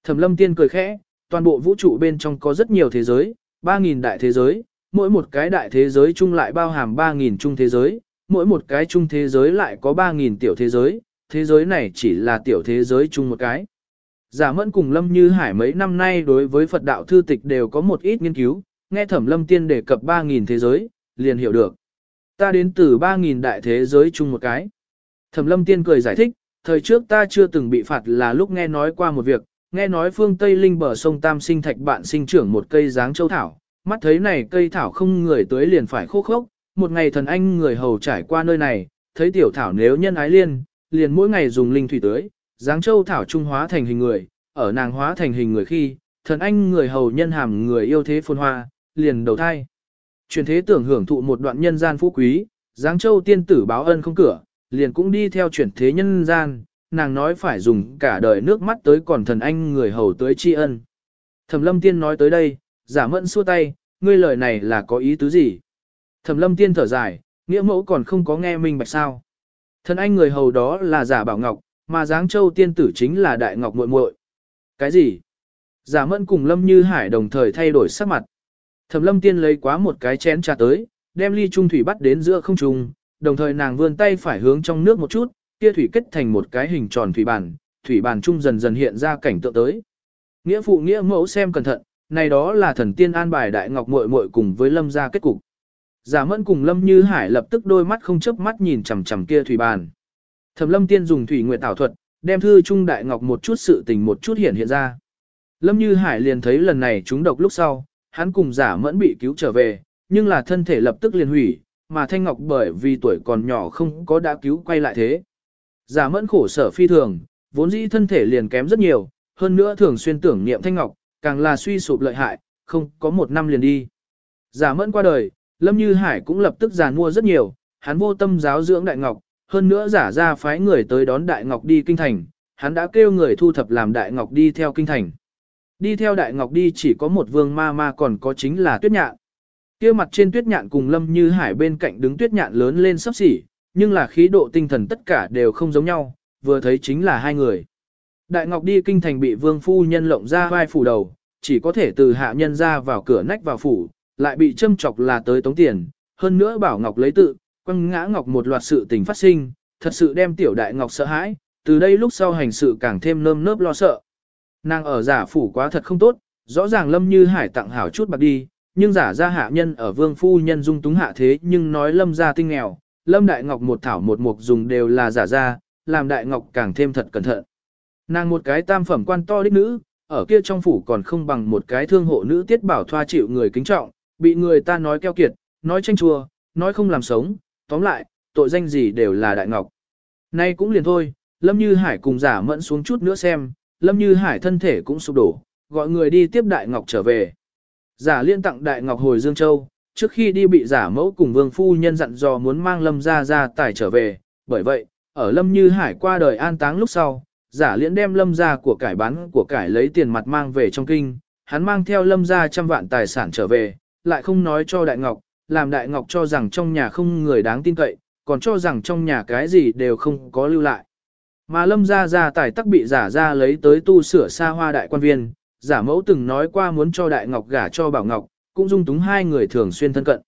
Thẩm lâm tiên cười khẽ, toàn bộ vũ trụ bên trong có rất nhiều thế giới, 3.000 đại thế giới, mỗi một cái đại thế giới chung lại bao hàm 3.000 chung thế giới, mỗi một cái chung thế giới lại có 3.000 tiểu thế giới, thế giới này chỉ là tiểu thế giới chung một cái. Giả mẫn cùng Lâm Như Hải mấy năm nay đối với Phật đạo thư tịch đều có một ít nghiên cứu, nghe thẩm lâm tiên đề cập 3.000 thế giới, liền hiểu được. Ta đến từ 3.000 đại thế giới chung một cái. Thẩm lâm tiên cười giải thích, thời trước ta chưa từng bị phạt là lúc nghe nói qua một việc, nghe nói phương Tây Linh bờ sông Tam sinh thạch bạn sinh trưởng một cây dáng châu thảo, mắt thấy này cây thảo không người tới liền phải khô khốc, một ngày thần anh người hầu trải qua nơi này, thấy tiểu thảo nếu nhân ái liên, liền mỗi ngày dùng linh thủy tưới, giáng châu thảo trung hóa thành hình người, ở nàng hóa thành hình người khi, thần anh người hầu nhân hàm người yêu thế phồn hoa, liền đầu thai. Truyền thế tưởng hưởng thụ một đoạn nhân gian phú quý, giáng châu tiên tử báo ân không cửa, liền cũng đi theo chuyển thế nhân gian, nàng nói phải dùng cả đời nước mắt tới còn thần anh người hầu tới tri ân. Thẩm lâm tiên nói tới đây, giả mẫn xua tay, ngươi lời này là có ý tứ gì? Thẩm lâm tiên thở dài, nghĩa mẫu còn không có nghe minh bạch sao. Thần anh người hầu đó là giả bảo ngọc, mà giáng châu tiên tử chính là đại ngọc muội muội. Cái gì? Giả mẫn cùng lâm như hải đồng thời thay đổi sắc mặt. Thẩm lâm tiên lấy quá một cái chén trà tới, đem ly trung thủy bắt đến giữa không trung, đồng thời nàng vươn tay phải hướng trong nước một chút, kia thủy kết thành một cái hình tròn thủy bàn, thủy bàn trung dần dần hiện ra cảnh tượng tới. Nghĩa phụ nghĩa mẫu xem cẩn thận, này đó là thần tiên an bài đại ngọc muội muội cùng với lâm gia kết cục. Giả mẫn cùng lâm như hải lập tức đôi mắt không chớp mắt nhìn chằm chằm kia thủy bàn. Thẩm lâm tiên dùng thủy nguyệt ảo thuật, đem thư trung đại ngọc một chút sự tình một chút hiện hiện ra. Lâm như hải liền thấy lần này chúng độc lúc sau, hắn cùng giả mẫn bị cứu trở về, nhưng là thân thể lập tức liền hủy, mà thanh ngọc bởi vì tuổi còn nhỏ không có đã cứu quay lại thế. Giả mẫn khổ sở phi thường, vốn dĩ thân thể liền kém rất nhiều, hơn nữa thường xuyên tưởng niệm thanh ngọc, càng là suy sụp lợi hại, không có một năm liền đi. Giả mẫn qua đời, Lâm Như Hải cũng lập tức giàn mua rất nhiều, hắn vô tâm giáo dưỡng Đại Ngọc, hơn nữa giả ra phái người tới đón Đại Ngọc đi kinh thành, hắn đã kêu người thu thập làm Đại Ngọc đi theo kinh thành. Đi theo Đại Ngọc đi chỉ có một vương ma ma còn có chính là Tuyết Nhạn. Kia mặt trên Tuyết Nhạn cùng Lâm Như Hải bên cạnh đứng Tuyết Nhạn lớn lên sắp xỉ, nhưng là khí độ tinh thần tất cả đều không giống nhau, vừa thấy chính là hai người. Đại Ngọc đi kinh thành bị vương phu nhân lộng ra vai phủ đầu, chỉ có thể từ hạ nhân ra vào cửa nách vào phủ, lại bị châm chọc là tới tống tiền, hơn nữa bảo Ngọc lấy tự, quăng ngã Ngọc một loạt sự tình phát sinh, thật sự đem tiểu đại Ngọc sợ hãi, từ đây lúc sau hành sự càng thêm nơm nớp lo sợ. Nàng ở giả phủ quá thật không tốt, rõ ràng lâm như hải tặng hảo chút bạc đi, nhưng giả ra hạ nhân ở vương phu nhân dung túng hạ thế nhưng nói lâm ra tinh nghèo, lâm đại ngọc một thảo một mục dùng đều là giả ra, làm đại ngọc càng thêm thật cẩn thận. Nàng một cái tam phẩm quan to đích nữ, ở kia trong phủ còn không bằng một cái thương hộ nữ tiết bảo thoa chịu người kính trọng, bị người ta nói keo kiệt, nói tranh chua, nói không làm sống, tóm lại, tội danh gì đều là đại ngọc. Nay cũng liền thôi, Lâm Như Hải cùng giả mẫn xuống chút nữa xem, Lâm Như Hải thân thể cũng sụp đổ, gọi người đi tiếp đại ngọc trở về. Giả liên tặng đại ngọc hồi Dương Châu, trước khi đi bị giả mẫu cùng vương phu nhân dặn dò muốn mang Lâm ra ra tài trở về, bởi vậy, ở Lâm Như Hải qua đời an táng lúc sau, giả liên đem Lâm ra của cải bán của cải lấy tiền mặt mang về trong kinh, hắn mang theo Lâm ra trăm vạn tài sản trở về, lại không nói cho Đại Ngọc, làm Đại Ngọc cho rằng trong nhà không người đáng tin cậy, còn cho rằng trong nhà cái gì đều không có lưu lại. Mà Lâm gia gia tài tắc bị giả ra lấy tới tu sửa xa hoa đại quan viên, giả mẫu từng nói qua muốn cho Đại Ngọc gả cho Bảo Ngọc, cũng dung túng hai người thường xuyên thân cận.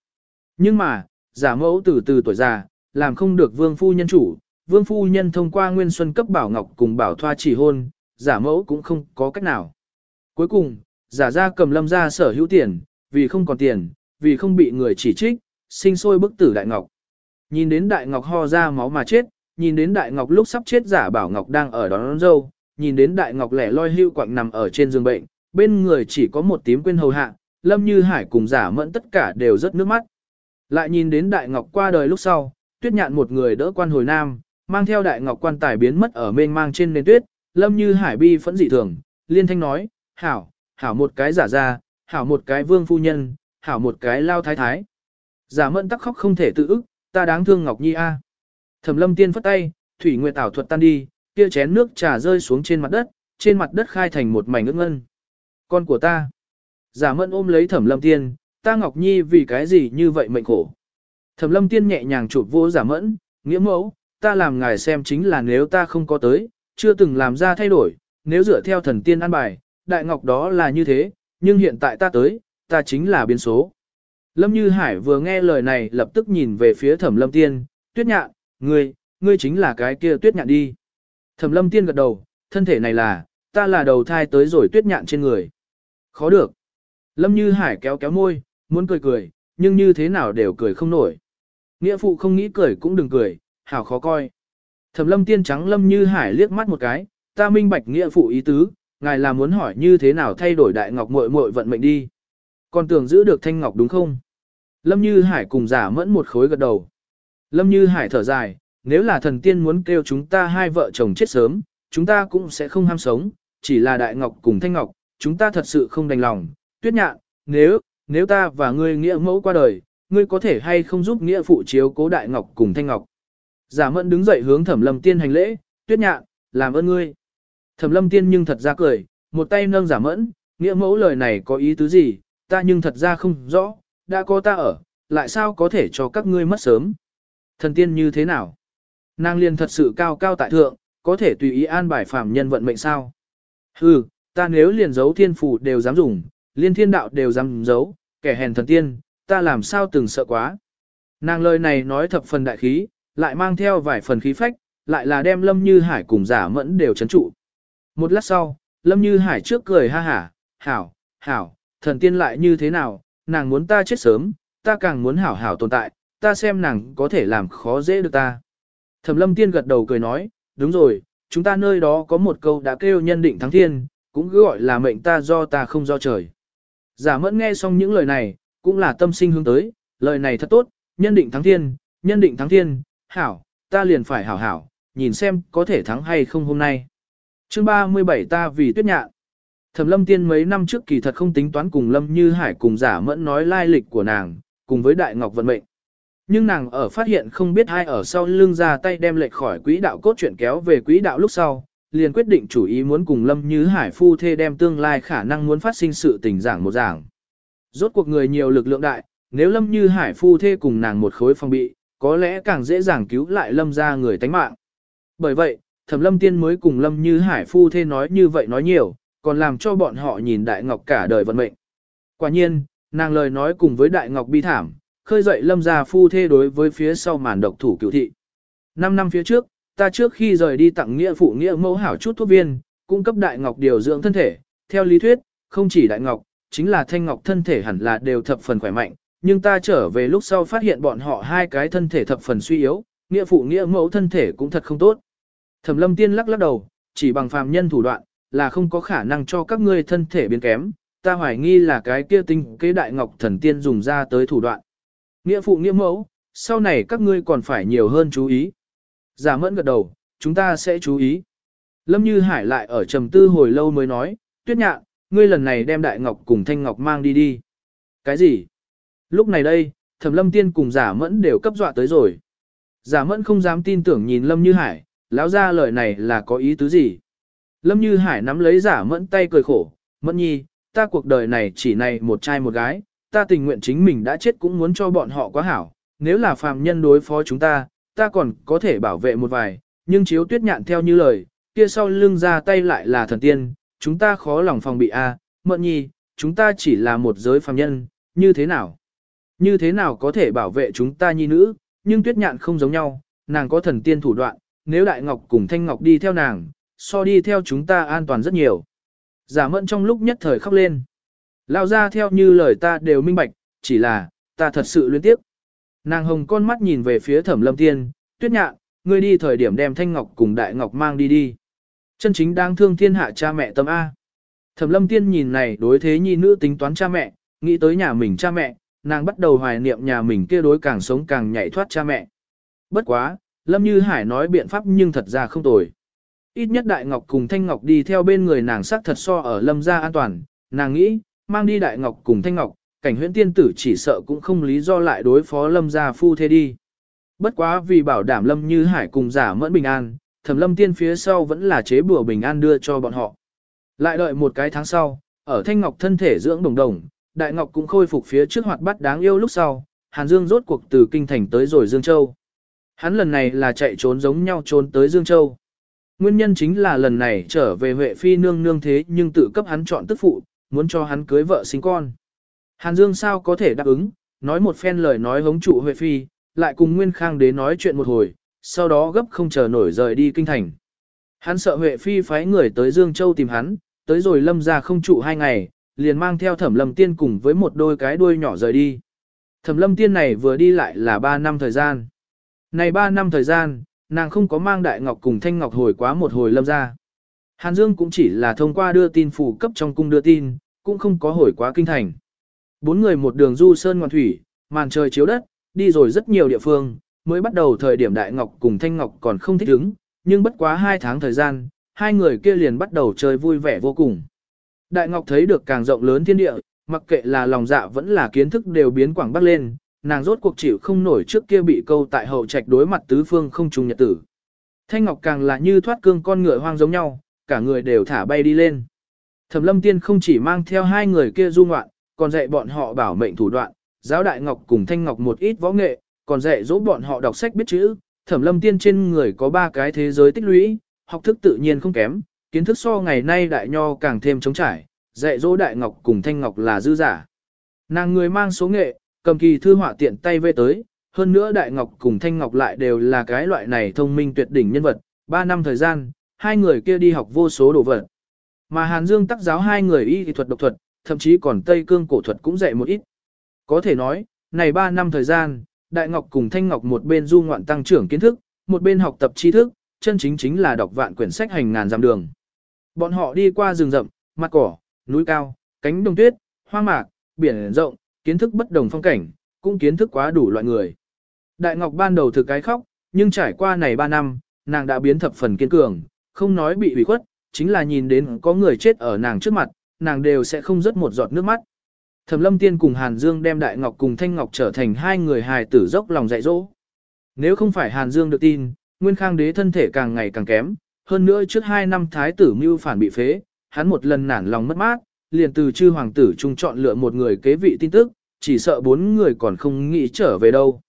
Nhưng mà, giả mẫu từ từ tuổi già, làm không được vương phu nhân chủ, vương phu nhân thông qua Nguyên Xuân cấp Bảo Ngọc cùng Bảo Thoa chỉ hôn, giả mẫu cũng không có cách nào. Cuối cùng, giả ra cầm lâm ra sở hữu tiền, vì không còn tiền, vì không bị người chỉ trích, sinh sôi bức tử Đại Ngọc. Nhìn đến Đại Ngọc ho ra máu mà chết, nhìn đến Đại Ngọc lúc sắp chết giả bảo Ngọc đang ở đón, đón dâu, nhìn đến Đại Ngọc lẻ loi hưu quặng nằm ở trên giường bệnh, bên người chỉ có một tím quên hầu hạ, Lâm Như Hải cùng giả mẫn tất cả đều rất nước mắt. Lại nhìn đến Đại Ngọc qua đời lúc sau, tuyết nhạn một người đỡ quan hồi nam, mang theo Đại Ngọc quan tài biến mất ở mênh mang trên nền tuyết, Lâm Như Hải bi phẫn dị thường, liên thanh nói, hảo, hảo một cái giả ra, hảo một cái vương phu nhân, hảo một cái lao thái thái. Giả mẫn tắc khóc không thể tự ức, ta đáng thương Ngọc Nhi a. Thẩm lâm tiên phất tay, thủy nguyệt ảo thuật tan đi, kia chén nước trà rơi xuống trên mặt đất, trên mặt đất khai thành một mảnh nước ngân. Con của ta. Giả mẫn ôm lấy thẩm lâm tiên, ta Ngọc Nhi vì cái gì như vậy mệnh khổ. Thẩm lâm tiên nhẹ nhàng chụp vô giả mẫn, nghĩa mẫu, ta làm ngài xem chính là nếu ta không có tới, chưa từng làm ra thay đổi, nếu dựa theo thần tiên an bài, đại ngọc đó là như thế, nhưng hiện tại ta tới, ta chính là biến số. Lâm Như Hải vừa nghe lời này lập tức nhìn về phía thẩm lâm tiên, tuyết nhạn, ngươi, ngươi chính là cái kia tuyết nhạn đi. Thẩm lâm tiên gật đầu, thân thể này là, ta là đầu thai tới rồi tuyết nhạn trên người. Khó được. Lâm Như Hải kéo kéo môi, muốn cười cười, nhưng như thế nào đều cười không nổi. Nghĩa phụ không nghĩ cười cũng đừng cười, hảo khó coi. Thẩm lâm tiên trắng Lâm Như Hải liếc mắt một cái, ta minh bạch nghĩa phụ ý tứ, ngài là muốn hỏi như thế nào thay đổi đại ngọc muội muội vận mệnh đi. Còn tưởng giữ được thanh ngọc đúng không? Lâm Như Hải cùng giả mẫn một khối gật đầu. Lâm Như Hải thở dài, nếu là thần tiên muốn kêu chúng ta hai vợ chồng chết sớm, chúng ta cũng sẽ không ham sống, chỉ là đại ngọc cùng thanh ngọc, chúng ta thật sự không đành lòng. Tuyết nhạn, nếu, nếu ta và ngươi nghĩa mẫu qua đời, ngươi có thể hay không giúp nghĩa phụ chiếu cố đại ngọc cùng thanh ngọc. Giả mẫn đứng dậy hướng thẩm lâm tiên hành lễ, tuyết nhạn, làm ơn ngươi. Thẩm lâm tiên nhưng thật ra cười, một tay nâng giả mẫn, nghĩa mẫu lời này có ý tứ gì, ta nhưng thật ra không rõ, đã có ta ở, lại sao có thể cho các ngươi mất sớm. Thần tiên như thế nào? Nàng liền thật sự cao cao tại thượng, có thể tùy ý an bài phàm nhân vận mệnh sao? Hừ, ta nếu liền giấu thiên phủ đều dám dùng, liên thiên đạo đều dám giấu, kẻ hèn thần tiên, ta làm sao từng sợ quá. Nàng lời này nói thập phần đại khí, lại mang theo vài phần khí phách, lại là đem Lâm Như Hải cùng giả mẫn đều chấn trụ. Một lát sau, Lâm Như Hải trước cười ha hả, hảo, hảo, thần tiên lại như thế nào, nàng muốn ta chết sớm, ta càng muốn hảo hảo tồn tại, ta xem nàng có thể làm khó dễ được ta. Thẩm lâm tiên gật đầu cười nói, đúng rồi, chúng ta nơi đó có một câu đã kêu nhân định thắng thiên, cũng cứ gọi là mệnh ta do ta không do trời. Giả mẫn nghe xong những lời này, cũng là tâm sinh hướng tới, lời này thật tốt, nhân định thắng thiên, nhân định thắng thiên, hảo, ta liền phải hảo hảo, nhìn xem có thể thắng hay không hôm nay. Chương 37 ta vì tuyết nhạn. Thẩm lâm tiên mấy năm trước kỳ thật không tính toán cùng lâm như hải cùng giả mẫn nói lai lịch của nàng, cùng với đại ngọc vận mệnh. Nhưng nàng ở phát hiện không biết ai ở sau lưng ra tay đem lệch khỏi quỹ đạo cốt truyện kéo về quỹ đạo lúc sau, liền quyết định chủ ý muốn cùng lâm như hải phu thê đem tương lai khả năng muốn phát sinh sự tình giảng một giảng. Rốt cuộc người nhiều lực lượng đại, nếu lâm như hải phu thê cùng nàng một khối phong bị, có lẽ càng dễ dàng cứu lại lâm ra người tánh mạng. Bởi vậy, thẩm lâm tiên mới cùng lâm như hải phu thê nói như vậy nói nhiều, còn làm cho bọn họ nhìn Đại Ngọc cả đời vận mệnh. Quả nhiên, nàng lời nói cùng với Đại Ngọc bi thảm, khơi dậy lâm gia phu thê đối với phía sau màn độc thủ cựu thị. Năm năm phía trước, ta trước khi rời đi tặng nghĩa phụ nghĩa mẫu hảo chút thuốc viên, cung cấp Đại Ngọc điều dưỡng thân thể. Theo lý thuyết, không chỉ Đại Ngọc, chính là Thanh Ngọc thân thể hẳn là đều thập phần khỏe mạnh, nhưng ta trở về lúc sau phát hiện bọn họ hai cái thân thể thập phần suy yếu, nghĩa phụ nghĩa mẫu thân thể cũng thật không tốt. Thẩm lâm tiên lắc lắc đầu, chỉ bằng phàm nhân thủ đoạn, là không có khả năng cho các ngươi thân thể biến kém, ta hoài nghi là cái kia tinh kế đại ngọc thần tiên dùng ra tới thủ đoạn. Nghĩa phụ nghĩa mẫu, sau này các ngươi còn phải nhiều hơn chú ý. Giả mẫn gật đầu, chúng ta sẽ chú ý. Lâm Như Hải lại ở trầm tư hồi lâu mới nói, tuyết Nhạc, ngươi lần này đem đại ngọc cùng thanh ngọc mang đi đi. Cái gì? Lúc này đây, thẩm lâm tiên cùng giả mẫn đều cấp dọa tới rồi. Giả mẫn không dám tin tưởng nhìn Lâm Như Hải, lão ra lời này là có ý tứ gì? Lâm Như Hải nắm lấy giả mẫn tay cười khổ, mẫn nhi, ta cuộc đời này chỉ này một trai một gái, ta tình nguyện chính mình đã chết cũng muốn cho bọn họ quá hảo, nếu là phàm nhân đối phó chúng ta, ta còn có thể bảo vệ một vài, nhưng chiếu tuyết nhạn theo như lời, kia sau lưng ra tay lại là thần tiên, chúng ta khó lòng phòng bị a. Mẫn nhi, chúng ta chỉ là một giới phàm nhân, như thế nào? Như thế nào có thể bảo vệ chúng ta nhi nữ, nhưng tuyết nhạn không giống nhau, nàng có thần tiên thủ đoạn, nếu đại ngọc cùng thanh ngọc đi theo nàng, so đi theo chúng ta an toàn rất nhiều. Giả mẫn trong lúc nhất thời khóc lên. Lao ra theo như lời ta đều minh bạch, chỉ là, ta thật sự luyến tiếc. Nàng hồng con mắt nhìn về phía thẩm lâm tiên, tuyết nhạn, ngươi đi thời điểm đem thanh ngọc cùng đại ngọc mang đi đi. Chân chính đang thương thiên hạ cha mẹ tâm A. Thẩm lâm tiên nhìn này đối thế nhi nữ tính toán cha mẹ, nghĩ tới nhà mình cha mẹ, nàng bắt đầu hoài niệm nhà mình kia đối càng sống càng nhảy thoát cha mẹ. Bất quá, Lâm Như Hải nói biện pháp nhưng thật ra không tồi. Ít nhất Đại Ngọc cùng Thanh Ngọc đi theo bên người nàng sắc thật so ở Lâm gia an toàn, nàng nghĩ, mang đi Đại Ngọc cùng Thanh Ngọc, cảnh huyễn tiên tử chỉ sợ cũng không lý do lại đối phó Lâm gia phu thế đi. Bất quá vì bảo đảm Lâm Như Hải cùng giả mẫn bình an, thẩm Lâm tiên phía sau vẫn là chế bùa bình an đưa cho bọn họ. Lại đợi một cái tháng sau, ở Thanh Ngọc thân thể dưỡng đồng đồng, Đại Ngọc cũng khôi phục phía trước hoạt bát đáng yêu lúc sau, Hàn Dương rốt cuộc từ Kinh Thành tới rồi Dương Châu. Hắn lần này là chạy trốn giống nhau trốn tới Dương Châu. Nguyên nhân chính là lần này trở về Huệ Phi nương nương thế nhưng tự cấp hắn chọn tức phụ, muốn cho hắn cưới vợ sinh con. Hàn Dương sao có thể đáp ứng, nói một phen lời nói hống trụ Huệ Phi, lại cùng Nguyên Khang đế nói chuyện một hồi, sau đó gấp không chờ nổi rời đi kinh thành. Hắn sợ Huệ Phi phái người tới Dương Châu tìm hắn, tới rồi lâm ra không trụ hai ngày, liền mang theo thẩm lâm tiên cùng với một đôi cái đuôi nhỏ rời đi. Thẩm lâm tiên này vừa đi lại là ba năm thời gian. Này ba năm thời gian, nàng không có mang Đại Ngọc cùng Thanh Ngọc hồi quá một hồi lâm ra. Hàn Dương cũng chỉ là thông qua đưa tin phủ cấp trong cung đưa tin, cũng không có hồi quá kinh thành. Bốn người một đường du sơn ngoan thủy, màn trời chiếu đất, đi rồi rất nhiều địa phương, mới bắt đầu thời điểm Đại Ngọc cùng Thanh Ngọc còn không thích ứng, nhưng bất quá hai tháng thời gian, hai người kia liền bắt đầu chơi vui vẻ vô cùng. Đại Ngọc thấy được càng rộng lớn thiên địa, mặc kệ là lòng dạ vẫn là kiến thức đều biến quảng bắc lên, nàng rốt cuộc chịu không nổi trước kia bị câu tại hậu trạch đối mặt tứ phương không trùng nhật tử. Thanh Ngọc càng là như thoát cương con ngựa hoang giống nhau, cả người đều thả bay đi lên. Thẩm Lâm Tiên không chỉ mang theo hai người kia du ngoạn, còn dạy bọn họ bảo mệnh thủ đoạn, giáo Đại Ngọc cùng Thanh Ngọc một ít võ nghệ, còn dạy dỗ bọn họ đọc sách biết chữ. Thẩm Lâm Tiên trên người có ba cái thế giới tích lũy, học thức tự nhiên không kém, kiến thức so ngày nay đại nho càng thêm chống trải, dạy dỗ Đại Ngọc cùng Thanh Ngọc là dư giả. Nàng người mang số nghệ, cầm kỳ thư họa tiện tay về tới, hơn nữa Đại Ngọc cùng Thanh Ngọc lại đều là cái loại này thông minh tuyệt đỉnh nhân vật, ba năm thời gian, hai người kia đi học vô số đồ vật. Mà Hàn Dương tác giáo hai người y thuật độc thuật, thậm chí còn Tây Cương cổ thuật cũng dạy một ít. Có thể nói, này ba năm thời gian, Đại Ngọc cùng Thanh Ngọc một bên du ngoạn tăng trưởng kiến thức, một bên học tập tri thức, chân chính chính là đọc vạn quyển sách hành ngàn dặm đường. Bọn họ đi qua rừng rậm, mặt cỏ, núi cao, cánh đồng tuyết, hoang mạc, biển rộng, kiến thức bất đồng phong cảnh, cũng kiến thức quá đủ loại người. Đại Ngọc ban đầu thực cái khóc, nhưng trải qua này 3 năm, nàng đã biến thập phần kiên cường, không nói bị ủy khuất, chính là nhìn đến có người chết ở nàng trước mặt, nàng đều sẽ không rớt một giọt nước mắt. Thẩm Lâm Tiên cùng Hàn Dương đem Đại Ngọc cùng Thanh Ngọc trở thành hai người hài tử dốc lòng dạy dỗ. Nếu không phải Hàn Dương được tin, Nguyên Khang đế thân thể càng ngày càng kém, hơn nữa trước hai năm thái tử mưu phản bị phế, hắn một lần nản lòng mất mát, liền từ chư hoàng tử trung chọn lựa một người kế vị tin tức, chỉ sợ bốn người còn không nghĩ trở về đâu.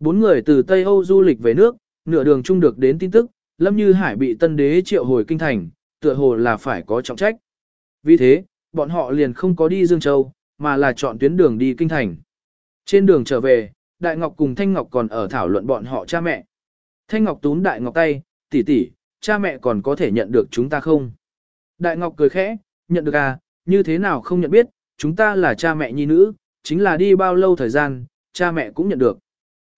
Bốn người từ Tây Âu du lịch về nước, nửa đường chung được đến tin tức, Lâm Như Hải bị tân đế triệu hồi kinh thành, tựa hồ là phải có trọng trách. Vì thế, bọn họ liền không có đi Dương Châu, mà là chọn tuyến đường đi kinh thành. Trên đường trở về, Đại Ngọc cùng Thanh Ngọc còn ở thảo luận bọn họ cha mẹ. Thanh Ngọc túm Đại Ngọc tay, tỷ tỷ, cha mẹ còn có thể nhận được chúng ta không? Đại Ngọc cười khẽ, nhận được à, như thế nào không nhận biết, chúng ta là cha mẹ nhi nữ, chính là đi bao lâu thời gian, cha mẹ cũng nhận được.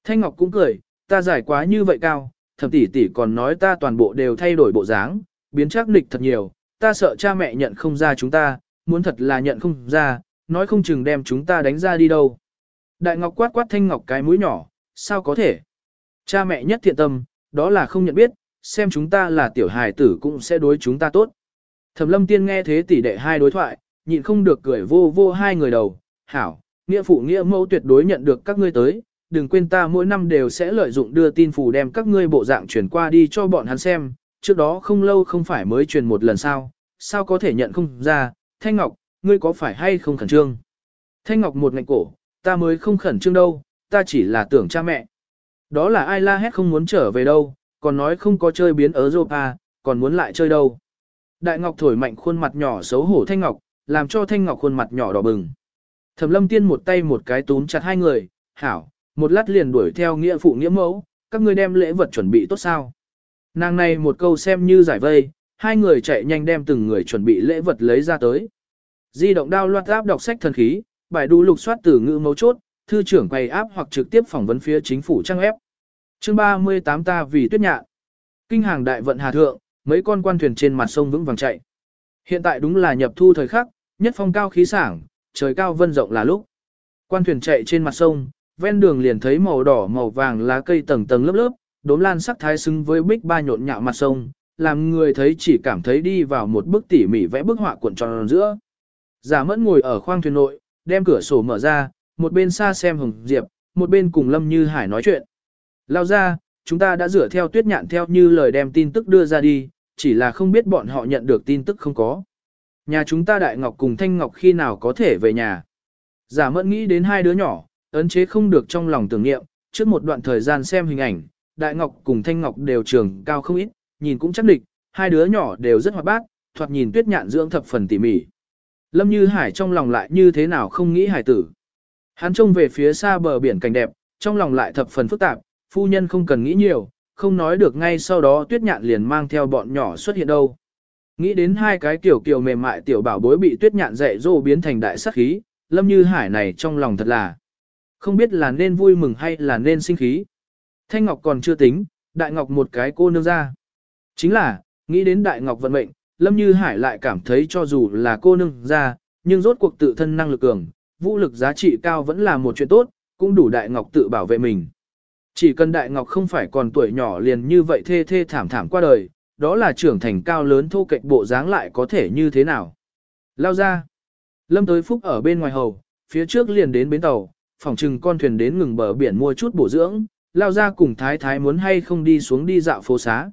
Thanh Ngọc cũng cười, ta giải quá như vậy cao, thẩm tỷ tỷ còn nói ta toàn bộ đều thay đổi bộ dáng, biến chắc nịch thật nhiều, ta sợ cha mẹ nhận không ra chúng ta, muốn thật là nhận không ra, nói không chừng đem chúng ta đánh ra đi đâu. Đại Ngọc quát quát Thanh Ngọc cái mũi nhỏ, sao có thể? Cha mẹ nhất thiện tâm, đó là không nhận biết, xem chúng ta là tiểu hài tử cũng sẽ đối chúng ta tốt. Thẩm lâm tiên nghe thế tỷ đệ hai đối thoại, nhịn không được cười vô vô hai người đầu, hảo, nghĩa phụ nghĩa mẫu tuyệt đối nhận được các ngươi tới, đừng quên ta mỗi năm đều sẽ lợi dụng đưa tin phù đem các ngươi bộ dạng chuyển qua đi cho bọn hắn xem, trước đó không lâu không phải mới truyền một lần sao, sao có thể nhận không ra, Thanh Ngọc, ngươi có phải hay không khẩn trương? Thanh Ngọc một ngạnh cổ, ta mới không khẩn trương đâu, ta chỉ là tưởng cha mẹ. Đó là ai la hét không muốn trở về đâu, còn nói không có chơi biến ở Europa, còn muốn lại chơi đâu. Đại Ngọc thổi mạnh khuôn mặt nhỏ xấu hổ Thanh Ngọc, làm cho Thanh Ngọc khuôn mặt nhỏ đỏ bừng. Thẩm lâm tiên một tay một cái túm chặt hai người, hảo, một lát liền đuổi theo nghĩa phụ nghĩa mẫu, các ngươi đem lễ vật chuẩn bị tốt sao. Nàng này một câu xem như giải vây, hai người chạy nhanh đem từng người chuẩn bị lễ vật lấy ra tới. Di động đao loạt áp đọc sách thần khí, bài đu lục soát từ ngữ mấu chốt, thư trưởng quay áp hoặc trực tiếp phỏng vấn phía chính phủ trang ép. Chương 38 ta vì tuyết nhạn. Kinh hàng đại vận hà thượng, mấy con quan thuyền trên mặt sông vững vàng chạy. Hiện tại đúng là nhập thu thời khắc, nhất phong cao khí sảng, trời cao vân rộng là lúc. Quan thuyền chạy trên mặt sông, ven đường liền thấy màu đỏ màu vàng lá cây tầng tầng lớp lớp, đốm lan sắc thái xứng với bích ba nhộn nhạo mặt sông, làm người thấy chỉ cảm thấy đi vào một bức tỉ mỉ vẽ bức họa cuộn tròn giữa. Giả mẫn ngồi ở khoang thuyền nội, đem cửa sổ mở ra, một bên xa xem Hồng Diệp, một bên cùng Lâm Như Hải nói chuyện. Lao ra, chúng ta đã rửa theo tuyết nhạn theo như lời đem tin tức đưa ra đi, chỉ là không biết bọn họ nhận được tin tức không có. Nhà chúng ta Đại Ngọc cùng Thanh Ngọc khi nào có thể về nhà. Giả mẫn nghĩ đến hai đứa nhỏ, ấn chế không được trong lòng tưởng niệm, trước một đoạn thời gian xem hình ảnh, Đại Ngọc cùng Thanh Ngọc đều trường cao không ít, nhìn cũng chắc địch, hai đứa nhỏ đều rất hoạt bát, thoạt nhìn tuyết nhạn dưỡng thập phần tỉ mỉ. Lâm Như Hải trong lòng lại như thế nào không nghĩ hải tử. Hắn trông về phía xa bờ biển cảnh đẹp, trong lòng lại thập phần phức tạp, phu nhân không cần nghĩ nhiều, không nói được ngay sau đó tuyết nhạn liền mang theo bọn nhỏ xuất hiện đâu. Nghĩ đến hai cái kiểu kiểu mềm mại tiểu bảo bối bị tuyết nhạn dạy dỗ biến thành đại sắc khí, lâm như hải này trong lòng thật là không biết là nên vui mừng hay là nên sinh khí. Thanh Ngọc còn chưa tính, Đại Ngọc một cái cô nương ra. Chính là, nghĩ đến Đại Ngọc vận mệnh, Lâm Như Hải lại cảm thấy cho dù là cô nương ra, nhưng rốt cuộc tự thân năng lực cường, vũ lực giá trị cao vẫn là một chuyện tốt, cũng đủ Đại Ngọc tự bảo vệ mình. Chỉ cần Đại Ngọc không phải còn tuổi nhỏ liền như vậy thê thê thảm thảm qua đời, đó là trưởng thành cao lớn thô kệch bộ dáng lại có thể như thế nào. Lao ra. Lâm tới phúc ở bên ngoài hầu, phía trước liền đến bến tàu, phòng trừng con thuyền đến ngừng bờ biển mua chút bổ dưỡng, lao ra cùng thái thái muốn hay không đi xuống đi dạo phố xá.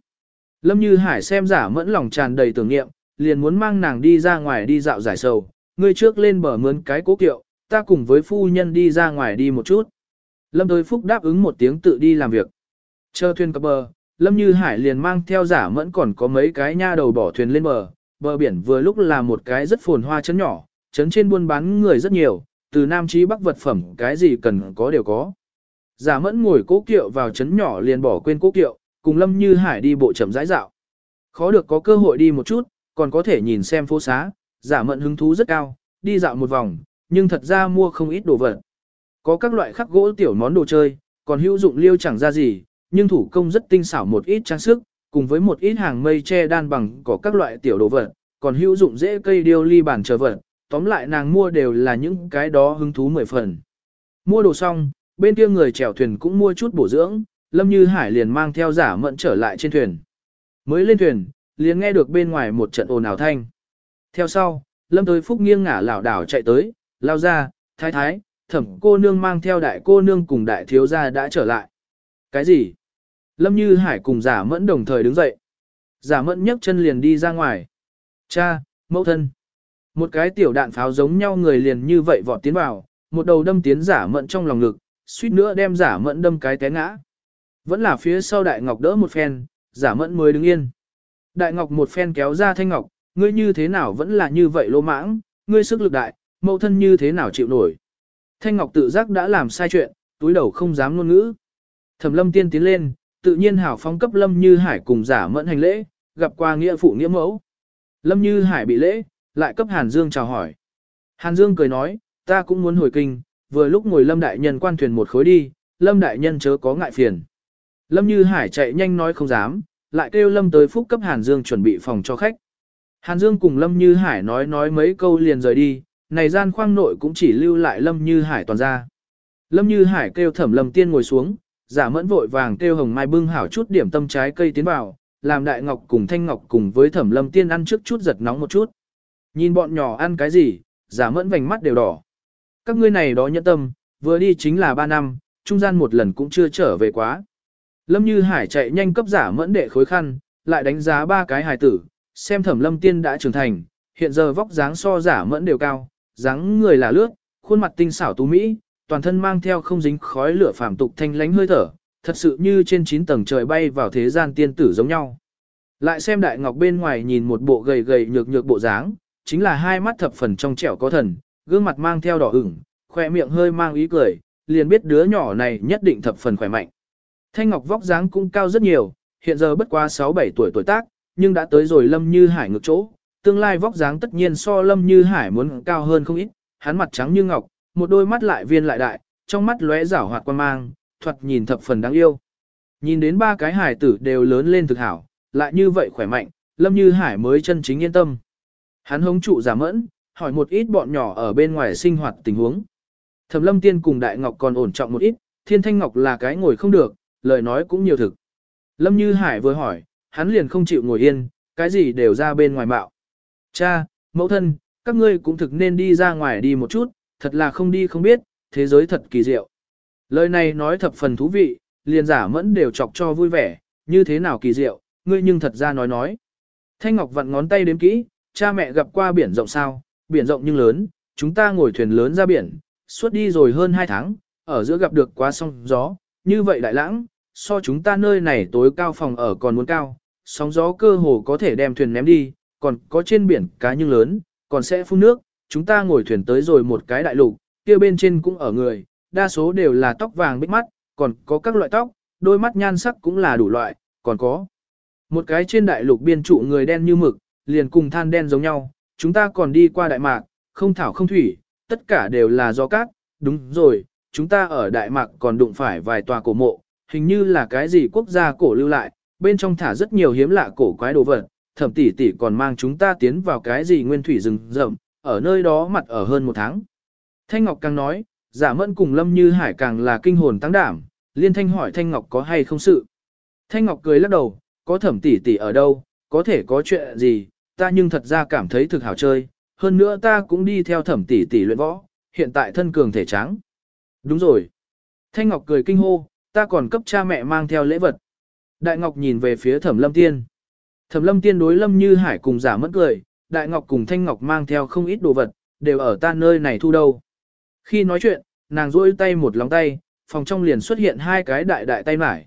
Lâm Như Hải xem giả mẫn lòng tràn đầy tưởng niệm, liền muốn mang nàng đi ra ngoài đi dạo giải sầu, ngươi trước lên bờ mướn cái cố kiệu, ta cùng với phu nhân đi ra ngoài đi một chút. Lâm Tới Phúc đáp ứng một tiếng tự đi làm việc. Chờ thuyền cập bờ, Lâm Như Hải liền mang theo giả mẫn còn có mấy cái nha đầu bỏ thuyền lên bờ, bờ biển vừa lúc là một cái rất phồn hoa chấn nhỏ, chấn trên buôn bán người rất nhiều, từ Nam Chí Bắc vật phẩm cái gì cần có đều có. Giả mẫn ngồi cố kiệu vào chấn nhỏ liền bỏ quên cố kiệu, cùng Lâm Như Hải đi bộ chậm rãi dạo. Khó được có cơ hội đi một chút, còn có thể nhìn xem phố xá, giả mẫn hứng thú rất cao, đi dạo một vòng, nhưng thật ra mua không ít đồ vật. Có các loại khắc gỗ tiểu món đồ chơi, còn hữu dụng liêu chẳng ra gì, nhưng thủ công rất tinh xảo một ít trang sức, cùng với một ít hàng mây che đan bằng có các loại tiểu đồ vật, còn hữu dụng dễ cây điêu ly bản chờ vật, tóm lại nàng mua đều là những cái đó hứng thú mười phần. Mua đồ xong, bên kia người chèo thuyền cũng mua chút bổ dưỡng, Lâm Như Hải liền mang theo giả mẫn trở lại trên thuyền. Mới lên thuyền, liền nghe được bên ngoài một trận ồn ào thanh. Theo sau, Lâm tới Phúc nghiêng ngả lảo đảo chạy tới, lao ra, thái thái, thẩm cô nương mang theo đại cô nương cùng đại thiếu gia đã trở lại. Cái gì? Lâm Như Hải cùng giả mẫn đồng thời đứng dậy. Giả mẫn nhấc chân liền đi ra ngoài. Cha, mẫu thân. Một cái tiểu đạn pháo giống nhau người liền như vậy vọt tiến vào, một đầu đâm tiến giả mẫn trong lòng ngực, suýt nữa đem giả mẫn đâm cái té ngã. Vẫn là phía sau đại ngọc đỡ một phen, giả mẫn mới đứng yên. Đại ngọc một phen kéo ra thanh ngọc, ngươi như thế nào vẫn là như vậy lô mãng, ngươi sức lực đại, mẫu thân như thế nào chịu nổi. Thanh ngọc tự giác đã làm sai chuyện, túi đầu không dám ngôn ngữ. Thẩm lâm tiên tiến lên, tự nhiên hảo phong cấp lâm như hải cùng giả mẫn hành lễ, gặp qua nghĩa phụ nghĩa mẫu. Lâm như hải bị lễ, lại cấp Hàn Dương chào hỏi. Hàn Dương cười nói, ta cũng muốn hồi kinh, vừa lúc ngồi Lâm Đại Nhân quan thuyền một khối đi, Lâm Đại Nhân chớ có ngại phiền. Lâm Như Hải chạy nhanh nói không dám, lại kêu Lâm tới phúc cấp Hàn Dương chuẩn bị phòng cho khách. Hàn Dương cùng Lâm Như Hải nói nói mấy câu liền rời đi, này gian khoang nội cũng chỉ lưu lại Lâm Như Hải toàn ra. Lâm Như Hải kêu thẩm Lâm Tiên ngồi xuống, giả mẫn vội vàng kêu Hồng Mai bưng hảo chút điểm tâm trái cây tiến vào, làm Đại Ngọc cùng Thanh Ngọc cùng với thẩm Lâm Tiên ăn trước chút giật nóng một chút. Nhìn bọn nhỏ ăn cái gì, giả mẫn vành mắt đều đỏ. Các ngươi này đó nhẫn tâm, vừa đi chính là 3 năm, trung gian một lần cũng chưa trở về quá. Lâm Như Hải chạy nhanh cấp giả mẫn đệ khối khăn, lại đánh giá ba cái hài tử, xem thẩm lâm tiên đã trưởng thành, hiện giờ vóc dáng so giả mẫn đều cao, dáng người là lướt, khuôn mặt tinh xảo tú mỹ, toàn thân mang theo không dính khói lửa phàm tục thanh lánh hơi thở, thật sự như trên 9 tầng trời bay vào thế gian tiên tử giống nhau. Lại xem đại ngọc bên ngoài nhìn một bộ gầy gầy nhược nhược bộ dáng, chính là hai mắt thập phần trong trẻo có thần, gương mặt mang theo đỏ ửng, khoe miệng hơi mang ý cười, liền biết đứa nhỏ này nhất định thập phần khỏe mạnh. Thanh Ngọc vóc dáng cũng cao rất nhiều, hiện giờ bất quá 6-7 tuổi tuổi tác, nhưng đã tới rồi Lâm Như Hải ngược chỗ, tương lai vóc dáng tất nhiên so Lâm Như Hải muốn cao hơn không ít, hắn mặt trắng như ngọc, một đôi mắt lại viên lại đại, trong mắt lóe rảo hoạt quan mang, thoạt nhìn thập phần đáng yêu. Nhìn đến ba cái hải tử đều lớn lên thực hảo, lại như vậy khỏe mạnh, Lâm Như Hải mới chân chính yên tâm. Hắn hống trụ giả mẫn, hỏi một ít bọn nhỏ ở bên ngoài sinh hoạt tình huống. Thẩm Lâm Tiên cùng Đại Ngọc còn ổn trọng một ít, Thiên Thanh Ngọc là cái ngồi không được, lời nói cũng nhiều thực. Lâm Như Hải vừa hỏi, hắn liền không chịu ngồi yên, cái gì đều ra bên ngoài bạo. Cha, mẫu thân, các ngươi cũng thực nên đi ra ngoài đi một chút, thật là không đi không biết, thế giới thật kỳ diệu. Lời này nói thập phần thú vị, liền giả mẫn đều chọc cho vui vẻ, như thế nào kỳ diệu, ngươi nhưng thật ra nói nói. Thanh Ngọc vặn ngón tay đếm kỹ, cha mẹ gặp qua biển rộng sao, biển rộng nhưng lớn, chúng ta ngồi thuyền lớn ra biển, suốt đi rồi hơn 2 tháng, ở giữa gặp được quá sóng gió, như vậy đại lãng, so chúng ta nơi này tối cao phòng ở còn muốn cao, sóng gió cơ hồ có thể đem thuyền ném đi, còn có trên biển cá nhưng lớn, còn sẽ phun nước, chúng ta ngồi thuyền tới rồi một cái đại lục, kia bên trên cũng ở người, đa số đều là tóc vàng bích mắt, còn có các loại tóc, đôi mắt nhan sắc cũng là đủ loại, còn có một cái trên đại lục biên trụ người đen như mực, liền cùng than đen giống nhau, chúng ta còn đi qua đại mạc, không thảo không thủy, tất cả đều là do cát, đúng rồi, chúng ta ở đại mạc còn đụng phải vài tòa cổ mộ, hình như là cái gì quốc gia cổ lưu lại, bên trong thả rất nhiều hiếm lạ cổ quái đồ vật, thẩm tỷ tỷ còn mang chúng ta tiến vào cái gì nguyên thủy rừng rậm, ở nơi đó mặt ở hơn một tháng. Thanh Ngọc càng nói, giả mẫn cùng Lâm Như Hải càng là kinh hồn tăng đảm, liên thanh hỏi Thanh Ngọc có hay không sự. Thanh Ngọc cười lắc đầu, có thẩm tỷ tỷ ở đâu, có thể có chuyện gì, ta nhưng thật ra cảm thấy thực hảo chơi, hơn nữa ta cũng đi theo thẩm tỷ tỷ luyện võ, hiện tại thân cường thể trắng. Đúng rồi. Thanh Ngọc cười kinh hô, ta còn cấp cha mẹ mang theo lễ vật. Đại Ngọc nhìn về phía thẩm lâm tiên. Thẩm lâm tiên đối lâm như hải cùng giả mất cười, Đại Ngọc cùng Thanh Ngọc mang theo không ít đồ vật, đều ở ta nơi này thu đâu. Khi nói chuyện, nàng duỗi tay một lòng tay, phòng trong liền xuất hiện hai cái đại đại tay mải.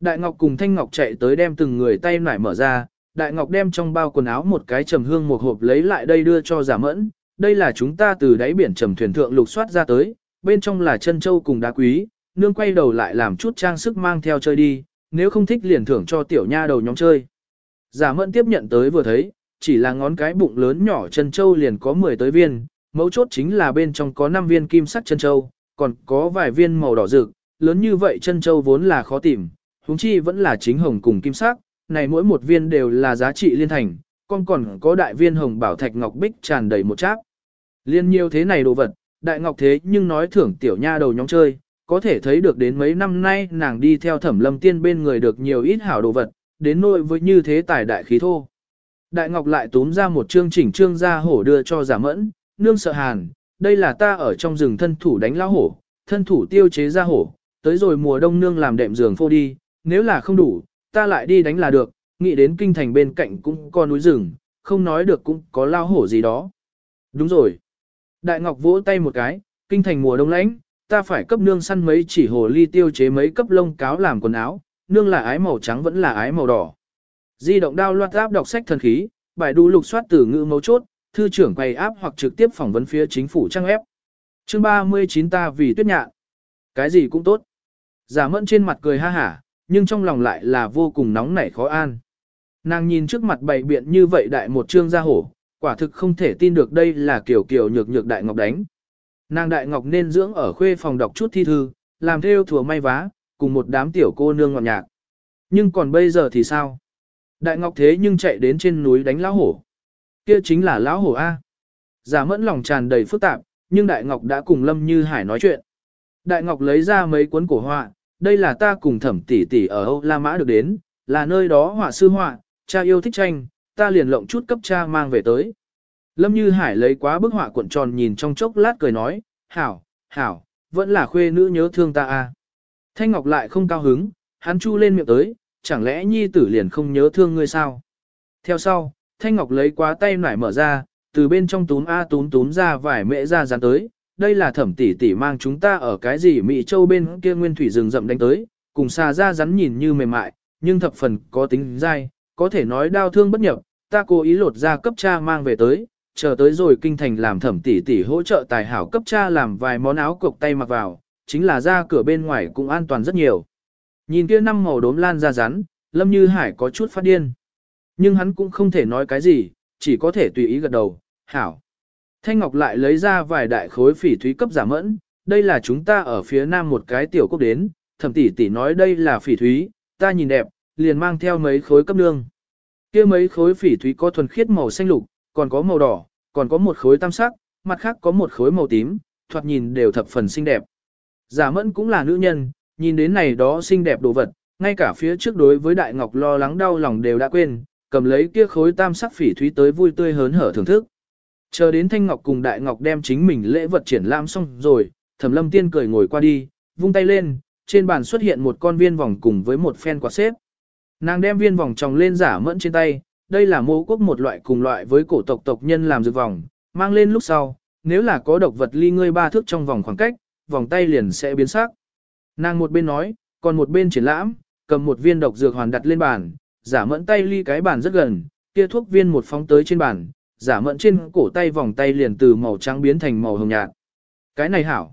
Đại Ngọc cùng Thanh Ngọc chạy tới đem từng người tay mải mở ra, Đại Ngọc đem trong bao quần áo một cái trầm hương một hộp lấy lại đây đưa cho giả mẫn. Đây là chúng ta từ đáy biển trầm thuyền thượng lục soát ra tới, bên trong là chân châu cùng đá quý, nương quay đầu lại làm chút trang sức mang theo chơi đi, nếu không thích liền thưởng cho tiểu nha đầu nhóm chơi. Giả mẫn tiếp nhận tới vừa thấy, chỉ là ngón cái bụng lớn nhỏ chân châu liền có 10 tới viên, mấu chốt chính là bên trong có 5 viên kim sắc chân châu, còn có vài viên màu đỏ rực, lớn như vậy chân châu vốn là khó tìm, huống chi vẫn là chính hồng cùng kim sắc, này mỗi một viên đều là giá trị liên thành, còn còn có đại viên hồng bảo thạch ngọc bích tràn đầy một cháp. Liên nhiều thế này đồ vật, đại ngọc thế nhưng nói thưởng tiểu nha đầu nhóm chơi, có thể thấy được đến mấy năm nay nàng đi theo thẩm lâm tiên bên người được nhiều ít hảo đồ vật, đến nỗi với như thế tài đại khí thô. Đại Ngọc lại túm ra một chương chỉnh trương ra hổ đưa cho giả mẫn, nương sợ hàn, đây là ta ở trong rừng thân thủ đánh lao hổ, thân thủ tiêu chế ra hổ, tới rồi mùa đông nương làm đệm giường phô đi, nếu là không đủ, ta lại đi đánh là được, nghĩ đến kinh thành bên cạnh cũng có núi rừng, không nói được cũng có lao hổ gì đó. Đúng rồi. Đại Ngọc vỗ tay một cái, kinh thành mùa đông lãnh, ta phải cấp nương săn mấy chỉ hồ ly tiêu chế mấy cấp lông cáo làm quần áo, nương là ái màu trắng vẫn là ái màu đỏ. Di động đao loạt áp đọc sách thần khí, bài đu lục soát từ ngữ mấu chốt, thư trưởng quay áp hoặc trực tiếp phỏng vấn phía chính phủ trang ép. Chương 39 ta vì tuyết nhạn. Cái gì cũng tốt. Giả mẫn trên mặt cười ha hả, nhưng trong lòng lại là vô cùng nóng nảy khó an. Nàng nhìn trước mặt bày biện như vậy đại một trương gia hổ, quả thực không thể tin được đây là kiểu kiểu nhược nhược đại ngọc đánh. Nàng đại ngọc nên dưỡng ở khuê phòng đọc chút thi thư, làm theo thừa may vá, cùng một đám tiểu cô nương ngọt nhạc. Nhưng còn bây giờ thì sao? Đại Ngọc thế nhưng chạy đến trên núi đánh lão hổ. Kia chính là lão hổ A. Giả mẫn lòng tràn đầy phức tạp, nhưng Đại Ngọc đã cùng Lâm Như Hải nói chuyện. Đại Ngọc lấy ra mấy cuốn cổ họa, đây là ta cùng thẩm tỷ tỷ ở Âu La Mã được đến, là nơi đó họa sư họa, cha yêu thích tranh, ta liền lộng chút cấp cha mang về tới. Lâm Như Hải lấy quá bức họa cuộn tròn nhìn trong chốc lát cười nói, hảo, hảo, vẫn là khuê nữ nhớ thương ta a. Thanh Ngọc lại không cao hứng, hắn chu lên miệng tới, chẳng lẽ nhi tử liền không nhớ thương ngươi sao? Theo sau, Thanh Ngọc lấy quá tay nải mở ra, từ bên trong túm A túm túm ra vài mễ ra dán tới, đây là thẩm tỷ tỷ mang chúng ta ở cái gì Mỹ Châu bên kia nguyên thủy rừng rậm đánh tới, cùng xà ra rắn nhìn như mềm mại, nhưng thập phần có tính dai, có thể nói đau thương bất nhập, ta cố ý lột ra cấp cha mang về tới, chờ tới rồi kinh thành làm thẩm tỷ tỷ hỗ trợ tài hảo cấp cha làm vài món áo cộc tay mặc vào, chính là ra cửa bên ngoài cũng an toàn rất nhiều. Nhìn kia năm màu đốm lan ra rắn, Lâm Như Hải có chút phát điên. Nhưng hắn cũng không thể nói cái gì, chỉ có thể tùy ý gật đầu, hảo. Thanh Ngọc lại lấy ra vài đại khối phỉ thúy cấp giả mẫn, đây là chúng ta ở phía nam một cái tiểu quốc đến, thẩm tỷ tỷ nói đây là phỉ thúy, ta nhìn đẹp, liền mang theo mấy khối cấp nương. kia mấy khối phỉ thúy có thuần khiết màu xanh lục, còn có màu đỏ, còn có một khối tam sắc, mặt khác có một khối màu tím, thoạt nhìn đều thập phần xinh đẹp. Giả mẫn cũng là nữ nhân, nhìn đến này đó xinh đẹp đồ vật, ngay cả phía trước đối với Đại Ngọc lo lắng đau lòng đều đã quên, cầm lấy kia khối tam sắc phỉ thúy tới vui tươi hớn hở thưởng thức. Chờ đến Thanh Ngọc cùng Đại Ngọc đem chính mình lễ vật triển lãm xong rồi, Thẩm Lâm Tiên cười ngồi qua đi, vung tay lên, trên bàn xuất hiện một con viên vòng cùng với một phen quạt xếp. Nàng đem viên vòng tròng lên giả mẫn trên tay, đây là mô quốc một loại cùng loại với cổ tộc tộc nhân làm dược vòng, mang lên lúc sau, nếu là có độc vật ly ngươi ba thước trong vòng khoảng cách, vòng tay liền sẽ biến sắc. Nàng một bên nói, còn một bên triển lãm, cầm một viên độc dược hoàn đặt lên bàn, giả mẫn tay ly cái bàn rất gần, kia thuốc viên một phóng tới trên bàn, giả mẫn trên cổ tay vòng tay liền từ màu trắng biến thành màu hồng nhạt. Cái này hảo.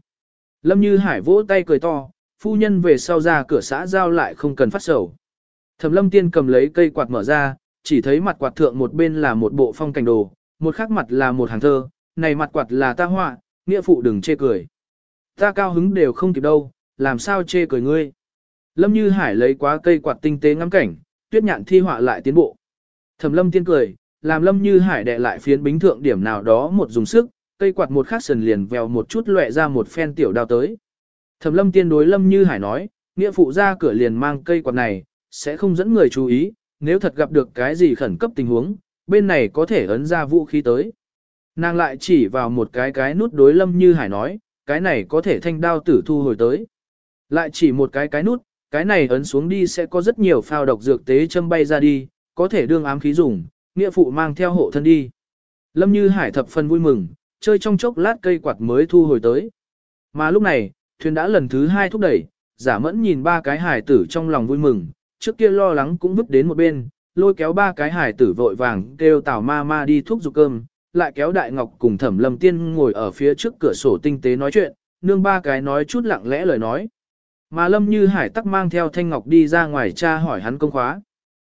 Lâm Như Hải vỗ tay cười to, phu nhân về sau ra cửa xã giao lại không cần phát sầu. Thẩm Lâm Tiên cầm lấy cây quạt mở ra, chỉ thấy mặt quạt thượng một bên là một bộ phong cảnh đồ, một khác mặt là một hàng thơ, này mặt quạt là ta họa, nghĩa phụ đừng chê cười. Ta cao hứng đều không kịp đâu, làm sao chê cười ngươi. Lâm Như Hải lấy quá cây quạt tinh tế ngắm cảnh, tuyết nhạn thi họa lại tiến bộ. Thẩm Lâm Tiên cười, làm Lâm Như Hải đệ lại phiến bính thượng điểm nào đó một dùng sức, cây quạt một khắc sần liền vèo một chút lệ ra một phen tiểu đao tới. Thẩm Lâm Tiên đối Lâm Như Hải nói, nghĩa phụ ra cửa liền mang cây quạt này, sẽ không dẫn người chú ý, nếu thật gặp được cái gì khẩn cấp tình huống, bên này có thể ấn ra vũ khí tới. Nàng lại chỉ vào một cái cái nút đối Lâm Như Hải nói, cái này có thể thanh đao tử thu hồi tới. Lại chỉ một cái cái nút, cái này ấn xuống đi sẽ có rất nhiều phao độc dược tế châm bay ra đi, có thể đương ám khí dùng, nghĩa phụ mang theo hộ thân đi. Lâm Như Hải thập phần vui mừng, chơi trong chốc lát cây quạt mới thu hồi tới. Mà lúc này, thuyền đã lần thứ hai thúc đẩy, giả mẫn nhìn ba cái hải tử trong lòng vui mừng, trước kia lo lắng cũng vứt đến một bên, lôi kéo ba cái hải tử vội vàng kêu tảo ma ma đi thuốc dục cơm, lại kéo đại ngọc cùng thẩm lâm tiên ngồi ở phía trước cửa sổ tinh tế nói chuyện, nương ba cái nói chút lặng lẽ lời nói. Mà lâm như hải tắc mang theo thanh ngọc đi ra ngoài cha hỏi hắn công khóa.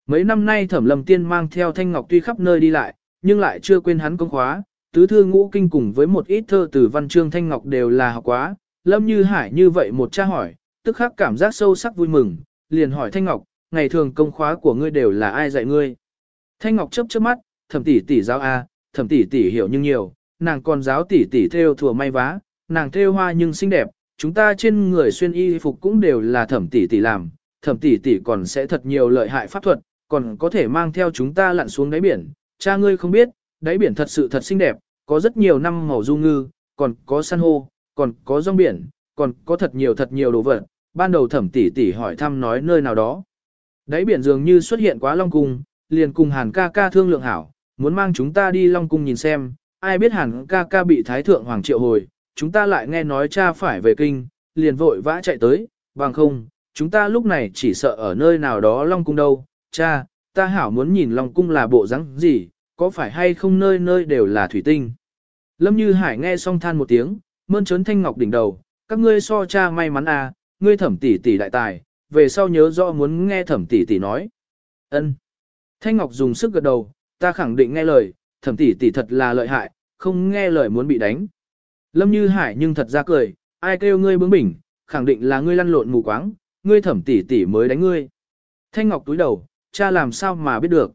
Mấy năm nay thẩm lâm tiên mang theo thanh ngọc tuy khắp nơi đi lại, nhưng lại chưa quên hắn công khóa, tứ thư ngũ kinh cùng với một ít thơ từ văn chương thanh ngọc đều là học quá, lâm như hải như vậy một cha hỏi, tức khắc cảm giác sâu sắc vui mừng, liền hỏi thanh ngọc, ngày thường công khóa của ngươi đều là ai dạy ngươi. Thanh ngọc chớp chớp mắt, thẩm tỷ tỷ giáo A, thẩm tỷ tỷ hiểu nhưng nhiều, nàng còn giáo tỷ tỷ theo thừa may vá, nàng theo hoa nhưng xinh đẹp, chúng ta trên người xuyên y phục cũng đều là thẩm tỷ tỷ làm, thẩm tỷ tỷ còn sẽ thật nhiều lợi hại pháp thuật, còn có thể mang theo chúng ta lặn xuống đáy biển, cha ngươi không biết, đáy biển thật sự thật xinh đẹp, có rất nhiều năm màu du ngư, còn có san hô, còn có rong biển, còn có thật nhiều thật nhiều đồ vật. Ban đầu thẩm tỷ tỷ hỏi thăm nói nơi nào đó. Đáy biển dường như xuất hiện quá Long Cung, liền cùng Hàn ca ca thương lượng hảo, muốn mang chúng ta đi Long Cung nhìn xem, ai biết hẳn ca ca bị Thái Thượng Hoàng triệu hồi, chúng ta lại nghe nói cha phải về kinh, liền vội vã chạy tới, bằng không, chúng ta lúc này chỉ sợ ở nơi nào đó Long Cung đâu, cha, ta hảo muốn nhìn Long Cung là bộ rắn gì, có phải hay không nơi nơi đều là thủy tinh. Lâm Như Hải nghe xong than một tiếng, mơn trớn thanh ngọc đỉnh đầu, các ngươi so cha may mắn à, ngươi thẩm tỷ tỷ đại tài, về sau nhớ rõ muốn nghe thẩm tỷ tỷ nói. Ân. Thanh Ngọc dùng sức gật đầu, ta khẳng định nghe lời, thẩm tỷ tỷ thật là lợi hại, không nghe lời muốn bị đánh. Lâm Như Hải nhưng thật ra cười, ai kêu ngươi bướng bỉnh, khẳng định là ngươi lăn lộn mù quáng, ngươi thẩm tỷ tỷ mới đánh ngươi. Thanh Ngọc túi đầu, cha làm sao mà biết được.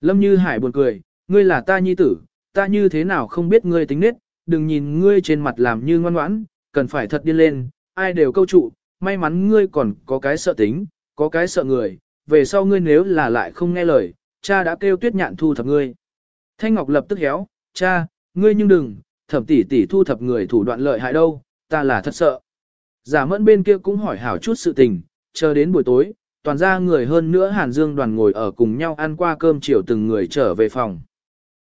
Lâm Như Hải buồn cười, ngươi là ta nhi tử, ta như thế nào không biết ngươi tính nết, đừng nhìn ngươi trên mặt làm như ngoan ngoãn, cần phải thật điên lên, ai đều câu trụ, may mắn ngươi còn có cái sợ tính, có cái sợ người, về sau ngươi nếu là lại không nghe lời, cha đã kêu tuyết nhạn thu thập ngươi. Thanh Ngọc lập tức héo, cha, ngươi nhưng đừng, thẩm tỷ tỷ thu thập người thủ đoạn lợi hại đâu, ta là thật sợ. Giả mẫn bên kia cũng hỏi hảo chút sự tình, chờ đến buổi tối, toàn ra người hơn nữa Hàn Dương đoàn ngồi ở cùng nhau ăn qua cơm chiều từng người trở về phòng.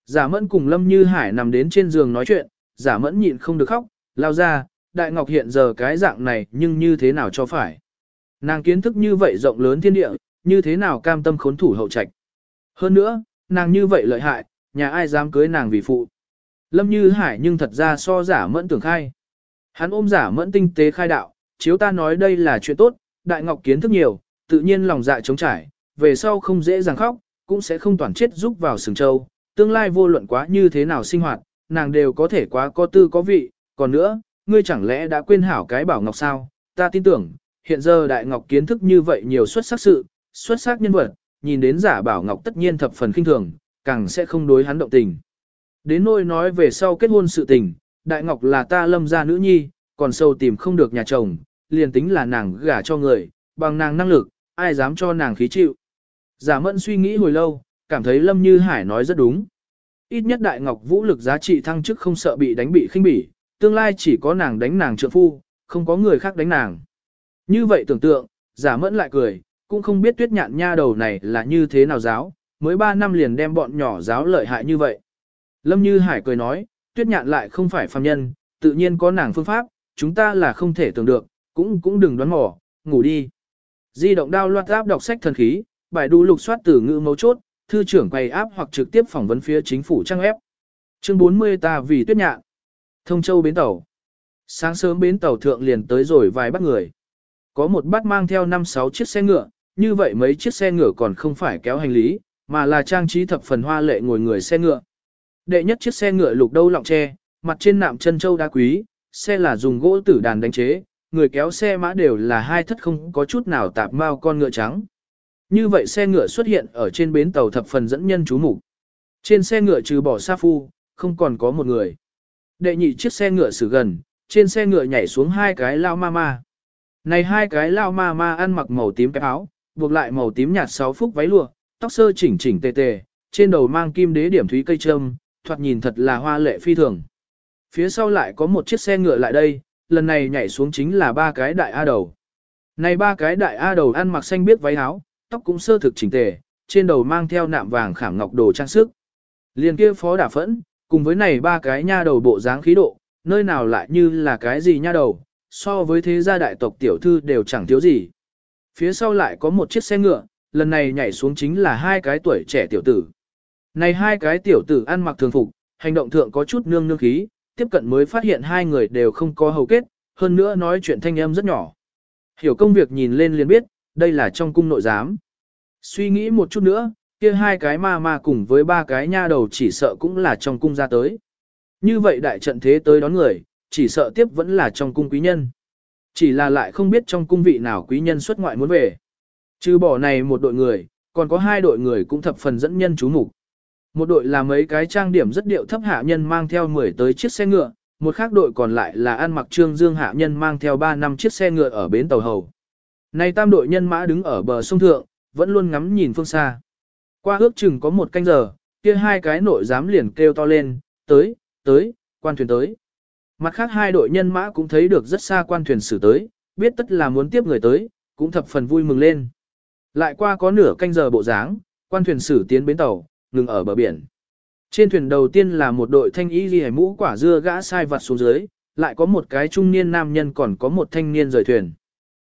Giả mẫn cùng Lâm Như Hải nằm đến trên giường nói chuyện, giả mẫn nhịn không được khóc, lao ra, Đại Ngọc hiện giờ cái dạng này nhưng như thế nào cho phải. Nàng kiến thức như vậy rộng lớn thiên địa, như thế nào cam tâm khốn thủ hậu trạch. Hơn nữa, nàng như vậy lợi hại, nhà ai dám cưới nàng vì phụ. Lâm Như Hải nhưng thật ra so giả mẫn tưởng khai. Hắn ôm giả mẫn tinh tế khai đạo, chiếu ta nói đây là chuyện tốt, Đại Ngọc kiến thức nhiều, tự nhiên lòng dạ trống trải, về sau không dễ dàng khóc, cũng sẽ không toàn chết giúp vào sừng châu, tương lai vô luận quá như thế nào sinh hoạt, nàng đều có thể quá có tư có vị, còn nữa, ngươi chẳng lẽ đã quên hảo cái bảo ngọc sao, ta tin tưởng, hiện giờ đại ngọc kiến thức như vậy nhiều xuất sắc sự, xuất sắc nhân vật, nhìn đến giả bảo ngọc tất nhiên thập phần khinh thường, càng sẽ không đối hắn động tình. Đến nôi nói về sau kết hôn sự tình, đại ngọc là ta lâm gia nữ nhi, còn sâu tìm không được nhà chồng, liền tính là nàng gả cho người, bằng nàng năng lực, ai dám cho nàng khí chịu. Giả mẫn suy nghĩ hồi lâu, cảm thấy Lâm Như Hải nói rất đúng. Ít nhất Đại Ngọc vũ lực giá trị thăng chức không sợ bị đánh bị khinh bỉ, tương lai chỉ có nàng đánh nàng trượng phu, không có người khác đánh nàng. Như vậy tưởng tượng, giả mẫn lại cười, cũng không biết tuyết nhạn nha đầu này là như thế nào giáo, mới 3 năm liền đem bọn nhỏ giáo lợi hại như vậy. Lâm Như Hải cười nói, tuyết nhạn lại không phải phàm nhân, tự nhiên có nàng phương pháp, chúng ta là không thể tưởng được, cũng cũng đừng đoán mò, ngủ đi. Di động đao loạt áp đọc sách thần khí, bài đu lục soát từ ngữ mấu chốt, thư trưởng quay áp hoặc trực tiếp phỏng vấn phía chính phủ trang ép. Chương 40 ta vì tuyết nhạn. Thông Châu bến tàu. Sáng sớm bến tàu thượng liền tới rồi vài bắt người. Có một bắt mang theo 5-6 chiếc xe ngựa, như vậy mấy chiếc xe ngựa còn không phải kéo hành lý, mà là trang trí thập phần hoa lệ ngồi người xe ngựa. Đệ nhất chiếc xe ngựa lục đâu lọng tre, mặt trên nạm chân châu đá quý, xe là dùng gỗ tử đàn đánh chế, người kéo xe mã đều là hai thất không có chút nào tạp mao con ngựa trắng. Như vậy xe ngựa xuất hiện ở trên bến tàu thập phần dẫn nhân chú mục. Trên xe ngựa trừ bỏ sa phu, không còn có một người. Đệ nhị chiếc xe ngựa xử gần, trên xe ngựa nhảy xuống hai cái lao ma ma. Này hai cái lao ma ma ăn mặc màu tím cái áo, buộc lại màu tím nhạt sáu phúc váy lụa, tóc sơ chỉnh chỉnh tề tề, trên đầu mang kim đế điểm thúy cây trâm, thoạt nhìn thật là hoa lệ phi thường. Phía sau lại có một chiếc xe ngựa lại đây, lần này nhảy xuống chính là ba cái đại A đầu. Này ba cái đại A đầu ăn mặc xanh biết váy áo, tóc cũng sơ thực chỉnh tề, trên đầu mang theo nạm vàng khảm ngọc đồ trang sức. Liền kia phó đả phẫn, cùng với này ba cái nha đầu bộ dáng khí độ, nơi nào lại như là cái gì nha đầu, so với thế gia đại tộc tiểu thư đều chẳng thiếu gì. Phía sau lại có một chiếc xe ngựa, lần này nhảy xuống chính là hai cái tuổi trẻ tiểu tử. Này hai cái tiểu tử ăn mặc thường phục, hành động thượng có chút nương nương khí, tiếp cận mới phát hiện hai người đều không có hầu kết, hơn nữa nói chuyện thanh âm rất nhỏ. Hiểu công việc nhìn lên liền biết, đây là trong cung nội giám. Suy nghĩ một chút nữa, kia hai cái ma ma cùng với ba cái nha đầu chỉ sợ cũng là trong cung ra tới. Như vậy đại trận thế tới đón người, chỉ sợ tiếp vẫn là trong cung quý nhân. Chỉ là lại không biết trong cung vị nào quý nhân xuất ngoại muốn về. Trừ bỏ này một đội người, còn có hai đội người cũng thập phần dẫn nhân chú mục. Một đội là mấy cái trang điểm rất điệu thấp hạ nhân mang theo 10 tới chiếc xe ngựa, một khác đội còn lại là ăn mặc trương dương hạ nhân mang theo 3 năm chiếc xe ngựa ở bến tàu hầu. Này tam đội nhân mã đứng ở bờ sông thượng, vẫn luôn ngắm nhìn phương xa. Qua ước chừng có một canh giờ, kia hai cái nội giám liền kêu to lên, tới, tới, quan thuyền tới. Mặt khác hai đội nhân mã cũng thấy được rất xa quan thuyền xử tới, biết tất là muốn tiếp người tới, cũng thập phần vui mừng lên. Lại qua có nửa canh giờ bộ dáng, quan thuyền xử tiến bến tàu, ngừng ở bờ biển. Trên thuyền đầu tiên là một đội thanh y ghi mũ quả dưa gã sai vặt xuống dưới, lại có một cái trung niên nam nhân còn có một thanh niên rời thuyền.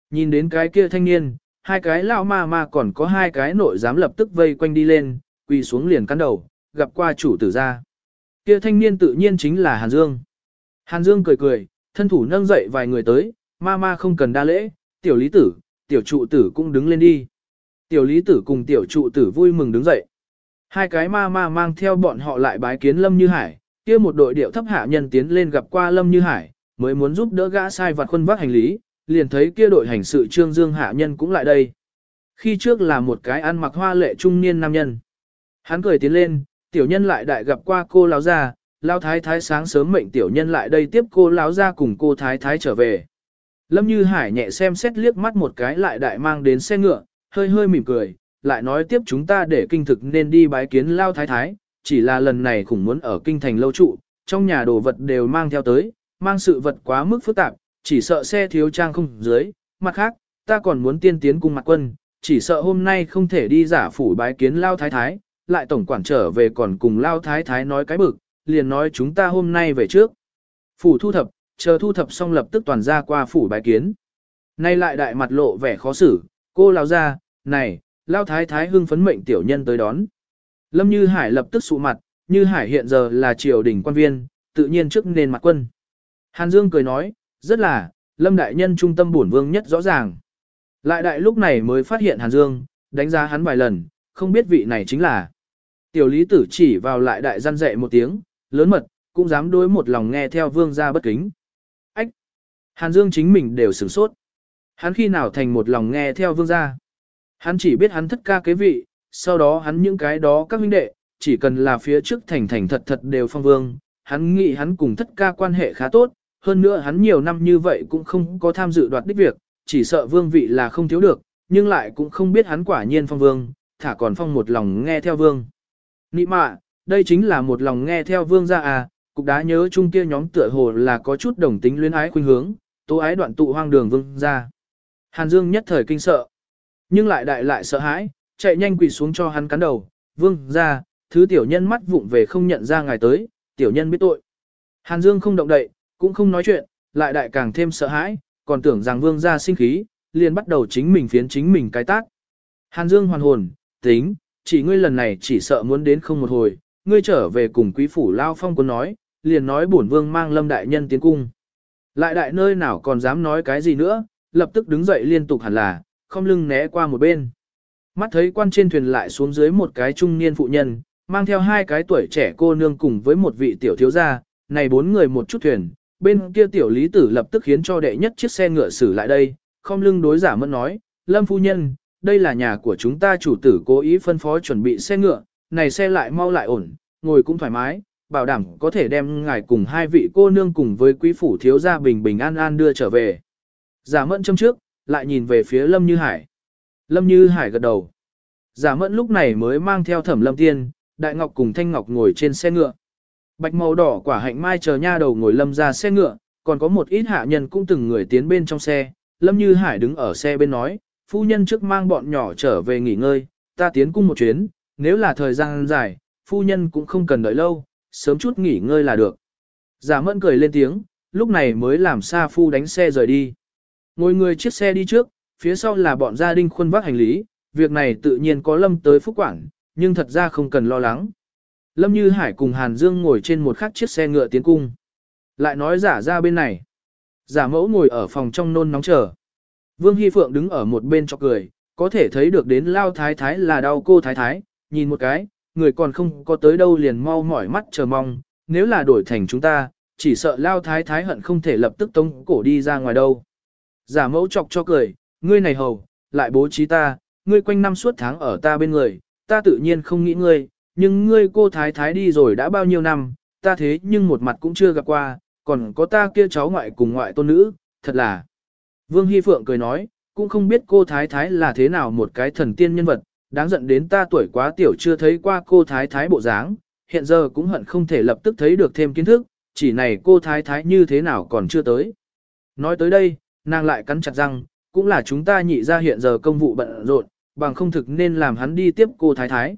Nhìn đến cái kia thanh niên, hai cái lão ma ma còn có hai cái nội giám lập tức vây quanh đi lên, quỳ xuống liền cắn đầu, gặp qua chủ tử ra. Kia thanh niên tự nhiên chính là Hàn Dương. Hàn Dương cười cười, thân thủ nâng dậy vài người tới, ma ma không cần đa lễ, tiểu lý tử, tiểu trụ tử cũng đứng lên đi. Tiểu lý tử cùng tiểu trụ tử vui mừng đứng dậy. Hai cái ma ma mang theo bọn họ lại bái kiến Lâm Như Hải, kia một đội điệu thấp hạ nhân tiến lên gặp qua Lâm Như Hải, mới muốn giúp đỡ gã sai vặt khuân vác hành lý, liền thấy kia đội hành sự trương dương hạ nhân cũng lại đây. Khi trước là một cái ăn mặc hoa lệ trung niên nam nhân. Hắn cười tiến lên, tiểu nhân lại đại gặp qua cô lão già lão thái thái sáng sớm mệnh tiểu nhân lại đây tiếp cô lão ra cùng cô thái thái trở về. Lâm Như Hải nhẹ xem xét liếc mắt một cái lại đại mang đến xe ngựa, hơi hơi mỉm cười, lại nói tiếp chúng ta để kinh thực nên đi bái kiến lao thái thái, chỉ là lần này khủng muốn ở kinh thành lâu trụ, trong nhà đồ vật đều mang theo tới, mang sự vật quá mức phức tạp, chỉ sợ xe thiếu trang không dưới, mặt khác, ta còn muốn tiên tiến cùng mặt quân, chỉ sợ hôm nay không thể đi giả phủ bái kiến lao thái thái, lại tổng quản trở về còn cùng lao thái thái nói cái bực, liền nói chúng ta hôm nay về trước. Phủ thu thập, chờ thu thập xong lập tức toàn ra qua phủ bái kiến. Nay lại đại mặt lộ vẻ khó xử, cô lao ra, này, lao thái thái hưng phấn mệnh tiểu nhân tới đón. Lâm Như Hải lập tức sụ mặt, Như Hải hiện giờ là triều đình quan viên, tự nhiên trước nền mặt quân. Hàn Dương cười nói, rất là, Lâm Đại Nhân trung tâm bổn vương nhất rõ ràng. Lại đại lúc này mới phát hiện Hàn Dương, đánh giá hắn vài lần, không biết vị này chính là. Tiểu lý tử chỉ vào lại đại gian dạy một tiếng, lớn mật, cũng dám đối một lòng nghe theo vương gia bất kính. Ách! Hàn Dương chính mình đều sửng sốt. Hắn khi nào thành một lòng nghe theo vương gia? Hắn chỉ biết hắn thất ca kế vị, sau đó hắn những cái đó các huynh đệ, chỉ cần là phía trước thành thành thật thật đều phong vương, hắn nghĩ hắn cùng thất ca quan hệ khá tốt, hơn nữa hắn nhiều năm như vậy cũng không có tham dự đoạt đích việc, chỉ sợ vương vị là không thiếu được, nhưng lại cũng không biết hắn quả nhiên phong vương, thả còn phong một lòng nghe theo vương. Nị mạ, đây chính là một lòng nghe theo vương gia à, cục đá nhớ chung kia nhóm tựa hồ là có chút đồng tính luyến ái khuynh hướng, tố ái đoạn tụ hoang đường vương gia. Hàn Dương nhất thời kinh sợ, nhưng lại đại lại sợ hãi, chạy nhanh quỳ xuống cho hắn cắn đầu, vương gia, thứ tiểu nhân mắt vụng về không nhận ra ngài tới, tiểu nhân biết tội. Hàn Dương không động đậy, cũng không nói chuyện, lại đại càng thêm sợ hãi, còn tưởng rằng vương gia sinh khí, liền bắt đầu chính mình phiến chính mình cái tác. Hàn Dương hoàn hồn, tính, chỉ ngươi lần này chỉ sợ muốn đến không một hồi, ngươi trở về cùng quý phủ lao phong quân nói, liền nói bổn vương mang lâm đại nhân tiến cung. Lại đại nơi nào còn dám nói cái gì nữa, lập tức đứng dậy liên tục hẳn là, không lưng né qua một bên. Mắt thấy quan trên thuyền lại xuống dưới một cái trung niên phụ nhân, mang theo hai cái tuổi trẻ cô nương cùng với một vị tiểu thiếu gia, này bốn người một chút thuyền, bên kia tiểu lý tử lập tức khiến cho đệ nhất chiếc xe ngựa xử lại đây, không lưng đối giả mẫn nói, lâm phu nhân, đây là nhà của chúng ta chủ tử cố ý phân phó chuẩn bị xe ngựa, này xe lại mau lại ổn, ngồi cũng thoải mái, bảo đảm có thể đem ngài cùng hai vị cô nương cùng với quý phủ thiếu gia bình bình an an đưa trở về. Giả mẫn châm trước, lại nhìn về phía Lâm Như Hải. Lâm Như Hải gật đầu. Giả mẫn lúc này mới mang theo thẩm lâm tiên, đại ngọc cùng thanh ngọc ngồi trên xe ngựa. Bạch màu đỏ quả hạnh mai chờ nha đầu ngồi lâm ra xe ngựa, còn có một ít hạ nhân cũng từng người tiến bên trong xe. Lâm Như Hải đứng ở xe bên nói, phu nhân trước mang bọn nhỏ trở về nghỉ ngơi, ta tiến cung một chuyến, nếu là thời gian dài, phu nhân cũng không cần đợi lâu, sớm chút nghỉ ngơi là được. Giả mẫn cười lên tiếng, lúc này mới làm xa phu đánh xe rời đi. Ngồi người chiếc xe đi trước, phía sau là bọn gia đình khuôn vác hành lý, việc này tự nhiên có lâm tới phúc quản, nhưng thật ra không cần lo lắng. Lâm Như Hải cùng Hàn Dương ngồi trên một khắc chiếc xe ngựa tiến cung. Lại nói giả ra bên này. Giả mẫu ngồi ở phòng trong nôn nóng chờ. Vương Hy Phượng đứng ở một bên cho cười, có thể thấy được đến lao thái thái là đau cô thái thái, nhìn một cái, người còn không có tới đâu liền mau mỏi mắt chờ mong, nếu là đổi thành chúng ta, chỉ sợ lao thái thái hận không thể lập tức tống cổ đi ra ngoài đâu. Giả mẫu chọc cho cười, ngươi này hầu, lại bố trí ta, ngươi quanh năm suốt tháng ở ta bên người, ta tự nhiên không nghĩ ngươi, nhưng ngươi cô thái thái đi rồi đã bao nhiêu năm, ta thế nhưng một mặt cũng chưa gặp qua, còn có ta kia cháu ngoại cùng ngoại tôn nữ, thật là. Vương Hy Phượng cười nói, cũng không biết cô thái thái là thế nào một cái thần tiên nhân vật, đáng giận đến ta tuổi quá tiểu chưa thấy qua cô thái thái bộ dáng, hiện giờ cũng hận không thể lập tức thấy được thêm kiến thức, chỉ này cô thái thái như thế nào còn chưa tới. Nói tới đây, nàng lại cắn chặt răng, cũng là chúng ta nhị ra hiện giờ công vụ bận rộn, bằng không thực nên làm hắn đi tiếp cô thái thái.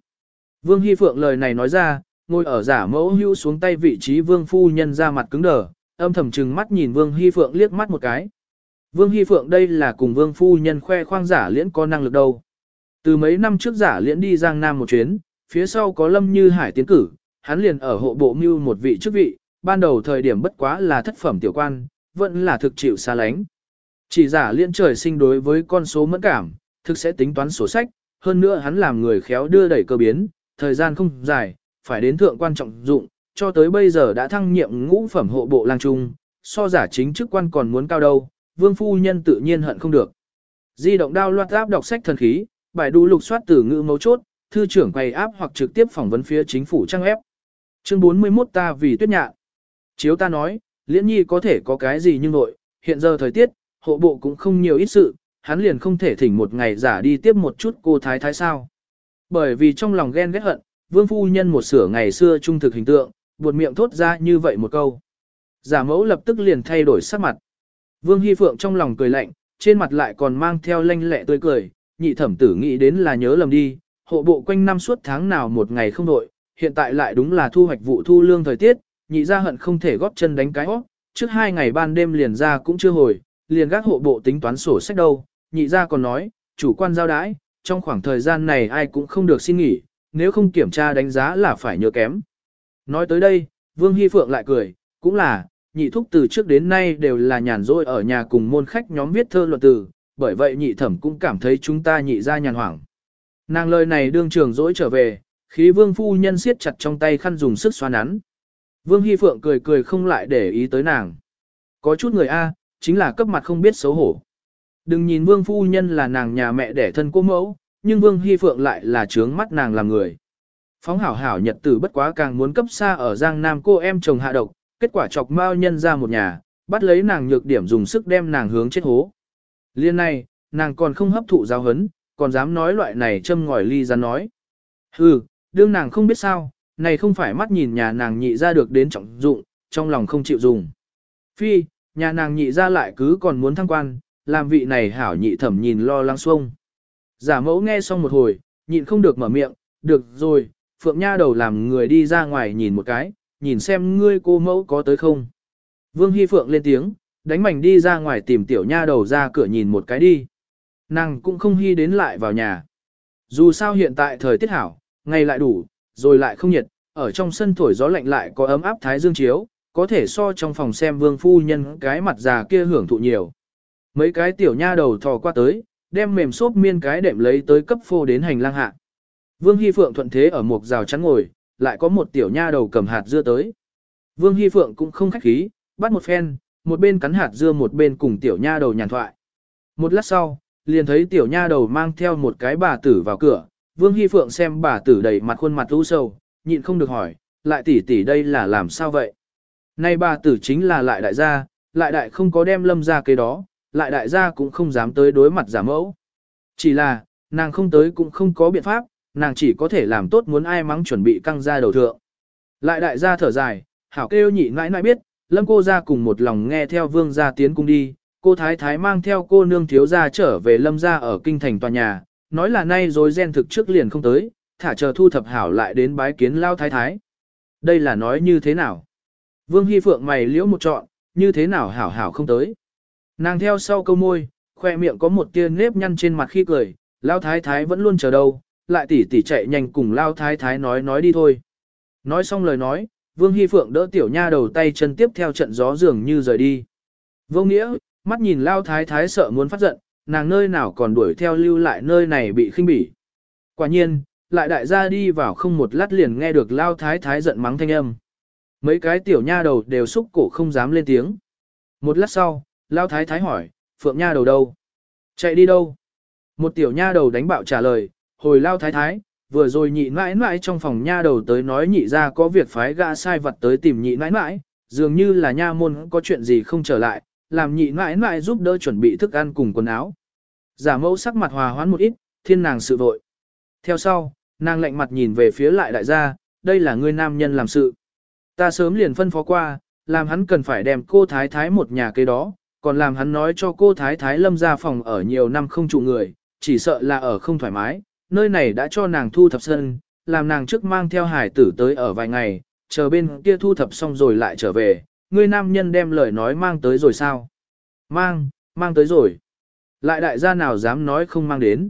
Vương Hy Phượng lời này nói ra, ngồi ở giả mẫu hưu xuống tay vị trí vương phu nhân ra mặt cứng đờ, âm thầm trừng mắt nhìn vương Hy Phượng liếc mắt một cái. Vương Hy Phượng đây là cùng vương phu nhân khoe khoang giả liễn có năng lực đâu. Từ mấy năm trước giả liễn đi Giang Nam một chuyến, phía sau có lâm như hải tiến cử, hắn liền ở hộ bộ mưu một vị chức vị, ban đầu thời điểm bất quá là thất phẩm tiểu quan, vẫn là thực chịu xa lánh. Chỉ giả liễn trời sinh đối với con số mẫn cảm, thực sẽ tính toán sổ sách, hơn nữa hắn làm người khéo đưa đẩy cơ biến, thời gian không dài, phải đến thượng quan trọng dụng, cho tới bây giờ đã thăng nhiệm ngũ phẩm hộ bộ lang trung, so giả chính chức quan còn muốn cao đâu, vương phu nhân tự nhiên hận không được. Di động đao loạt áp đọc sách thần khí, bài đủ lục soát từ ngữ mấu chốt, thư trưởng quay áp hoặc trực tiếp phỏng vấn phía chính phủ trang ép. Chương 41 ta vì tuyết nhạ. Chiếu ta nói, liễn nhi có thể có cái gì nhưng nội, hiện giờ thời tiết, hộ bộ cũng không nhiều ít sự, hắn liền không thể thỉnh một ngày giả đi tiếp một chút cô thái thái sao. Bởi vì trong lòng ghen ghét hận, vương phu nhân một sửa ngày xưa trung thực hình tượng, buột miệng thốt ra như vậy một câu. Giả mẫu lập tức liền thay đổi sắc mặt. Vương Hy Phượng trong lòng cười lạnh, trên mặt lại còn mang theo lanh lẹ tươi cười, nhị thẩm tử nghĩ đến là nhớ lầm đi, hộ bộ quanh năm suốt tháng nào một ngày không đội, hiện tại lại đúng là thu hoạch vụ thu lương thời tiết, nhị ra hận không thể góp chân đánh cái hót, trước hai ngày ban đêm liền ra cũng chưa hồi, liền gác hộ bộ tính toán sổ sách đâu, nhị ra còn nói, chủ quan giao đái, trong khoảng thời gian này ai cũng không được xin nghỉ, nếu không kiểm tra đánh giá là phải nhớ kém. Nói tới đây, Vương Hy Phượng lại cười, cũng là, nhị thúc từ trước đến nay đều là nhàn rỗi ở nhà cùng môn khách nhóm viết thơ luận từ, bởi vậy nhị thẩm cũng cảm thấy chúng ta nhị ra nhàn hoảng. Nàng lời này đương trường dỗi trở về, khí vương phu nhân siết chặt trong tay khăn dùng sức xoa nắn. Vương Hy Phượng cười cười không lại để ý tới nàng. Có chút người A, chính là cấp mặt không biết xấu hổ. Đừng nhìn vương phu nhân là nàng nhà mẹ đẻ thân cô mẫu, nhưng vương Hy Phượng lại là trướng mắt nàng làm người. Phóng hảo hảo nhật tử bất quá càng muốn cấp xa ở Giang Nam cô em chồng hạ độc, kết quả chọc mao nhân ra một nhà, bắt lấy nàng nhược điểm dùng sức đem nàng hướng chết hố. Liên này, nàng còn không hấp thụ giáo hấn, còn dám nói loại này châm ngòi ly ra nói. Hừ, đương nàng không biết sao, này không phải mắt nhìn nhà nàng nhị ra được đến trọng dụng, trong lòng không chịu dùng. Phi, nhà nàng nhị ra lại cứ còn muốn thăng quan, làm vị này hảo nhị thẩm nhìn lo lắng xuông. Giả mẫu nghe xong một hồi, nhịn không được mở miệng, được rồi, phượng nha đầu làm người đi ra ngoài nhìn một cái, nhìn xem ngươi cô mẫu có tới không. Vương Hy Phượng lên tiếng, đánh mảnh đi ra ngoài tìm tiểu nha đầu ra cửa nhìn một cái đi. Nàng cũng không hy đến lại vào nhà. Dù sao hiện tại thời tiết hảo, ngày lại đủ, rồi lại không nhiệt, ở trong sân thổi gió lạnh lại có ấm áp thái dương chiếu, có thể so trong phòng xem vương phu nhân cái mặt già kia hưởng thụ nhiều. Mấy cái tiểu nha đầu thò qua tới, đem mềm xốp miên cái đệm lấy tới cấp phô đến hành lang hạ. Vương Hy Phượng thuận thế ở một rào chắn ngồi, lại có một tiểu nha đầu cầm hạt dưa tới. Vương Hy Phượng cũng không khách khí, bắt một phen, một bên cắn hạt dưa một bên cùng tiểu nha đầu nhàn thoại. Một lát sau, liền thấy tiểu nha đầu mang theo một cái bà tử vào cửa, Vương Hy Phượng xem bà tử đầy mặt khuôn mặt u sầu, nhịn không được hỏi, lại tỷ tỷ đây là làm sao vậy? Nay bà tử chính là lại đại gia, lại đại không có đem lâm ra cái đó, lại đại gia cũng không dám tới đối mặt giả mẫu. Chỉ là, nàng không tới cũng không có biện pháp, nàng chỉ có thể làm tốt muốn ai mắng chuẩn bị căng ra đầu thượng. Lại đại gia thở dài, hảo kêu nhị nãi nãi biết, lâm cô ra cùng một lòng nghe theo vương gia tiến cung đi, cô thái thái mang theo cô nương thiếu gia trở về lâm gia ở kinh thành tòa nhà, nói là nay rồi gen thực trước liền không tới, thả chờ thu thập hảo lại đến bái kiến lao thái thái. Đây là nói như thế nào? Vương Hy Phượng mày liễu một trọn, như thế nào hảo hảo không tới. Nàng theo sau câu môi, khoe miệng có một tia nếp nhăn trên mặt khi cười, lao thái thái vẫn luôn chờ đâu, lại tỉ tỉ chạy nhanh cùng lao thái thái nói nói đi thôi. Nói xong lời nói, Vương Hy Phượng đỡ tiểu nha đầu tay chân tiếp theo trận gió dường như rời đi. Vô nghĩa, mắt nhìn lao thái thái sợ muốn phát giận, nàng nơi nào còn đuổi theo lưu lại nơi này bị khinh bỉ. Quả nhiên, lại đại gia đi vào không một lát liền nghe được lao thái thái giận mắng thanh âm. Mấy cái tiểu nha đầu đều xúc cổ không dám lên tiếng. Một lát sau, lao thái thái hỏi, phượng nha đầu đâu? Chạy đi đâu? Một tiểu nha đầu đánh bạo trả lời, hồi lao thái thái, vừa rồi nhị mãi mãi trong phòng nha đầu tới nói nhị ra có việc phái gã sai vật tới tìm nhị mãi mãi, dường như là nha môn có chuyện gì không trở lại, làm nhị mãi mãi giúp đỡ chuẩn bị thức ăn cùng quần áo. Giả mẫu sắc mặt hòa hoãn một ít, thiên nàng sự vội. Theo sau, nàng lạnh mặt nhìn về phía lại đại gia, đây là người nam nhân làm sự. Ta sớm liền phân phó qua, làm hắn cần phải đem cô thái thái một nhà cây đó, còn làm hắn nói cho cô thái thái lâm ra phòng ở nhiều năm không trụ người, chỉ sợ là ở không thoải mái, nơi này đã cho nàng thu thập sân, làm nàng trước mang theo hải tử tới ở vài ngày, chờ bên kia thu thập xong rồi lại trở về, ngươi nam nhân đem lời nói mang tới rồi sao? Mang, mang tới rồi. Lại đại gia nào dám nói không mang đến.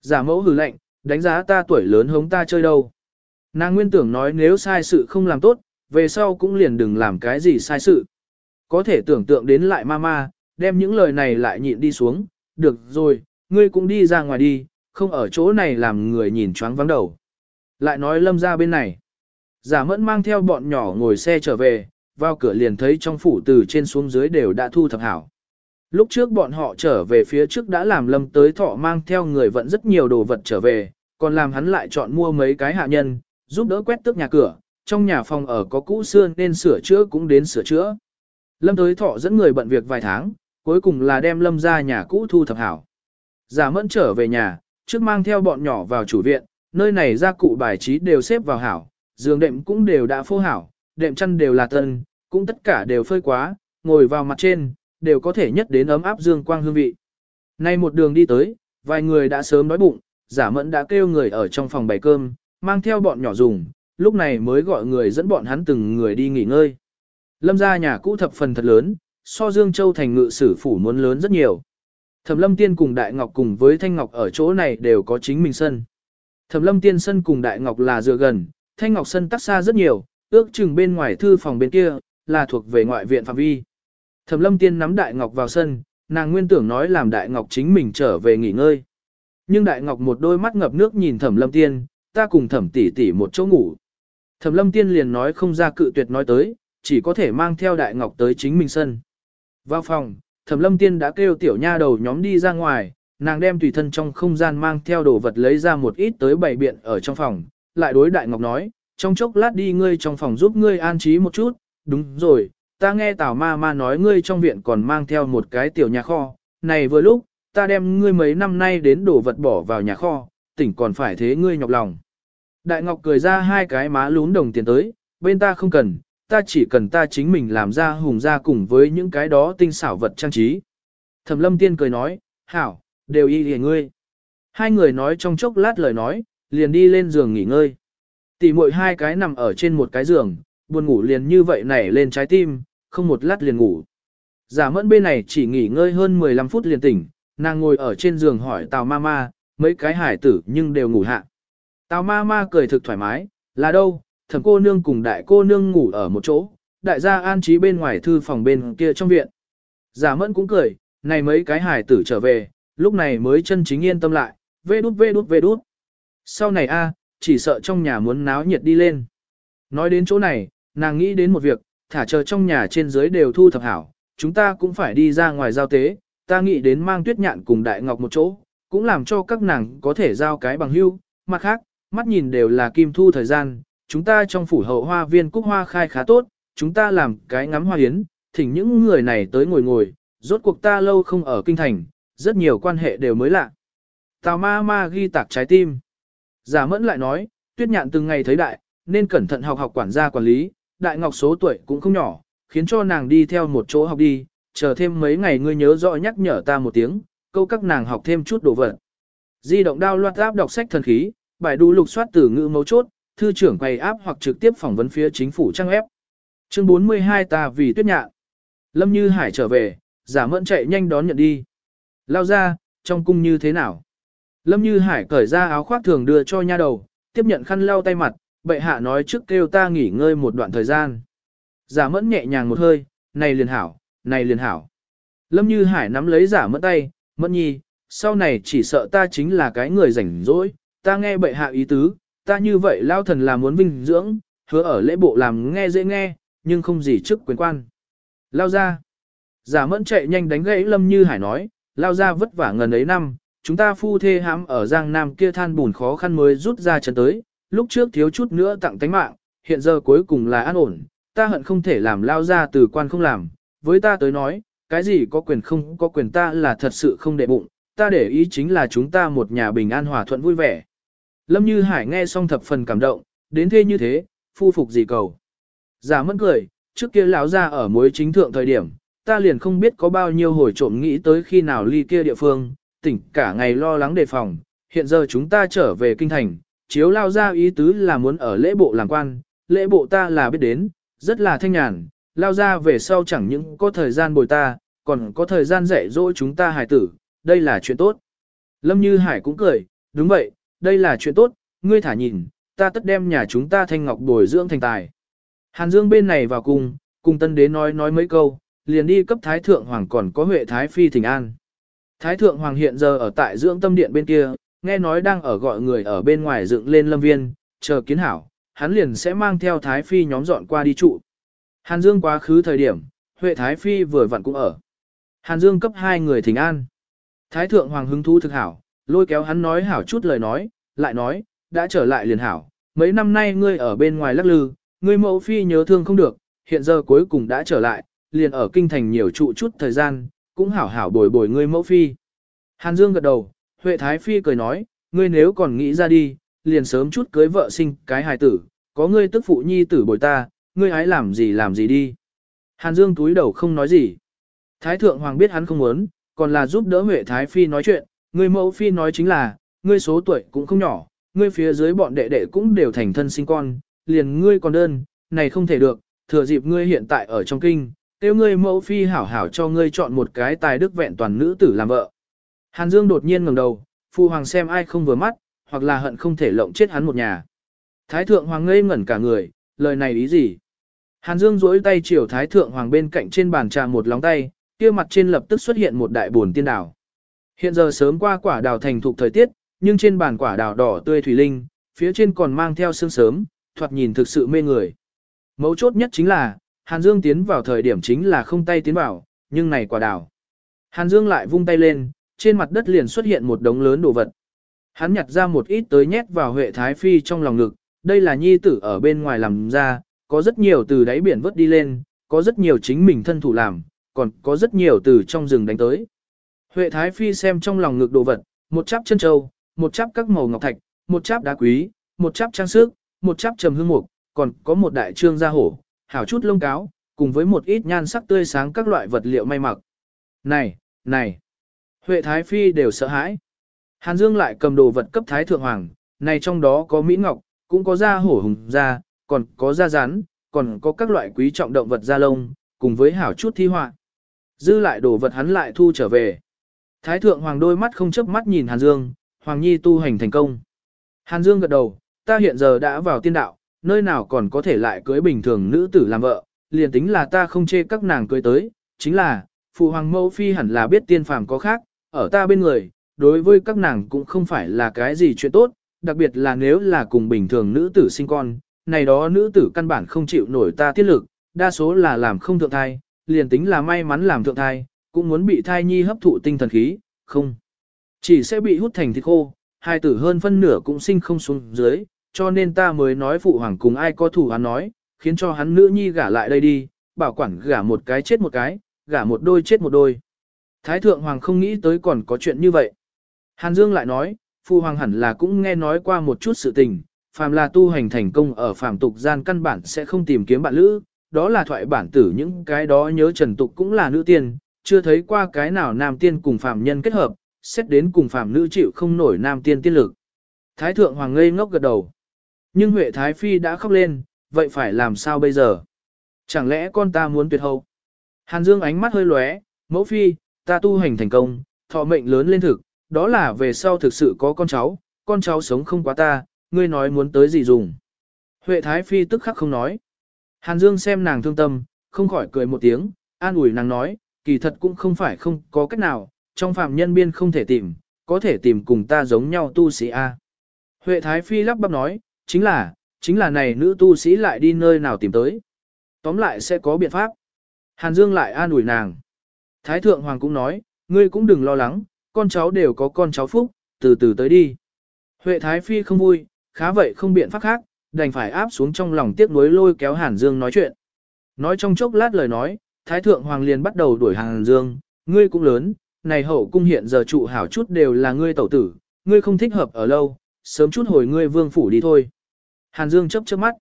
Giả mẫu hừ lệnh, đánh giá ta tuổi lớn hống ta chơi đâu. Nàng nguyên tưởng nói nếu sai sự không làm tốt, về sau cũng liền đừng làm cái gì sai sự. Có thể tưởng tượng đến lại ma ma, đem những lời này lại nhịn đi xuống, được rồi, ngươi cũng đi ra ngoài đi, không ở chỗ này làm người nhìn choáng vắng đầu. Lại nói lâm ra bên này. Giả mẫn mang theo bọn nhỏ ngồi xe trở về, vào cửa liền thấy trong phủ từ trên xuống dưới đều đã thu thập hảo. Lúc trước bọn họ trở về phía trước đã làm lâm tới thọ mang theo người vận rất nhiều đồ vật trở về, còn làm hắn lại chọn mua mấy cái hạ nhân, giúp đỡ quét tước nhà cửa, trong nhà phòng ở có cũ xưa nên sửa chữa cũng đến sửa chữa. Lâm tới thọ dẫn người bận việc vài tháng, cuối cùng là đem lâm ra nhà cũ thu thập hảo. Giả mẫn trở về nhà, trước mang theo bọn nhỏ vào chủ viện, nơi này gia cụ bài trí đều xếp vào hảo, giường đệm cũng đều đã phô hảo, đệm chăn đều là tân, cũng tất cả đều phơi quá, ngồi vào mặt trên, đều có thể nhất đến ấm áp dương quang hương vị. Nay một đường đi tới, vài người đã sớm đói bụng, giả mẫn đã kêu người ở trong phòng bày cơm, mang theo bọn nhỏ dùng, lúc này mới gọi người dẫn bọn hắn từng người đi nghỉ ngơi. Lâm ra nhà cũ thập phần thật lớn, so Dương Châu thành ngự sử phủ muốn lớn rất nhiều. Thẩm Lâm Tiên cùng Đại Ngọc cùng với Thanh Ngọc ở chỗ này đều có chính mình sân. Thẩm Lâm Tiên sân cùng Đại Ngọc là dựa gần, Thanh Ngọc sân tắc xa rất nhiều, ước chừng bên ngoài thư phòng bên kia, là thuộc về ngoại viện phạm vi. Thẩm Lâm Tiên nắm Đại Ngọc vào sân, nàng nguyên tưởng nói làm Đại Ngọc chính mình trở về nghỉ ngơi. Nhưng Đại Ngọc một đôi mắt ngập nước nhìn Thẩm Lâm Tiên, ta cùng Thẩm tỷ tỷ một chỗ ngủ. Thẩm Lâm Tiên liền nói không ra cự tuyệt nói tới, chỉ có thể mang theo Đại Ngọc tới chính mình sân. Vào phòng, Thẩm Lâm Tiên đã kêu tiểu nha đầu nhóm đi ra ngoài, nàng đem tùy thân trong không gian mang theo đồ vật lấy ra một ít tới bảy biện ở trong phòng, lại đối Đại Ngọc nói, trong chốc lát đi ngươi trong phòng giúp ngươi an trí một chút, đúng rồi, ta nghe Tào ma ma nói ngươi trong viện còn mang theo một cái tiểu nhà kho, này vừa lúc, ta đem ngươi mấy năm nay đến đồ vật bỏ vào nhà kho, tỉnh còn phải thế ngươi nhọc lòng. Đại Ngọc cười ra hai cái má lún đồng tiền tới, bên ta không cần, ta chỉ cần ta chính mình làm ra hùng ra cùng với những cái đó tinh xảo vật trang trí. Thẩm lâm tiên cười nói, hảo, đều y hề ngươi. Hai người nói trong chốc lát lời nói, liền đi lên giường nghỉ ngơi. Tỷ muội hai cái nằm ở trên một cái giường, buồn ngủ liền như vậy nảy lên trái tim, không một lát liền ngủ. Giả mẫn bên này chỉ nghỉ ngơi hơn 15 phút liền tỉnh, nàng ngồi ở trên giường hỏi Tào ma ma, mấy cái hải tử nhưng đều ngủ hạ. Tào ma ma cười thực thoải mái, là đâu, thẩm cô nương cùng đại cô nương ngủ ở một chỗ, đại gia an trí bên ngoài thư phòng bên kia trong viện. Giả mẫn cũng cười, này mấy cái hải tử trở về, lúc này mới chân chính yên tâm lại, vê đút vê đút vê đút. Sau này a, chỉ sợ trong nhà muốn náo nhiệt đi lên. Nói đến chỗ này, nàng nghĩ đến một việc, thả chờ trong nhà trên dưới đều thu thập hảo, chúng ta cũng phải đi ra ngoài giao tế, ta nghĩ đến mang tuyết nhạn cùng đại ngọc một chỗ, cũng làm cho các nàng có thể giao cái bằng hưu, mặt khác, mắt nhìn đều là kim thu thời gian, chúng ta trong phủ hậu hoa viên cúc hoa khai khá tốt, chúng ta làm cái ngắm hoa yến thỉnh những người này tới ngồi ngồi, rốt cuộc ta lâu không ở kinh thành, rất nhiều quan hệ đều mới lạ. Tào ma ma ghi tạc trái tim. Giả mẫn lại nói, tuyết nhạn từng ngày thấy đại, nên cẩn thận học học quản gia quản lý, đại ngọc số tuổi cũng không nhỏ, khiến cho nàng đi theo một chỗ học đi, chờ thêm mấy ngày ngươi nhớ rõ nhắc nhở ta một tiếng, câu các nàng học thêm chút đồ vật. Di động đao loạt áp đọc sách thần khí, bài đu lục soát từ ngữ mấu chốt, thư trưởng quay áp hoặc trực tiếp phỏng vấn phía chính phủ trang ép. Chương 42 ta vì tuyết nhạn. Lâm Như Hải trở về, giả mẫn chạy nhanh đón nhận đi. Lao ra, trong cung như thế nào? Lâm Như Hải cởi ra áo khoác thường đưa cho nha đầu, tiếp nhận khăn lau tay mặt, bệ hạ nói trước kêu ta nghỉ ngơi một đoạn thời gian. Giả mẫn nhẹ nhàng một hơi, này liền hảo, này liền hảo. Lâm Như Hải nắm lấy giả mẫn tay, mẫn nhi, sau này chỉ sợ ta chính là cái người rảnh rỗi, ta nghe bệ hạ ý tứ, ta như vậy lao thần là muốn vinh dưỡng, hứa ở lễ bộ làm nghe dễ nghe, nhưng không gì trước quyền quan. Lao ra. Giả mẫn chạy nhanh đánh gãy Lâm Như Hải nói, lao ra vất vả ngần ấy năm, chúng ta phu thê hãm ở Giang Nam kia than bùn khó khăn mới rút ra chân tới, lúc trước thiếu chút nữa tặng tánh mạng, hiện giờ cuối cùng là an ổn, ta hận không thể làm lao ra từ quan không làm, với ta tới nói, cái gì có quyền không có quyền ta là thật sự không để bụng, ta để ý chính là chúng ta một nhà bình an hòa thuận vui vẻ. Lâm Như Hải nghe xong thập phần cảm động, đến thế như thế, phu phục gì cầu. Giả mẫn cười, trước kia lão ra ở mối chính thượng thời điểm, ta liền không biết có bao nhiêu hồi trộm nghĩ tới khi nào ly kia địa phương, tỉnh cả ngày lo lắng đề phòng, hiện giờ chúng ta trở về kinh thành, chiếu lao ra ý tứ là muốn ở lễ bộ làm quan, lễ bộ ta là biết đến, rất là thanh nhàn, lao ra về sau chẳng những có thời gian bồi ta, còn có thời gian dạy dỗ chúng ta hài tử, đây là chuyện tốt. Lâm Như Hải cũng cười, đúng vậy, đây là chuyện tốt, ngươi thả nhìn, ta tất đem nhà chúng ta thanh ngọc bồi dưỡng thành tài. Hàn Dương bên này vào cùng, cùng tân đế nói nói mấy câu, liền đi cấp Thái Thượng Hoàng còn có Huệ Thái Phi thỉnh an. Thái Thượng Hoàng hiện giờ ở tại dưỡng tâm điện bên kia, nghe nói đang ở gọi người ở bên ngoài dựng lên lâm viên, chờ kiến hảo, hắn liền sẽ mang theo Thái Phi nhóm dọn qua đi trụ. Hàn Dương quá khứ thời điểm, Huệ Thái Phi vừa vặn cũng ở. Hàn Dương cấp hai người thỉnh an. Thái Thượng Hoàng hứng thú thực hảo, lôi kéo hắn nói hảo chút lời nói, lại nói, đã trở lại liền hảo, mấy năm nay ngươi ở bên ngoài lắc lư, ngươi mẫu phi nhớ thương không được, hiện giờ cuối cùng đã trở lại, liền ở kinh thành nhiều trụ chút thời gian, cũng hảo hảo bồi bồi ngươi mẫu phi. Hàn Dương gật đầu, Huệ Thái Phi cười nói, ngươi nếu còn nghĩ ra đi, liền sớm chút cưới vợ sinh cái hài tử, có ngươi tức phụ nhi tử bồi ta, ngươi hãy làm gì làm gì đi. Hàn Dương túi đầu không nói gì. Thái Thượng Hoàng biết hắn không muốn, còn là giúp đỡ Huệ Thái Phi nói chuyện, ngươi mẫu phi nói chính là, ngươi số tuổi cũng không nhỏ, ngươi phía dưới bọn đệ đệ cũng đều thành thân sinh con, liền ngươi còn đơn, này không thể được, thừa dịp ngươi hiện tại ở trong kinh, tiêu ngươi mẫu phi hảo hảo cho ngươi chọn một cái tài đức vẹn toàn nữ tử làm vợ. Hàn Dương đột nhiên ngẩng đầu, phu hoàng xem ai không vừa mắt, hoặc là hận không thể lộng chết hắn một nhà. Thái thượng hoàng ngây ngẩn cả người, lời này ý gì? Hàn Dương duỗi tay chiều thái thượng hoàng bên cạnh trên bàn trà một lóng tay, kia mặt trên lập tức xuất hiện một đại buồn tiên đảo. Hiện giờ sớm qua quả đào thành thục thời tiết, nhưng trên bàn quả đào đỏ tươi thủy linh, phía trên còn mang theo sương sớm, thoạt nhìn thực sự mê người. Mấu chốt nhất chính là, Hàn Dương tiến vào thời điểm chính là không tay tiến vào, nhưng này quả đào. Hàn Dương lại vung tay lên, trên mặt đất liền xuất hiện một đống lớn đồ vật. Hắn nhặt ra một ít tới nhét vào Huệ Thái Phi trong lòng ngực, đây là nhi tử ở bên ngoài làm ra, có rất nhiều từ đáy biển vớt đi lên, có rất nhiều chính mình thân thủ làm, còn có rất nhiều từ trong rừng đánh tới. Huệ Thái Phi xem trong lòng ngực đồ vật, một chắp chân châu, một chắp các màu ngọc thạch, một chắp đá quý, một chắp trang sức, một chắp trầm hương mục, còn có một đại trương gia hổ, hảo chút lông cáo, cùng với một ít nhan sắc tươi sáng các loại vật liệu may mặc. Này, này, Huệ Thái Phi đều sợ hãi. Hàn Dương lại cầm đồ vật cấp Thái Thượng Hoàng, này trong đó có Mỹ Ngọc, cũng có da hổ hùng da, còn có da rắn, còn có các loại quý trọng động vật da lông, cùng với hảo chút thi họa. Dư lại đồ vật hắn lại thu trở về. Thái Thượng Hoàng đôi mắt không chớp mắt nhìn Hàn Dương, Hoàng Nhi tu hành thành công. Hàn Dương gật đầu, ta hiện giờ đã vào tiên đạo, nơi nào còn có thể lại cưới bình thường nữ tử làm vợ, liền tính là ta không chê các nàng cưới tới, chính là, phụ hoàng mẫu phi hẳn là biết tiên phàm có khác, ở ta bên người, đối với các nàng cũng không phải là cái gì chuyện tốt, đặc biệt là nếu là cùng bình thường nữ tử sinh con, này đó nữ tử căn bản không chịu nổi ta tiết lực, đa số là làm không thượng thai, liền tính là may mắn làm thượng thai, cũng muốn bị thai nhi hấp thụ tinh thần khí, không. Chỉ sẽ bị hút thành thịt khô, hai tử hơn phân nửa cũng sinh không xuống dưới, cho nên ta mới nói phụ hoàng cùng ai có thủ hắn nói, khiến cho hắn nữ nhi gả lại đây đi, bảo quản gả một cái chết một cái, gả một đôi chết một đôi. Thái thượng hoàng không nghĩ tới còn có chuyện như vậy. Hàn Dương lại nói, phụ hoàng hẳn là cũng nghe nói qua một chút sự tình, phàm là tu hành thành công ở phàm tục gian căn bản sẽ không tìm kiếm bạn lữ, đó là thoại bản tử những cái đó nhớ trần tục cũng là nữ tiên, chưa thấy qua cái nào nam tiên cùng phàm nhân kết hợp, xét đến cùng phàm nữ chịu không nổi nam tiên tiên lực. Thái thượng hoàng ngây ngốc gật đầu. Nhưng Huệ Thái Phi đã khóc lên, vậy phải làm sao bây giờ? Chẳng lẽ con ta muốn tuyệt hậu? Hàn Dương ánh mắt hơi lóe, mẫu phi, ta tu hành thành công, thọ mệnh lớn lên thực, đó là về sau thực sự có con cháu, con cháu sống không quá ta, ngươi nói muốn tới gì dùng. Huệ Thái Phi tức khắc không nói. Hàn Dương xem nàng thương tâm, không khỏi cười một tiếng, an ủi nàng nói, kỳ thật cũng không phải không có cách nào, trong phạm nhân biên không thể tìm, có thể tìm cùng ta giống nhau tu sĩ A. Huệ Thái Phi lắp bắp nói, chính là, chính là này nữ tu sĩ lại đi nơi nào tìm tới. Tóm lại sẽ có biện pháp. Hàn Dương lại an ủi nàng. Thái Thượng Hoàng cũng nói, ngươi cũng đừng lo lắng, con cháu đều có con cháu phúc, từ từ tới đi. Huệ Thái Phi không vui, khá vậy không biện pháp khác, đành phải áp xuống trong lòng tiếc nuối lôi kéo Hàn Dương nói chuyện. Nói trong chốc lát lời nói, Thái Thượng Hoàng liền bắt đầu đuổi Hàn Dương, ngươi cũng lớn, này hậu cung hiện giờ trụ hảo chút đều là ngươi tẩu tử, ngươi không thích hợp ở lâu, sớm chút hồi ngươi vương phủ đi thôi. Hàn Dương chấp chớp mắt.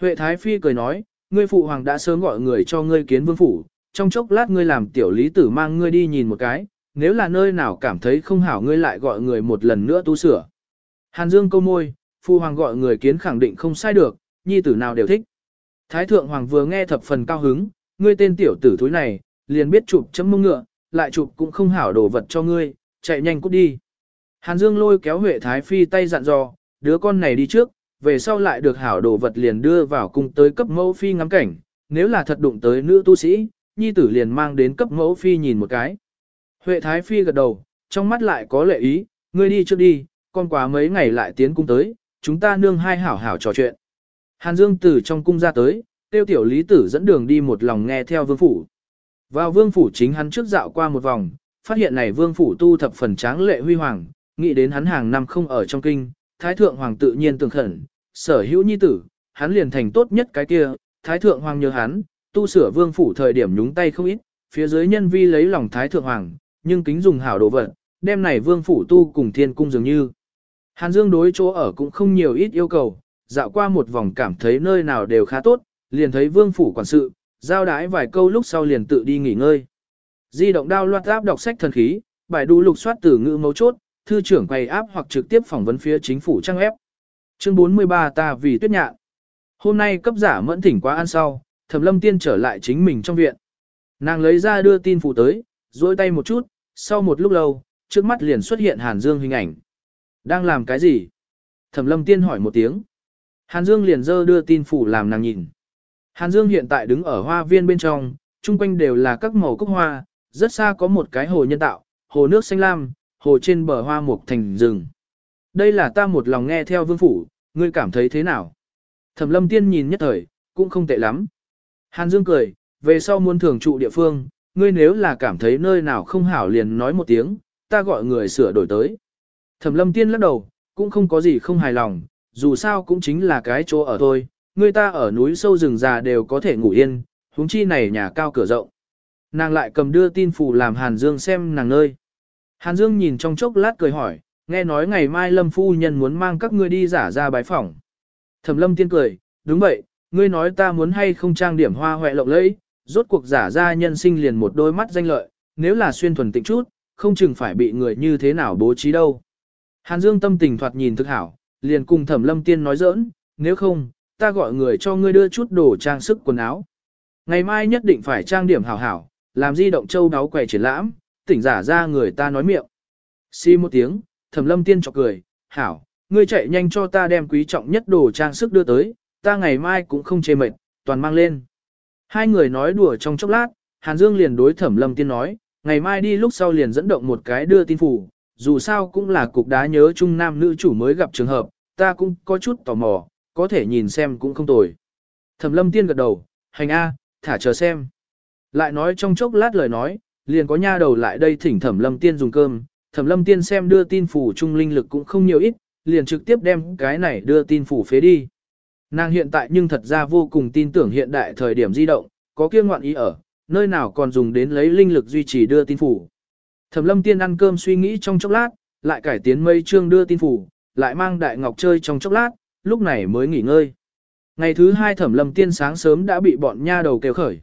Huệ Thái Phi cười nói, ngươi phụ hoàng đã sớm gọi người cho ngươi kiến vương phủ, trong chốc lát ngươi làm tiểu lý tử mang ngươi đi nhìn một cái, nếu là nơi nào cảm thấy không hảo ngươi lại gọi người một lần nữa tu sửa. Hàn Dương câu môi, phụ hoàng gọi người kiến khẳng định không sai được, nhi tử nào đều thích. Thái thượng hoàng vừa nghe thập phần cao hứng, ngươi tên tiểu tử thúi này, liền biết chụp chấm mông ngựa, lại chụp cũng không hảo đồ vật cho ngươi, chạy nhanh cút đi. Hàn Dương lôi kéo Huệ Thái Phi tay dặn dò, đứa con này đi trước, về sau lại được hảo đồ vật liền đưa vào cung tới cấp mẫu phi ngắm cảnh, nếu là thật đụng tới nữ tu sĩ, nhi tử liền mang đến cấp mẫu phi nhìn một cái. Huệ Thái Phi gật đầu, trong mắt lại có lệ ý, ngươi đi trước đi, con quá mấy ngày lại tiến cung tới, chúng ta nương hai hảo hảo trò chuyện. Hàn Dương từ trong cung ra tới, tiêu tiểu lý tử dẫn đường đi một lòng nghe theo vương phủ. Vào vương phủ chính hắn trước dạo qua một vòng, phát hiện này vương phủ tu thập phần tráng lệ huy hoàng, nghĩ đến hắn hàng năm không ở trong kinh, thái thượng hoàng tự nhiên tưởng khẩn, sở hữu nhi tử, hắn liền thành tốt nhất cái kia, thái thượng hoàng nhớ hắn, tu sửa vương phủ thời điểm nhúng tay không ít, phía dưới nhân vi lấy lòng thái thượng hoàng, nhưng kính dùng hảo đồ vật, đem này vương phủ tu cùng thiên cung dường như. Hàn Dương đối chỗ ở cũng không nhiều ít yêu cầu, dạo qua một vòng cảm thấy nơi nào đều khá tốt, liền thấy vương phủ quản sự, giao đái vài câu lúc sau liền tự đi nghỉ ngơi. Di động đao loạt áp đọc sách thần khí, bài đu lục soát từ ngữ mấu chốt, thư trưởng quay áp hoặc trực tiếp phỏng vấn phía chính phủ trang ép. Chương 43 ta vì tuyết nhạn. Hôm nay cấp giả mẫn thỉnh quá ăn sau, thẩm lâm tiên trở lại chính mình trong viện. Nàng lấy ra đưa tin phụ tới, duỗi tay một chút, sau một lúc lâu, trước mắt liền xuất hiện Hàn Dương hình ảnh. Đang làm cái gì? Thẩm lâm tiên hỏi một tiếng. Hàn Dương liền dơ đưa tin phủ làm nàng nhìn. Hàn Dương hiện tại đứng ở hoa viên bên trong, chung quanh đều là các màu cúc hoa, rất xa có một cái hồ nhân tạo, hồ nước xanh lam, hồ trên bờ hoa mục thành rừng. Đây là ta một lòng nghe theo vương phủ, ngươi cảm thấy thế nào? Thẩm lâm tiên nhìn nhất thời, cũng không tệ lắm. Hàn Dương cười, về sau muốn thường trụ địa phương, ngươi nếu là cảm thấy nơi nào không hảo liền nói một tiếng, ta gọi người sửa đổi tới. Thẩm lâm tiên lắc đầu, cũng không có gì không hài lòng, dù sao cũng chính là cái chỗ ở thôi, người ta ở núi sâu rừng già đều có thể ngủ yên, huống chi này nhà cao cửa rộng. Nàng lại cầm đưa tin phủ làm Hàn Dương xem nàng nơi. Hàn Dương nhìn trong chốc lát cười hỏi, nghe nói ngày mai Lâm Phu Nhân muốn mang các ngươi đi giả ra bái phỏng. Thẩm Lâm tiên cười, đúng vậy, ngươi nói ta muốn hay không trang điểm hoa hoẹ lộng lẫy, rốt cuộc giả ra nhân sinh liền một đôi mắt danh lợi, nếu là xuyên thuần tịnh chút, không chừng phải bị người như thế nào bố trí đâu. Hàn Dương tâm tình thoạt nhìn thực hảo, liền cùng Thẩm Lâm tiên nói giỡn, nếu không, ta gọi người cho ngươi đưa chút đồ trang sức quần áo. Ngày mai nhất định phải trang điểm hảo hảo, làm di động châu đáo quầy triển lãm, tỉnh giả ra người ta nói miệng. Xi một tiếng, thẩm lâm tiên chọc cười, hảo, ngươi chạy nhanh cho ta đem quý trọng nhất đồ trang sức đưa tới, ta ngày mai cũng không chê mệt, toàn mang lên. Hai người nói đùa trong chốc lát, Hàn Dương liền đối thẩm lâm tiên nói, ngày mai đi lúc sau liền dẫn động một cái đưa tin phủ, dù sao cũng là cục đá nhớ chung nam nữ chủ mới gặp trường hợp, ta cũng có chút tò mò, có thể nhìn xem cũng không tồi. Thẩm lâm tiên gật đầu, hành A, thả chờ xem. Lại nói trong chốc lát lời nói, liền có nha đầu lại đây thỉnh thẩm lâm tiên dùng cơm, thẩm lâm tiên xem đưa tin phủ trung linh lực cũng không nhiều ít, liền trực tiếp đem cái này đưa tin phủ phế đi. Nàng hiện tại nhưng thật ra vô cùng tin tưởng hiện đại thời điểm di động, có kia ngoạn ý ở, nơi nào còn dùng đến lấy linh lực duy trì đưa tin phủ. Thẩm lâm tiên ăn cơm suy nghĩ trong chốc lát, lại cải tiến mây trương đưa tin phủ, lại mang đại ngọc chơi trong chốc lát, lúc này mới nghỉ ngơi. Ngày thứ hai thẩm lâm tiên sáng sớm đã bị bọn nha đầu kêu khởi.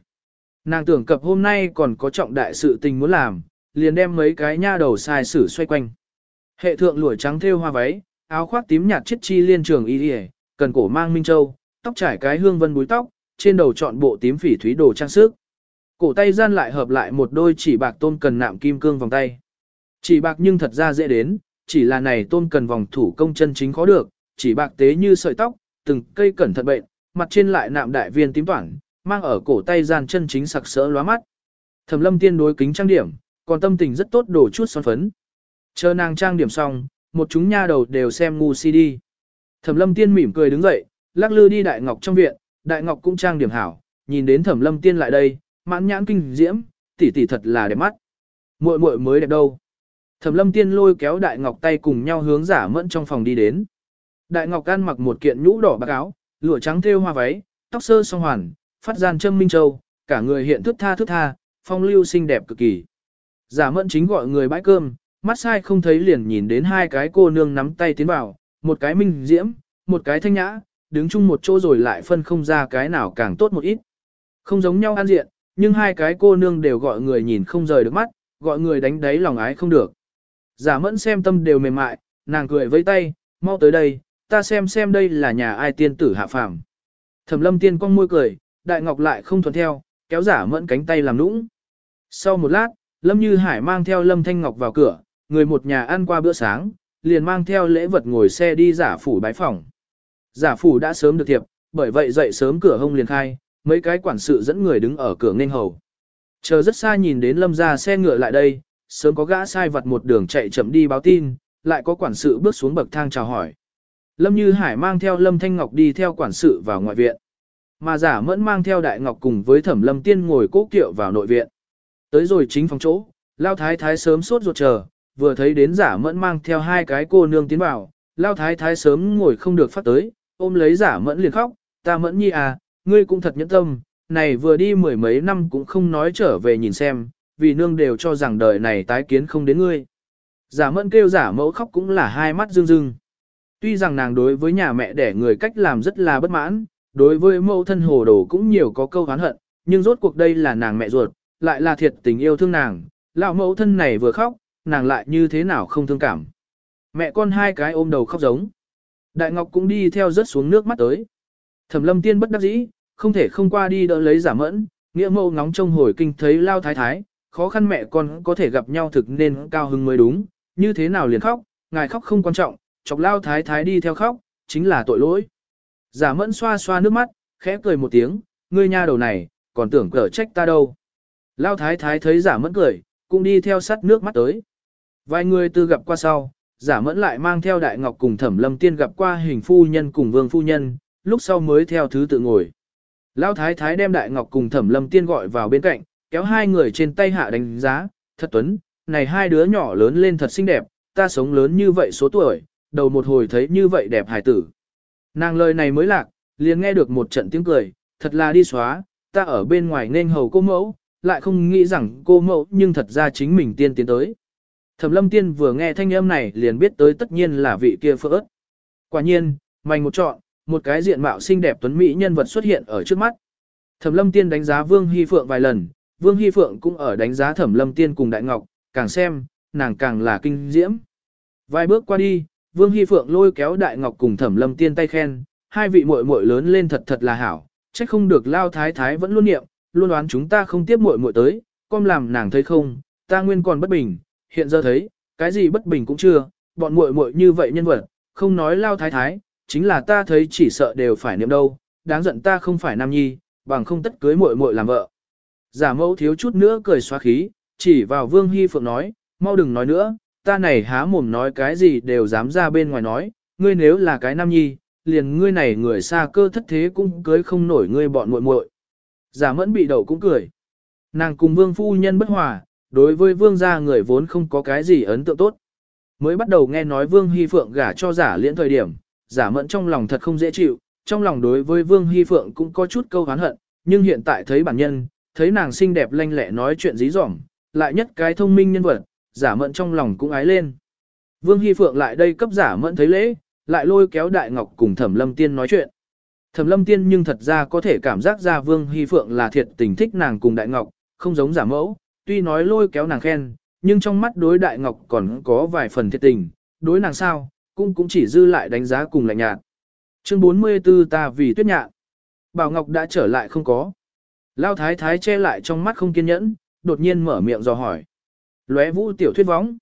Nàng tưởng cập hôm nay còn có trọng đại sự tình muốn làm, liền đem mấy cái nha đầu sai sử xoay quanh. Hệ thượng lụa trắng thêu hoa váy, áo khoác tím nhạt chiết chi liên trường y yề, cần cổ mang minh châu, tóc trải cái hương vân búi tóc, trên đầu chọn bộ tím phỉ thúy đồ trang sức. Cổ tay gian lại hợp lại một đôi chỉ bạc tôn cần nạm kim cương vòng tay. Chỉ bạc nhưng thật ra dễ đến, chỉ là này tôn cần vòng thủ công chân chính khó được, chỉ bạc tế như sợi tóc, từng cây cẩn thận bệnh, mặt trên lại nạm đại viên tím toản, mang ở cổ tay gian chân chính sặc sỡ lóa mắt. Thẩm lâm tiên đối kính trang điểm, còn tâm tình rất tốt đổ chút son phấn. Chờ nàng trang điểm xong, một chúng nha đầu đều xem ngu si đi. Thẩm lâm tiên mỉm cười đứng dậy, lắc lư đi đại ngọc trong viện, đại ngọc cũng trang điểm hảo, nhìn đến thẩm lâm tiên lại đây, mãn nhãn kinh diễm, tỷ tỷ thật là đẹp mắt. muội muội mới đẹp đâu. Thẩm lâm tiên lôi kéo đại ngọc tay cùng nhau hướng giả mẫn trong phòng đi đến. Đại ngọc An mặc một kiện nhũ đỏ bạc áo, lụa trắng thêu hoa váy, tóc sơ song hoàn, phát gian châm minh châu, cả người hiện thức tha thức tha, phong lưu xinh đẹp cực kỳ. Giả mẫn chính gọi người bãi cơm, mắt sai không thấy liền nhìn đến hai cái cô nương nắm tay tiến vào, một cái minh diễm, một cái thanh nhã, đứng chung một chỗ rồi lại phân không ra cái nào càng tốt một ít. Không giống nhau ăn diện, nhưng hai cái cô nương đều gọi người nhìn không rời được mắt, gọi người đánh đáy lòng ái không được. Giả mẫn xem tâm đều mềm mại, nàng cười với tay, mau tới đây, ta xem xem đây là nhà ai tiên tử hạ phàm. Thẩm lâm tiên cong môi cười, đại ngọc lại không thuận theo, kéo giả mẫn cánh tay làm nũng. Sau một lát, Lâm Như Hải mang theo Lâm Thanh Ngọc vào cửa, người một nhà ăn qua bữa sáng, liền mang theo lễ vật ngồi xe đi giả phủ bái phòng. Giả phủ đã sớm được thiệp, bởi vậy dậy sớm cửa hông liền khai, mấy cái quản sự dẫn người đứng ở cửa nghênh hầu. Chờ rất xa nhìn đến Lâm ra xe ngựa lại đây, sớm có gã sai vật một đường chạy chậm đi báo tin, lại có quản sự bước xuống bậc thang chào hỏi. Lâm Như Hải mang theo Lâm Thanh Ngọc đi theo quản sự vào ngoại viện. Mà giả mẫn mang theo đại ngọc cùng với thẩm lâm tiên ngồi cố kiệu vào nội viện. Tới rồi chính phòng chỗ, lao thái thái sớm sốt ruột chờ, vừa thấy đến giả mẫn mang theo hai cái cô nương tiến vào, lao thái thái sớm ngồi không được phát tới, ôm lấy giả mẫn liền khóc, ta mẫn nhi à, ngươi cũng thật nhẫn tâm, này vừa đi mười mấy năm cũng không nói trở về nhìn xem, vì nương đều cho rằng đời này tái kiến không đến ngươi. Giả mẫn kêu giả mẫu khóc cũng là hai mắt rưng rưng. Tuy rằng nàng đối với nhà mẹ đẻ người cách làm rất là bất mãn, đối với mẫu thân hồ đồ cũng nhiều có câu hán hận, nhưng rốt cuộc đây là nàng mẹ ruột, lại là thiệt tình yêu thương nàng, lão mẫu thân này vừa khóc, nàng lại như thế nào không thương cảm. Mẹ con hai cái ôm đầu khóc giống. Đại Ngọc cũng đi theo rớt xuống nước mắt tới. Thẩm lâm tiên bất đắc dĩ, không thể không qua đi đỡ lấy giả mẫn, nghĩa mẫu ngóng trông hồi kinh thấy lao thái thái, khó khăn mẹ con có thể gặp nhau thực nên cao hứng mới đúng, như thế nào liền khóc, ngài khóc không quan trọng, chọc lao thái thái đi theo khóc, chính là tội lỗi. Giả mẫn xoa xoa nước mắt, khẽ cười một tiếng, ngươi nha đầu này, còn tưởng cờ trách ta đâu. Lao thái thái thấy giả mẫn cười, cũng đi theo sắt nước mắt tới. Vài người từ gặp qua sau, Giả mẫn lại mang theo đại ngọc cùng thẩm lâm tiên gặp qua hình phu nhân cùng vương phu nhân, lúc sau mới theo thứ tự ngồi. lao thái thái đem đại ngọc cùng thẩm lâm tiên gọi vào bên cạnh, kéo hai người trên tay hạ đánh giá, thật tuấn, này hai đứa nhỏ lớn lên thật xinh đẹp, ta sống lớn như vậy số tuổi, đầu một hồi thấy như vậy đẹp hải tử. Nàng lời này mới lạc, liền nghe được một trận tiếng cười, thật là đi xóa, ta ở bên ngoài nên hầu cô mẫu, lại không nghĩ rằng cô mẫu nhưng thật ra chính mình tiên tiến tới. Thẩm lâm tiên vừa nghe thanh âm này liền biết tới tất nhiên là vị kia phỡ ớt. Quả nhiên, mành một chọn một cái diện mạo xinh đẹp tuấn mỹ nhân vật xuất hiện ở trước mắt. Thẩm lâm tiên đánh giá Vương Hy Phượng vài lần, Vương Hy Phượng cũng ở đánh giá Thẩm lâm tiên cùng Đại Ngọc, càng xem, nàng càng là kinh diễm. Vài bước qua đi, Vương Hy Phượng lôi kéo Đại Ngọc cùng Thẩm lâm tiên tay khen, hai vị muội muội lớn lên thật thật là hảo, trách không được lao thái thái vẫn luôn niệm, luôn đoán chúng ta không tiếp muội muội tới, con làm nàng thấy không, ta nguyên còn bất bình, hiện giờ thấy, cái gì bất bình cũng chưa, bọn muội muội như vậy nhân vật, không nói lao thái thái, chính là ta thấy chỉ sợ đều phải niệm đâu, đáng giận ta không phải nam nhi, bằng không tất cưới muội muội làm vợ. Giả mẫu thiếu chút nữa cười xóa khí, chỉ vào Vương Hy Phượng nói, mau đừng nói nữa, ta này há mồm nói cái gì đều dám ra bên ngoài nói, ngươi nếu là cái nam nhi, liền ngươi này người xa cơ thất thế cũng cưới không nổi ngươi bọn muội muội. Giả mẫn bị đậu cũng cười. Nàng cùng vương phu nhân bất hòa, đối với vương gia người vốn không có cái gì ấn tượng tốt. Mới bắt đầu nghe nói vương hy phượng gả cho giả liễn thời điểm, giả mẫn trong lòng thật không dễ chịu, trong lòng đối với vương hy phượng cũng có chút câu hán hận, nhưng hiện tại thấy bản nhân, thấy nàng xinh đẹp lanh lẹ nói chuyện dí dỏm, lại nhất cái thông minh nhân vật, giả mẫn trong lòng cũng ái lên. Vương Hy Phượng lại đây cấp giả mẫn thấy lễ, lại lôi kéo Đại Ngọc cùng Thẩm Lâm Tiên nói chuyện. Thẩm Lâm Tiên nhưng thật ra có thể cảm giác ra Vương Hy Phượng là thiệt tình thích nàng cùng Đại Ngọc, không giống giả mẫu, tuy nói lôi kéo nàng khen, nhưng trong mắt đối Đại Ngọc còn có vài phần thiệt tình, đối nàng sao, cũng cũng chỉ dư lại đánh giá cùng lạnh nhạt. Chương 44 ta vì tuyết nhạn. Bảo Ngọc đã trở lại không có. Lao Thái Thái che lại trong mắt không kiên nhẫn, đột nhiên mở miệng dò hỏi. Lóe vũ tiểu thuyết võng.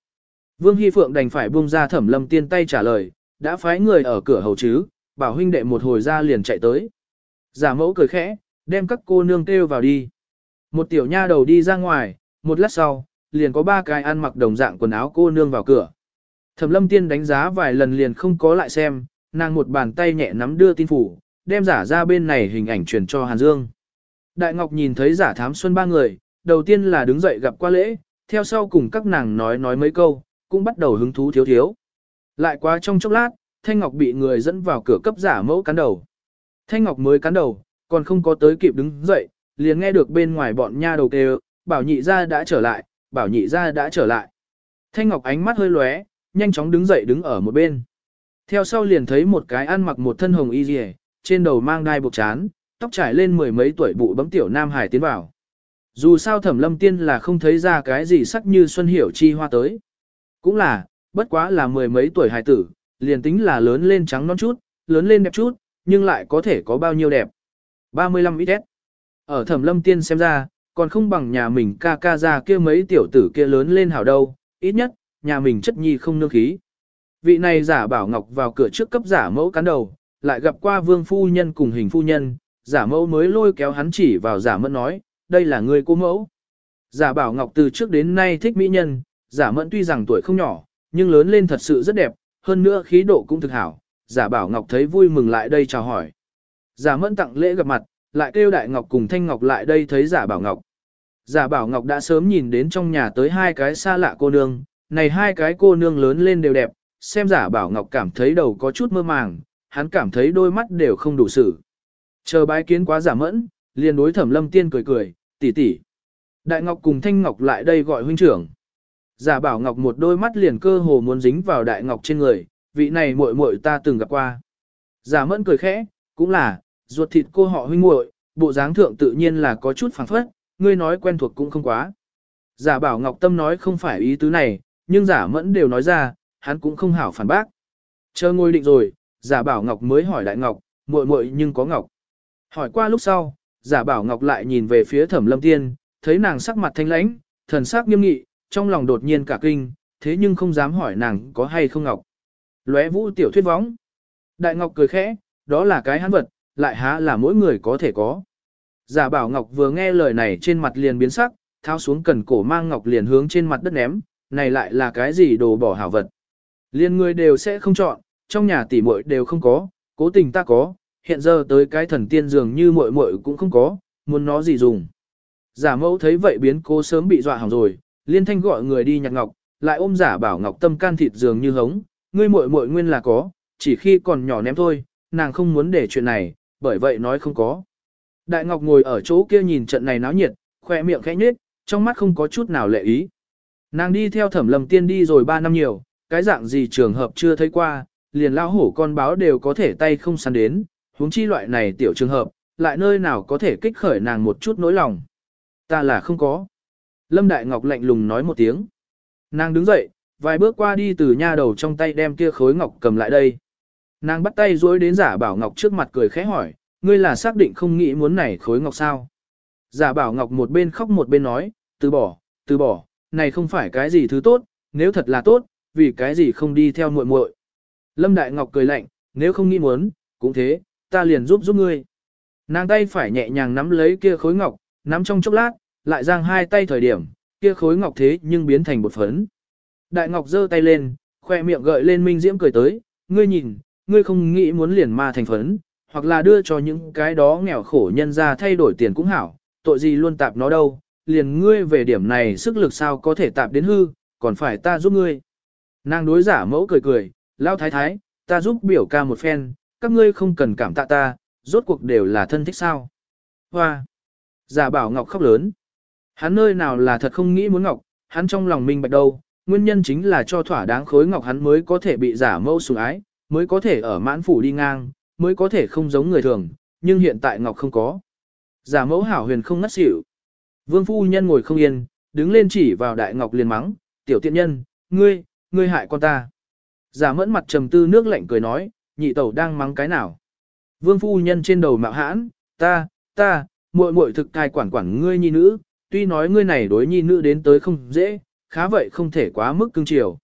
Vương Hy Phượng đành phải buông ra thẩm lâm tiên tay trả lời, đã phái người ở cửa hầu chứ, bảo huynh đệ một hồi ra liền chạy tới. Giả mẫu cười khẽ, đem các cô nương kêu vào đi. Một tiểu nha đầu đi ra ngoài, một lát sau, liền có ba cái ăn mặc đồng dạng quần áo cô nương vào cửa. Thẩm lâm tiên đánh giá vài lần liền không có lại xem, nàng một bàn tay nhẹ nắm đưa tin phủ, đem giả ra bên này hình ảnh truyền cho Hàn Dương. Đại Ngọc nhìn thấy giả thám xuân ba người, đầu tiên là đứng dậy gặp qua lễ, theo sau cùng các nàng nói nói mấy câu, cũng bắt đầu hứng thú thiếu thiếu. Lại quá trong chốc lát, Thanh Ngọc bị người dẫn vào cửa cấp giả mẫu cắn đầu. Thanh Ngọc mới cắn đầu, còn không có tới kịp đứng dậy, liền nghe được bên ngoài bọn nha đầu kêu, bảo nhị gia đã trở lại, bảo nhị gia đã trở lại. Thanh Ngọc ánh mắt hơi lóe, nhanh chóng đứng dậy đứng ở một bên. Theo sau liền thấy một cái ăn mặc một thân hồng y rìa, trên đầu mang đai buộc chán, tóc trải lên mười mấy tuổi bụ bấm tiểu nam hải tiến vào. Dù sao thẩm lâm tiên là không thấy ra cái gì sắc như xuân hiểu chi hoa tới. Cũng là, bất quá là mười mấy tuổi hài tử, liền tính là lớn lên trắng non chút, lớn lên đẹp chút, nhưng lại có thể có bao nhiêu đẹp. 35 ít Ở thẩm lâm tiên xem ra, còn không bằng nhà mình ca ca ra kia mấy tiểu tử kia lớn lên hảo đâu, ít nhất, nhà mình chất nhi không nương khí. Vị này giả bảo ngọc vào cửa trước cấp giả mẫu cán đầu, lại gặp qua vương phu nhân cùng hình phu nhân, giả mẫu mới lôi kéo hắn chỉ vào giả mẫn nói, đây là người cô mẫu. Giả bảo ngọc từ trước đến nay thích mỹ nhân, giả mẫn tuy rằng tuổi không nhỏ, nhưng lớn lên thật sự rất đẹp, hơn nữa khí độ cũng thực hảo, giả bảo ngọc thấy vui mừng lại đây chào hỏi. Giả mẫn tặng lễ gặp mặt, lại kêu đại ngọc cùng thanh ngọc lại đây thấy giả bảo ngọc. Giả bảo ngọc đã sớm nhìn đến trong nhà tới hai cái xa lạ cô nương, này hai cái cô nương lớn lên đều đẹp, xem giả bảo ngọc cảm thấy đầu có chút mơ màng, hắn cảm thấy đôi mắt đều không đủ sự. Chờ bái kiến quá giả mẫn, liền đối thẩm lâm tiên cười cười, tỷ tỷ. Đại ngọc cùng thanh ngọc lại đây gọi huynh trưởng. Giả bảo ngọc một đôi mắt liền cơ hồ muốn dính vào đại ngọc trên người, vị này muội muội ta từng gặp qua. Giả mẫn cười khẽ, cũng là, ruột thịt cô họ huynh muội, bộ dáng thượng tự nhiên là có chút phảng phất, ngươi nói quen thuộc cũng không quá. Giả bảo ngọc tâm nói không phải ý tứ này, nhưng giả mẫn đều nói ra, hắn cũng không hảo phản bác. Chờ ngồi định rồi, giả bảo ngọc mới hỏi đại ngọc, muội muội nhưng có ngọc. Hỏi qua lúc sau, giả bảo ngọc lại nhìn về phía thẩm lâm tiên, thấy nàng sắc mặt thanh lãnh, thần sắc nghiêm nghị, trong lòng đột nhiên cả kinh, thế nhưng không dám hỏi nàng có hay không ngọc. Lóe vũ tiểu thuyết võng. Đại ngọc cười khẽ, đó là cái hắn vật, lại há là mỗi người có thể có. Giả bảo ngọc vừa nghe lời này trên mặt liền biến sắc, tháo xuống cần cổ mang ngọc liền hướng trên mặt đất ném, này lại là cái gì đồ bỏ hảo vật. Liên người đều sẽ không chọn, trong nhà tỷ muội đều không có, cố tình ta có, hiện giờ tới cái thần tiên dường như muội muội cũng không có, muốn nó gì dùng. Giả mẫu thấy vậy biến cố sớm bị dọa hỏng rồi, liên thanh gọi người đi nhặt ngọc, lại ôm giả bảo ngọc tâm can thịt dường như hống, ngươi muội muội nguyên là có, chỉ khi còn nhỏ ném thôi, nàng không muốn để chuyện này, bởi vậy nói không có. Đại Ngọc ngồi ở chỗ kia nhìn trận này náo nhiệt, khoe miệng khẽ nhếch, trong mắt không có chút nào lệ ý. Nàng đi theo thẩm lầm tiên đi rồi 3 năm nhiều, cái dạng gì trường hợp chưa thấy qua, liền lao hổ con báo đều có thể tay không săn đến, huống chi loại này tiểu trường hợp, lại nơi nào có thể kích khởi nàng một chút nỗi lòng. Ta là không có. Lâm Đại Ngọc lạnh lùng nói một tiếng. Nàng đứng dậy, vài bước qua đi từ nha đầu trong tay đem kia khối ngọc cầm lại đây. Nàng bắt tay duỗi đến giả bảo ngọc trước mặt cười khẽ hỏi, ngươi là xác định không nghĩ muốn này khối ngọc sao. Giả bảo ngọc một bên khóc một bên nói, từ bỏ, từ bỏ, này không phải cái gì thứ tốt, nếu thật là tốt, vì cái gì không đi theo muội muội. Lâm Đại Ngọc cười lạnh, nếu không nghĩ muốn, cũng thế, ta liền giúp giúp ngươi. Nàng tay phải nhẹ nhàng nắm lấy kia khối ngọc, nắm trong chốc lát, lại giang hai tay thời điểm, kia khối ngọc thế nhưng biến thành bột phấn. Đại Ngọc giơ tay lên, khoe miệng gợi lên minh diễm cười tới, ngươi nhìn, ngươi không nghĩ muốn liền ma thành phấn, hoặc là đưa cho những cái đó nghèo khổ nhân ra thay đổi tiền cũng hảo, tội gì luôn tạp nó đâu, liền ngươi về điểm này sức lực sao có thể tạp đến hư, còn phải ta giúp ngươi. Nàng đối giả mẫu cười cười, lao thái thái, ta giúp biểu ca một phen, các ngươi không cần cảm tạ ta, rốt cuộc đều là thân thích sao. Hoa! Giả bảo Ngọc khóc lớn. Hắn nơi nào là thật không nghĩ muốn Ngọc, hắn trong lòng minh bạch đâu, nguyên nhân chính là cho thỏa đáng khối Ngọc hắn mới có thể bị giả mẫu sủng ái, mới có thể ở mãn phủ đi ngang, mới có thể không giống người thường, nhưng hiện tại Ngọc không có. Giả mẫu hảo huyền không ngất xỉu. Vương phu nhân ngồi không yên, đứng lên chỉ vào đại Ngọc liền mắng, tiểu tiện nhân, ngươi, ngươi hại con ta. Giả mẫn mặt trầm tư nước lạnh cười nói, nhị tẩu đang mắng cái nào. Vương phu nhân trên đầu mạo hãn, ta, ta, muội muội thực tài quản quản ngươi nhi nữ, tuy nói ngươi này đối nhi nữ đến tới không dễ, khá vậy không thể quá mức cưng chiều.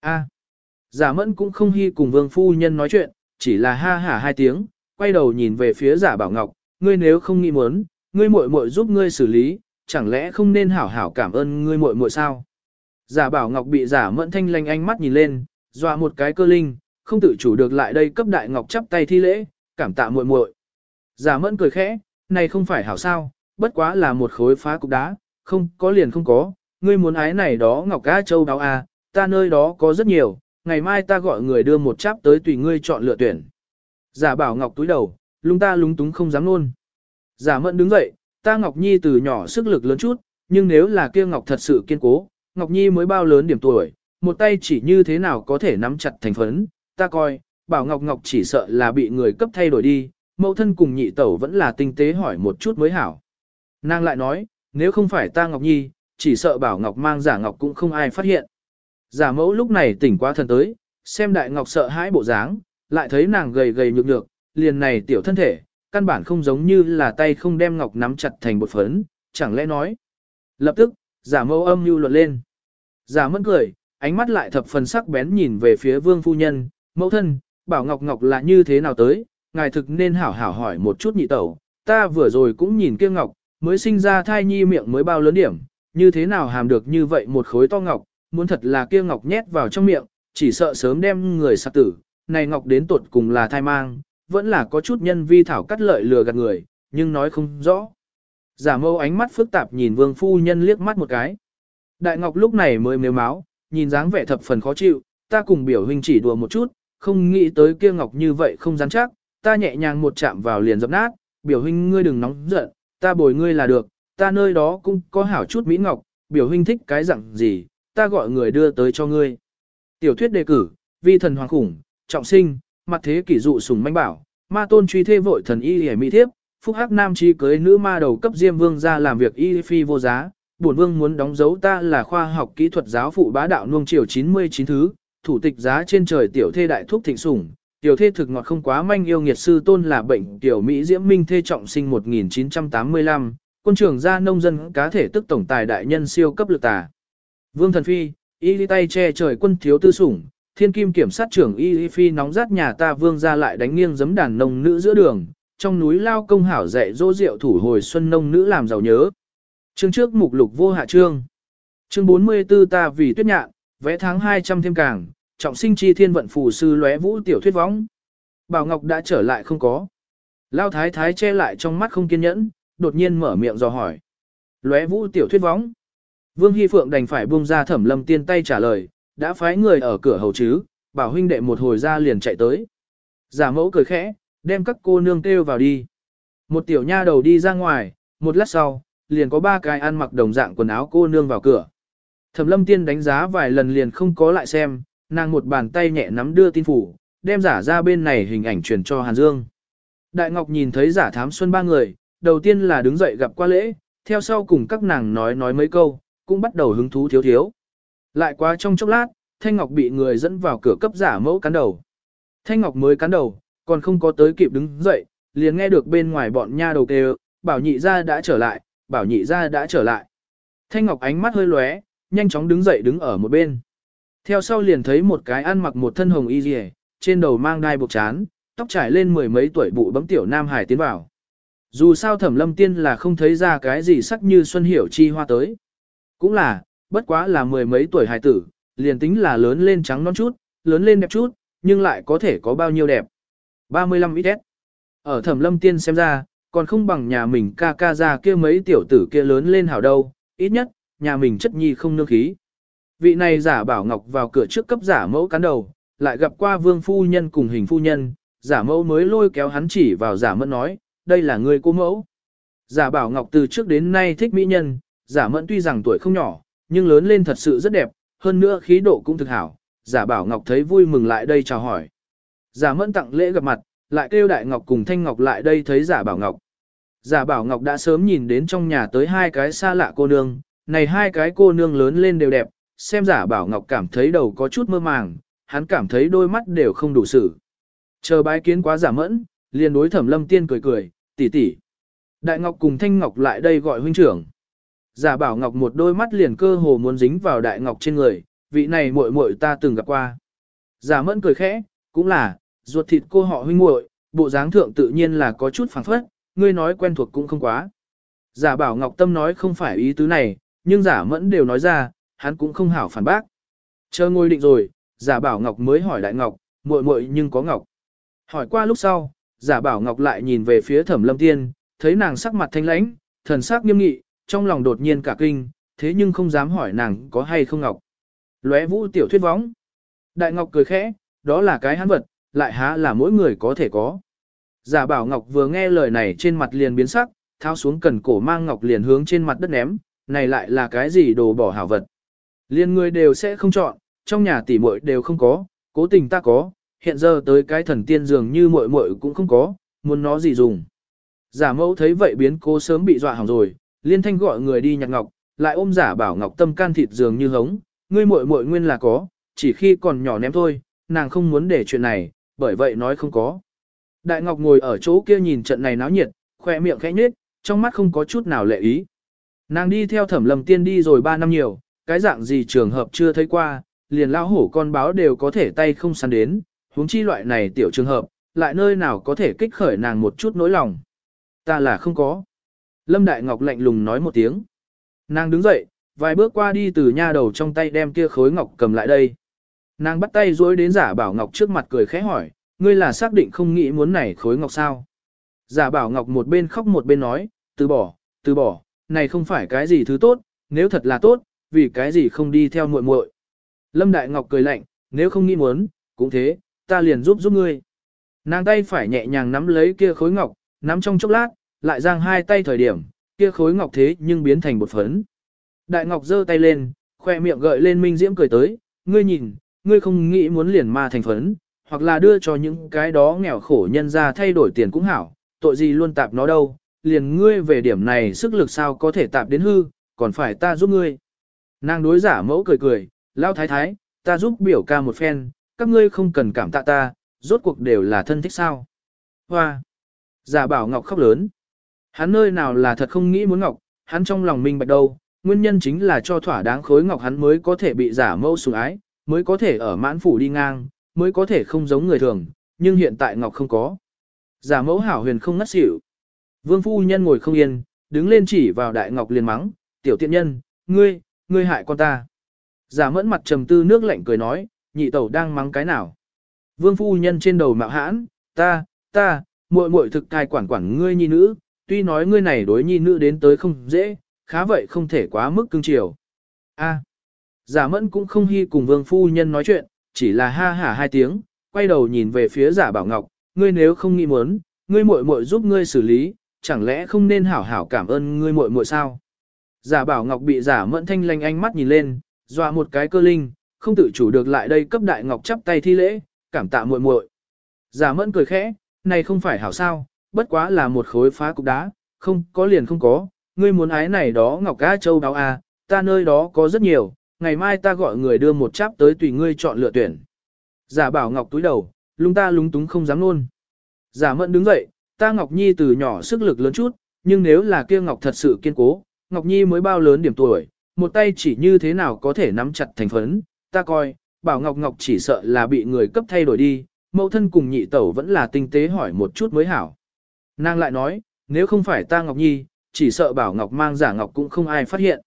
A. Giả mẫn cũng không hy cùng vương phu nhân nói chuyện, chỉ là ha hả hai tiếng, quay đầu nhìn về phía giả bảo ngọc, ngươi nếu không nghĩ muốn, ngươi muội muội giúp ngươi xử lý, chẳng lẽ không nên hảo hảo cảm ơn ngươi muội muội sao? Giả bảo ngọc bị giả mẫn thanh lanh ánh mắt nhìn lên, dọa một cái cơ linh, không tự chủ được lại đây cấp đại ngọc chắp tay thi lễ, cảm tạ muội muội. Giả mẫn cười khẽ, này không phải hảo sao, bất quá là một khối phá cục đá, không có liền không có, ngươi muốn ái này đó ngọc cá châu đáo a, ta nơi đó có rất nhiều, ngày mai ta gọi người đưa một cháp tới tùy ngươi chọn lựa tuyển. Giả bảo ngọc túi đầu, lung ta lúng túng không dám luôn. Giả mẫn đứng dậy, ta Ngọc Nhi từ nhỏ sức lực lớn chút, nhưng nếu là kia Ngọc thật sự kiên cố, Ngọc Nhi mới bao lớn điểm tuổi, một tay chỉ như thế nào có thể nắm chặt thành phấn, ta coi, bảo Ngọc Ngọc chỉ sợ là bị người cấp thay đổi đi, mẫu thân cùng nhị tẩu vẫn là tinh tế hỏi một chút mới hảo. Nàng lại nói, nếu không phải ta Ngọc Nhi, chỉ sợ bảo Ngọc mang giả Ngọc cũng không ai phát hiện. Giả mẫu lúc này tỉnh quá thần tới, xem đại Ngọc sợ hãi bộ dáng, lại thấy nàng gầy gầy nhược nhược, liền này tiểu thân thể, căn bản không giống như là tay không đem Ngọc nắm chặt thành bột phấn, chẳng lẽ nói. Lập tức, giả mẫu âm như luận lên. Giả mẫn cười, ánh mắt lại thập phần sắc bén nhìn về phía vương phu nhân, mẫu thân, bảo Ngọc Ngọc là như thế nào tới, ngài thực nên hảo hảo hỏi một chút nhị tẩu, ta vừa rồi cũng nhìn kia Ngọc, mới sinh ra thai nhi miệng mới bao lớn điểm, như thế nào hàm được như vậy một khối to Ngọc, muốn thật là kia Ngọc nhét vào trong miệng, chỉ sợ sớm đem người sát tử, này Ngọc đến tột cùng là thai mang, vẫn là có chút nhân vi thảo cắt lợi lừa gạt người, nhưng nói không rõ. Giả mâu ánh mắt phức tạp nhìn vương phu nhân liếc mắt một cái. Đại Ngọc lúc này mới mếu máu, nhìn dáng vẻ thập phần khó chịu, ta cùng biểu huynh chỉ đùa một chút, không nghĩ tới kia Ngọc như vậy không rắn chắc, ta nhẹ nhàng một chạm vào liền dập nát, biểu huynh ngươi đừng nóng giận, ta bồi ngươi là được, ta nơi đó cũng có hảo chút mỹ ngọc, biểu huynh thích cái dạng gì, ta gọi người đưa tới cho ngươi. Tiểu thuyết đề cử, vi thần hoàng khủng, trọng sinh, mặt thế kỷ dụ sùng manh bảo, ma tôn truy thê vội thần y hề mỹ thiếp, phúc hắc nam chi cưới nữ ma đầu cấp diêm vương ra làm việc y phi vô giá, bổn vương muốn đóng dấu ta là khoa học kỹ thuật giáo phụ bá đạo nuông chiều 99 thứ, thủ tịch giá trên trời tiểu thê đại thúc thịnh sủng, tiểu thê thực ngọt không quá manh yêu nghiệt sư tôn là bệnh tiểu Mỹ diễm minh thê trọng sinh 1985, quân trưởng gia nông dân cá thể tức tổng tài đại nhân siêu cấp lực tà. Vương thần phi, y tay che trời quân thiếu tư sủng, thiên kim kiểm sát trưởng y phi nóng rát nhà ta vương ra lại đánh nghiêng giấm đàn nông nữ giữa đường, trong núi lao công hảo dạy dỗ rượu thủ hồi xuân nông nữ làm giàu nhớ. Chương trước mục lục vô hạ chương. Chương 44 ta vì tuyết nhạn, vẽ tháng 200 thêm càng, trọng sinh chi thiên vận phù sư lóe vũ tiểu thuyết võng. Bảo Ngọc đã trở lại không có. Lao thái thái che lại trong mắt không kiên nhẫn, đột nhiên mở miệng dò hỏi. Lóe vũ tiểu thuyết võng. Vương Hy Phượng đành phải buông ra thẩm lâm tiên tay trả lời, đã phái người ở cửa hầu chứ, bảo huynh đệ một hồi ra liền chạy tới. Giả mẫu cười khẽ, đem các cô nương kêu vào đi. Một tiểu nha đầu đi ra ngoài, một lát sau, liền có ba cái ăn mặc đồng dạng quần áo cô nương vào cửa. Thẩm lâm tiên đánh giá vài lần liền không có lại xem, nàng một bàn tay nhẹ nắm đưa tin phủ, đem giả ra bên này hình ảnh truyền cho Hàn Dương. Đại Ngọc nhìn thấy giả thám xuân ba người, đầu tiên là đứng dậy gặp qua lễ, theo sau cùng các nàng nói nói mấy câu, cũng bắt đầu hứng thú thiếu thiếu. Lại quá trong chốc lát, Thanh Ngọc bị người dẫn vào cửa cấp giả mẫu cắn đầu. Thanh Ngọc mới cắn đầu, còn không có tới kịp đứng dậy, liền nghe được bên ngoài bọn nha đầu kêu, bảo nhị ra đã trở lại, bảo nhị ra đã trở lại. Thanh Ngọc ánh mắt hơi lóe, nhanh chóng đứng dậy đứng ở một bên. Theo sau liền thấy một cái ăn mặc một thân hồng y rìa, trên đầu mang đai buộc chán, tóc trải lên mười mấy tuổi bụ bấm tiểu nam hải tiến vào. Dù sao thẩm lâm tiên là không thấy ra cái gì sắc như xuân hiểu chi hoa tới. Cũng là, bất quá là mười mấy tuổi hài tử, liền tính là lớn lên trắng non chút, lớn lên đẹp chút, nhưng lại có thể có bao nhiêu đẹp. 35 ít Ở thẩm lâm tiên xem ra, còn không bằng nhà mình ca ca ra kia mấy tiểu tử kia lớn lên hảo đâu, ít nhất, nhà mình chất nhi không nương khí. Vị này giả bảo ngọc vào cửa trước cấp giả mẫu cán đầu, lại gặp qua vương phu nhân cùng hình phu nhân, giả mẫu mới lôi kéo hắn chỉ vào giả mẫn nói, đây là người cô mẫu. Giả bảo ngọc từ trước đến nay thích mỹ nhân, giả mẫn tuy rằng tuổi không nhỏ, nhưng lớn lên thật sự rất đẹp, hơn nữa khí độ cũng thực hảo. Giả bảo ngọc thấy vui mừng lại đây chào hỏi. Giả mẫn tặng lễ gặp mặt, lại kêu đại ngọc cùng thanh ngọc lại đây thấy giả bảo ngọc. Giả bảo ngọc đã sớm nhìn đến trong nhà tới hai cái xa lạ cô nương, này hai cái cô nương lớn lên đều đẹp, xem giả bảo ngọc cảm thấy đầu có chút mơ màng, hắn cảm thấy đôi mắt đều không đủ sự. Chờ bái kiến quá giả mẫn, liền đối thẩm lâm tiên cười cười, tỷ tỷ. Đại ngọc cùng thanh ngọc lại đây gọi huynh trưởng. Giả bảo ngọc một đôi mắt liền cơ hồ muốn dính vào đại ngọc trên người, vị này muội muội ta từng gặp qua. Giả mẫn cười khẽ, cũng là, ruột thịt cô họ huynh muội, bộ dáng thượng tự nhiên là có chút phảng phất, ngươi nói quen thuộc cũng không quá. Giả bảo ngọc tâm nói không phải ý tứ này, nhưng giả mẫn đều nói ra, hắn cũng không hảo phản bác. Chờ ngồi định rồi, giả bảo ngọc mới hỏi đại ngọc, muội muội nhưng có ngọc. Hỏi qua lúc sau, giả bảo ngọc lại nhìn về phía thẩm lâm tiên, thấy nàng sắc mặt thanh lãnh, thần sắc nghiêm nghị, trong lòng đột nhiên cả kinh, thế nhưng không dám hỏi nàng có hay không ngọc. Lóe vũ tiểu thuyết võng. Đại ngọc cười khẽ, đó là cái hắn vật, lại há là mỗi người có thể có. Giả bảo ngọc vừa nghe lời này trên mặt liền biến sắc, thao xuống cần cổ mang ngọc liền hướng trên mặt đất ném, này lại là cái gì đồ bỏ hảo vật. Liên người đều sẽ không chọn, trong nhà tỷ muội đều không có, cố tình ta có, hiện giờ tới cái thần tiên dường như muội muội cũng không có, muốn nó gì dùng. Giả mẫu thấy vậy biến cố sớm bị dọa hỏng rồi, liên thanh gọi người đi nhặt ngọc, lại ôm giả bảo ngọc tâm can thịt dường như hống, ngươi muội muội nguyên là có, chỉ khi còn nhỏ ném thôi, nàng không muốn để chuyện này, bởi vậy nói không có. Đại ngọc ngồi ở chỗ kia nhìn trận này náo nhiệt, khoe miệng khẽ nhếch, trong mắt không có chút nào lệ ý. Nàng đi theo thẩm lầm tiên đi rồi 3 năm nhiều, cái dạng gì trường hợp chưa thấy qua, liền lao hổ con báo đều có thể tay không săn đến, huống chi loại này tiểu trường hợp, lại nơi nào có thể kích khởi nàng một chút nỗi lòng. Ta là không có. Lâm Đại Ngọc lạnh lùng nói một tiếng. Nàng đứng dậy, vài bước qua đi từ nha đầu trong tay đem kia khối ngọc cầm lại đây. Nàng bắt tay dối đến giả bảo ngọc trước mặt cười khẽ hỏi, ngươi là xác định không nghĩ muốn này khối ngọc sao? Giả bảo ngọc một bên khóc một bên nói, từ bỏ, từ bỏ, này không phải cái gì thứ tốt, nếu thật là tốt, vì cái gì không đi theo muội muội. Lâm Đại Ngọc cười lạnh, nếu không nghĩ muốn, cũng thế, ta liền giúp giúp ngươi. Nàng tay phải nhẹ nhàng nắm lấy kia khối ngọc, nắm trong chốc lát, lại giang hai tay thời điểm, kia khối ngọc thế nhưng biến thành bột phấn. Đại Ngọc giơ tay lên, khoe miệng gợi lên minh diễm cười tới, ngươi nhìn, ngươi không nghĩ muốn liền ma thành phấn, hoặc là đưa cho những cái đó nghèo khổ nhân ra thay đổi tiền cũng hảo, tội gì luôn tạp nó đâu, liền ngươi về điểm này sức lực sao có thể tạp đến hư, còn phải ta giúp ngươi. Nàng đối giả mẫu cười cười, lao thái thái, ta giúp biểu ca một phen, các ngươi không cần cảm tạ ta, rốt cuộc đều là thân thích sao. Hoa! Giả bảo ngọc khóc lớn. Hắn nơi nào là thật không nghĩ muốn ngọc, hắn trong lòng minh bạch đâu, nguyên nhân chính là cho thỏa đáng khối ngọc hắn mới có thể bị giả mẫu sủng ái, mới có thể ở mãn phủ đi ngang, mới có thể không giống người thường, nhưng hiện tại ngọc không có. Giả mẫu hảo huyền không ngất xỉu. Vương phu nhân ngồi không yên, đứng lên chỉ vào đại ngọc liền mắng, tiểu tiện nhân, ngươi, ngươi hại con ta. Giả mẫn mặt trầm tư nước lạnh cười nói, nhị tẩu đang mắng cái nào. Vương phu nhân trên đầu mạo hãn, ta, ta, muội muội thực tài quản quản ngươi nhi nữ, tuy nói ngươi này đối nhi nữ đến tới không dễ, khá vậy không thể quá mức cưng chiều. A. giả mẫn cũng không hy cùng vương phu nhân nói chuyện, chỉ là ha hả hai tiếng, quay đầu nhìn về phía giả bảo ngọc, ngươi nếu không nghĩ muốn, ngươi muội muội giúp ngươi xử lý, chẳng lẽ không nên hảo hảo cảm ơn ngươi muội muội sao? Giả bảo ngọc bị giả mẫn thanh lanh ánh mắt nhìn lên, dọa một cái cơ linh, không tự chủ được lại đây cấp đại ngọc chắp tay thi lễ, cảm tạ muội muội. Giả mẫn cười khẽ, này không phải hảo sao, bất quá là một khối phá cục đá, không có liền không có, ngươi muốn ái này đó ngọc cá châu đáo à, ta nơi đó có rất nhiều, ngày mai ta gọi người đưa một cháp tới tùy ngươi chọn lựa tuyển. Giả bảo ngọc túi đầu, lung ta lúng túng không dám luôn. Giả mẫn đứng dậy, ta Ngọc Nhi từ nhỏ sức lực lớn chút, nhưng nếu là kia Ngọc thật sự kiên cố, Ngọc Nhi mới bao lớn điểm tuổi, một tay chỉ như thế nào có thể nắm chặt thành phấn, ta coi, bảo Ngọc Ngọc chỉ sợ là bị người cấp thay đổi đi, mẫu thân cùng nhị tẩu vẫn là tinh tế hỏi một chút mới hảo. Nàng lại nói, nếu không phải ta Ngọc Nhi, chỉ sợ bảo Ngọc mang giả Ngọc cũng không ai phát hiện.